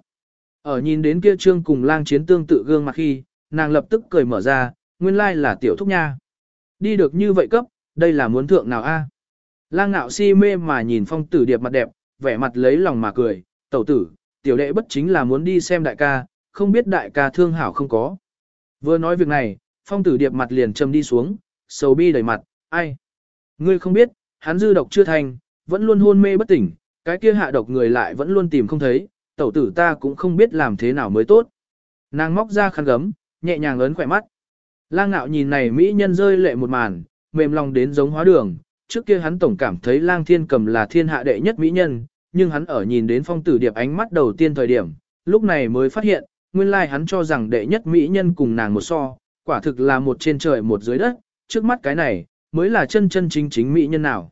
Ở nhìn đến kia trương cùng lang chiến tương tự gương mặt khi, nàng lập tức cười mở ra, nguyên lai là tiểu thúc nha. Đi được như vậy cấp, đây là muốn thượng nào a? Lang ngạo si mê mà nhìn phong tử điệp mặt đẹp, vẻ mặt lấy lòng mà cười, tẩu tử, tiểu đệ bất chính là muốn đi xem đại ca, không biết đại ca thương hảo không có. Vừa nói việc này, phong tử điệp mặt liền trầm đi xuống, sầu bi đầy mặt, ai? Ngươi không biết, hắn dư độc chưa thành, vẫn luôn hôn mê bất tỉnh, cái kia hạ độc người lại vẫn luôn tìm không thấy, tẩu tử ta cũng không biết làm thế nào mới tốt. Nàng móc ra khăn gấm, nhẹ nhàng ấn khỏe mắt. Lang ngạo nhìn này mỹ nhân rơi lệ một màn, mềm lòng đến giống hóa đường, trước kia hắn tổng cảm thấy lang thiên cầm là thiên hạ đệ nhất mỹ nhân, nhưng hắn ở nhìn đến phong tử điệp ánh mắt đầu tiên thời điểm, lúc này mới phát hiện, nguyên lai hắn cho rằng đệ nhất mỹ nhân cùng nàng một so, quả thực là một trên trời một dưới đất, trước mắt cái này, mới là chân chân chính chính mỹ nhân nào.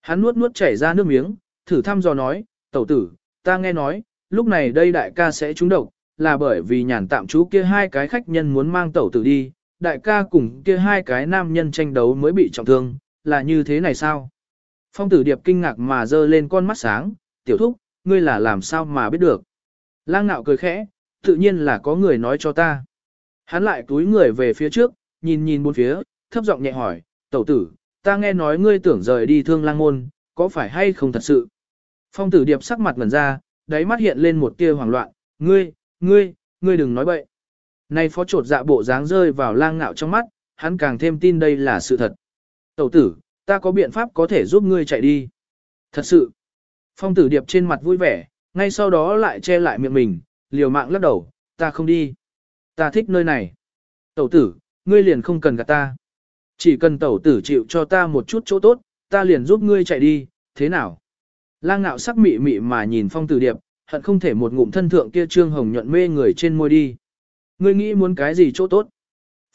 Hắn nuốt nuốt chảy ra nước miếng, thử thăm dò nói, tẩu tử, ta nghe nói, lúc này đây đại ca sẽ trúng độc, là bởi vì nhàn tạm chú kia hai cái khách nhân muốn mang tẩu tử đi, đại ca cùng kia hai cái nam nhân tranh đấu mới bị trọng thương, là như thế này sao? Phong tử điệp kinh ngạc mà dơ lên con mắt sáng, tiểu thúc, ngươi là làm sao mà biết được? Lang nạo cười khẽ, tự nhiên là có người nói cho ta. Hắn lại túi người về phía trước, nhìn nhìn bốn phía, thấp giọng nhẹ hỏi, tẩu tử, ta nghe nói ngươi tưởng rời đi thương lang môn, có phải hay không thật sự? Phong tử điệp sắc mặt ngẩn ra, đáy mắt hiện lên một tia hoảng loạn, ngươi, ngươi, ngươi đừng nói bậy. Nay phó trột dạ bộ dáng rơi vào lang ngạo trong mắt, hắn càng thêm tin đây là sự thật. Tẩu tử, ta có biện pháp có thể giúp ngươi chạy đi. Thật sự. Phong tử điệp trên mặt vui vẻ, ngay sau đó lại che lại miệng mình, liều mạng lắc đầu, ta không đi. Ta thích nơi này. Tẩu tử, ngươi liền không cần gặp ta. Chỉ cần tẩu tử chịu cho ta một chút chỗ tốt, ta liền giúp ngươi chạy đi, thế nào? Lang ngạo sắc mị mị mà nhìn phong tử điệp, hận không thể một ngụm thân thượng kia trương hồng nhuận mê người trên môi đi. Ngươi nghĩ muốn cái gì chỗ tốt?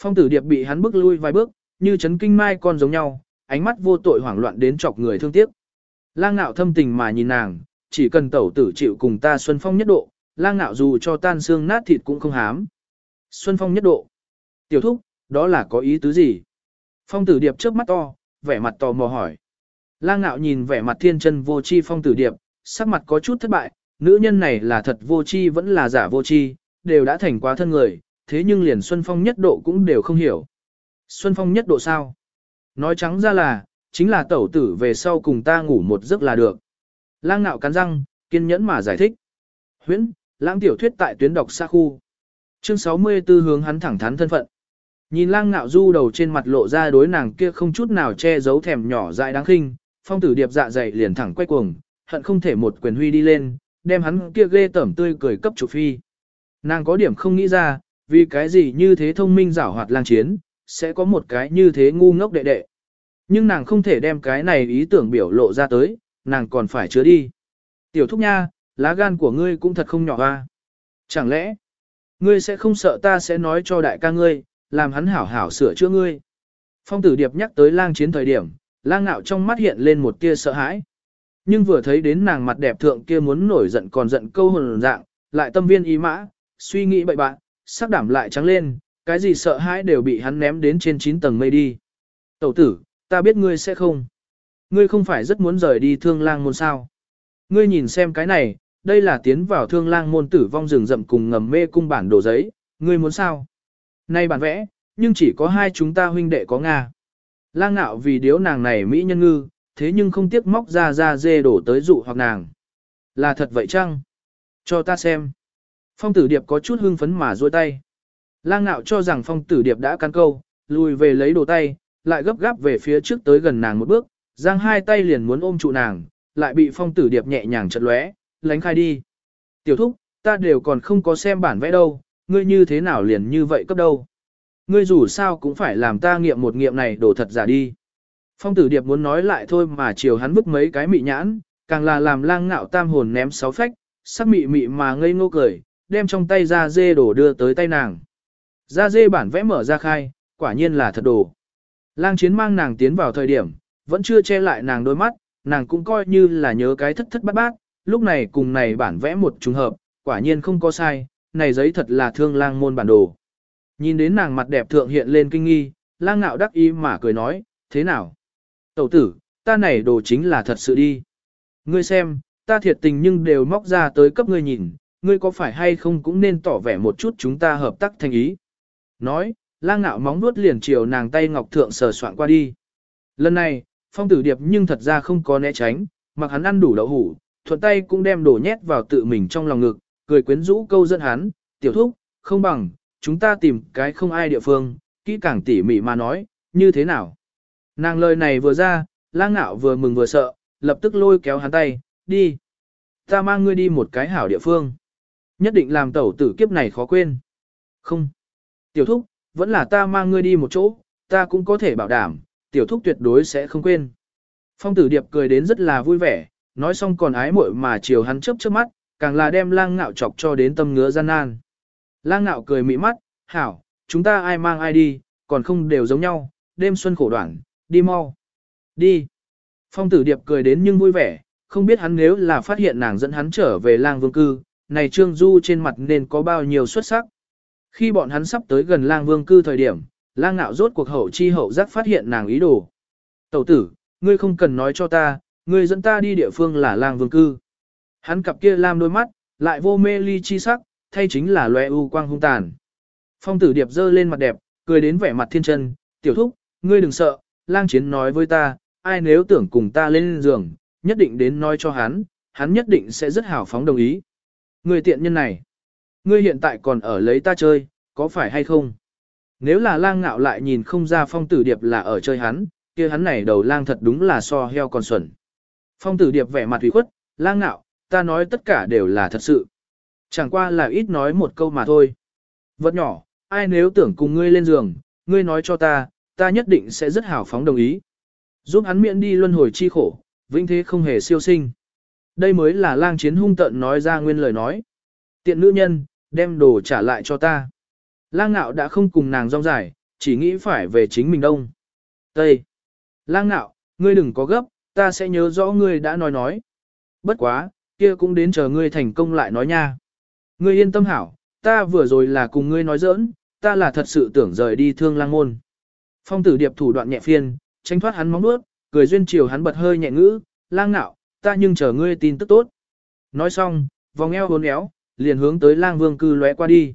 Phong tử điệp bị hắn bước lui vài bước, như chấn kinh mai con giống nhau, ánh mắt vô tội hoảng loạn đến chọc người thương tiếc. Lang ngạo thâm tình mà nhìn nàng, chỉ cần tẩu tử chịu cùng ta xuân phong nhất độ, lang ngạo dù cho tan xương nát thịt cũng không hám. Xuân phong nhất độ. Tiểu thúc, đó là có ý tứ gì? Phong tử điệp trước mắt to, vẻ mặt tò mò hỏi. Lang ngạo nhìn vẻ mặt thiên chân vô chi phong tử điệp, sắc mặt có chút thất bại, nữ nhân này là thật vô chi vẫn là giả vô chi, đều đã thành quá thân người, thế nhưng liền Xuân Phong nhất độ cũng đều không hiểu. Xuân Phong nhất độ sao? Nói trắng ra là, chính là tẩu tử về sau cùng ta ngủ một giấc là được. Lang ngạo cắn răng, kiên nhẫn mà giải thích. Huyễn, lãng tiểu thuyết tại tuyến đọc xa khu. Chương 64 hướng hắn thẳng thắn thân phận. Nhìn lang ngạo du đầu trên mặt lộ ra đối nàng kia không chút nào che giấu thèm nhỏ dại đáng khinh, phong tử điệp dạ dày liền thẳng quay cuồng, hận không thể một quyền huy đi lên, đem hắn kia ghê tẩm tươi cười cấp chủ phi. Nàng có điểm không nghĩ ra, vì cái gì như thế thông minh giảo hoạt lang chiến, sẽ có một cái như thế ngu ngốc đệ đệ. Nhưng nàng không thể đem cái này ý tưởng biểu lộ ra tới, nàng còn phải chứa đi. Tiểu thúc nha, lá gan của ngươi cũng thật không nhỏ hoa. Chẳng lẽ, ngươi sẽ không sợ ta sẽ nói cho đại ca ngươi, làm hắn hảo hảo sửa chữa ngươi. Phong tử điệp nhắc tới lang chiến thời điểm, lang ngạo trong mắt hiện lên một tia sợ hãi. Nhưng vừa thấy đến nàng mặt đẹp thượng kia muốn nổi giận còn giận câu hồn dạng, lại tâm viên ý mã, suy nghĩ bậy bạn, sắc đảm lại trắng lên, cái gì sợ hãi đều bị hắn ném đến trên 9 tầng mây đi. Tẩu tử, ta biết ngươi sẽ không. Ngươi không phải rất muốn rời đi thương lang môn sao. Ngươi nhìn xem cái này, đây là tiến vào thương lang môn tử vong rừng rậm cùng ngầm mê cung bản đồ giấy, ngươi muốn sao? Nay bản vẽ, nhưng chỉ có hai chúng ta huynh đệ có Nga. Lang ngạo vì điếu nàng này Mỹ nhân ngư, thế nhưng không tiếc móc ra ra dê đổ tới dụ hoặc nàng. Là thật vậy chăng? Cho ta xem. Phong tử điệp có chút hưng phấn mà duỗi tay. Lang ngạo cho rằng phong tử điệp đã cắn câu, lùi về lấy đồ tay, lại gấp gáp về phía trước tới gần nàng một bước, giang hai tay liền muốn ôm trụ nàng, lại bị phong tử điệp nhẹ nhàng chật lóe, lánh khai đi. Tiểu thúc, ta đều còn không có xem bản vẽ đâu, ngươi như thế nào liền như vậy cấp đâu. Ngươi dù sao cũng phải làm ta nghiệm một nghiệm này đổ thật giả đi. Phong tử điệp muốn nói lại thôi mà chiều hắn bức mấy cái mị nhãn, càng là làm lang ngạo tam hồn ném sáu phách, sắc mị mị mà ngây ngô cười, đem trong tay ra dê đổ đưa tới tay nàng. Ra dê bản vẽ mở ra khai, quả nhiên là thật đồ. Lang chiến mang nàng tiến vào thời điểm, vẫn chưa che lại nàng đôi mắt, nàng cũng coi như là nhớ cái thất thất bát bát, lúc này cùng này bản vẽ một trùng hợp, quả nhiên không có sai, này giấy thật là thương lang môn bản đồ. Nhìn đến nàng mặt đẹp thượng hiện lên kinh nghi, lang ngạo đắc ý mà cười nói, thế nào? Tẩu tử, ta này đồ chính là thật sự đi. Ngươi xem, ta thiệt tình nhưng đều móc ra tới cấp ngươi nhìn, ngươi có phải hay không cũng nên tỏ vẻ một chút chúng ta hợp tác thành ý. Nói, lang ngạo móng nuốt liền chiều nàng tay ngọc thượng sờ soạn qua đi. Lần này, phong tử điệp nhưng thật ra không có né tránh, mặc hắn ăn đủ đậu hủ, thuận tay cũng đem đồ nhét vào tự mình trong lòng ngực, cười quyến rũ câu dẫn hắn, tiểu thúc, không bằng, chúng ta tìm cái không ai địa phương, kỹ càng tỉ mỉ mà nói, như thế nào. Nàng lời này vừa ra, lang ngạo vừa mừng vừa sợ, lập tức lôi kéo hắn tay, đi. Ta mang ngươi đi một cái hảo địa phương. Nhất định làm tẩu tử kiếp này khó quên. Không. Tiểu thúc, vẫn là ta mang ngươi đi một chỗ, ta cũng có thể bảo đảm, tiểu thúc tuyệt đối sẽ không quên. Phong tử điệp cười đến rất là vui vẻ, nói xong còn ái muội mà chiều hắn chớp chớp mắt, càng là đem lang ngạo chọc cho đến tâm ngứa gian nan. Lang ngạo cười mị mắt, hảo, chúng ta ai mang ai đi, còn không đều giống nhau, đêm xuân khổ đoạn, đi mau. Đi. Phong tử điệp cười đến nhưng vui vẻ, không biết hắn nếu là phát hiện nàng dẫn hắn trở về lang vương cư, này trương du trên mặt nên có bao nhiêu xuất sắc. Khi bọn hắn sắp tới gần lang vương cư thời điểm, lang ngạo rốt cuộc hậu chi hậu giác phát hiện nàng ý đồ. Tẩu tử, ngươi không cần nói cho ta, ngươi dẫn ta đi địa phương là lang vương cư. Hắn cặp kia lam đôi mắt, lại vô mê ly chi sắc, thay chính là loe u quang hung tàn. Phong tử điệp dơ lên mặt đẹp, cười đến vẻ mặt thiên chân, tiểu thúc, ngươi đừng sợ, lang chiến nói với ta, ai nếu tưởng cùng ta lên giường, nhất định đến nói cho hắn, hắn nhất định sẽ rất hào phóng đồng ý. Người tiện nhân này, ngươi hiện tại còn ở lấy ta chơi, có phải hay không? Nếu là lang ngạo lại nhìn không ra phong tử điệp là ở chơi hắn, kia hắn này đầu lang thật đúng là so heo còn xuẩn. Phong tử điệp vẻ mặt ủy khuất, lang ngạo, ta nói tất cả đều là thật sự. Chẳng qua là ít nói một câu mà thôi. Vật nhỏ, ai nếu tưởng cùng ngươi lên giường, ngươi nói cho ta, ta nhất định sẽ rất hào phóng đồng ý. Giúp hắn miễn đi luân hồi chi khổ, vĩnh thế không hề siêu sinh. Đây mới là lang chiến hung tận nói ra nguyên lời nói. Tiện nữ nhân, đem đồ trả lại cho ta. Lang ngạo đã không cùng nàng rong dài, chỉ nghĩ phải về chính mình đông. Tây. Lang ngạo, ngươi đừng có gấp, ta sẽ nhớ rõ ngươi đã nói nói. Bất quá, kia cũng đến chờ ngươi thành công lại nói nha. Ngươi yên tâm hảo, ta vừa rồi là cùng ngươi nói giỡn, ta là thật sự tưởng rời đi thương lang môn. Phong tử điệp thủ đoạn nhẹ phiên, tránh thoát hắn móng nuốt, cười duyên chiều hắn bật hơi nhẹ ngữ, lang nạo, ta nhưng chờ ngươi tin tức tốt. Nói xong, vòng eo hốn éo, liền hướng tới lang vương cư lóe qua đi.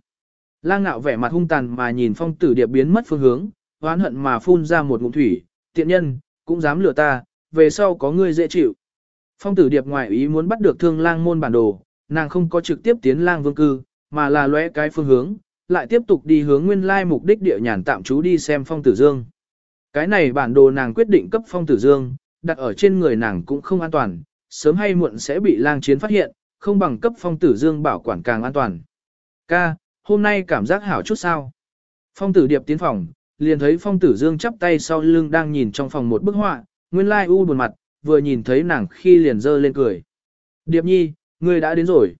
Lang nạo vẻ mặt hung tàn mà nhìn phong tử điệp biến mất phương hướng, hoán hận mà phun ra một ngụm thủy, tiện nhân, cũng dám lừa ta, về sau có ngươi dễ chịu. Phong tử điệp ngoài ý muốn bắt được thương lang môn bản đồ, nàng không có trực tiếp tiến lang vương cư, mà là lóe cái phương hướng, lại tiếp tục đi hướng nguyên lai mục đích địa nhàn tạm trú đi xem phong tử dương. Cái này bản đồ nàng quyết định cấp phong tử dương, đặt ở trên người nàng cũng không an toàn, sớm hay muộn sẽ bị lang chiến phát hiện, không bằng cấp phong tử dương bảo quản càng an toàn. Ca, hôm nay cảm giác hảo chút sao. Phong tử điệp tiến phòng, liền thấy phong tử dương chắp tay sau lưng đang nhìn trong phòng một bức họa, nguyên lai u buồn mặt, vừa nhìn thấy nàng khi liền dơ lên cười. Điệp nhi, ngươi đã đến rồi.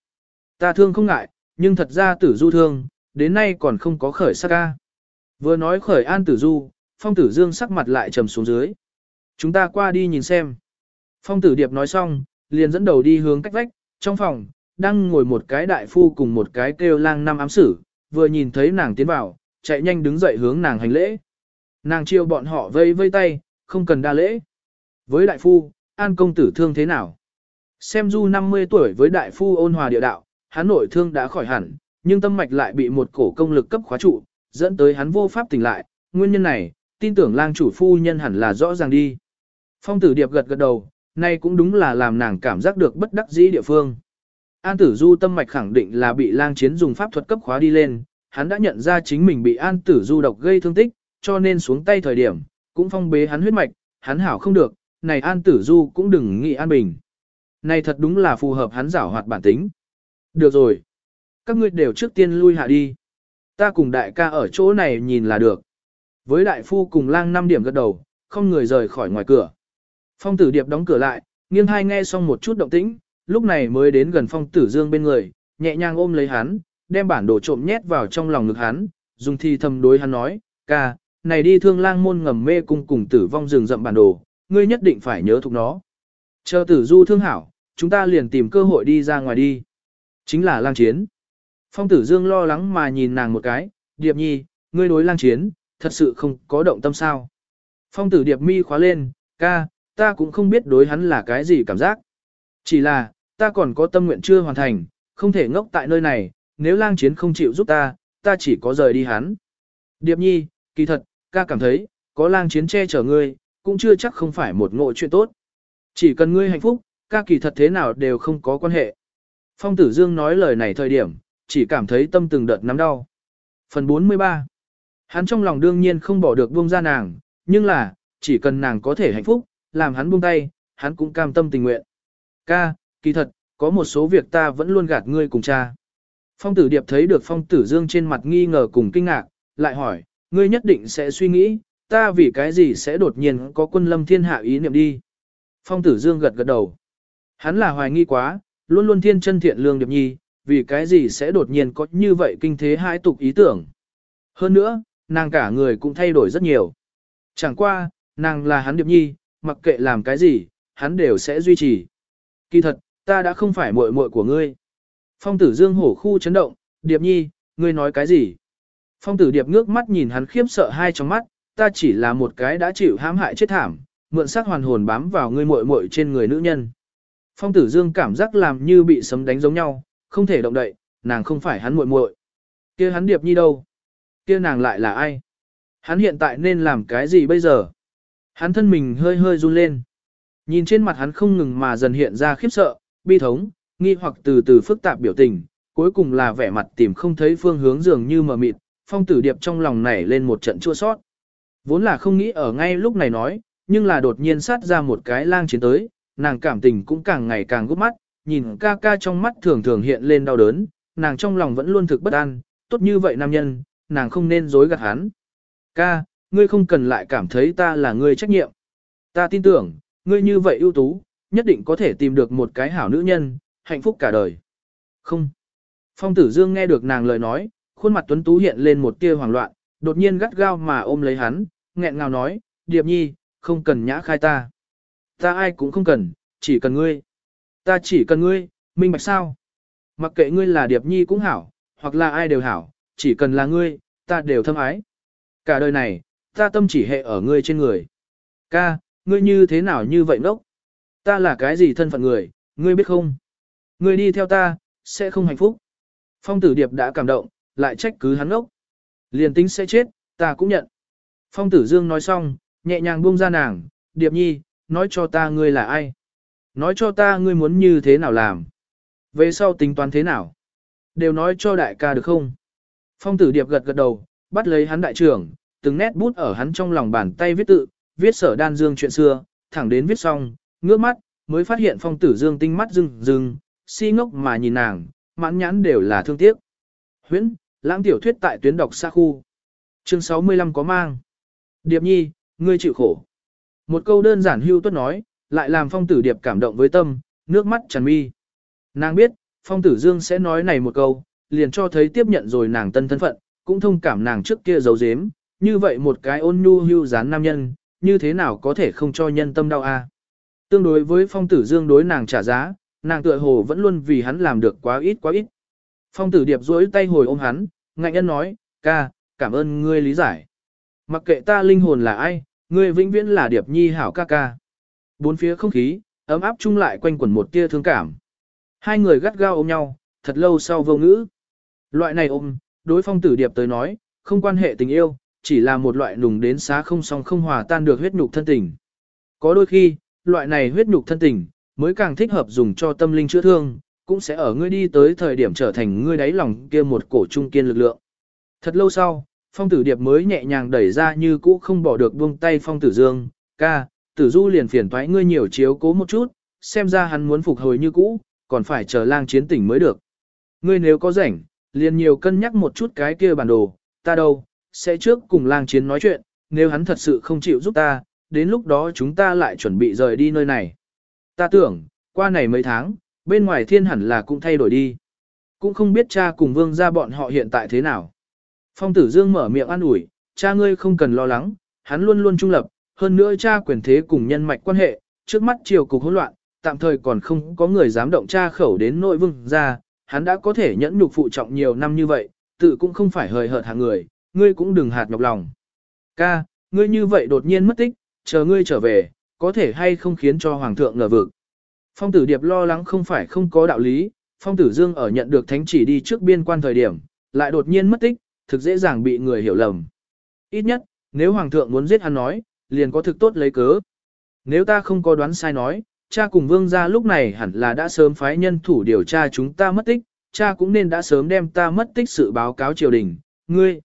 Ta thương không ngại, nhưng thật ra tử du thương, đến nay còn không có khởi sắc ca. Vừa nói khởi an tử du, phong tử dương sắc mặt lại trầm xuống dưới. Chúng ta qua đi nhìn xem. Phong tử điệp nói xong, liền dẫn đầu đi hướng cách vách, trong phòng, đang ngồi một cái đại phu cùng một cái kêu lang năm ám sử, vừa nhìn thấy nàng tiến vào, chạy nhanh đứng dậy hướng nàng hành lễ. Nàng chiêu bọn họ vây vây tay, không cần đa lễ. Với đại phu, an công tử thương thế nào? Xem du 50 tuổi với đại phu ôn hòa địa đạo, hắn nội thương đã khỏi hẳn, nhưng tâm mạch lại bị một cổ công lực cấp khóa trụ, dẫn tới hắn vô pháp tỉnh lại, nguyên nhân này, tin tưởng lang chủ phu nhân hẳn là rõ ràng đi. Phong tử điệp gật gật đầu, nay cũng đúng là làm nàng cảm giác được bất đắc dĩ địa phương. An tử du tâm mạch khẳng định là bị lang chiến dùng pháp thuật cấp khóa đi lên, hắn đã nhận ra chính mình bị an tử du độc gây thương tích, cho nên xuống tay thời điểm, cũng phong bế hắn huyết mạch, hắn hảo không được, này an tử du cũng đừng nghĩ an bình. Này thật đúng là phù hợp hắn giảo hoạt bản tính. Được rồi. Các ngươi đều trước tiên lui hạ đi. Ta cùng đại ca ở chỗ này nhìn là được. Với đại phu cùng lang năm điểm gật đầu, không người rời khỏi ngoài cửa. Phong tử điệp đóng cửa lại, nghiêng hai nghe xong một chút động tĩnh, lúc này mới đến gần phong tử dương bên người, nhẹ nhàng ôm lấy hắn, đem bản đồ trộm nhét vào trong lòng ngực hắn, dùng thi thầm đối hắn nói, ca, này đi thương lang môn ngầm mê cung cùng tử vong rừng rậm bản đồ, ngươi nhất định phải nhớ thuộc nó. Chờ tử du thương hảo, chúng ta liền tìm cơ hội đi ra ngoài đi. Chính là lang chiến. Phong tử dương lo lắng mà nhìn nàng một cái, điệp nhi, ngươi đối lang chiến, thật sự không có động tâm sao. Phong tử điệp mi khóa lên, ca, ta cũng không biết đối hắn là cái gì cảm giác. Chỉ là, ta còn có tâm nguyện chưa hoàn thành, không thể ngốc tại nơi này, nếu lang chiến không chịu giúp ta, ta chỉ có rời đi hắn. Điệp nhi, kỳ thật, ca cảm thấy, có lang chiến che chở ngươi, cũng chưa chắc không phải một ngộ chuyện tốt. Chỉ cần ngươi hạnh phúc, ca kỳ thật thế nào đều không có quan hệ. Phong tử dương nói lời này thời điểm, chỉ cảm thấy tâm từng đợt nắm đau. Phần 43 Hắn trong lòng đương nhiên không bỏ được buông ra nàng, nhưng là, chỉ cần nàng có thể hạnh phúc, làm hắn buông tay, hắn cũng cam tâm tình nguyện. Ca, kỳ thật, có một số việc ta vẫn luôn gạt ngươi cùng cha. Phong tử điệp thấy được phong tử dương trên mặt nghi ngờ cùng kinh ngạc, lại hỏi, ngươi nhất định sẽ suy nghĩ, ta vì cái gì sẽ đột nhiên có quân lâm thiên hạ ý niệm đi. Phong tử dương gật gật đầu. Hắn là hoài nghi quá, luôn luôn thiên chân thiện lương điệp nhi, vì cái gì sẽ đột nhiên có như vậy kinh thế hai tục ý tưởng. Hơn nữa, nàng cả người cũng thay đổi rất nhiều. Chẳng qua, nàng là hắn điệp nhi, mặc kệ làm cái gì, hắn đều sẽ duy trì. Kỳ thật, ta đã không phải muội muội của ngươi. Phong tử dương hổ khu chấn động, điệp nhi, ngươi nói cái gì? Phong tử điệp ngước mắt nhìn hắn khiếp sợ hai trong mắt, ta chỉ là một cái đã chịu hãm hại chết thảm, mượn xác hoàn hồn bám vào ngươi muội muội trên người nữ nhân. Phong tử dương cảm giác làm như bị sấm đánh giống nhau, không thể động đậy, nàng không phải hắn muội muội. kia hắn điệp nhi đâu? kia nàng lại là ai? Hắn hiện tại nên làm cái gì bây giờ? Hắn thân mình hơi hơi run lên. Nhìn trên mặt hắn không ngừng mà dần hiện ra khiếp sợ, bi thống, nghi hoặc từ từ phức tạp biểu tình, cuối cùng là vẻ mặt tìm không thấy phương hướng dường như mờ mịt, phong tử điệp trong lòng nảy lên một trận chua sót. Vốn là không nghĩ ở ngay lúc này nói, nhưng là đột nhiên sát ra một cái lang chiến tới, nàng cảm tình cũng càng ngày càng gấp mắt, nhìn ca ca trong mắt thường thường hiện lên đau đớn, nàng trong lòng vẫn luôn thực bất an, tốt như vậy nam nhân, nàng không nên dối gạt hắn. Ca, ngươi không cần lại cảm thấy ta là người trách nhiệm. Ta tin tưởng, ngươi như vậy ưu tú, nhất định có thể tìm được một cái hảo nữ nhân, hạnh phúc cả đời. Không. Phong tử dương nghe được nàng lời nói, khuôn mặt tuấn tú hiện lên một tia hoảng loạn, đột nhiên gắt gao mà ôm lấy hắn, nghẹn ngào nói, Điệp nhi, không cần nhã khai ta. Ta ai cũng không cần, chỉ cần ngươi. Ta chỉ cần ngươi, minh bạch sao. Mặc kệ ngươi là Điệp nhi cũng hảo, hoặc là ai đều hảo, chỉ cần là ngươi, ta đều thâm ái. Cả đời này, ta tâm chỉ hệ ở ngươi trên người. Ca, ngươi như thế nào như vậy ngốc? Ta là cái gì thân phận người, ngươi biết không? Ngươi đi theo ta, sẽ không hạnh phúc. Phong tử điệp đã cảm động, lại trách cứ hắn ngốc. Liền tính sẽ chết, ta cũng nhận. Phong tử dương nói xong, nhẹ nhàng buông ra nàng, điệp nhi, nói cho ta ngươi là ai? Nói cho ta ngươi muốn như thế nào làm? Về sau tính toán thế nào? Đều nói cho đại ca được không? Phong tử điệp gật gật đầu, bắt lấy hắn đại trưởng, từng nét bút ở hắn trong lòng bàn tay viết tự, viết sở đan dương chuyện xưa, thẳng đến viết xong, ngước mắt, mới phát hiện phong tử dương tinh mắt rưng rưng, si ngốc mà nhìn nàng, mãn nhãn đều là thương tiếc. Huyễn, lãng tiểu thuyết tại tuyến đọc xa khu. Chương 65 có mang. Điệp nhi, ngươi chịu khổ. Một câu đơn giản hưu tuất nói, lại làm phong tử điệp cảm động với tâm, nước mắt tràn mi. Nàng biết, phong tử dương sẽ nói này một câu, liền cho thấy tiếp nhận rồi nàng tân thân phận, cũng thông cảm nàng trước kia giấu giếm, như vậy một cái ôn nhu hưu dán nam nhân, như thế nào có thể không cho nhân tâm đau a? Tương đối với phong tử dương đối nàng trả giá, nàng tựa hồ vẫn luôn vì hắn làm được quá ít quá ít. Phong tử điệp duỗi tay hồi ôm hắn, ngạnh nhân nói, ca, cảm ơn ngươi lý giải. Mặc kệ ta linh hồn là ai, ngươi vĩnh viễn là điệp nhi hảo ca ca. Bốn phía không khí, ấm áp chung lại quanh quẩn một tia thương cảm. Hai người gắt gao ôm nhau, thật lâu sau vô ngữ. Loại này ôm, đối phong tử điệp tới nói, không quan hệ tình yêu, chỉ là một loại nùng đến xá không song không hòa tan được huyết nhục thân tình. Có đôi khi, loại này huyết nhục thân tình, mới càng thích hợp dùng cho tâm linh chữa thương, cũng sẽ ở ngươi đi tới thời điểm trở thành ngươi đáy lòng kia một cổ trung kiên lực lượng. Thật lâu sau, phong tử điệp mới nhẹ nhàng đẩy ra như cũ không bỏ được buông tay phong tử dương, ca, tử du liền phiền toái ngươi nhiều chiếu cố một chút, xem ra hắn muốn phục hồi như cũ, còn phải chờ lang chiến tỉnh mới được. Ngươi nếu có rảnh, liền nhiều cân nhắc một chút cái kia bản đồ, ta đâu, sẽ trước cùng lang chiến nói chuyện, nếu hắn thật sự không chịu giúp ta, đến lúc đó chúng ta lại chuẩn bị rời đi nơi này. Ta tưởng, qua này mấy tháng, bên ngoài thiên hẳn là cũng thay đổi đi. Cũng không biết cha cùng vương gia bọn họ hiện tại thế nào. Phong tử dương mở miệng an ủi, cha ngươi không cần lo lắng, hắn luôn luôn trung lập, hơn nữa cha quyền thế cùng nhân mạch quan hệ, trước mắt triều cục hỗn loạn, tạm thời còn không có người dám động cha khẩu đến nội vương gia, hắn đã có thể nhẫn nhục phụ trọng nhiều năm như vậy, tự cũng không phải hời hợt hàng người, ngươi cũng đừng hạt nhọc lòng. Ca, ngươi như vậy đột nhiên mất tích, chờ ngươi trở về, có thể hay không khiến cho hoàng thượng ngờ vực. Phong tử điệp lo lắng không phải không có đạo lý, phong tử dương ở nhận được thánh chỉ đi trước biên quan thời điểm, lại đột nhiên mất tích, thực dễ dàng bị người hiểu lầm. Ít nhất, nếu hoàng thượng muốn giết hắn nói, liền có thực tốt lấy cớ. Nếu ta không có đoán sai nói, cha cùng vương gia lúc này hẳn là đã sớm phái nhân thủ điều tra chúng ta mất tích, cha cũng nên đã sớm đem ta mất tích sự báo cáo triều đình, ngươi.